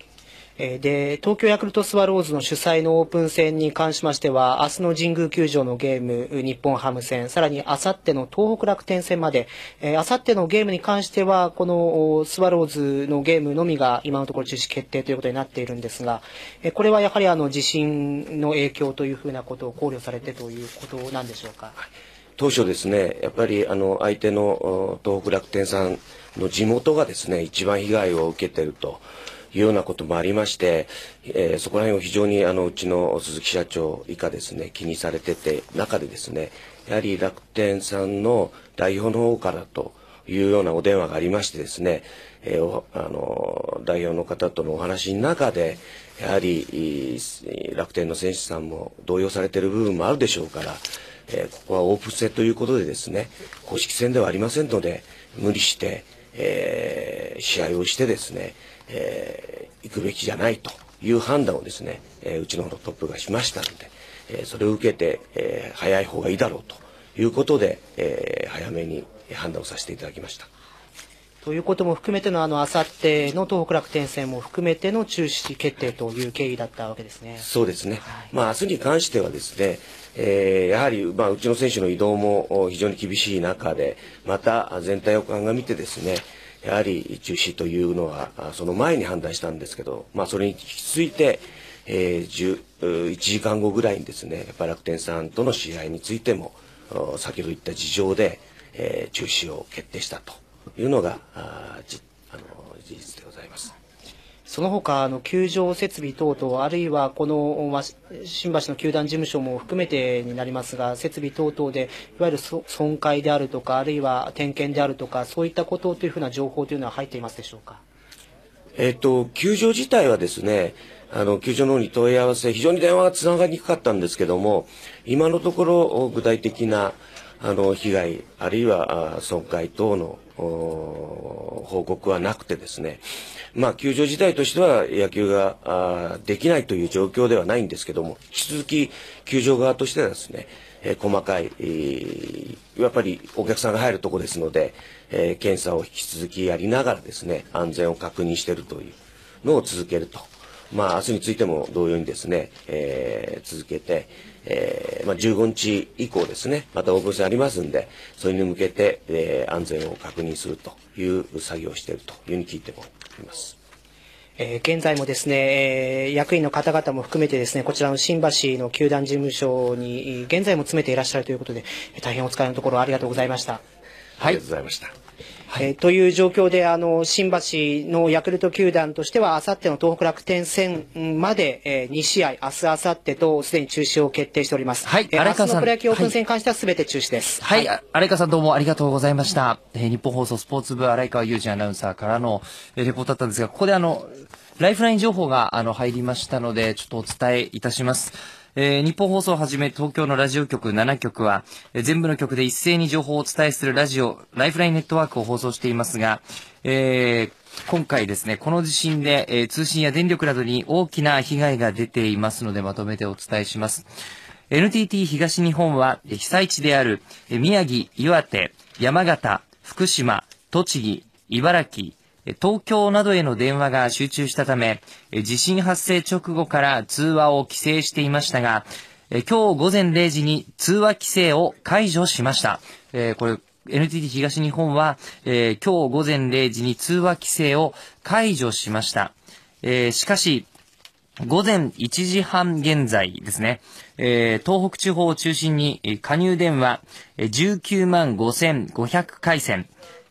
で、東京ヤクルトスワローズの主催のオープン戦に関しましては、明日の神宮球場のゲーム、日本ハム戦、さらに明後日の東北楽天戦まで、え明後日のゲームに関しては、このスワローズのゲームのみが今のところ中止決定ということになっているんですが、えこれはやはりあの地震の影響というふうなことを考慮されてということなんでしょうか？当初ですね、やっぱりあの相手の東北楽天さんの地元がですね、一番被害を受けていると。いうようなこともありまして、えー、そこら辺を非常にあのうちの鈴木社長以下ですね気にされてて中でですねやはり楽天さんの代表の方からというようなお電話がありましてですね、えー、あの代表の方とのお話の中でやはり楽天の選手さんも動揺されている部分もあるでしょうから、えー、ここはオープン戦ということでですね公式戦ではありませんので無理して、えー、試合をしてですねえー、行くべきじゃないという判断をですね、えー、うちのトップがしましたので、えー、それを受けて、えー、早い方がいいだろうということで、えー、早めに判断をさせていただきました。ということも含めてのあの、あさっての東北楽天戦も含めての中止決定という経緯だったわけですね。そうですね。はい、まあ、明日に関してはですね、えー、やはり、まあ、うちの選手の移動も非常に厳しい中で、また全体を鑑みてですね、やはり中止というのはその前に判断したんですけど、まあ、それに引き続いて、えー、1時間後ぐらいにですねやっぱ楽天さんとの試合についても先ほど言った事情で、えー、中止を決定したというのがあじあの事実でございます。その他、あの、球場設備等々、あるいはこの、ま新橋の球団事務所も含めてになりますが、設備等々で、いわゆる損壊であるとか、あるいは点検であるとか、そういったことというふうな情報というのは入っていますでしょうか。えっ、と、球場自体はですね、あの、球場の方に問い合わせ、非常に電話がつながりにくかったんですけども、今のところ、具体的な、あの、被害、あるいは損壊等の報告はなくてですね、まあ、球場自体としては野球ができないという状況ではないんですけども、引き続き球場側としてはですね、えー、細かい、えー、やっぱりお客さんが入るとこですので、えー、検査を引き続きやりながらですね、安全を確認しているというのを続けると。まあ、明日についても同様にですね、えー、続けて、えー、まあ、15日以降ですね、またオープン戦ありますんで、それに向けて、えー、安全を確認するという作業をしているというふうに聞いてもいます。えー、現在もですね、えー、役員の方々も含めてですね、こちらの新橋の球団事務所に現在も詰めていらっしゃるということで、大変お疲れのところありがとうございました。はい。ありがとうございました。はい、えー、という状況で、あの、新橋のヤクルト球団としては、あさっての東北楽天戦まで、えー、2試合、明日、明後日と、すでに中止を決定しております。はい、えー、荒川さん。明日のプロ野球オープン戦に関しては全て中止です。はい、はい、荒川さんどうもありがとうございました。えー、日本放送スポーツ部荒川裕二アナウンサーからの、えー、レポートだったんですが、ここであの、ライフライン情報が、あの、入りましたので、ちょっとお伝えいたします。えー、日本放送をはじめ東京のラジオ局7局は、えー、全部の局で一斉に情報をお伝えするラジオ、ライフラインネットワークを放送していますが、えー、今回ですね、この地震で、えー、通信や電力などに大きな被害が出ていますので、まとめてお伝えします。NTT 東日本は、被災地である、宮城、岩手、山形、福島、栃木、茨城、東京などへの電話が集中したため、地震発生直後から通話を規制していましたが、今日午前0時に通話規制を解除しました。えこれ NTT 東日本は、え今日午前0時に通話規制を解除しました。えしかし、午前1時半現在ですね、え東北地方を中心に加入電話19万5500回線、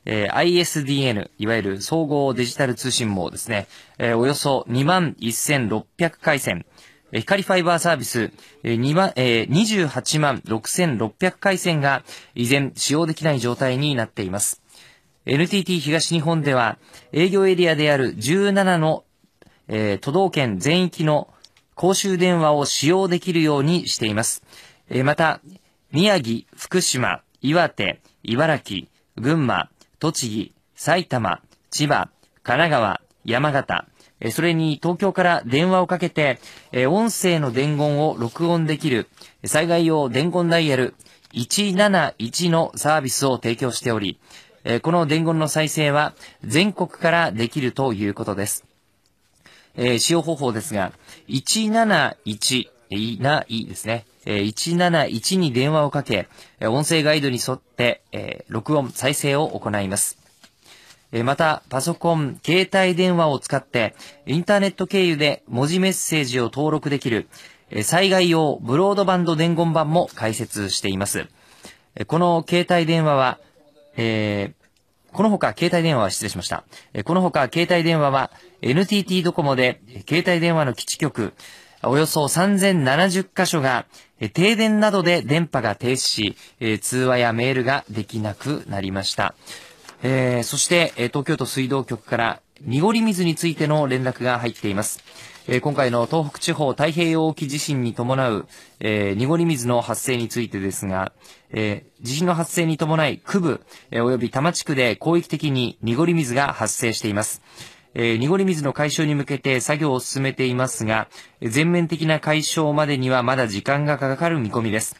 えー、ISDN、いわゆる総合デジタル通信網ですね、えー、およそ2万1600回線、えー、光ファイバーサービス、えー2万えー、28万6600回線が依然使用できない状態になっています。NTT 東日本では営業エリアである17の、えー、都道県全域の公衆電話を使用できるようにしています。えー、また、宮城、福島、岩手、茨城、群馬、栃木、埼玉、千葉、神奈川、山形、それに東京から電話をかけて、音声の伝言を録音できる災害用伝言ダイヤル171のサービスを提供しており、この伝言の再生は全国からできるということです。使用方法ですが、171、いないですね。え171に電話をかけ、音声ガイドに沿って、え録音、再生を行います。また、パソコン、携帯電話を使って、インターネット経由で文字メッセージを登録できる、災害用ブロードバンド伝言版も開設しています。この携帯電話は、えー、このほか携帯電話は失礼しました。このほか携帯電話は NTT ドコモで携帯電話の基地局、およそ3070箇所が停電などで電波が停止し、通話やメールができなくなりました。えー、そして、東京都水道局から濁り水についての連絡が入っています。今回の東北地方太平洋沖地震に伴う、えー、濁り水の発生についてですが、えー、地震の発生に伴い、区部、えー、及び多摩地区で広域的に濁り水が発生しています。え、濁り水の解消に向けて作業を進めていますが、全面的な解消までにはまだ時間がかかる見込みです。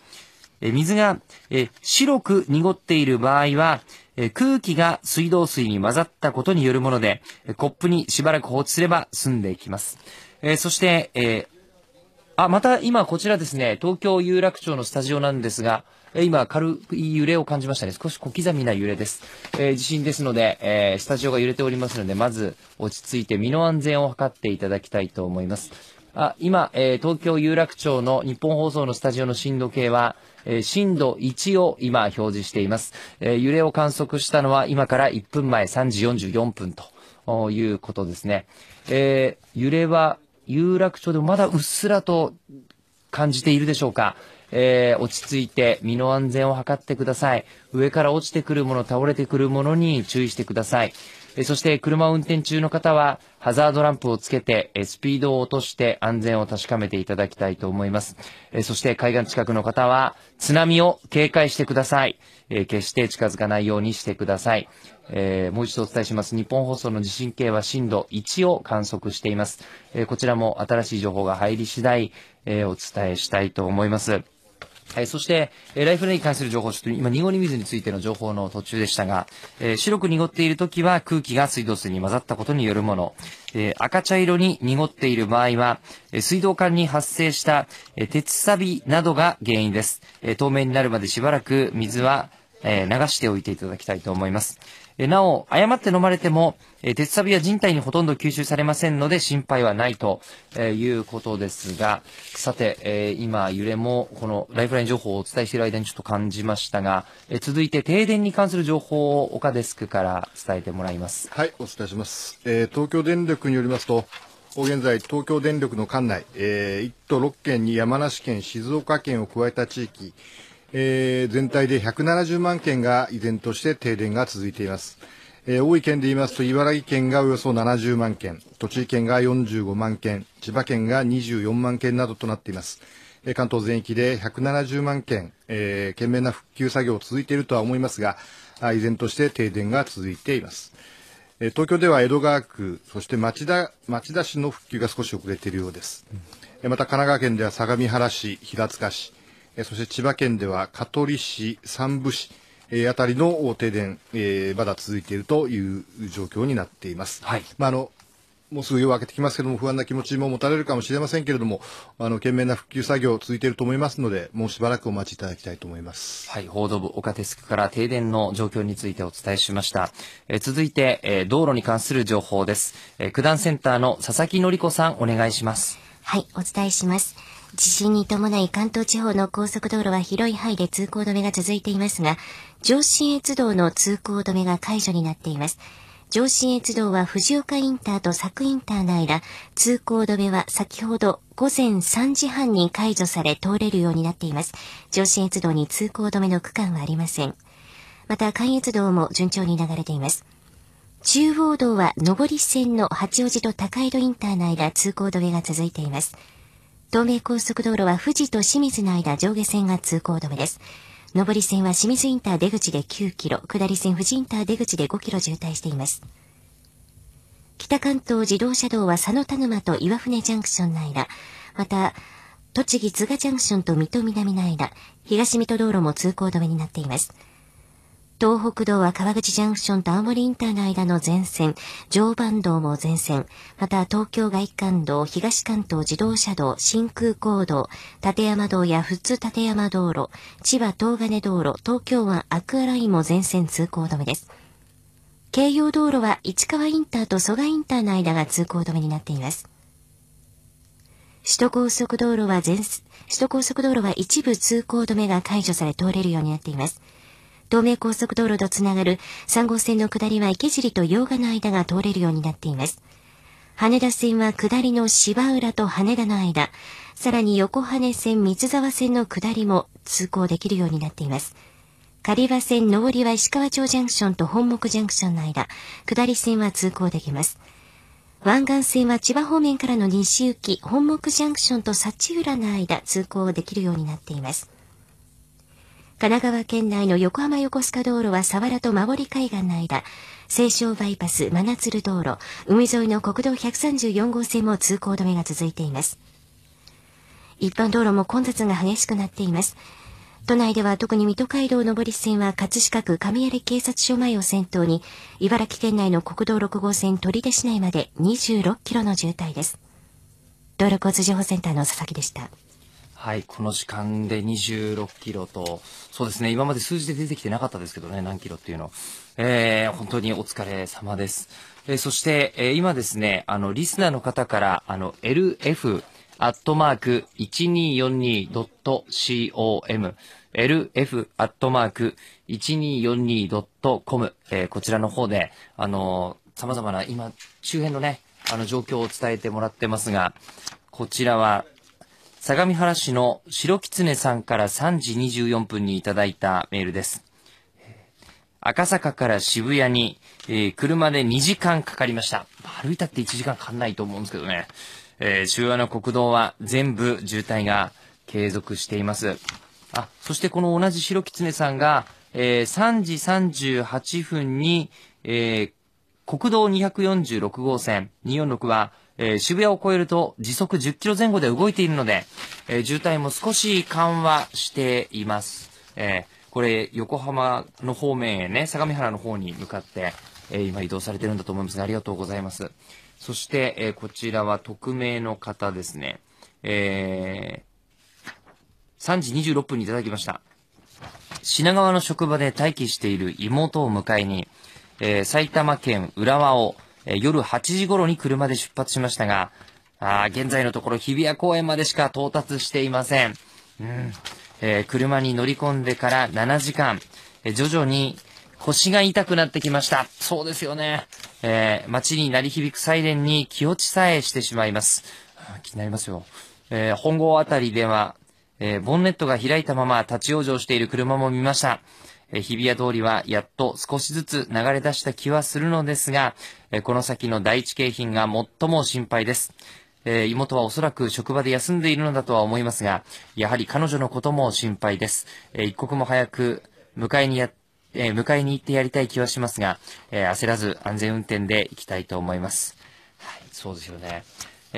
え、水が、え、白く濁っている場合は、え空気が水道水に混ざったことによるもので、コップにしばらく放置すれば済んでいきます。えそして、えあ、また今こちらですね、東京有楽町のスタジオなんですが、え今、軽い揺れを感じましたね。少し小刻みな揺れです。えー、地震ですので、えー、スタジオが揺れておりますので、まず落ち着いて身の安全を図っていただきたいと思います。あ今、え、東京有楽町の日本放送のスタジオの震度計は、え、震度1を今表示しています、え、揺れを観測したのは今から1分前3時44分ということですね。え、揺れは有楽町でもまだうっすらと感じているでしょうか。えー、落ち着いて身の安全を図ってください。上から落ちてくるもの、倒れてくるものに注意してください。えそして車を運転中の方はハザードランプをつけてえスピードを落として安全を確かめていただきたいと思います。えそして海岸近くの方は津波を警戒してください。え決して近づかないようにしてください。えー、もう一度お伝えします。日本放送の地震計は震度1を観測しています。え、こちらも新しい情報が入り次第、え、お伝えしたいと思います。はい、そして、えー、ライフラインに関する情報、ちょっと今、濁り水についての情報の途中でしたが、えー、白く濁っている時は空気が水道水に混ざったことによるもの、えー、赤茶色に濁っている場合は、え、水道管に発生した、えー、鉄錆などが原因です。え、透明になるまでしばらく水は、え、流しておいていただきたいと思います。なお、誤って飲まれても、鉄サビは人体にほとんど吸収されませんので心配はないと、いうことですが、さて、今揺れもこのライフライン情報をお伝えしている間にちょっと感じましたが、続いて停電に関する情報を岡デスクから伝えてもらいます。はい、お伝えします。東京電力によりますと、現在、東京電力の管内、えー、1都6県に山梨県、静岡県を加えた地域、えー、全体で170万件が依然として停電が続いています。えー、多い県で言いますと、茨城県がおよそ70万件、栃木県が45万件、千葉県が24万件などとなっています。えー、関東全域で170万件、えー、懸命な復旧作業続いているとは思いますが、依然として停電が続いています。東京では江戸川区、そして町田町田市の復旧が少し遅れているようです。うん、また神奈川県では相模原市、平塚市、そして千葉県では香取市、山武市、えあたりの停電、えー、まだ続いているという状況になっています。はい。まあ、あの、もうすぐ夜明けてきますけども、不安な気持ちも持たれるかもしれませんけれども、あの、懸命な復旧作業続いていると思いますので、もうしばらくお待ちいただきたいと思います。はい、報道部岡デスクから停電の状況についてお伝えしました。えー、続いて、えー、道路に関する情報です。えー、九段センターの佐々木典子さん、お願いします。はい、お伝えします。地震に伴い関東地方の高速道路は広い範囲で通行止めが続いていますが、上信越道の通行止めが解除になっています。上信越道は藤岡インターと佐久インターの間、通行止めは先ほど午前3時半に解除され通れるようになっています。上信越道に通行止めの区間はありません。また関越道も順調に流れています。中央道は上り線の八王子と高井戸インターの間通行止めが続いています。東名高速道路は富士と清水の間上下線が通行止めです。上り線は清水インター出口で9キロ、下り線富士インター出口で5キロ渋滞しています。北関東自動車道は佐野田沼と岩船ジャンクションの間、また、栃木津賀ジャンクションと水戸南の間、東水戸道路も通行止めになっています。東北道は川口ジャンクションと青森インターの間の全線、常磐道も全線、また東京外環道、東関東自動車道、新空港道、立山道や富津立山道路、千葉東金道路、東京湾アクアラインも全線通行止めです。京葉道路は市川インターと蘇我インターの間が通行止めになっています。首都高速道路は全、首都高速道路は一部通行止めが解除され通れるようになっています。東名高速道路とつながる3号線の下りは池尻と洋賀の間が通れるようになっています。羽田線は下りの芝浦と羽田の間、さらに横羽線三沢線の下りも通行できるようになっています。狩場線上りは石川町ジャンクションと本木ジャンクションの間、下り線は通行できます。湾岸線は千葉方面からの西行き、本木ジャンクションと幸浦の間、通行できるようになっています。神奈川県内の横浜横須賀道路は佐原と守り海岸の間、西湘バイパス、真鶴道路、海沿いの国道134号線も通行止めが続いています。一般道路も混雑が激しくなっています。都内では特に水戸街道上り線は葛飾区上槍警察署前を先頭に、茨城県内の国道6号線取手市内まで26キロの渋滞です。道路交通情報センターの佐々木でした。はい、この時間で26キロと、そうですね、今まで数字で出てきてなかったですけどね、何キロっていうの。えー、本当にお疲れ様です。えー、そして、えー、今ですね、あの、リスナーの方から、あの、LF、アットマーク 1242.com、lf アットマーク 1242.com、えー、こちらの方で、あのー、様々な今、周辺のね、あの状況を伝えてもらってますが、こちらは、相模原市の白狐さんから3時24分にいただいたメールです。赤坂から渋谷に、えー、車で2時間かかりました。歩いたって1時間かかんないと思うんですけどね。えー、中央の国道は全部渋滞が継続しています。あ、そしてこの同じ白狐さんが、えー、3時38分に、えー、国道246号線246は、えー、渋谷を越えると時速10キロ前後で動いているので、えー、渋滞も少し緩和しています。えー、これ、横浜の方面へね、相模原の方に向かって、え今移動されてるんだと思いますが、ありがとうございます。そして、えこちらは匿名の方ですね。え3時26分にいただきました。品川の職場で待機している妹を迎えに、え、埼玉県浦和を、え、夜8時頃に車で出発しましたが、あ現在のところ日比谷公園までしか到達していません。うんえー、車に乗り込んでから7時間、え、徐々に腰が痛くなってきました。そうですよね。えー、街に鳴り響くサイレンに気落ちさえしてしまいます。気になりますよ。えー、本郷あたりでは、えー、ボンネットが開いたまま立ち往生している車も見ました。え、日比谷通りはやっと少しずつ流れ出した気はするのですが、え、この先の第一京浜が最も心配です。え、妹はおそらく職場で休んでいるのだとは思いますが、やはり彼女のことも心配です。え、一刻も早く迎えにや、え、迎えに行ってやりたい気はしますが、え、焦らず安全運転で行きたいと思います。はい、そうですよね。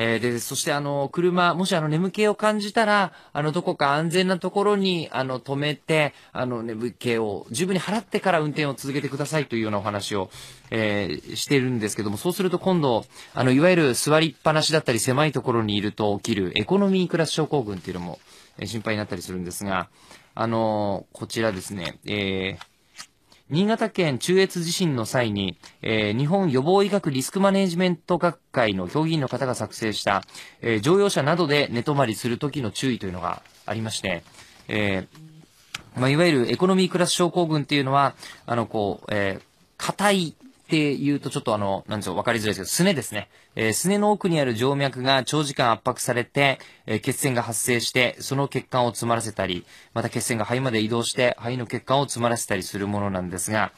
えー、で、そしてあの、車、もしあの、眠気を感じたら、あの、どこか安全なところに、あの、止めて、あの、眠気を十分に払ってから運転を続けてくださいというようなお話を、えー、してるんですけども、そうすると今度、あの、いわゆる座りっぱなしだったり狭いところにいると起きるエコノミークラス症候群っていうのも、えー、心配になったりするんですが、あのこちらですね、えー、新潟県中越地震の際に、えー、日本予防医学リスクマネジメント学会の評議員の方が作成した、えー、乗用車などで寝泊まりするときの注意というのがありまして、えー、まあ、いわゆるエコノミークラス症候群っていうのは、あの、こう、えー、硬いって言うとちょっとあの、なんでしょう、わかりづらいですけど、すねですね。えー、すねの奥にある静脈が長時間圧迫されて、えー、血栓が発生して、その血管を詰まらせたり、また血栓が肺まで移動して、肺の血管を詰まらせたりするものなんですが、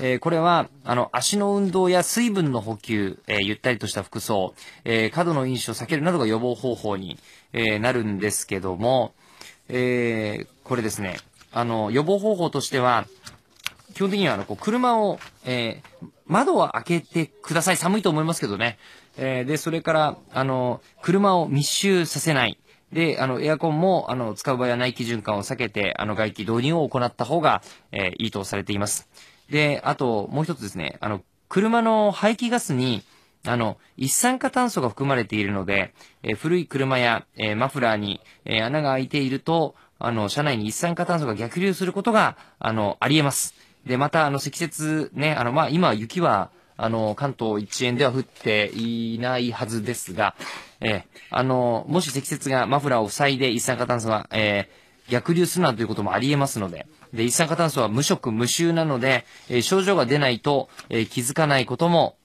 えー、これは、あの、足の運動や水分の補給、えー、ゆったりとした服装、えー、過度の飲酒を避けるなどが予防方法に、えー、なるんですけども、えー、これですね、あの、予防方法としては、基本的にはあの、こう、車を、えー、窓は開けてください。寒いと思いますけどね。えー、で、それから、あの、車を密集させない。で、あの、エアコンも、あの、使う場合は内気循環を避けて、あの、外気導入を行った方が、えー、いいとされています。で、あと、もう一つですね、あの、車の排気ガスに、あの、一酸化炭素が含まれているので、えー、古い車や、えー、マフラーに、えー、穴が開いていると、あの、車内に一酸化炭素が逆流することが、あの、あり得ます。で、また、あの、積雪ね、あの、まあ、今、雪は、あの、関東一円では降っていないはずですが、えー、あの、もし積雪がマフラーを塞いで一酸化炭素が、えー、逆流するなんていうこともあり得ますので、で、一酸化炭素は無色無臭なので、えー、症状が出ないと、えー、気づかないことも、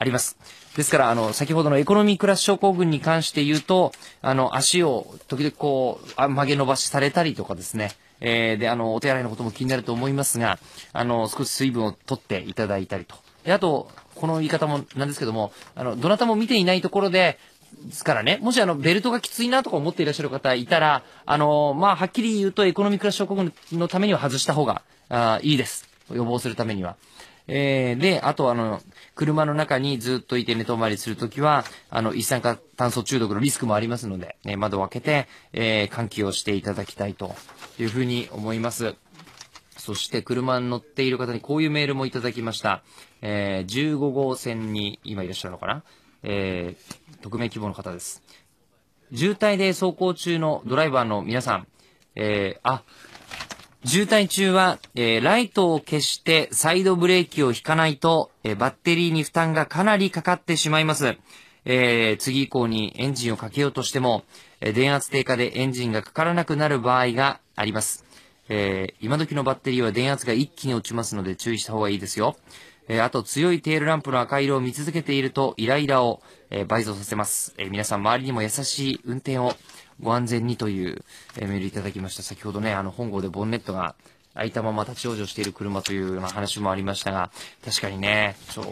あります。ですから、あの、先ほどのエコノミークラス症候群に関して言うと、あの、足を時々こう、曲げ伸ばしされたりとかですね、えー、で、あの、お手洗いのことも気になると思いますが、あの、少し水分を取っていただいたりと。あと、この言い方もなんですけども、あの、どなたも見ていないところで、ですからね、もしあの、ベルトがきついなとか思っていらっしゃる方いたら、あの、まあ、はっきり言うとエコノミークラス症候群のためには外した方が、あいいです。予防するためには。えー、で、あとあの、車の中にずっといて寝泊まりするときは、あの、一酸化炭素中毒のリスクもありますので、ね、窓を開けて、えー、換気をしていただきたいというふうに思います。そして車に乗っている方にこういうメールもいただきました。えー、15号線に今いらっしゃるのかな？えー、匿名希望の方です。渋滞で走行中のドライバーの皆さん、えー、あ、渋滞中は、えー、ライトを消してサイドブレーキを引かないと、えー、バッテリーに負担がかなりかかってしまいます。えー、次以降にエンジンをかけようとしても、え電圧低下でエンジンがかからなくなる場合があります。え今時のバッテリーは電圧が一気に落ちますので注意した方がいいですよ。えあと強いテールランプの赤色を見続けているとイライラを、え倍増させます。え皆さん周りにも優しい運転をご安全にという、えメールいただきました。先ほどね、あの、本郷でボンネットが開いたまま立ち往生している車というような話もありましたが、確かにね、ちょっ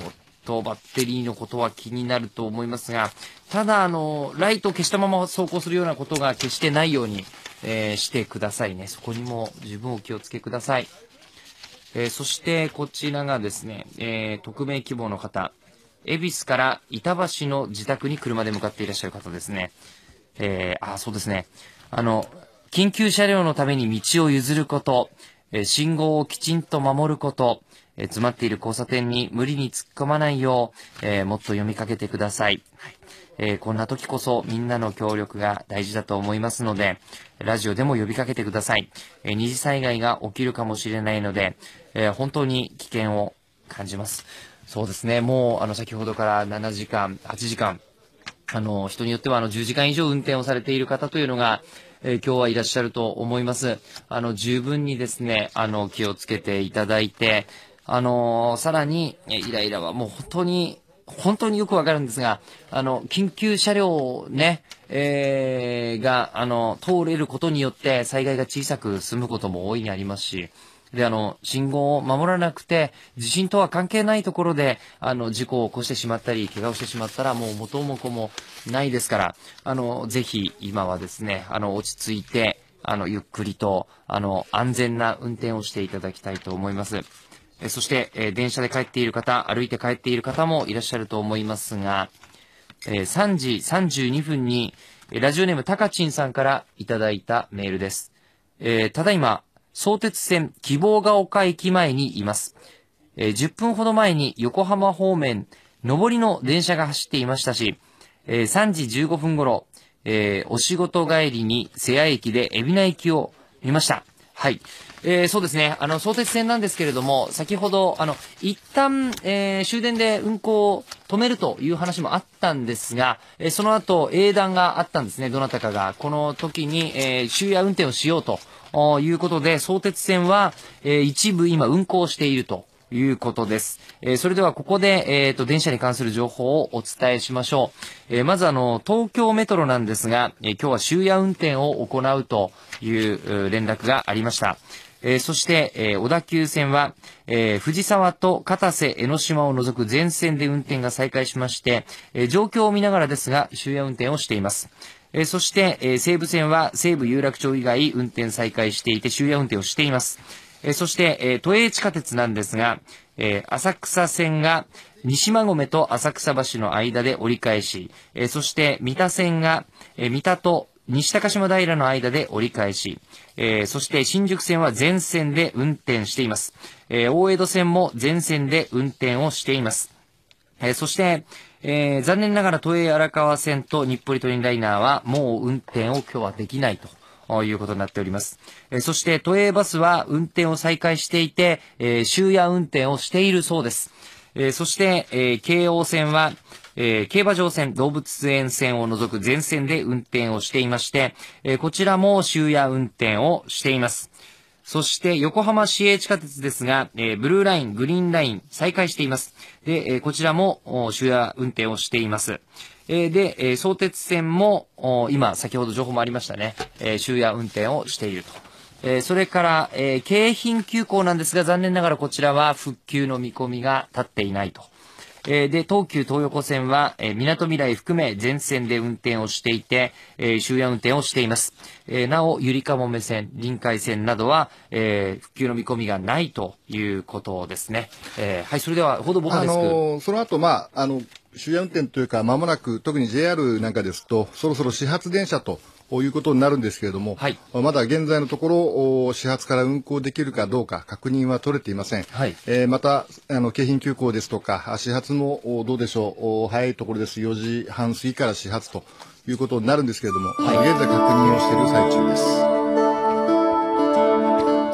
とバッテリーのことは気になると思いますが、ただ、あの、ライトを消したまま走行するようなことが決してないように、えー、してくださいね。そこにも十分お気をつけください。えー、そしてこちらがですね、えー、匿名希望の方、恵比寿から板橋の自宅に車で向かっていらっしゃる方ですね。えー、あ、そうですね。あの、緊急車両のために道を譲ること、え、信号をきちんと守ること、え、詰まっている交差点に無理に突っ込まないよう、え、もっと読みかけてください。はいえー、こんな時こそみんなの協力が大事だと思いますので、ラジオでも呼びかけてください。えー、二次災害が起きるかもしれないので、えー、本当に危険を感じます。そうですね。もう、あの、先ほどから7時間、8時間、あの、人によってはあの、10時間以上運転をされている方というのが、えー、今日はいらっしゃると思います。あの、十分にですね、あの、気をつけていただいて、あのさらに、イライラはもう本当に、本当によくわかるんですが、あの、緊急車両ね、えー、が、あの、通れることによって災害が小さく済むことも大いにありますし、で、あの、信号を守らなくて、地震とは関係ないところで、あの、事故を起こしてしまったり、怪我をしてしまったら、もう元も子もないですから、あの、ぜひ、今はですね、あの、落ち着いて、あの、ゆっくりと、あの、安全な運転をしていただきたいと思います。そして、電車で帰っている方、歩いて帰っている方もいらっしゃると思いますが、え3時32分に、ラジオネームたかちんさんからいただいたメールです。ただいま、相鉄線希望が丘駅前にいます。えー、10分ほど前に横浜方面、上りの電車が走っていましたし、えー、3時15分頃、えー、お仕事帰りに瀬谷駅で海老名駅を見ました。はい。えー、そうですね。あの、相鉄線なんですけれども、先ほど、あの、一旦、えー、終電で運行を止めるという話もあったんですが、えー、その後、英断があったんですね。どなたかが。この時に、えー、終夜運転をしようということで、相鉄線は、えー、一部今運行していると。いうことです。えー、それではここで、えっ、ー、と、電車に関する情報をお伝えしましょう。えー、まずあの、東京メトロなんですが、え今日は終夜運転を行うという連絡がありました。えー、そして、えー、小田急線は、えー、藤沢と片瀬、江ノ島を除く全線で運転が再開しまして、え状況を見ながらですが、終夜運転をしています。えそして、え西武線は西武有楽町以外運転再開していて終夜運転をしています。えそして、え都営地下鉄なんですが、え浅草線が西馬込と浅草橋の間で折り返し、えそして三田線が、え三田と西高島平の間で折り返し、えー、そして新宿線は全線で運転しています。えー、大江戸線も全線で運転をしています。えー、そして、えー、残念ながら都営荒川線と日暮里トリンライナーはもう運転を今日はできないと。いうことになっております。えそして、都営バスは運転を再開していて、え終夜運転をしているそうです。えそして、え京王線は、えー、競馬場線、動物園線を除く全線で運転をしていまして、えー、こちらも終夜運転をしています。そして横浜市営地下鉄ですが、えー、ブルーライン、グリーンライン再開しています。で、えー、こちらも終夜運転をしています。えー、で、え、相鉄線も今先ほど情報もありましたね、え、終夜運転をしていると。え、それから、え、京浜急行なんですが残念ながらこちらは復旧の見込みが立っていないと。えー、で、東急東横線は、えー、港未来含め全線で運転をしていて、えー、終夜運転をしています。えー、なお、ゆりかもめ線、臨海線などは、えー、復旧の見込みがないということですね。えー、はい、それでは、報道ボカです。あのー、その後、まあ、あの、終夜運転というか、まもなく、特に JR なんかですと、そろそろ始発電車と、いうことになるんですけれども、はい、まだ現在のところ、始発から運行できるかどうか確認は取れていません。はい、えー、また、あの、京浜急行ですとか、始発もどうでしょう、早いところです。4時半過ぎから始発ということになるんですけれども、はい、現在確認をしている最中です。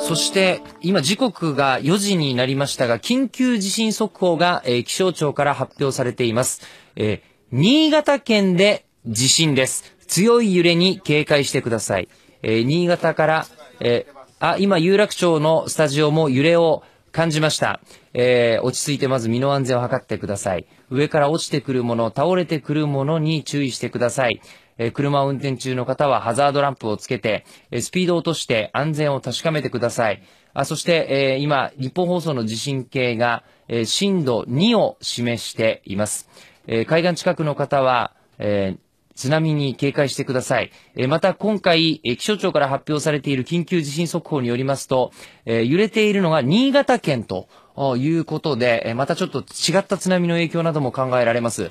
そして、今時刻が4時になりましたが、緊急地震速報が、えー、気象庁から発表されています。えー、新潟県で地震です。強い揺れに警戒してください。えー、新潟から、えー、あ、今、有楽町のスタジオも揺れを感じました。えー、落ち着いてまず身の安全を図ってください。上から落ちてくるもの、倒れてくるものに注意してください。えー、車を運転中の方はハザードランプをつけて、えー、スピードを落として安全を確かめてください。あそして、えー、今、日本放送の地震計が、えー、震度2を示しています。えー、海岸近くの方は、えー、津波に警戒してください。えまた今回、え気象庁から発表されている緊急地震速報によりますと、え揺れているのが新潟県ということで、えまたちょっと違った津波の影響なども考えられます。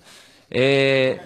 え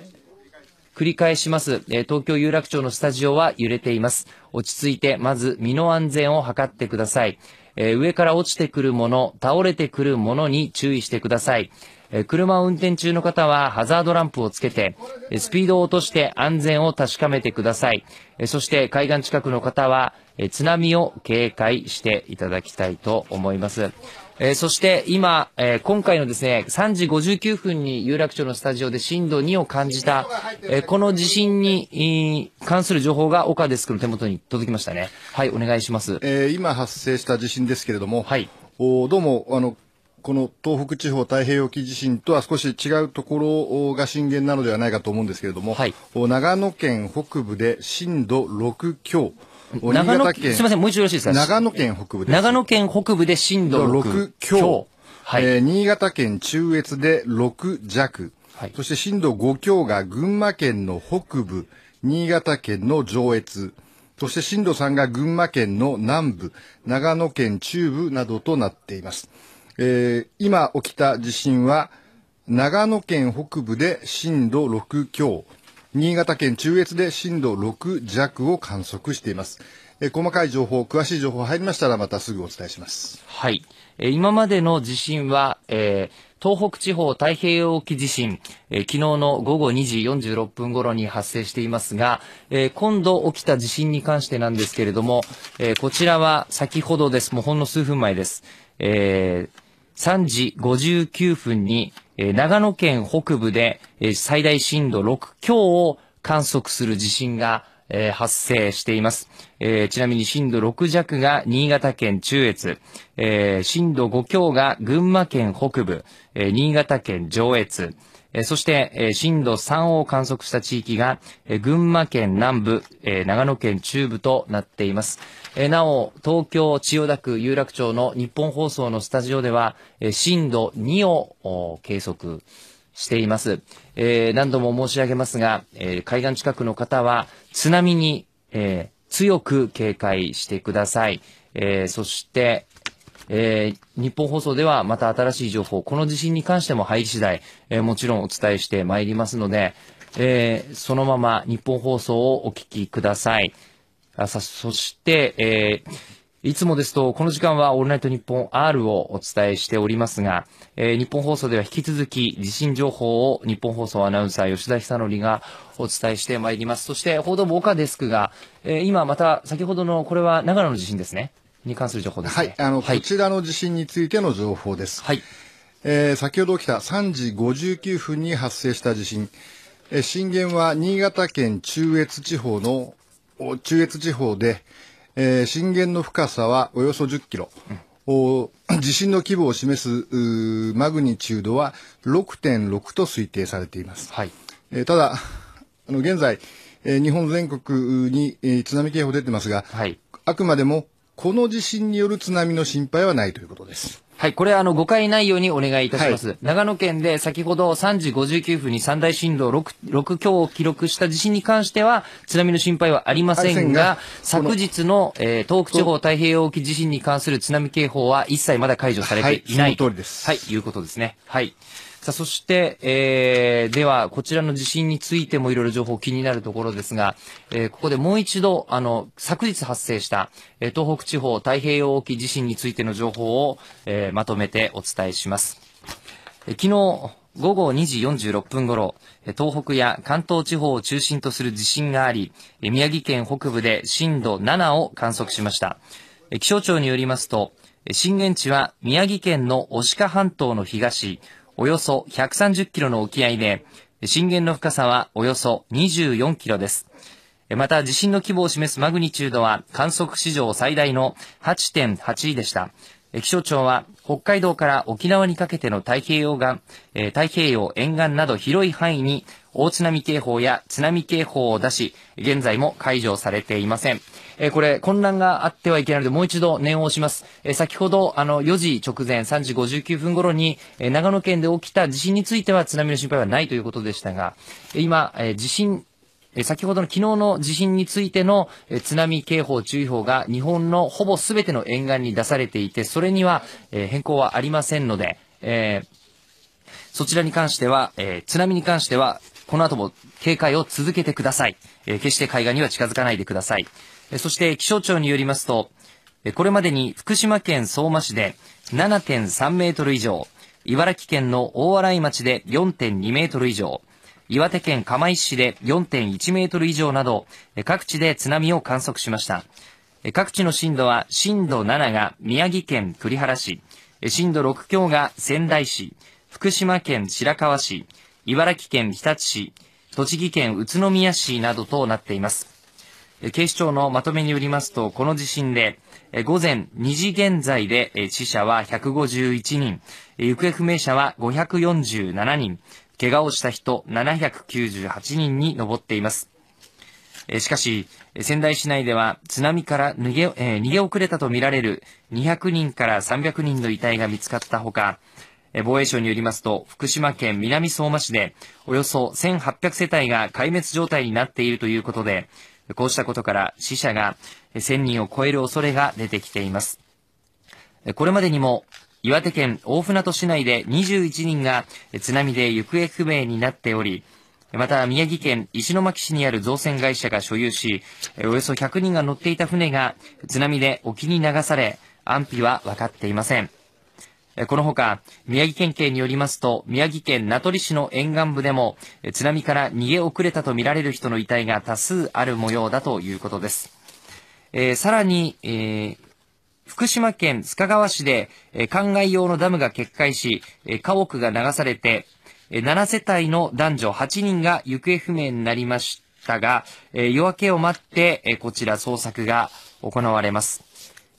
ー、繰り返します。東京有楽町のスタジオは揺れています。落ち着いて、まず身の安全を図ってください。上から落ちてくるもの、倒れてくるものに注意してください。え車を運転中の方はハザードランプをつけて、スピードを落として安全を確かめてください。そして海岸近くの方は、津波を警戒していただきたいと思います。えー、そして今、えー、今回のですね、3時59分に有楽町のスタジオで震度2を感じた、えー、この地震に関する情報が岡デスクの手元に届きましたね。はい、お願いします。えー、今発生した地震ですけれども、はい。おどうも、あの、この東北地方太平洋沖地震とは少し違うところが震源なのではないかと思うんですけれども、はい、長野県北部で震度6強、長野県、すみません、もう一度よろしいですか？長野県北部です。長野県北部で震度6強。はい、えー、新潟県中越で6弱。はい、そして震度5強が群馬県の北部、新潟県の上越。そして震度3が群馬県の南部、長野県中部などとなっています。えー、今起きた地震は、長野県北部で震度6強、新潟県中越で震度6弱を観測しています。え細かい情報、詳しい情報入りましたらまたすぐお伝えします。はい。え今までの地震は、えー、東北地方太平洋沖地震、えー、昨日の午後2時46分頃に発生していますが、えー、今度起きた地震に関してなんですけれども、えこちらは先ほどです。もうほんの数分前です。え3時59分に、長野県北部で、最大震度6強を観測する地震が、発生しています、ちなみに震度6弱が新潟県中越、震度5強が群馬県北部、新潟県上越、そして、震度3を観測した地域が、群馬県南部、長野県中部となっています。えなお、東京千代田区有楽町の日本放送のスタジオでは、え震度2を計測しています。えー、何度も申し上げますが、えー、海岸近くの方は津波に、えー、強く警戒してください。え、そして、えー、日本放送ではまた新しい情報、この地震に関しても入り次第、えー、もちろんお伝えしてまいりますので、えー、そのまま日本放送をお聞きください。あさそして、えー、いつもですと、この時間はオールナイトニッポン R をお伝えしておりますが、えー、日本放送では引き続き地震情報を日本放送アナウンサー吉田久典がお伝えしてまいります。そして報道部岡デスクが、えー、今また先ほどのこれは長野の地震ですね。に関する情報ですね。はい。あの、はい、こちらの地震についての情報です。はい。えー、先ほど起きた3時59分に発生した地震。えー、震源は新潟県中越地方の中越地方で、えー、震源の深さはおよそ10キロ。うん、地震の規模を示すマグニチュードは6.6と推定されています。はいえー、ただ、あの現在、えー、日本全国に、えー、津波警報出てますが、はい、あくまでもこの地震による津波の心配はないということです。はい、これあの誤解ないようにお願いいたします。はい、長野県で先ほど3時59分に最大震度 6, 6強を記録した地震に関しては津波の心配はありませんが、昨日の、えー、東北地方太平洋沖地震に関する津波警報は一切まだ解除されていない、はい、その通りです。はい、いうことですね。はい。さあ、そして、えー、では、こちらの地震についてもいろいろ情報気になるところですが、えー、ここでもう一度、あの、昨日発生した、えー、東北地方太平洋沖地震についての情報を、えー、まとめてお伝えします。えー、昨日、午後2時46分頃、東北や関東地方を中心とする地震があり、宮城県北部で震度7を観測しました。気象庁によりますと、震源地は宮城県の牡鹿半島の東、およそ130キロの沖合で、震源の深さはおよそ24キロです。また地震の規模を示すマグニチュードは観測史上最大の8.8でした。気象庁は北海道から沖縄にかけての太平洋岸、え太平洋沿岸など広い範囲に大津波警報や津波警報を出し、現在も解除されていません。えこれ、混乱があってはいけないので、もう一度念を押します。え先ほど、あの、4時直前、3時59分頃に、え長野県で起きた地震については津波の心配はないということでしたが、今、え地震、先ほどの昨日の地震についての津波警報、注意報が日本のほぼ全ての沿岸に出されていて、それには変更はありませんので、え、そちらに関しては、え、津波に関しては、この後も警戒を続けてください。え、決して海岸には近づかないでください。そして気象庁によりますと、これまでに福島県相馬市で7.3メートル以上、茨城県の大洗町で4.2メートル以上、岩手県釜石市で4.1メートル以上など、各地で津波を観測しました。各地の震度は、震度7が宮城県栗原市、震度6強が仙台市、福島県白河市、茨城県日立市、栃木県宇都宮市などとなっています。警視庁のまとめによりますと、この地震で、午前2時現在で死者は151人、行方不明者は547人、怪我をした人798人に上っています。しかし、仙台市内では津波から逃げ,、逃げ遅れたとみられる200人から300人の遺体が見つかったほか、防衛省によりますと、福島県南相馬市で、およそ1800世帯が壊滅状態になっているということで、こうしたことから死者が1000人を超える恐れが出てきています。これまでにも、岩手県大船渡市内で21人が津波で行方不明になっており、また宮城県石巻市にある造船会社が所有し、およそ100人が乗っていた船が津波で沖に流され、安否は分かっていません。このほか、宮城県警によりますと、宮城県名取市の沿岸部でも、津波から逃げ遅れたとみられる人の遺体が多数ある模様だということです。えー、さらに、えー、福島県須賀川市で、えー、灌漑用のダムが決壊し、えー、家屋が流されて、えー、7世帯の男女8人が行方不明になりましたが、えー、夜明けを待って、えー、こちら捜索が行われます。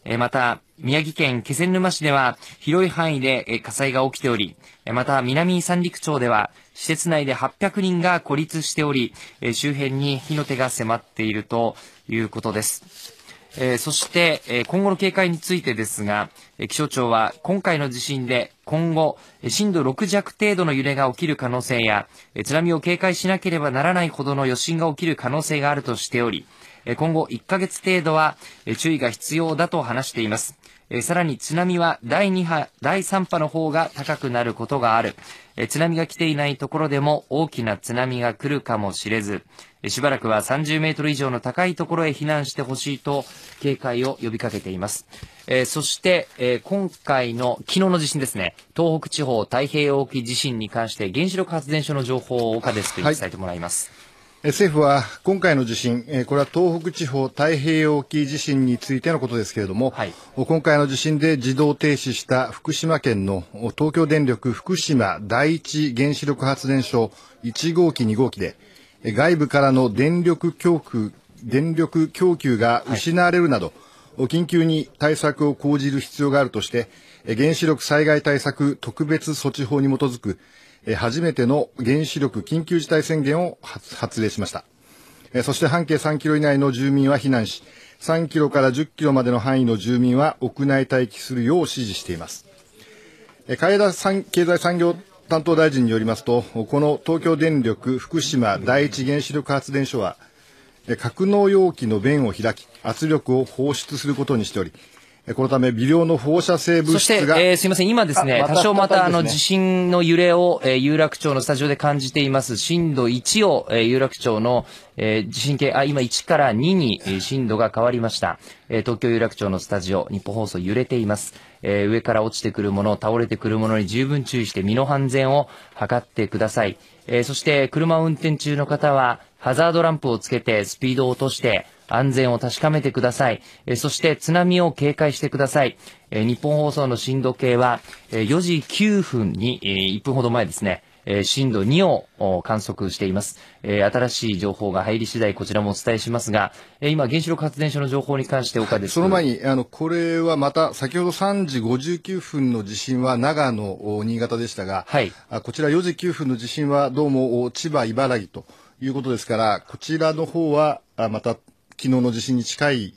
えまた、宮城県気仙沼市では広い範囲で火災が起きており、また南三陸町では施設内で800人が孤立しており、周辺に火の手が迫っているということです。え、そして、え、今後の警戒についてですが、え、気象庁は今回の地震で今後、震度6弱程度の揺れが起きる可能性や、津波を警戒しなければならないほどの余震が起きる可能性があるとしており、今後1ヶ月程度は注意が必要だと話しています。えさらに津波は第2波、第3波の方が高くなることがある。え津波が来ていないところでも大きな津波が来るかもしれず、えしばらくは30メートル以上の高いところへ避難してほしいと警戒を呼びかけています。え、そして、え、今回の昨日の地震ですね、東北地方太平洋沖地震に関して原子力発電所の情報を岡デスクに伝えてもらいます。はい政府は今回の地震、これは東北地方太平洋沖地震についてのことですけれども、はい、今回の地震で自動停止した福島県の東京電力福島第一原子力発電所1号機2号機で、外部からの電力供給電力供給が失われるなど、はい、緊急に対策を講じる必要があるとして、原子力災害対策特別措置法に基づく初めての原子力緊急事態宣言を発令しました。そして半径3キロ以内の住民は避難し、3キロから10キロまでの範囲の住民は屋内待機するよう指示しています。海田経済産業担当大臣によりますと、この東京電力福島第一原子力発電所は、格納容器の弁を開き、圧力を放出することにしており、このため微量の放射性物質が。そして、えー、すみません。今ですね、多少また、あの、地震の揺れを、えー、有楽町のスタジオで感じています。震度1を、えー、有楽町の、えー、地震計、あ、今1から2に、えー、震度が変わりました。えー、東京有楽町のスタジオ、日本放送揺れています。えー、上から落ちてくるもの、倒れてくるものに十分注意して身の安全を図ってください。えー、そして、車を運転中の方は、ハザードランプをつけてスピードを落として、安全を確かめてください。えそして津波を警戒してください。え日本放送の震度計は、え4時9分に、え1分ほど前ですね、え震度2を観測しています。え新しい情報が入り次第こちらもお伝えしますが、え今原子力発電所の情報に関して岡です。その前に、あの、これはまた先ほど3時59分の地震は長野、新潟でしたが、はい。こちら4時9分の地震はどうも千葉、茨城ということですから、こちらの方はまた昨日の地震に近い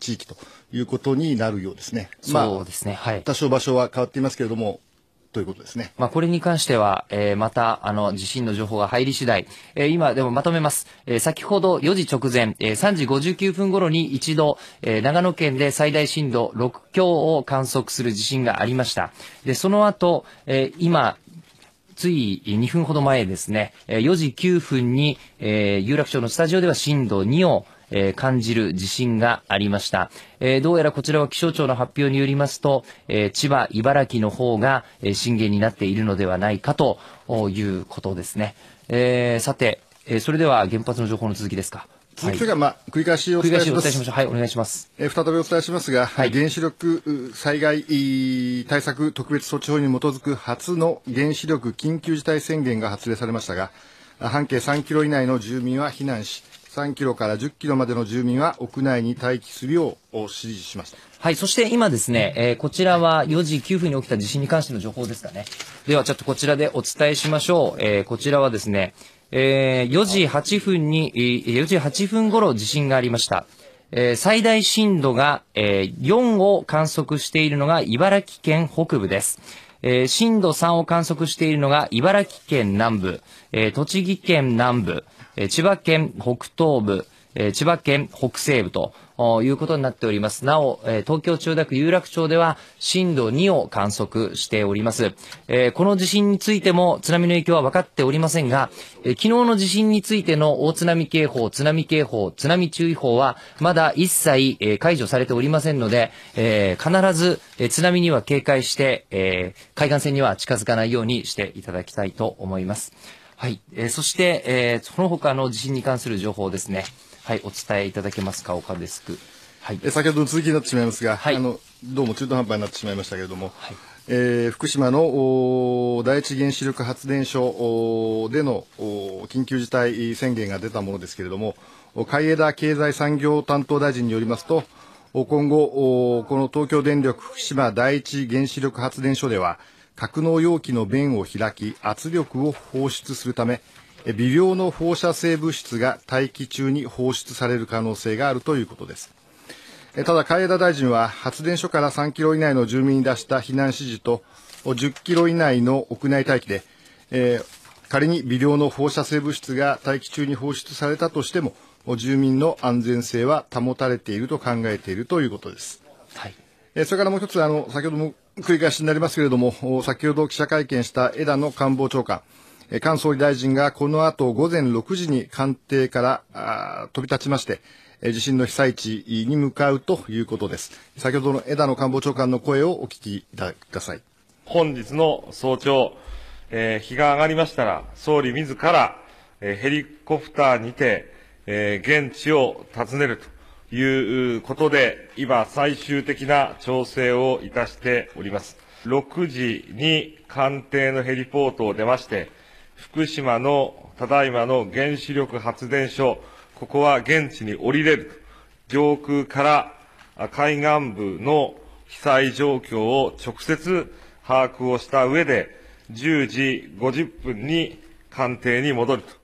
地域ということになるようですね。そうですね。はい。多少場所は変わっていますけれども、ということですね。まあ、これに関しては、えー、また、あの、地震の情報が入り次第、えー、今、でもまとめます。えー、先ほど4時直前、えー、3時59分頃に一度、えー、長野県で最大震度6強を観測する地震がありました。で、その後、えー、今、つい2分ほど前ですね、4時9分に、えー、有楽町のスタジオでは震度2をえー、感じる地震がありました。えー、どうやらこちらは気象庁の発表によりますと、えー、千葉、茨城の方が、えー、震源になっているのではないかということですね。えー、さて、えー、それでは原発の情報の続きですか。続きが、まあ、繰り返しお伝えします。ししはい、お願いします。えー、再びお伝えしますが、はい、原子力災害対策特別措置法に基づく初の原子力緊急事態宣言が発令されましたが、半径3キロ以内の住民は避難し、3キロから10キロまでの住民は屋内に待機するよう指示しました。はい、そして今ですね、えー、こちらは4時9分に起きた地震に関しての情報ですかね。ではちょっとこちらでお伝えしましょう。えー、こちらはですね、えー、4時8分に、4時8分頃地震がありました。えー、最大震度が、えー、4を観測しているのが茨城県北部です。えー、震度3を観測しているのが茨城県南部、えー、栃木県南部、えー、千葉県北東部、えー、千葉県北西部ということになっております。なお、えー、東京千代田区有楽町では震度2を観測しております。えー、この地震についても津波の影響は分かっておりませんが、えー、昨日の地震についての大津波警報、津波警報、津波注意報はまだ一切、えー、解除されておりませんので、えー、必ず、えー、津波には警戒して、えー、海岸線には近づかないようにしていただきたいと思います。はい。えー、そして、えー、その他の地震に関する情報ですね。はい、お伝えいただけますか、岡デスク。はい。え先ほどの続きになってしまいますが、はい、あの、どうも中途半端になってしまいましたけれども、はい、えー、福島の第一原子力発電所での緊急事態宣言が出たものですけれども、海江田経済産業担当大臣によりますと、今後、この東京電力福島第一原子力発電所では、格納容器の弁を開き圧力を放出するため微量の放射性物質が大気中に放出される可能性があるということですただ海江田大臣は発電所から3キロ以内の住民に出した避難指示と10キロ以内の屋内待機で、えー、仮に微量の放射性物質が大気中に放出されたとしても住民の安全性は保たれていると考えているということです。はい。それからもう一つ、あの、先ほども繰り返しになりますけれども、先ほど記者会見した枝野官房長官、菅総理大臣がこの後午前6時に官邸から飛び立ちまして、地震の被災地に向かうということです。先ほどの枝野官房長官の声をお聞きください。本日の早朝、えー、日が上がりましたら、総理自ら、えー、ヘリコプターにて、えー、現地を訪ねるということで、今、最終的な調整をいたしております。6時に官邸のヘリポートを出まして、福島のただいまの原子力発電所、ここは現地に降りれる上空から海岸部の被災状況を直接把握をした上で、10時50分に官邸に戻ると。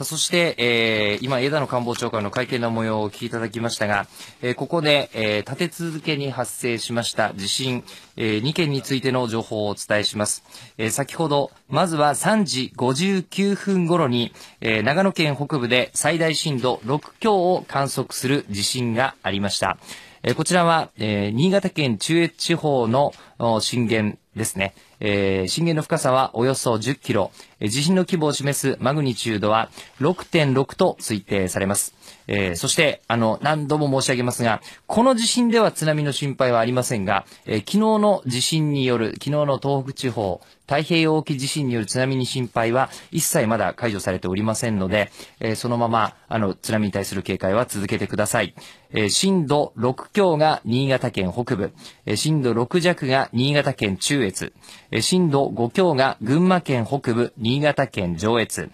さあ、そして、えー、今、枝野官房長官の会見の模様をお聞きいただきましたが、えー、ここで、えー、立て続けに発生しました地震、えー、2件についての情報をお伝えします。えー、先ほど、まずは3時59分頃に、えー、長野県北部で最大震度6強を観測する地震がありました。えー、こちらは、えー、新潟県中越地方の震源ですね。えー、震源の深さはおよそ10キロ、地震の規模を示すマグニチュードは6.6と推定されます。えー、そして、あの、何度も申し上げますが、この地震では津波の心配はありませんが、えー、昨日の地震による、昨日の東北地方、太平洋沖地震による津波に心配は一切まだ解除されておりませんので、えー、そのまま、あの、津波に対する警戒は続けてください。え、震度6強が新潟県北部、え、震度6弱が新潟県中越、震度5強が群馬県北部、新潟県上越、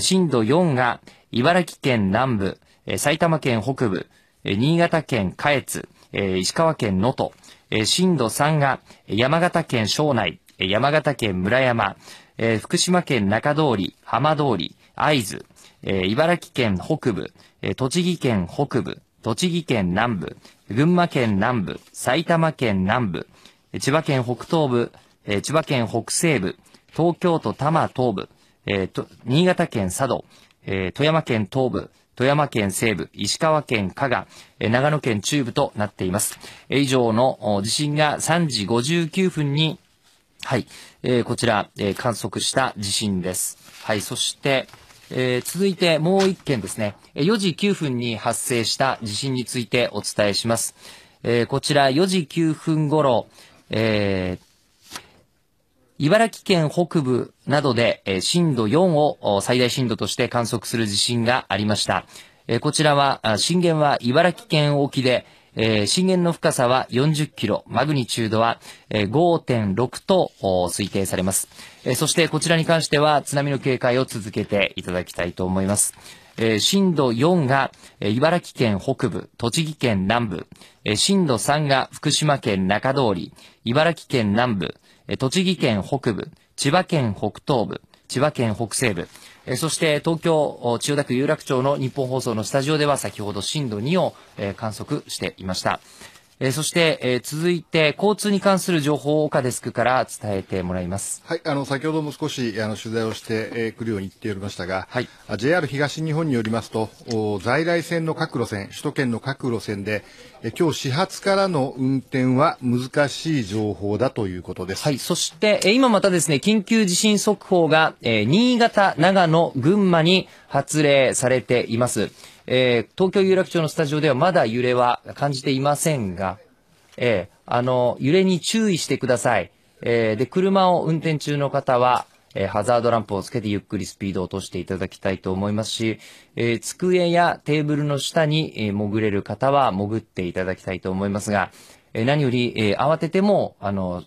震度4が茨城県南部、埼玉県北部、新潟県下越、石川県能登、震度3が山形県庄内、山形県村山、福島県中通り、浜通り、会津、茨城県北部、栃木県北部、栃木県南部、群馬県南部、埼玉県南部、千葉県北東部、えー、千葉県北西部、東京都多摩東部、えー、新潟県佐渡、えー、富山県東部、富山県西部、石川県加賀、長野県中部となっています。以上の地震が3時59分にはい、えー、こちら、えー、観測した地震です。はい、そして、えー、続いてもう一件ですね。4時9分に発生した地震についてお伝えします。えー、こちら4時9分頃、えー、茨城県北部などで、え、震度4を最大震度として観測する地震がありました。え、こちらは、震源は茨城県沖で、え、震源の深さは40キロ、マグニチュードは、え、5.6と推定されます、え。そしてこちらに関しては津波の警戒を続けていただきたいと思います。え、震度4が、え、茨城県北部、栃木県南部、え、震度3が福島県中通り、茨城県南部、栃木県北部、千葉県北東部、千葉県北西部、そして東京千代田区有楽町の日本放送のスタジオでは先ほど震度2を、観測していました。えー、そして、えー、続いて交通に関する情報を岡デスクから伝えてもらいます。はい、あの先ほども少しあの取材をしてく、えー、るように言っておりましたが、はい、JR 東日本によりますと、在来線の各路線、首都圏の各路線で、えー、今日始発からの運転は難しい情報だということです。はい、そして、えー、今またですね、緊急地震速報が、えー、新潟、長野、群馬に発令されています。えー、東京有楽町のスタジオではまだ揺れは感じていませんが、えー、あの、揺れに注意してください。えー、で、車を運転中の方は、えー、ハザードランプをつけてゆっくりスピードを落としていただきたいと思いますし、えー、机やテーブルの下に、えー、潜れる方は潜っていただきたいと思いますが、えー、何より、えー、慌てても、あの、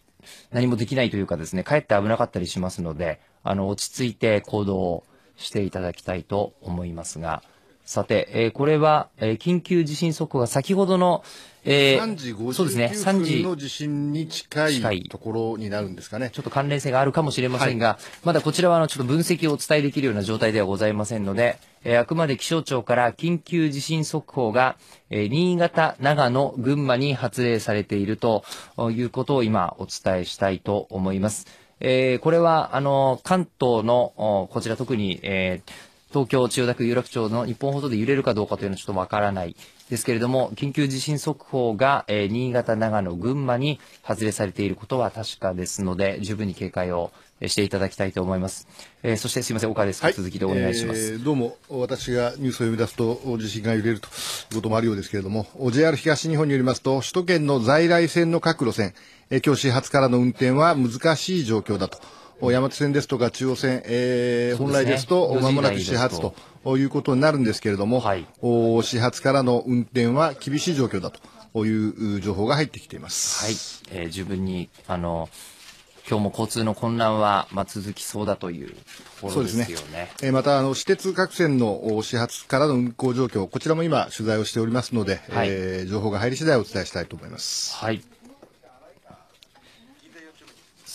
何もできないというかですね、かえって危なかったりしますので、あの、落ち着いて行動をしていただきたいと思いますが、さて、えー、これは、えー、緊急地震速報が先ほどの、えー、3時59分の地震に近いところになるんですかね。ちょっと関連性があるかもしれませんが、はい、まだこちらはあのちょっと分析をお伝えできるような状態ではございませんので、えー、あくまで気象庁から緊急地震速報が、えー、新潟、長野、群馬に発令されているということを今お伝えしたいと思います。えー、これは、あの、関東の、こちら特に、えー、東京千代田区有楽町の日本放送で揺れるかどうかというのはちょっとわからないですけれども、緊急地震速報が、えー、新潟、長野、群馬に外れされていることは確かですので、十分に警戒をしていただきたいと思います。えー、そしてすみません、岡です、はい、続きでお願いします、えー、どうも、私がニュースを読み出すと地震が揺れるということもあるようですけれども、JR 東日本によりますと、首都圏の在来線の各路線、えー、今日始発からの運転は難しい状況だと。山手線ですとか中央線、えー、本来ですと、まもなく始発ということになるんですけれども、はい、始発からの運転は厳しい状況だという情報が入ってきています。はい、えー、十分に、あの、今日も交通の混乱は、まあ、続きそうだというところですよね。そうですね。えー、また、あの、私鉄各線の始発からの運行状況、こちらも今取材をしておりますので、はい、えー、情報が入り次第お伝えしたいと思います。はい。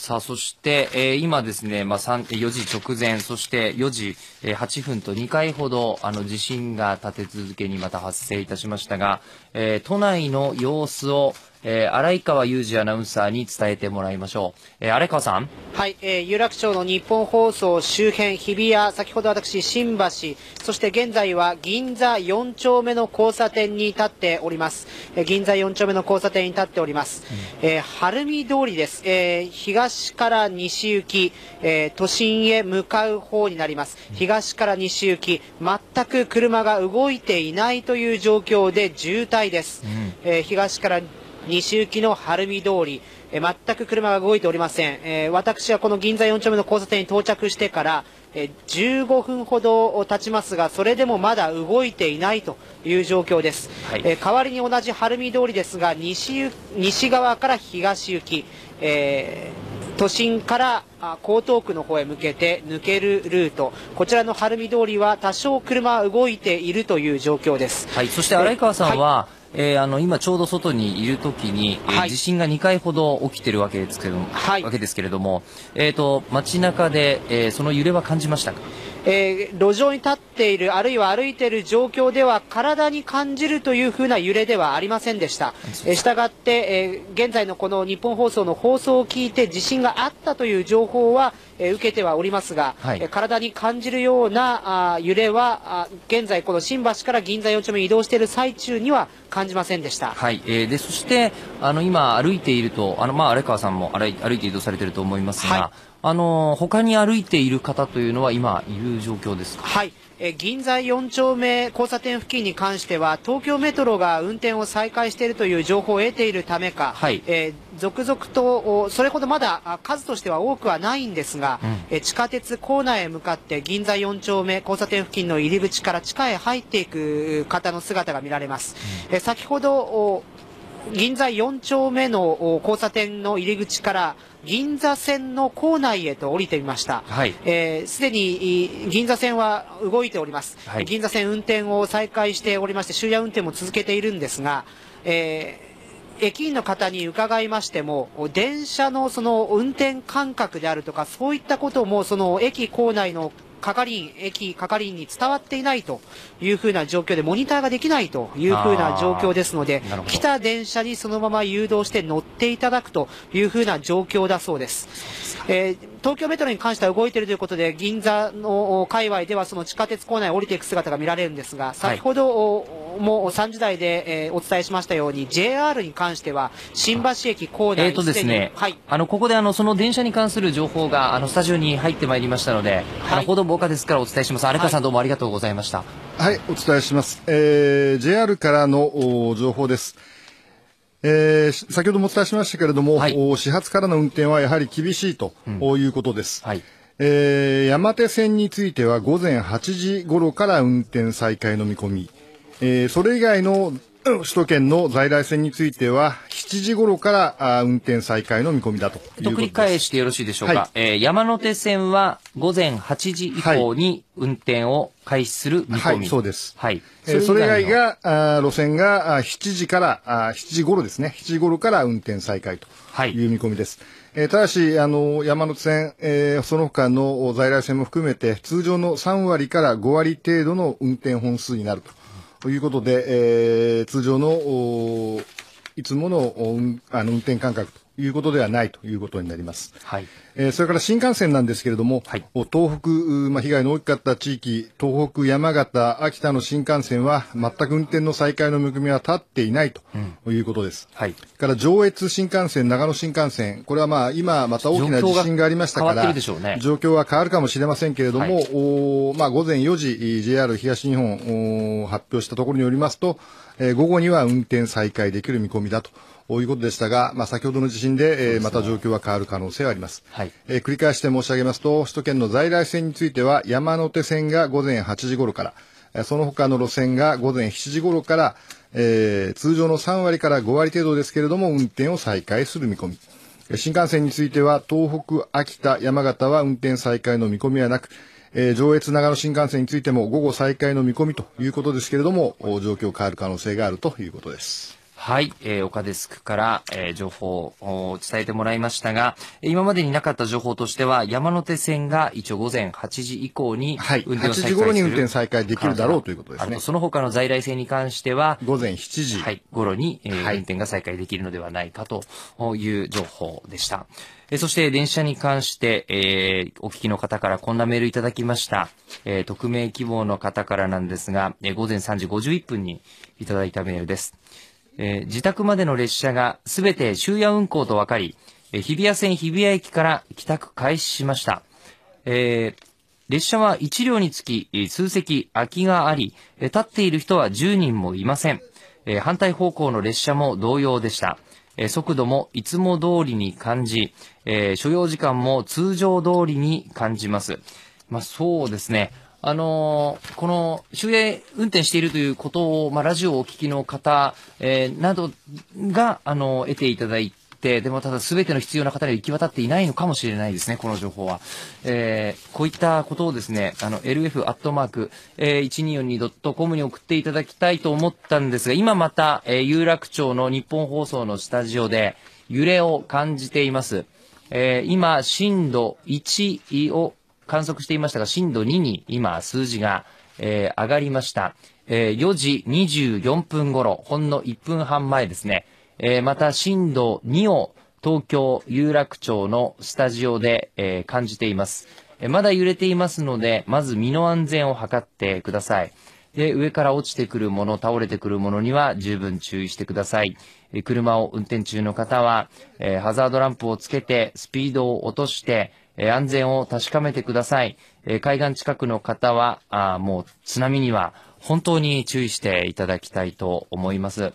さあ、そして、えー、今ですね、まあ、4時直前、そして4時、えー、8分と2回ほど、あの、地震が立て続けにまた発生いたしましたが、えー、都内の様子を、えー、荒川裕二アナウンサーに伝えてもらいましょう。えー、荒川さん。はい、えー、有楽町の日本放送周辺、日比谷、先ほど私、新橋、そして現在は銀座4丁目の交差点に立っております。えー、銀座4丁目の交差点に立っております。うん、えー、晴海通りです。えー、東から西行き、えー、都心へ向かう方になります。東から西行き、全く車が動いていないという状況で渋滞です。うん、えー、東から西行きの晴海通り、えー、全く車が動いておりません、えー、私はこの銀座4丁目の交差点に到着してから、えー、15分ほど経ちますが、それでもまだ動いていないという状況です。はい、えー、代わりに同じ晴海通りですが、西西側から東行き、えー、都心から江東区の方へ向けて抜けるルート、こちらの晴海通りは多少車は動いているという状況です。はい、そして荒川さんは、はいえー、あの今ちょうど外にいるときに、えー、はい、地震が2回ほど起きてるわけですけども、はい、わけですけれども、えっ、ー、と街中で、えー、その揺れは感じましたか？えー、路上に立っている、あるいは歩いている状況では、体に感じるというふうな揺れではありませんでした。えー、したがって、えー、現在のこの日本放送の放送を聞いて地震があったという情報は、えー、受けてはおりますが、はい、体に感じるようなあ揺れはあ、現在この新橋から銀座4丁目に移動している最中には感じませんでした。はい、えー、で、そして、あの、今歩いていると、あの、まあ、荒川さんも歩いて移動されていると思いますが、はいあの他に歩いている方というのは今いる状況ですか？はい。え銀座4丁目交差点付近に関しては東京メトロが運転を再開しているという情報を得ているためか、はい、えー、続々とそれほどまだ数としては多くはないんですが、うん、え地下鉄構内へ向かって銀座4丁目交差点付近の入り口から地下へ入っていく方の姿が見られます。うん、え先ほど銀座4丁目の交差点の入り口から銀座線の構内へと降りてみました。はい。えす、でに銀座線は動いております。はい、銀座線運転を再開しておりまして、終夜運転も続けているんですが、えー、駅員の方に伺いましても、電車のその運転間隔であるとか、そういったことも、その駅構内の係員、駅係員に伝わっていないというふうな状況で、モニターができないというふうな状況ですので、来た電車にそのまま誘導して乗っていただくというふうな状況だそうです。えー、東京メトロに関しては動いているということで、銀座の界隈ではその地下鉄構内を降りていく姿が見られるんですが、先ほど、も3時台で、えー、お伝えしましたように、JR に関しては、新橋駅構内えーとですね、はい、あのここであのその電車に関する情報があのスタジオに入ってまいりましたので、はい、あの報道防火ですからお伝えします。荒川さんどうもありがとうございました。はい、お伝えします。えー、JR からの情報です。えー、先ほどもお伝えしましたけれども、はい、始発からの運転はやはり厳しいということです。うん、はい。えー、山手線については午前8時頃から運転再開の見込み、えー、それ以外の首都圏の在来線については、7時頃からあ運転再開の見込みだとと繰り返してよろしいでしょうか。はい、えー、山手線は午前8時以降に運転を開始する見込み。はい、そうです。はい。それそれ以外が、あ路線があ7時からあ、7時頃ですね。7時頃から運転再開という見込みです。はいえー、ただし、あの、山手線、えー、その他の在来線も含めて、通常の3割から5割程度の運転本数になると。ということで、えー、通常のいつものあの運転感覚と。いうことではないということになります。はい。えー、それから新幹線なんですけれども、はい、東北、まあ、被害の大きかった地域、東北、山形、秋田の新幹線は全く運転の再開の見込みは立っていないということです。うん、はい。から上越新幹線、長野新幹線、これはまあ今また大きな地震がありましたから、ね、状況は変わるかもしれませんけれども、はい、おまあ午前4時 JR 東日本発表したところによりますと、えー、午後には運転再開できる見込みだと。ということでしたが、まあ、先ほどの地震で、えー、また状況は変わる可能性はあります。はい、えー、繰り返して申し上げますと、首都圏の在来線については、山手線が午前8時頃から、その他の路線が午前7時頃から、えー、通常の3割から5割程度ですけれども、運転を再開する見込み。新幹線については、東北、秋田、山形は運転再開の見込みはなく、えー、上越長野新幹線についても午後再開の見込みということですけれども、状況変わる可能性があるということです。はい、えー、岡デスクから、えー、情報を伝えてもらいましたが、今までになかった情報としては、山手線が一応午前8時以降に運転を再開する、はい、8時頃に運転再開できるだろうということですね。その他の在来線に関しては、午前7時、はい、頃に、えー、はい、運転が再開できるのではないかという情報でした。えそして電車に関して、えー、お聞きの方からこんなメールいただきました。えー、匿名希望の方からなんですが、えー、午前3時51分にいただいたメールです。えー、自宅までの列車がすべて終夜運行と分かり、日比谷線日比谷駅から帰宅開始しました。えー、列車は1両につき数席空きがあり、立っている人は10人もいません。えー、反対方向の列車も同様でした。えー、速度もいつも通りに感じ、えー、所要時間も通常通りに感じます。まあ、そうですね。あのー、この終夜運転しているということを、まあ、ラジオをお聞きの方、えー、などが、あのー、得ていただいて、でもただ全ての必要な方には行き渡っていないのかもしれないですね、この情報は。えー、こういったことをですね、あの、lf.1242.com に送っていただきたいと思ったんですが、今また、えー、有楽町の日本放送のスタジオで揺れを感じています。えー、今、震度1を観測していましたが、震度2に今数字が、えー、上がりました。えー、4時24分頃、ほんの1分半前ですね。えー、また震度2を東京有楽町のスタジオで、えー、感じています。えー、まだ揺れていますので、まず身の安全を図ってください。で、上から落ちてくるもの、倒れてくるものには十分注意してください。え車を運転中の方は、えー、ハザードランプをつけて、スピードを落として、えー、安全を確かめてください。えー、海岸近くの方は、あもう津波には本当に注意していただきたいと思います。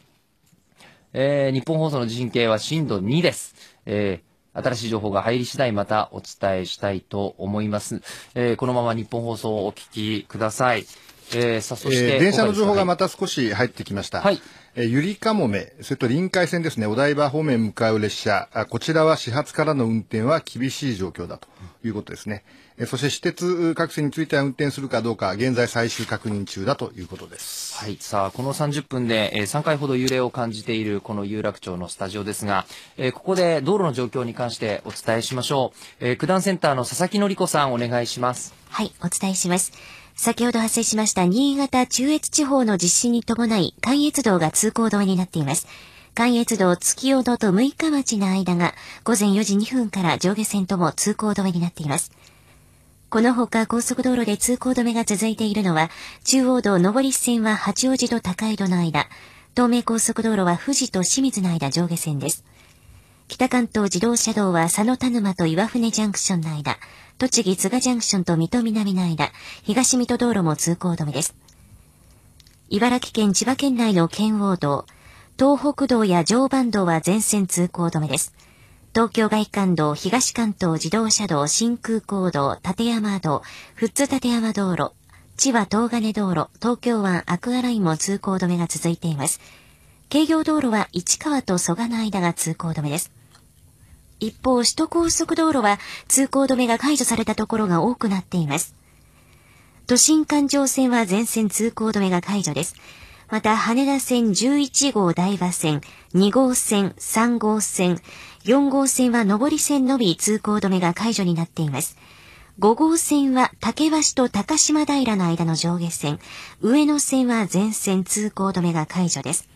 えー、日本放送の地震計は震度2です。えー、新しい情報が入り次第またお伝えしたいと思います。えー、このまま日本放送をお聞きください。えー、さそして、えー、電車の情報がまた少し入ってきました。はい。えー、ゆりかもめ、それと臨海線ですね、お台場方面向かう列車、あこちらは始発からの運転は厳しい状況だということですね。えー、そして私鉄各線については運転するかどうか、現在最終確認中だということです。はい。さあ、この30分で、えー、3回ほど揺れを感じているこの有楽町のスタジオですが、えー、ここで道路の状況に関してお伝えしましょう。えー、九段センターの佐々木のり子さん、お願いします。はい、お伝えします。先ほど発生しました新潟中越地方の地震に伴い、関越道が通行止めになっています。関越道月夜野と六日町の間が午前4時2分から上下線とも通行止めになっています。このほか高速道路で通行止めが続いているのは、中央道上り線は八王子と高井戸の間、東名高速道路は富士と清水の間上下線です。北関東自動車道は佐野田沼と岩船ジャンクションの間、栃木津賀ジャンクションと水戸南の間、東水戸道路も通行止めです。茨城県千葉県内の県央道、東北道や常磐道は全線通行止めです。東京外環道、東関東自動車道、新空港道、立山道、富津立山道路、千葉東金道路、東京湾アクアラインも通行止めが続いています。京葉道路は市川と蘇我の間が通行止めです。一方、首都高速道路は通行止めが解除されたところが多くなっています。都心環状線は全線通行止めが解除です。また、羽田線11号台場線、2号線、3号線、4号線は上り線のみ通行止めが解除になっています。5号線は竹橋と高島平の間の上下線、上野線は全線通行止めが解除です。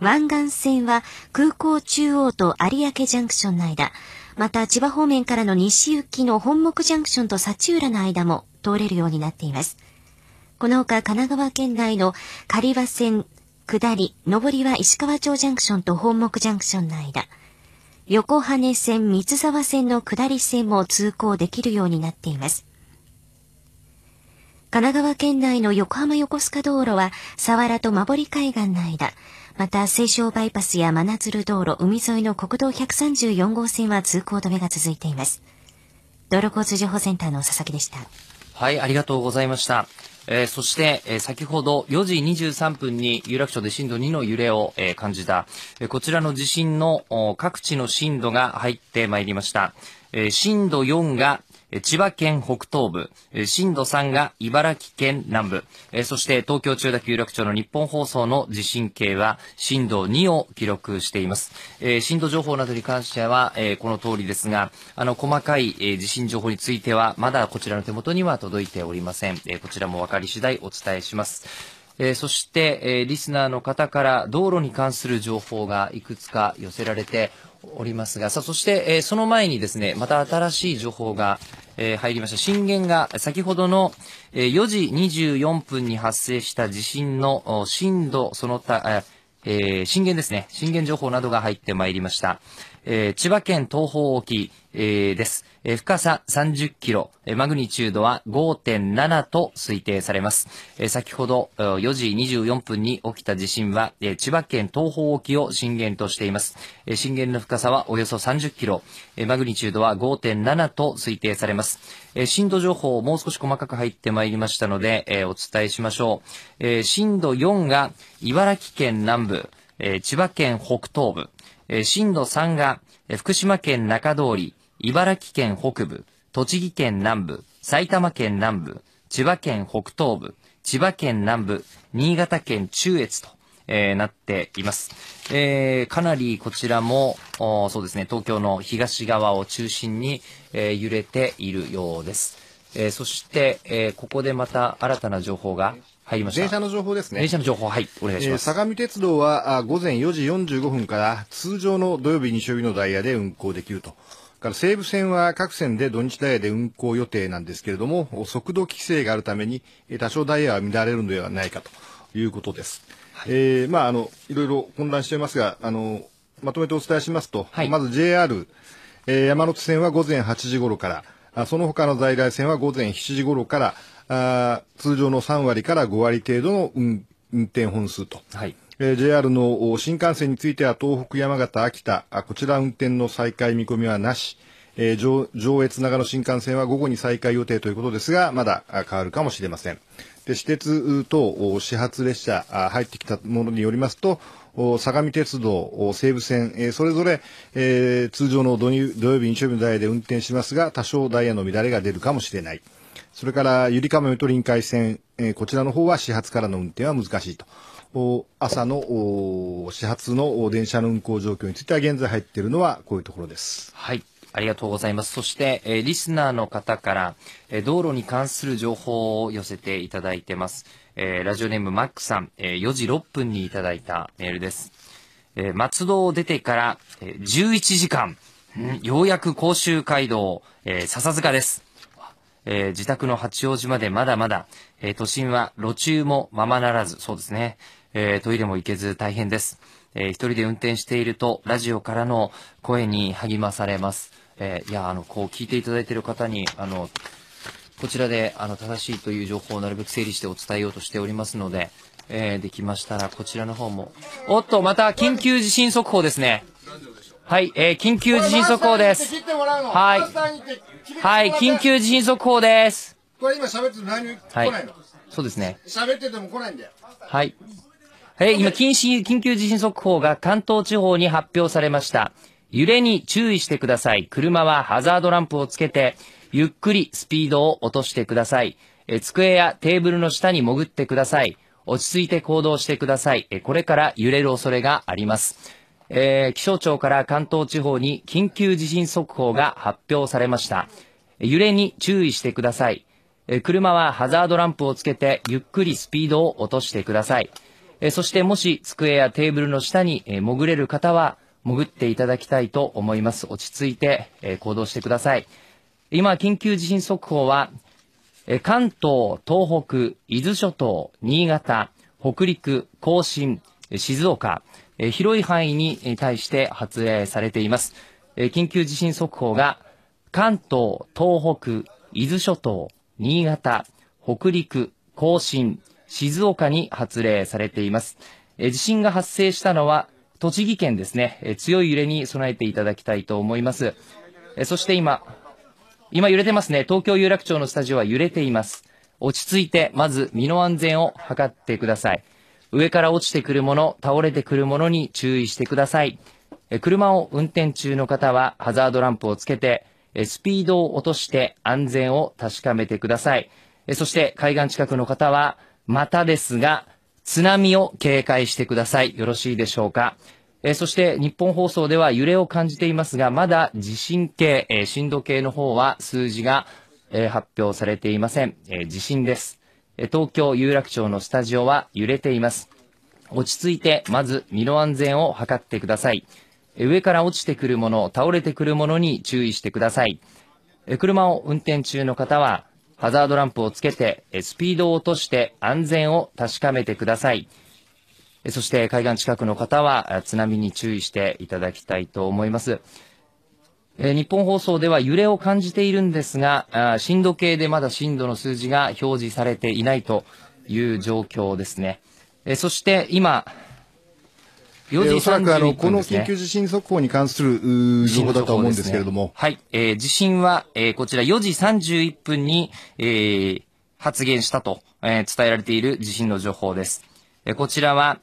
湾岸線は空港中央と有明ジャンクションの間、また千葉方面からの西行きの本木ジャンクションと幸浦の間も通れるようになっています。この他神奈川県内の狩場線下り、上りは石川町ジャンクションと本木ジャンクションの間、横羽線三沢線の下り線も通行できるようになっています。神奈川県内の横浜横須賀道路は、佐原と馬堀海岸の間、また、西湘バイパスや真鶴道路、海沿いの国道134号線は通行止めが続いています。道路交通情報センターの佐々木でした。はい、ありがとうございました。えー、そして、えー、先ほど4時23分に有楽町で震度2の揺れを、えー、感じた、えこちらの地震の各地の震度が入ってまいりました。え震度4が千葉県北東部、震度3が茨城県南部、そして東京中田有楽町の日本放送の地震計は震度2を記録しています。震度情報などに関してはこの通りですが、あの細かい地震情報についてはまだこちらの手元には届いておりません。こちらも分かり次第お伝えします。えー、そして、えー、リスナーの方から道路に関する情報がいくつか寄せられておりますが、さあ、そして、えー、その前にですね、また新しい情報が、えー、入りました。震源が先ほどの、えー、4時24分に発生した地震の震度、その他、えー、震源ですね。震源情報などが入ってまいりました。えー、千葉県東方沖、えー、です。え、深さ30キロ、え、マグニチュードは5.7と推定されます。え、先ほど4時24分に起きた地震は、え、千葉県東方沖を震源としています。え、震源の深さはおよそ30キロ、え、マグニチュードは5.7と推定されます。え、震度情報もう少し細かく入ってまいりましたので、え、お伝えしましょう。え、震度4が茨城県南部、え、千葉県北東部、え、震度3が、福島県中通り、茨城県北部、栃木県南部、埼玉県南部、千葉県北東部、千葉県南部、新潟県中越と、えー、なっています。えー、かなりこちらも、そうですね、東京の東側を中心に、えー、揺れているようです。えー、そして、えー、ここでまた新たな情報が入りました。電車の情報ですね。電車の情報、はい、お願いします。えー、相模鉄道はあ午前4時45分から通常の土曜日、日曜日のダイヤで運行できると。から西武線は各線で土日ダイヤで運行予定なんですけれども、速度規制があるために多少ダイヤは乱れるのではないかということです。はい、えー、まあ、あの、いろいろ混乱していますが、あの、まとめてお伝えしますと、はい、まず JR、えー、山手線は午前8時頃から、あその他の在来線は午前7時頃から、あ通常の3割から5割程度の運運転本数と。はいえー、JR の新幹線については東北、山形、秋田、こちら運転の再開見込みはなし、えー、上上越長野新幹線は午後に再開予定ということですが、まだ変わるかもしれません。で私鉄等始発列車入ってきたものによりますと、相模鉄道、西武線、えー、それぞれ、えー、通常の土曜日、日曜日のダイヤで運転しますが、多少ダイヤの乱れが出るかもしれない。それから、ゆりかもめと臨海線、えー、こちらの方は始発からの運転は難しいと。朝の始発の電車の運行状況については現在入っているのはこういうところです。はい。ありがとうございます。そして、えー、リスナーの方から、えー、道路に関する情報を寄せていただいてます。えー、ラジオネームマックさん、えー、4時6分にいただいたメールです。えー、松戸を出てから、えー、11時間、ん、ようやく甲州街道、えー、笹塚です。えー、自宅の八王子までまだまだ、えー、都心は路中もままならず、そうですね。えー、トイレも行けず大変です。えー、一人で運転していると、ラジオからの声に励まされます。えー、いや、あの、こう聞いていただいている方に、あの、こちらで、あの、正しいという情報をなるべく整理してお伝えようとしておりますので、えー、できましたら、こちらの方も。おっと、また、緊急地震速報ですね。はい、えー、緊急地震速報です。はい。はい、緊急地震速報です。これ今喋ってる何来ないの、はい、そうですね。喋ってても来ないんだよ。はい。え今、緊緊急地震速報が関東地方に発表されました。揺れに注意してください。車はハザードランプをつけて、ゆっくりスピードを落としてください。え机やテーブルの下に潜ってください。落ち着いて行動してください。えこれから揺れる恐れがあります。えー、気象庁から関東地方に緊急地震速報が発表されました。揺れに注意してください。え車はハザードランプをつけてゆっくりスピードを落としてください。えそしてもし机やテーブルの下に、え潜れる方は潜っていただきたいと思います。落ち着いて、え行動してください。今、緊急地震速報は、え関東、東北、伊豆諸島、新潟、北陸、甲信、静岡、え広い範囲に対して発令されています。え緊急地震速報が関東、東北、伊豆諸島、新潟、北陸、甲信、静岡に発令されています。え地震が発生したのは、栃木県ですね、え強い揺れに備えていただきたいと思います。えそして今、今揺れてますね。東京有楽町のスタジオは揺れています。落ち着いて、まず身の安全を図ってください。上から落ちてくるもの、倒れてくるものに注意してください。え車を運転中の方はハザードランプをつけて、スピードを落として安全を確かめてください。そして海岸近くの方はまたですが、津波を警戒してください。よろしいでしょうか？えー、そして日本放送では揺れを感じていますが、まだ地震計、えー、震度計の方は数字が、えー、発表されていません。え、地震です、え。東京有楽町のスタジオは揺れています。落ち着いて、まず身の安全を図ってください。上から落ちてくるもの、倒れてくるものに注意してください。車を運転中の方は、ハザードランプをつけて、スピードを落として安全を確かめてください。そして海岸近くの方は津波に注意していただきたいと思います。日本放送では揺れを感じているんですが、震度計でまだ震度の数字が表示されていないという状況ですね。そして今、4時、えー、おそらくあの、この緊急地震速報に関する情報だと思うんですけれども。ね、はい、えー、地震は、えー、こちら4時31分に、えー、発言したと、えー、伝えられている地震の情報です。えー、こちらは、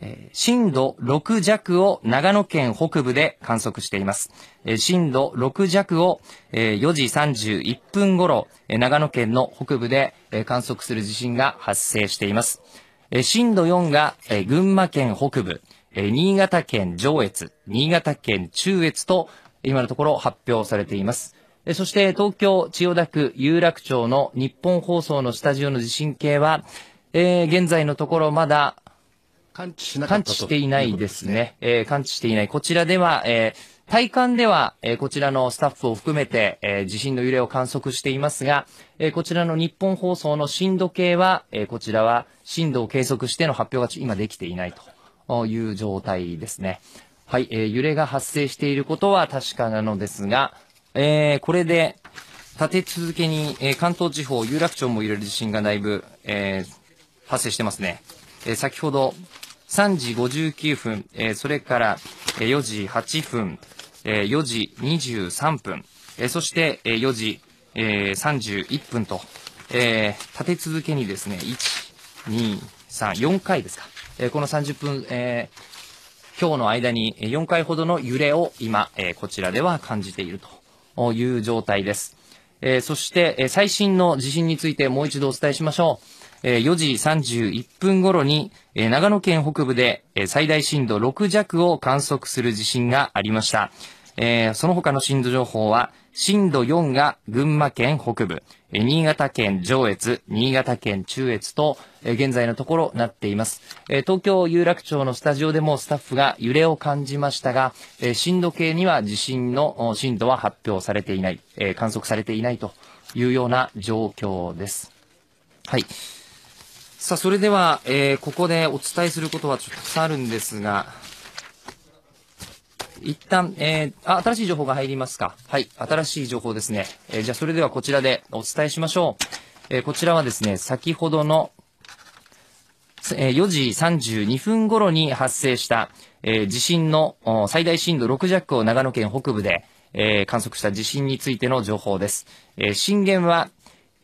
えー、震度6弱を長野県北部で観測しています。えー、震度6弱を、えー、4時31分頃、えー、長野県の北部で、えー、観測する地震が発生しています。えー、震度4が、えー、群馬県北部、え新潟県上越、新潟県中越と、今のところ発表されています。そして東京千代田区有楽町の日本放送のスタジオの地震計は、えー、現在のところまだ感知しなかった感知していないですね。えー、感知していない。こちらでは、えー、体感では、えー、こちらのスタッフを含めて、えー、地震の揺れを観測していますが、えー、こちらの日本放送の震度計は、えー、こちらは震度を計測しての発表が今できていないという状態ですね。はい、えー、揺れが発生していることは確かなのですが、えー、これで、立て続けに、えー、関東地方、有楽町も揺れる地震がだいぶ、えー、発生してますね。えー、先ほど、3時59分、えー、それから、4時8分、えー、4時23分、えー、そして、4時、えー、31分と、えー、立て続けにですね、1、2、3、4回ですか。え、この30分、えー、今日の間に4回ほどの揺れを今、えー、こちらでは感じているという状態です。えー、そして、えー、最新の地震についてもう一度お伝えしましょう。え4時31分頃に、え長野県北部で、え最大震度6弱を観測する地震がありました。えその他の震度情報は、震度4が群馬県北部、新潟県上越、新潟県中越と、現在のところなっています、東京有楽町のスタジオでもスタッフが揺れを感じましたが、震度計には地震の震度は発表されていない、観測されていないというような状況です。はい。さあ、それでは、え、ここでお伝えすることはちょっとたくさんあるんですが、一旦、えー、あ、新しい情報が入りますか。はい、新しい情報ですね。えー、じゃあ、それではこちらでお伝えしましょう。えー、こちらはですね、先ほどの、えー、4時32分頃に発生した、えー、地震の最大震度6弱を長野県北部で、えー、観測した地震についての情報です。えー、震源は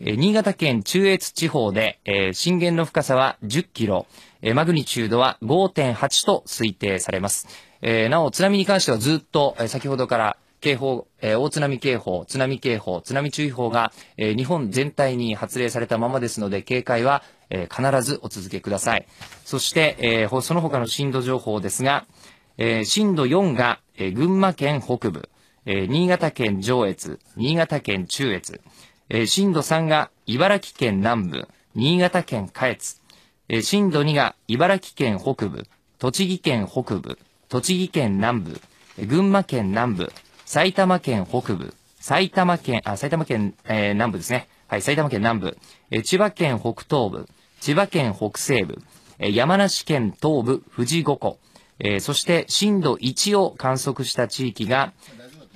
え新潟県中越地方で、えー、震源の深さは10キロ、えー、マグニチュードは5.8と推定されます。えー、なお、津波に関してはずっと、えー、先ほどから警報、えー、大津波警報、津波警報、津波注意報が、えー、日本全体に発令されたままですので、警戒は、えー、必ずお続けください。そして、えー、その他の震度情報ですが、えー、震度4が、えー、群馬県北部、えー、新潟県上越、新潟県中越、えー、震度3が茨城県南部、新潟県下越、えー、震度2が茨城県北部、栃木県北部、栃木県南部、群馬県南部、埼玉県北部、埼玉県、あ、埼玉県、えー、南部ですね。はい、埼玉県南部、えー、千葉県北東部、千葉県北西部、えー、山梨県東部、富士五湖、えー、そして震度1を観測した地域が、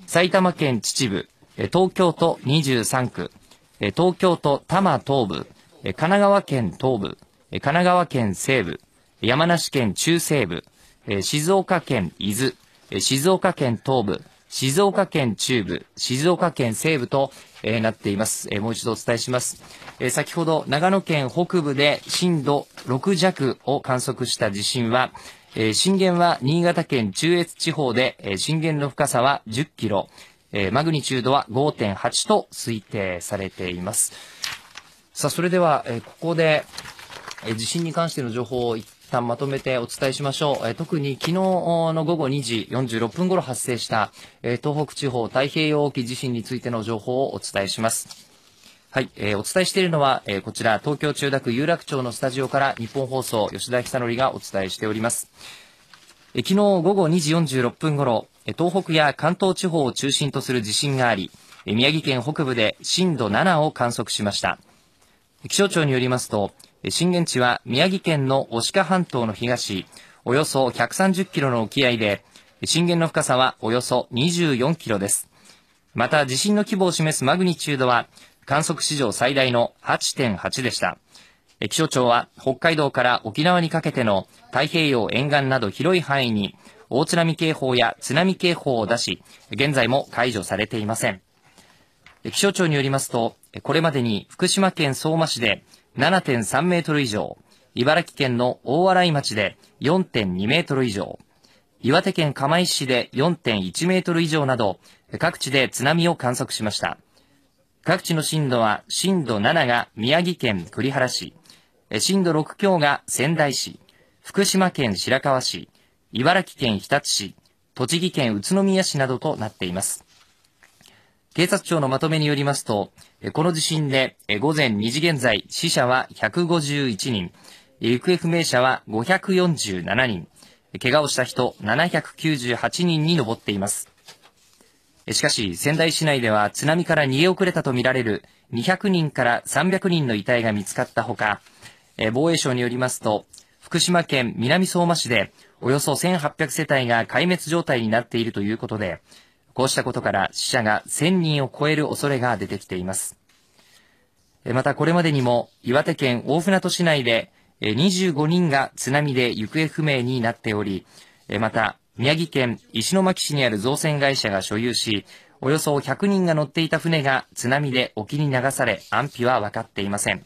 埼玉県秩父、東京都23区、東京都多摩東部、神奈川県東部、神奈川県西部、山梨県中西部、静岡県伊豆、静岡県東部、静岡県中部、静岡県西部と、えなっています、えもう一度お伝えします、え先ほど長野県北部で震度6弱を観測した地震は、え震源は新潟県中越地方で、え震源の深さは10キロ、えー、マグニチュードは5.8と推定されています。さあ、それでは、えー、ここで、えー、地震に関しての情報を一旦まとめてお伝えしましょう。えー、特に昨日の午後2時46分頃発生した、えー、東北地方太平洋沖地震についての情報をお伝えします。はい、えー、お伝えしているのは、えー、こちら、東京千代田区有楽町のスタジオから日本放送、吉田久典がお伝えしております。えー、昨日午後2時46分頃、東北や関東地方を中心とする地震があり、宮城県北部で震度7を観測しました。気象庁によりますと、震源地は宮城県の牡鹿半島の東、およそ130キロの沖合で、震源の深さはおよそ24キロです。また地震の規模を示すマグニチュードは観測史上最大の8.8でした。気象庁は北海道から沖縄にかけての太平洋沿岸など広い範囲に大津波警報や津波警報を出し、現在も解除されていません。気象庁によりますと、これまでに福島県相馬市で7.3メートル以上、茨城県の大洗町で4.2メートル以上、岩手県釜石市で4.1メートル以上など、各地で津波を観測しました。各地の震度は、震度7が宮城県栗原市、震度6強が仙台市、福島県白河市、茨城県日立市、栃木県宇都宮市などとなっています。警察庁のまとめによりますと、この地震で午前2時現在、死者は151人、行方不明者は547人、怪我をした人798人に上っています。しかし、仙台市内では津波から逃げ遅れたとみられる200人から300人の遺体が見つかったほか、防衛省によりますと、福島県南相馬市でおよそ1800世帯が壊滅状態になっているということで、こうしたことから死者が1000人を超える恐れが出てきています。またこれまでにも岩手県大船渡市内で25人が津波で行方不明になっており、また宮城県石巻市にある造船会社が所有し、およそ100人が乗っていた船が津波で沖に流され安否は分かっていません。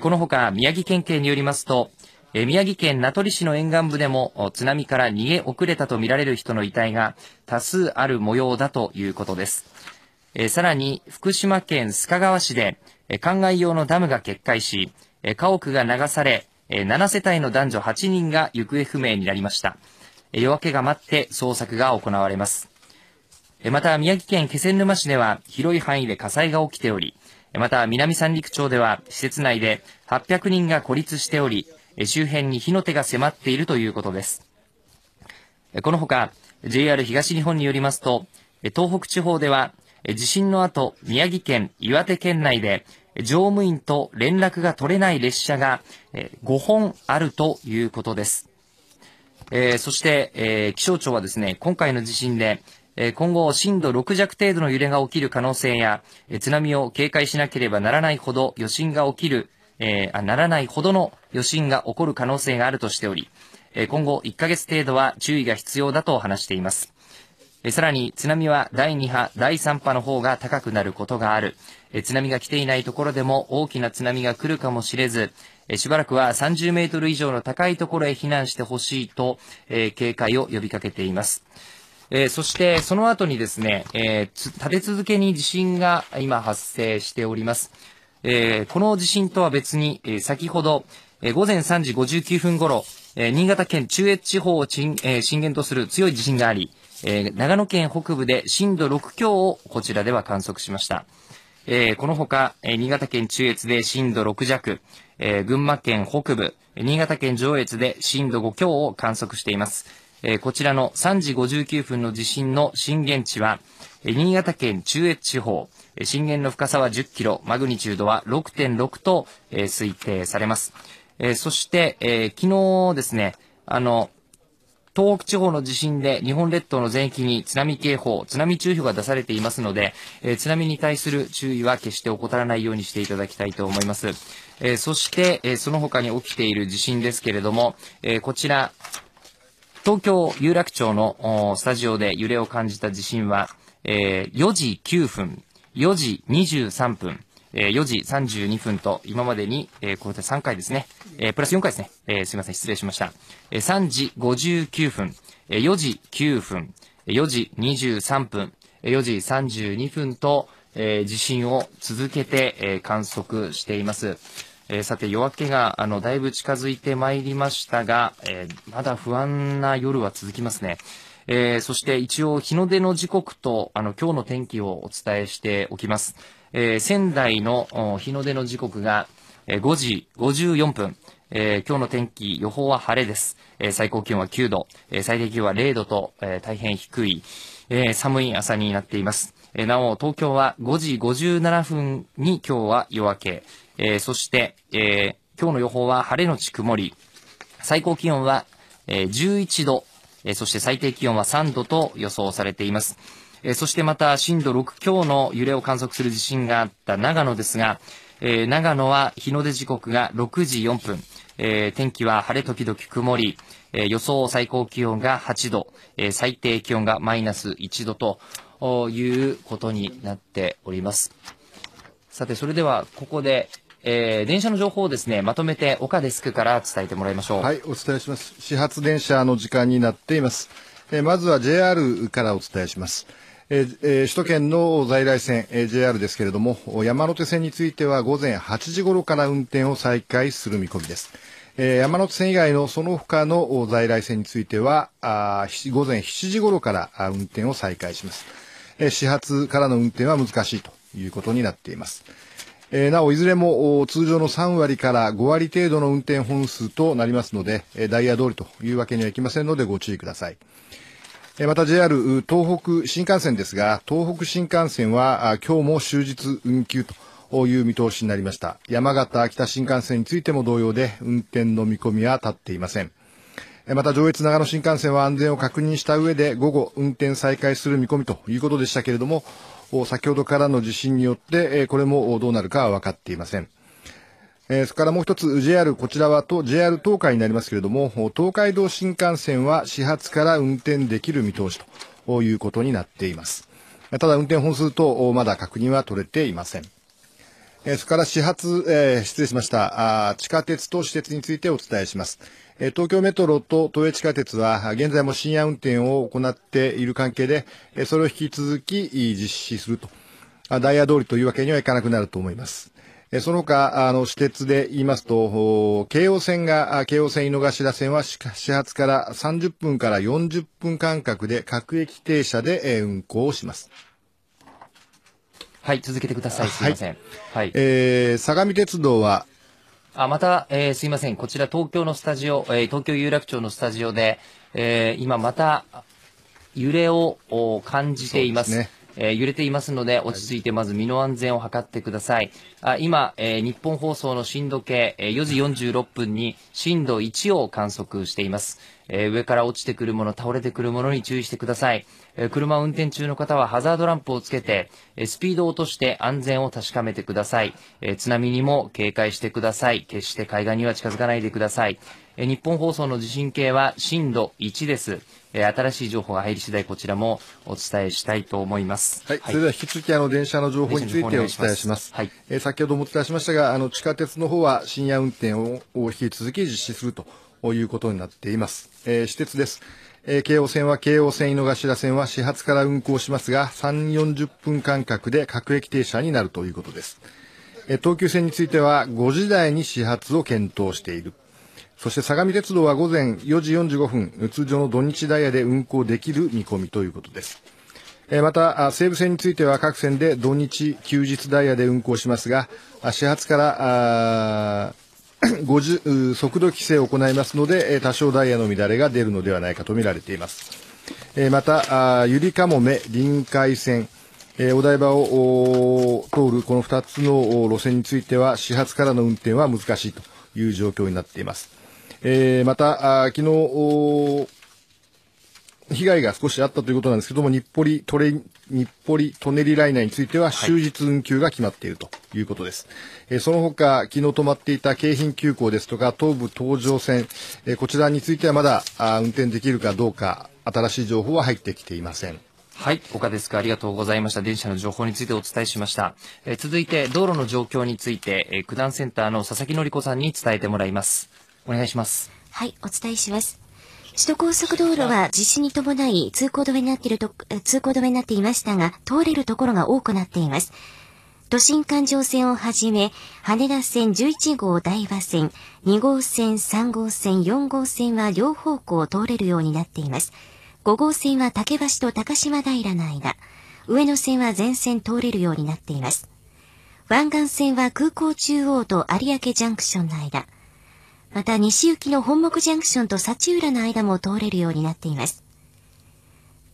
このほか宮城県警によりますと、宮城県名取市の沿岸部でも津波から逃げ遅れたとみられる人の遺体が多数ある模様だということです。さらに福島県須賀川市で灌漑用のダムが決壊し、家屋が流され、7世帯の男女8人が行方不明になりました。夜明けが待って捜索が行われます。また宮城県気仙沼市では広い範囲で火災が起きており、また南三陸町では施設内で800人が孤立しており、周辺に火の手が迫っているということです。このほか、JR 東日本によりますと、東北地方では地震の後、宮城県、岩手県内で乗務員と連絡が取れない列車が5本あるということです。えー、そして、えー、気象庁はですね、今回の地震で、えー、今後震度6弱程度の揺れが起きる可能性や、え、津波を警戒しなければならないほど余震が起きる、えー、ならないほどの余震が起こる可能性があるとしており、え、今後1ヶ月程度は注意が必要だと話しています。え、さらに津波は第2波、第3波の方が高くなることがある。え、津波が来ていないところでも大きな津波が来るかもしれず、しばらくは30メートル以上の高いところへ避難してほしいと、え、警戒を呼びかけています。え、そしてその後にですね、え、立て続けに地震が今発生しております。えー、この地震とは別に、えー、先ほど、えー、午前3時59分頃、えー、新潟県中越地方を震,、えー、震源とする強い地震があり、えー、長野県北部で震度6強をこちらでは観測しました。えー、このほか、えー、新潟県中越で震度6弱、えー、群馬県北部、新潟県上越で震度5強を観測しています。えー、こちらの3時59分の地震の震源地は、えー、新潟県中越地方、震源の深さは10キロ、マグニチュードは6.6と、えー、推定されます。えー、そして、えー、昨日ですね、あの、東北地方の地震で日本列島の全域に津波警報、津波注意報が出されていますので、えー、津波に対する注意は決して怠らないようにしていただきたいと思います。えー、そして、えー、その他に起きている地震ですけれども、えこちら、東京有楽町のスタジオで揺れを感じた地震は、え4時9分、4時23分、え4時32分と、今までに、えこれで3回ですね。えプラス4回ですね。えすいません、失礼しました。え3時59分、え4時9分、4時23分、4時32分と、え地震を続けて、え観測しています。えー、さて、夜明けが、あの、だいぶ近づいてまいりましたが、えー、まだ不安な夜は続きますね。えー、そして一応、日の出の時刻と、あの、今日の天気をお伝えしておきます。えー、仙台の日の出の時刻が、えー、5時54分、えー、今日の天気、予報は晴れです。えー、最高気温は9度、えー、最低気温は0度と、えー、大変低い、えー、寒い朝になっています。えー、なお、東京は5時57分に今日は夜明け、えー、そして、えー、今日の予報は晴れのち曇り、最高気温は、えー、11度、え、そして最低気温は3度と予想されています。え、そしてまた震度6強の揺れを観測する地震があった長野ですが、え、長野は日の出時刻が6時4分、え、天気は晴れ時々曇り、え、予想最高気温が8度、え、最低気温がマイナス1度ということになっております。さて、それではここで、えー、電車の情報をですね、まとめて岡デスクから伝えてもらいましょう。はい、お伝えします。始発電車の時間になっています。えー、まずは JR からお伝えします。えーえー、首都圏の在来線、えー、JR ですけれども、山手線については午前8時頃から運転を再開する見込みです。えー、山手線以外のその他の在来線については、あ午前7時頃から運転を再開します。え始発からの運転は難しいということになっています。えなお、いずれも通常の3割から5割程度の運転本数となりますので、ダイヤ通りというわけにはいきませんのでご注意ください。また JR 東北新幹線ですが、東北新幹線は今日も終日運休という見通しになりました。山形、秋田新幹線についても同様で、運転の見込みは立っていません。また上越長野新幹線は安全を確認した上で午後運転再開する見込みということでしたけれども、先ほどからの地震によって、これもどうなるかは分かっていません。えそれからもう一つ JR こちらはと JR 東海になりますけれども、東海道新幹線は始発から運転できる見通しということになっています。ただ運転本数とまだ確認は取れていません。えそれから始発、えー、失礼しましたあ。地下鉄と私鉄についてお伝えします。東京メトロと都営地下鉄は現在も深夜運転を行っている関係で、それを引き続き実施すると。ダイヤ通りというわけにはいかなくなると思います。その他、あの、私鉄で言いますと、京王線が、京王線井の頭線は始発から30分から40分間隔で各駅停車で運行をします。はい、続けてください。すみません。はい。はい、えー、相模鉄道は、あ、また、えー、すいません。こちら東京のスタジオ、えー、東京有楽町のスタジオで、えー、今また揺れを感じています。すね、えー、揺れていますので、落ち着いてまず身の安全を図ってください。あ今、えー、日本放送の震度計、えー、4時46分に震度1を観測しています。えー、上から落ちてくるもの、倒れてくるものに注意してください。えー、車を運転中の方はハザードランプをつけて、えー、スピードを落として安全を確かめてください。えー、津波にも警戒してください。決して海岸には近づかないでください。えー、日本放送の地震計は震度1です。えー、新しい情報が入り次第こちらもお伝えしたいと思います。はい。はい、それでは引き続きあの電車の情報についてお伝えします。はい。えー、先ほどもお伝えしましたが、あの地下鉄の方は深夜運転を引き続き実施するということになっています。えー、私鉄です。えー、京王線は京王線井の頭線は始発から運行しますが、3、40分間隔で各駅停車になるということです。えー、東急線については5時台に始発を検討している。そして相模鉄道は午前4時45分、通常の土日ダイヤで運行できる見込みということです。え、また、西武線については各線で土日休日ダイヤで運行しますが、始発から、50速度規制を行いますので、多少ダイヤの乱れが出るのではないかと見られています。また、ゆりかもめ臨海線、お台場を通るこの2つの路線については、始発からの運転は難しいという状況になっています。また、昨日、被害が少しあったということなんですけども、日暮里トレ、日暮里舎人ライナーについては終日運休が決まっているということです。はい、その他、昨日止まっていた京浜急行ですとか、東武東上線、こちらについてはまだ運転できるかどうか、新しい情報は入ってきていません。はい、岡ですか。ありがとうございました。電車の情報についてお伝えしました。え続いて、道路の状況について、え九段センターの佐々木のり子さんに伝えてもらいます。お願いします。はい、お伝えします。首都高速道路は地震に伴い通行止めになっていると、通行止めになっていましたが、通れるところが多くなっています。都心環状線をはじめ、羽田線11号台場線、2号線、3号線、4号線は両方向通れるようになっています。5号線は竹橋と高島平の間、上野線は全線通れるようになっています。湾岸線は空港中央と有明ジャンクションの間、また西行きの本木ジャンクションと幸浦の間も通れるようになっています。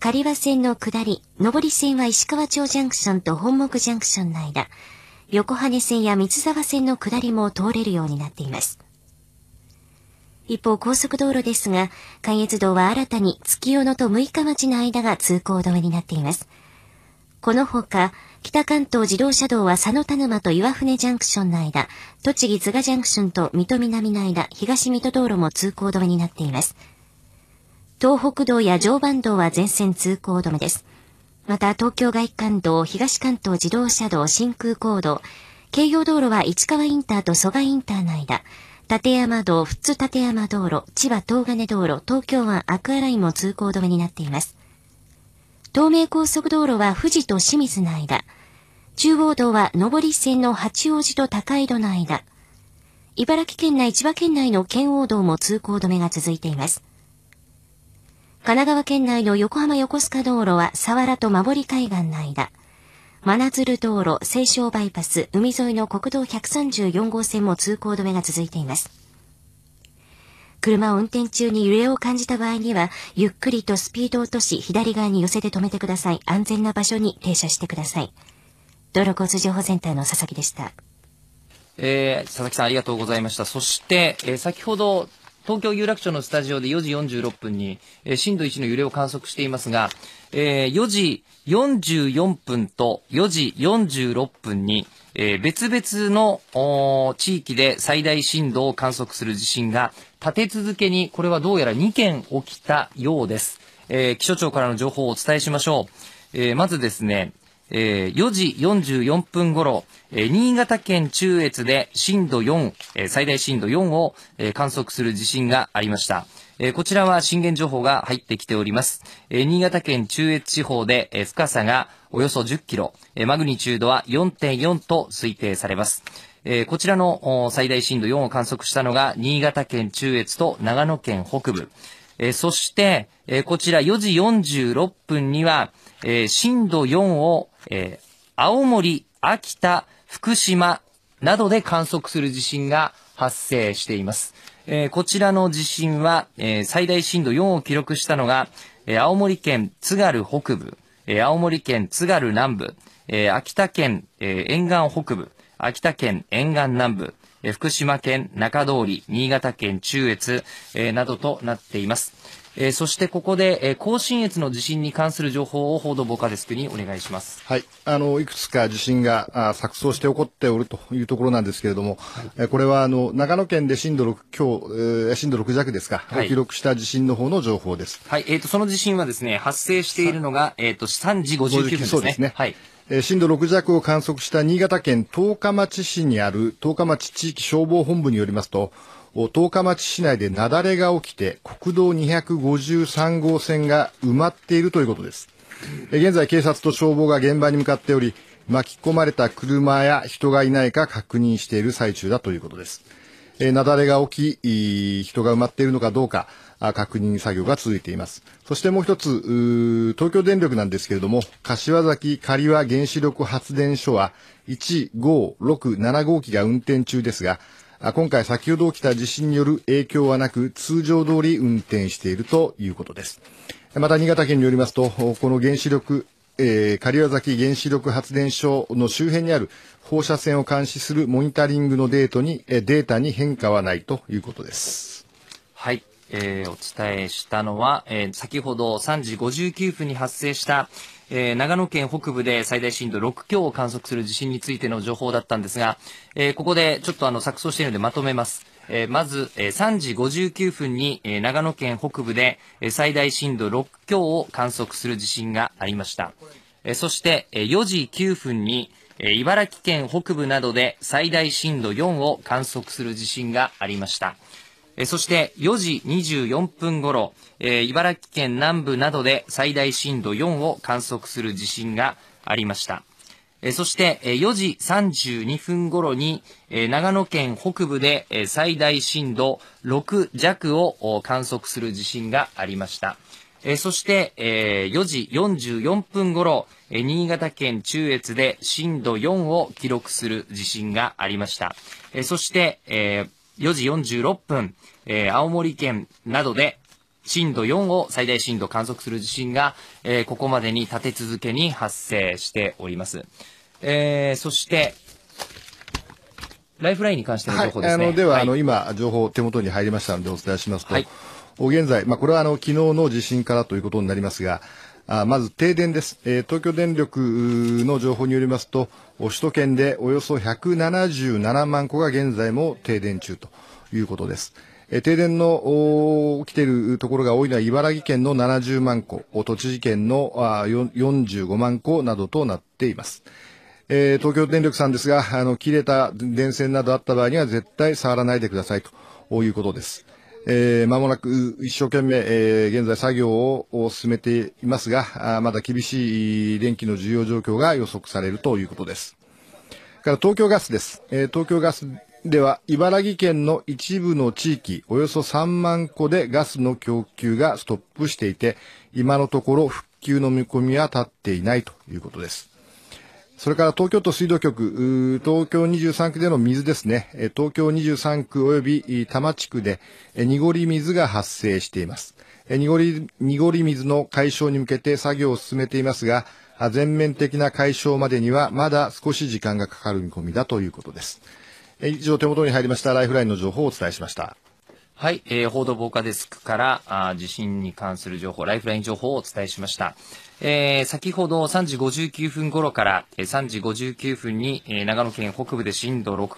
狩場線の下り、上り線は石川町ジャンクションと本木ジャンクションの間、横羽線や三沢線の下りも通れるようになっています。一方、高速道路ですが、関越道は新たに月夜野と六日町の間が通行止めになっています。このほか、北関東自動車道は佐野田沼と岩船ジャンクションの間、栃木津賀ジャンクションと水戸南の間、東水戸道路も通行止めになっています。東北道や常磐道は全線通行止めです。また、東京外環道、東関東自動車道、新空港道、京葉道路は市川インターと蘇我インターの間、立山道、富津立山道路、千葉東金道路、東京湾アクアラインも通行止めになっています。東名高速道路は富士と清水の間、中央道は上り線の八王子と高井戸の間、茨城県内、千葉県内の県央道も通行止めが続いています。神奈川県内の横浜横須賀道路は佐原と守り海岸の間、真鶴道路、西湘バイパス、海沿いの国道134号線も通行止めが続いています。車を運転中に揺れを感じた場合には、ゆっくりとスピードを落とし、左側に寄せて止めてください。安全な場所に停車してください。道路交通情報センターの佐々木でした。えー、佐々木さんありがとうございました。そして、えー、先ほど、東京有楽町のスタジオで4時46分に、えー、震度1の揺れを観測していますが、えー、4時44分と4時46分に、えー、別々の地域で最大震度を観測する地震が立て続けに、これはどうやら2件起きたようです。えー、気象庁からの情報をお伝えしましょう。えー、まずですね、えー、4時44分頃、えー、新潟県中越で震度4、えー、最大震度4を、えー、観測する地震がありました。えー、こちらは震源情報が入ってきております。えー、新潟県中越地方で、えー、深さがおよそ10キロ、えー、マグニチュードは4.4と推定されます。えー、こちらの最大震度4を観測したのが新潟県中越と長野県北部。えー、そして、えー、こちら4時46分には、えー、震度4を、えー、青森、秋田、福島などで観測する地震が発生しています。えー、こちらの地震は、えー、最大震度4を記録したのが、えー、青森県津軽北部、えー、青森県津軽南部、えー、秋田県、えー、沿岸北部、秋田県沿岸南部、えー、福島県中通り、新潟県中越、えー、などとなっています。えー、そしてここで、えー、甲信越の地震に関する情報を報道ボカデスクにお願いします。はい。あの、いくつか地震があ錯綜して起こっておるというところなんですけれども、はい、えー、これはあの、長野県で震度6強、えー、震度6弱ですか、はい、記録した地震の方の情報です。はい。えっ、ー、と、その地震はですね、発生しているのが、えっ、ー、と、3時59分ですね。そうですね。はい。震度6弱を観測した新潟県十日町市にある十日町地域消防本部によりますと、十日町市内で雪崩が起きて国道253号線が埋まっているということです。現在警察と消防が現場に向かっており、巻き込まれた車や人がいないか確認している最中だということです。雪崩が起き、人が埋まっているのかどうか、確認作業が続いています。そしてもう一つ、東京電力なんですけれども、柏崎刈羽原子力発電所は1、5、6、7号機が運転中ですが、今回先ほど起きた地震による影響はなく、通常通り運転しているということです。また新潟県によりますと、この原子力、えー、刈羽崎原子力発電所の周辺にある放射線を監視するモニタリングのデータに、データに変化はないということです。はい。えー、お伝えしたのは、えー、先ほど3時59分に発生した、えー、長野県北部で最大震度6強を観測する地震についての情報だったんですが、えー、ここでちょっとあの錯綜しているのでまとめます。えー、まず、えー、3時59分に、えー、長野県北部で、えー、最大震度6強を観測する地震がありました。えー、そして、えー、4時9分に、えー、茨城県北部などで最大震度4を観測する地震がありました。えそして4時24分頃、え茨城県南部などで最大震度4を観測する地震がありました。えそして、え4時32分頃に、え長野県北部で、え最大震度6弱を観測する地震がありました。えそして、え4時44分頃、え新潟県中越で震度4を記録する地震がありました。えそして、え4時46分、えー、青森県などで震度4を最大震度観測する地震が、えー、ここまでに立て続けに発生しております。えー、そして、ライフラインに関しての情報ですね。はい、あのでは、はい、あの今、情報手元に入りましたのでお伝えしますと、はい、現在、まあ、これはあの昨日の地震からということになりますが、あまず停電です、えー、東京電力の情報によりますと、首都圏でおよそ177万戸が現在も停電中ということです。停電の起きているところが多いのは茨城県の70万戸、栃木県の45万戸などとなっています。東京電力さんですが、あの、切れた電線などあった場合には絶対触らないでくださいということです。えー、間もなく一生懸命、えー、現在作業を進めていますが、まだ厳しい電気の需要状況が予測されるということです。から東京ガスです。えー、東京ガスでは、茨城県の一部の地域、およそ3万戸でガスの供給がストップしていて、今のところ復旧の見込みは立っていないということです。それから東京都水道局、東京23区での水ですね。東京23区及び多摩地区で濁り水が発生しています。濁り、濁り水の解消に向けて作業を進めていますが、全面的な解消までにはまだ少し時間がかかる見込みだということです。以上、手元に入りましたライフラインの情報をお伝えしました。はい、えー、報道防火デスクからあ地震に関する情報、ライフライン情報をお伝えしました。えー、先ほど3時59分頃から、えー、3時59分に、えー、長野県北部で震度6、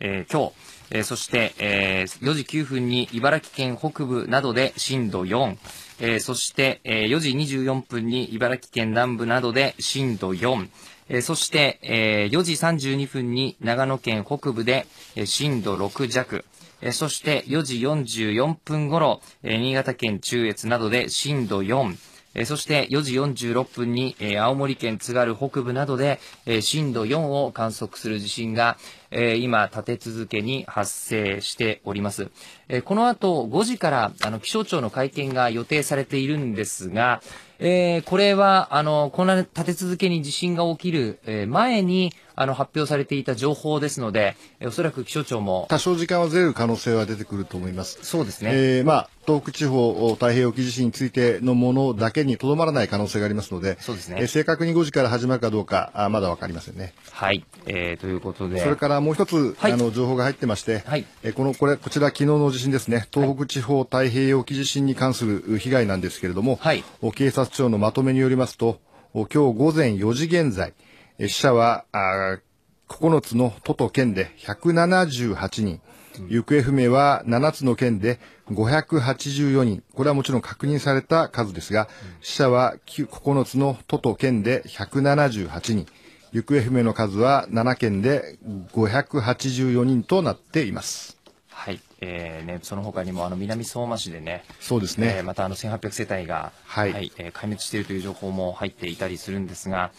えー、強、えー、そして、えー、4時9分に茨城県北部などで震度4、えー、そして、えー、4時24分に茨城県南部などで震度4、え、そして、えー、4時32分に長野県北部で、え、震度6弱、えそして4時44分頃、え新潟県中越などで震度4、えそして4時46分に、え青森県津軽北部などで、え震度4を観測する地震が、え今立て続けに発生しております。えこの後5時からあの気象庁の会見が予定されているんですが、え、これは、あの、こんな立て続けに地震が起きる、え、前に、あの、発表されていた情報ですので、えー、おそらく気象庁も。多少時間はずれる可能性は出てくると思います。そうですね。えー、まあ、東北地方太平洋沖地震についてのものだけにとどまらない可能性がありますので、そうですね。えー、正確に5時から始まるかどうか、あまだわかりませんね。はい。えー、ということで。それからもう一つ、はい、あの、情報が入ってまして、はい。えー、この、これ、こちら昨日の地震ですね。東北地方太平洋沖地震に関する被害なんですけれども、はい。警察庁のまとめによりますと、今日午前4時現在、死者は、あ9つの都と県で178人、行方不明は7つの県で584人。これはもちろん確認された数ですが、死者は9つの都と県で178人。行方不明の数は7県で584人となっています。はい。えー、ね、その他にも、あの、南相馬市でね、そうですね。えー、また、あの、1800世帯が、はい、はい、えー、壊滅しているという情報も入っていたりするんですが、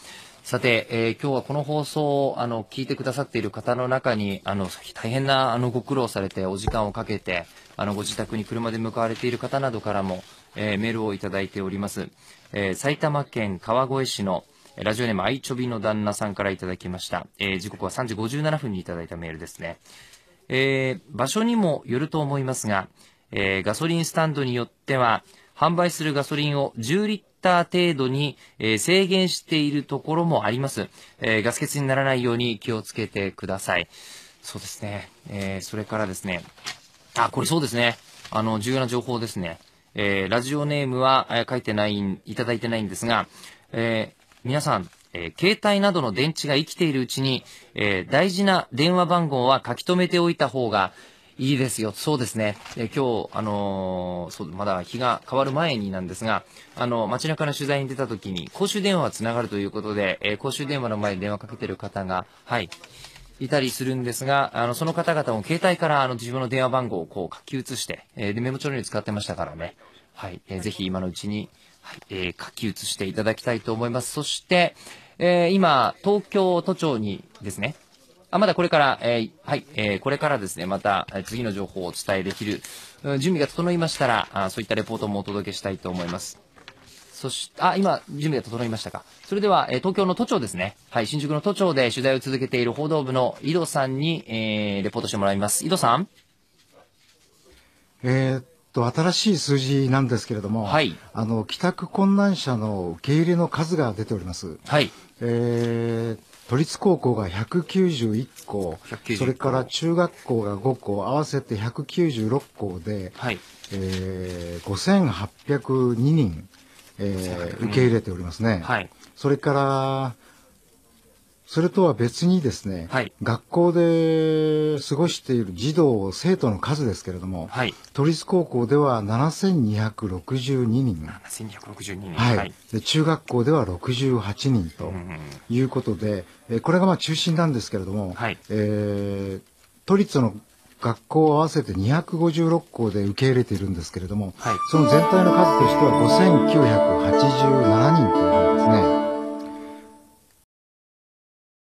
さて、えー、今日はこの放送をあの聞いてくださっている方の中にあの大変なあのご苦労されてお時間をかけてあのご自宅に車で向かわれている方などからも、えー、メールをいただいております、えー、埼玉県川越市のラジオネームアイチョビの旦那さんからいただきました、え、時刻は3時57分にいただいたメールですね、え、場所にもよると思いますが、え、ガソリンスタンドによっては販売するガソリンを10リッター程度に、えー、制限しているところもあります、えー、ガス欠にならないように気をつけてください。そうですね。えー、それからですね。あ、これそうですね。あの、重要な情報ですね。えー、ラジオネームは、えー、書いてない、いただいてないんですが、えー、皆さん、えー、携帯などの電池が生きているうちに、えー、大事な電話番号は書き留めておいた方がいいですよ。そうですね。え今日、あのー、そう、まだ日が変わる前になんですが、あの、街中の取材に出た時に、公衆電話は繋がるということで、えー、公衆電話の前に電話かけてる方が、はい、いたりするんですが、あの、その方々も携帯からあの自分の電話番号をこう書き写して、えー、で、メモ帳に使ってましたからね。はい、えー、ぜひ今のうちに、はい、えー、書き写していただきたいと思います。そして、えー、今、東京都庁にですね、あ、まだこれから、えー、はい、えー、これからですね、また、次の情報をお伝えできる、準備が整いましたら、あそういったレポートもお届けしたいと思います。そして、あ、今、準備が整いましたか。それでは、えー、東京の都庁ですね。はい、新宿の都庁で取材を続けている報道部の井戸さんに、えー、レポートしてもらいます。井戸さんえー、っと、新しい数字なんですけれども、はい。あの、帰宅困難者の受け入れの数が出ております。はい。えー、都立高校が191校、それから中学校が5校、合わせて196校で、はい。えー、5802人、えー、受け入れておりますね。はい、それから、それとは別にですね、はい、学校で過ごしている児童、生徒の数ですけれども、はい、都立高校では7262人。7262人。はい。はい、で中学校では68人ということで、えこれがまあ中心なんですけれども、はい、えー、都立の学校を合わせて256校で受け入れているんですけれども、はい、その全体の数としては5987人ということですね。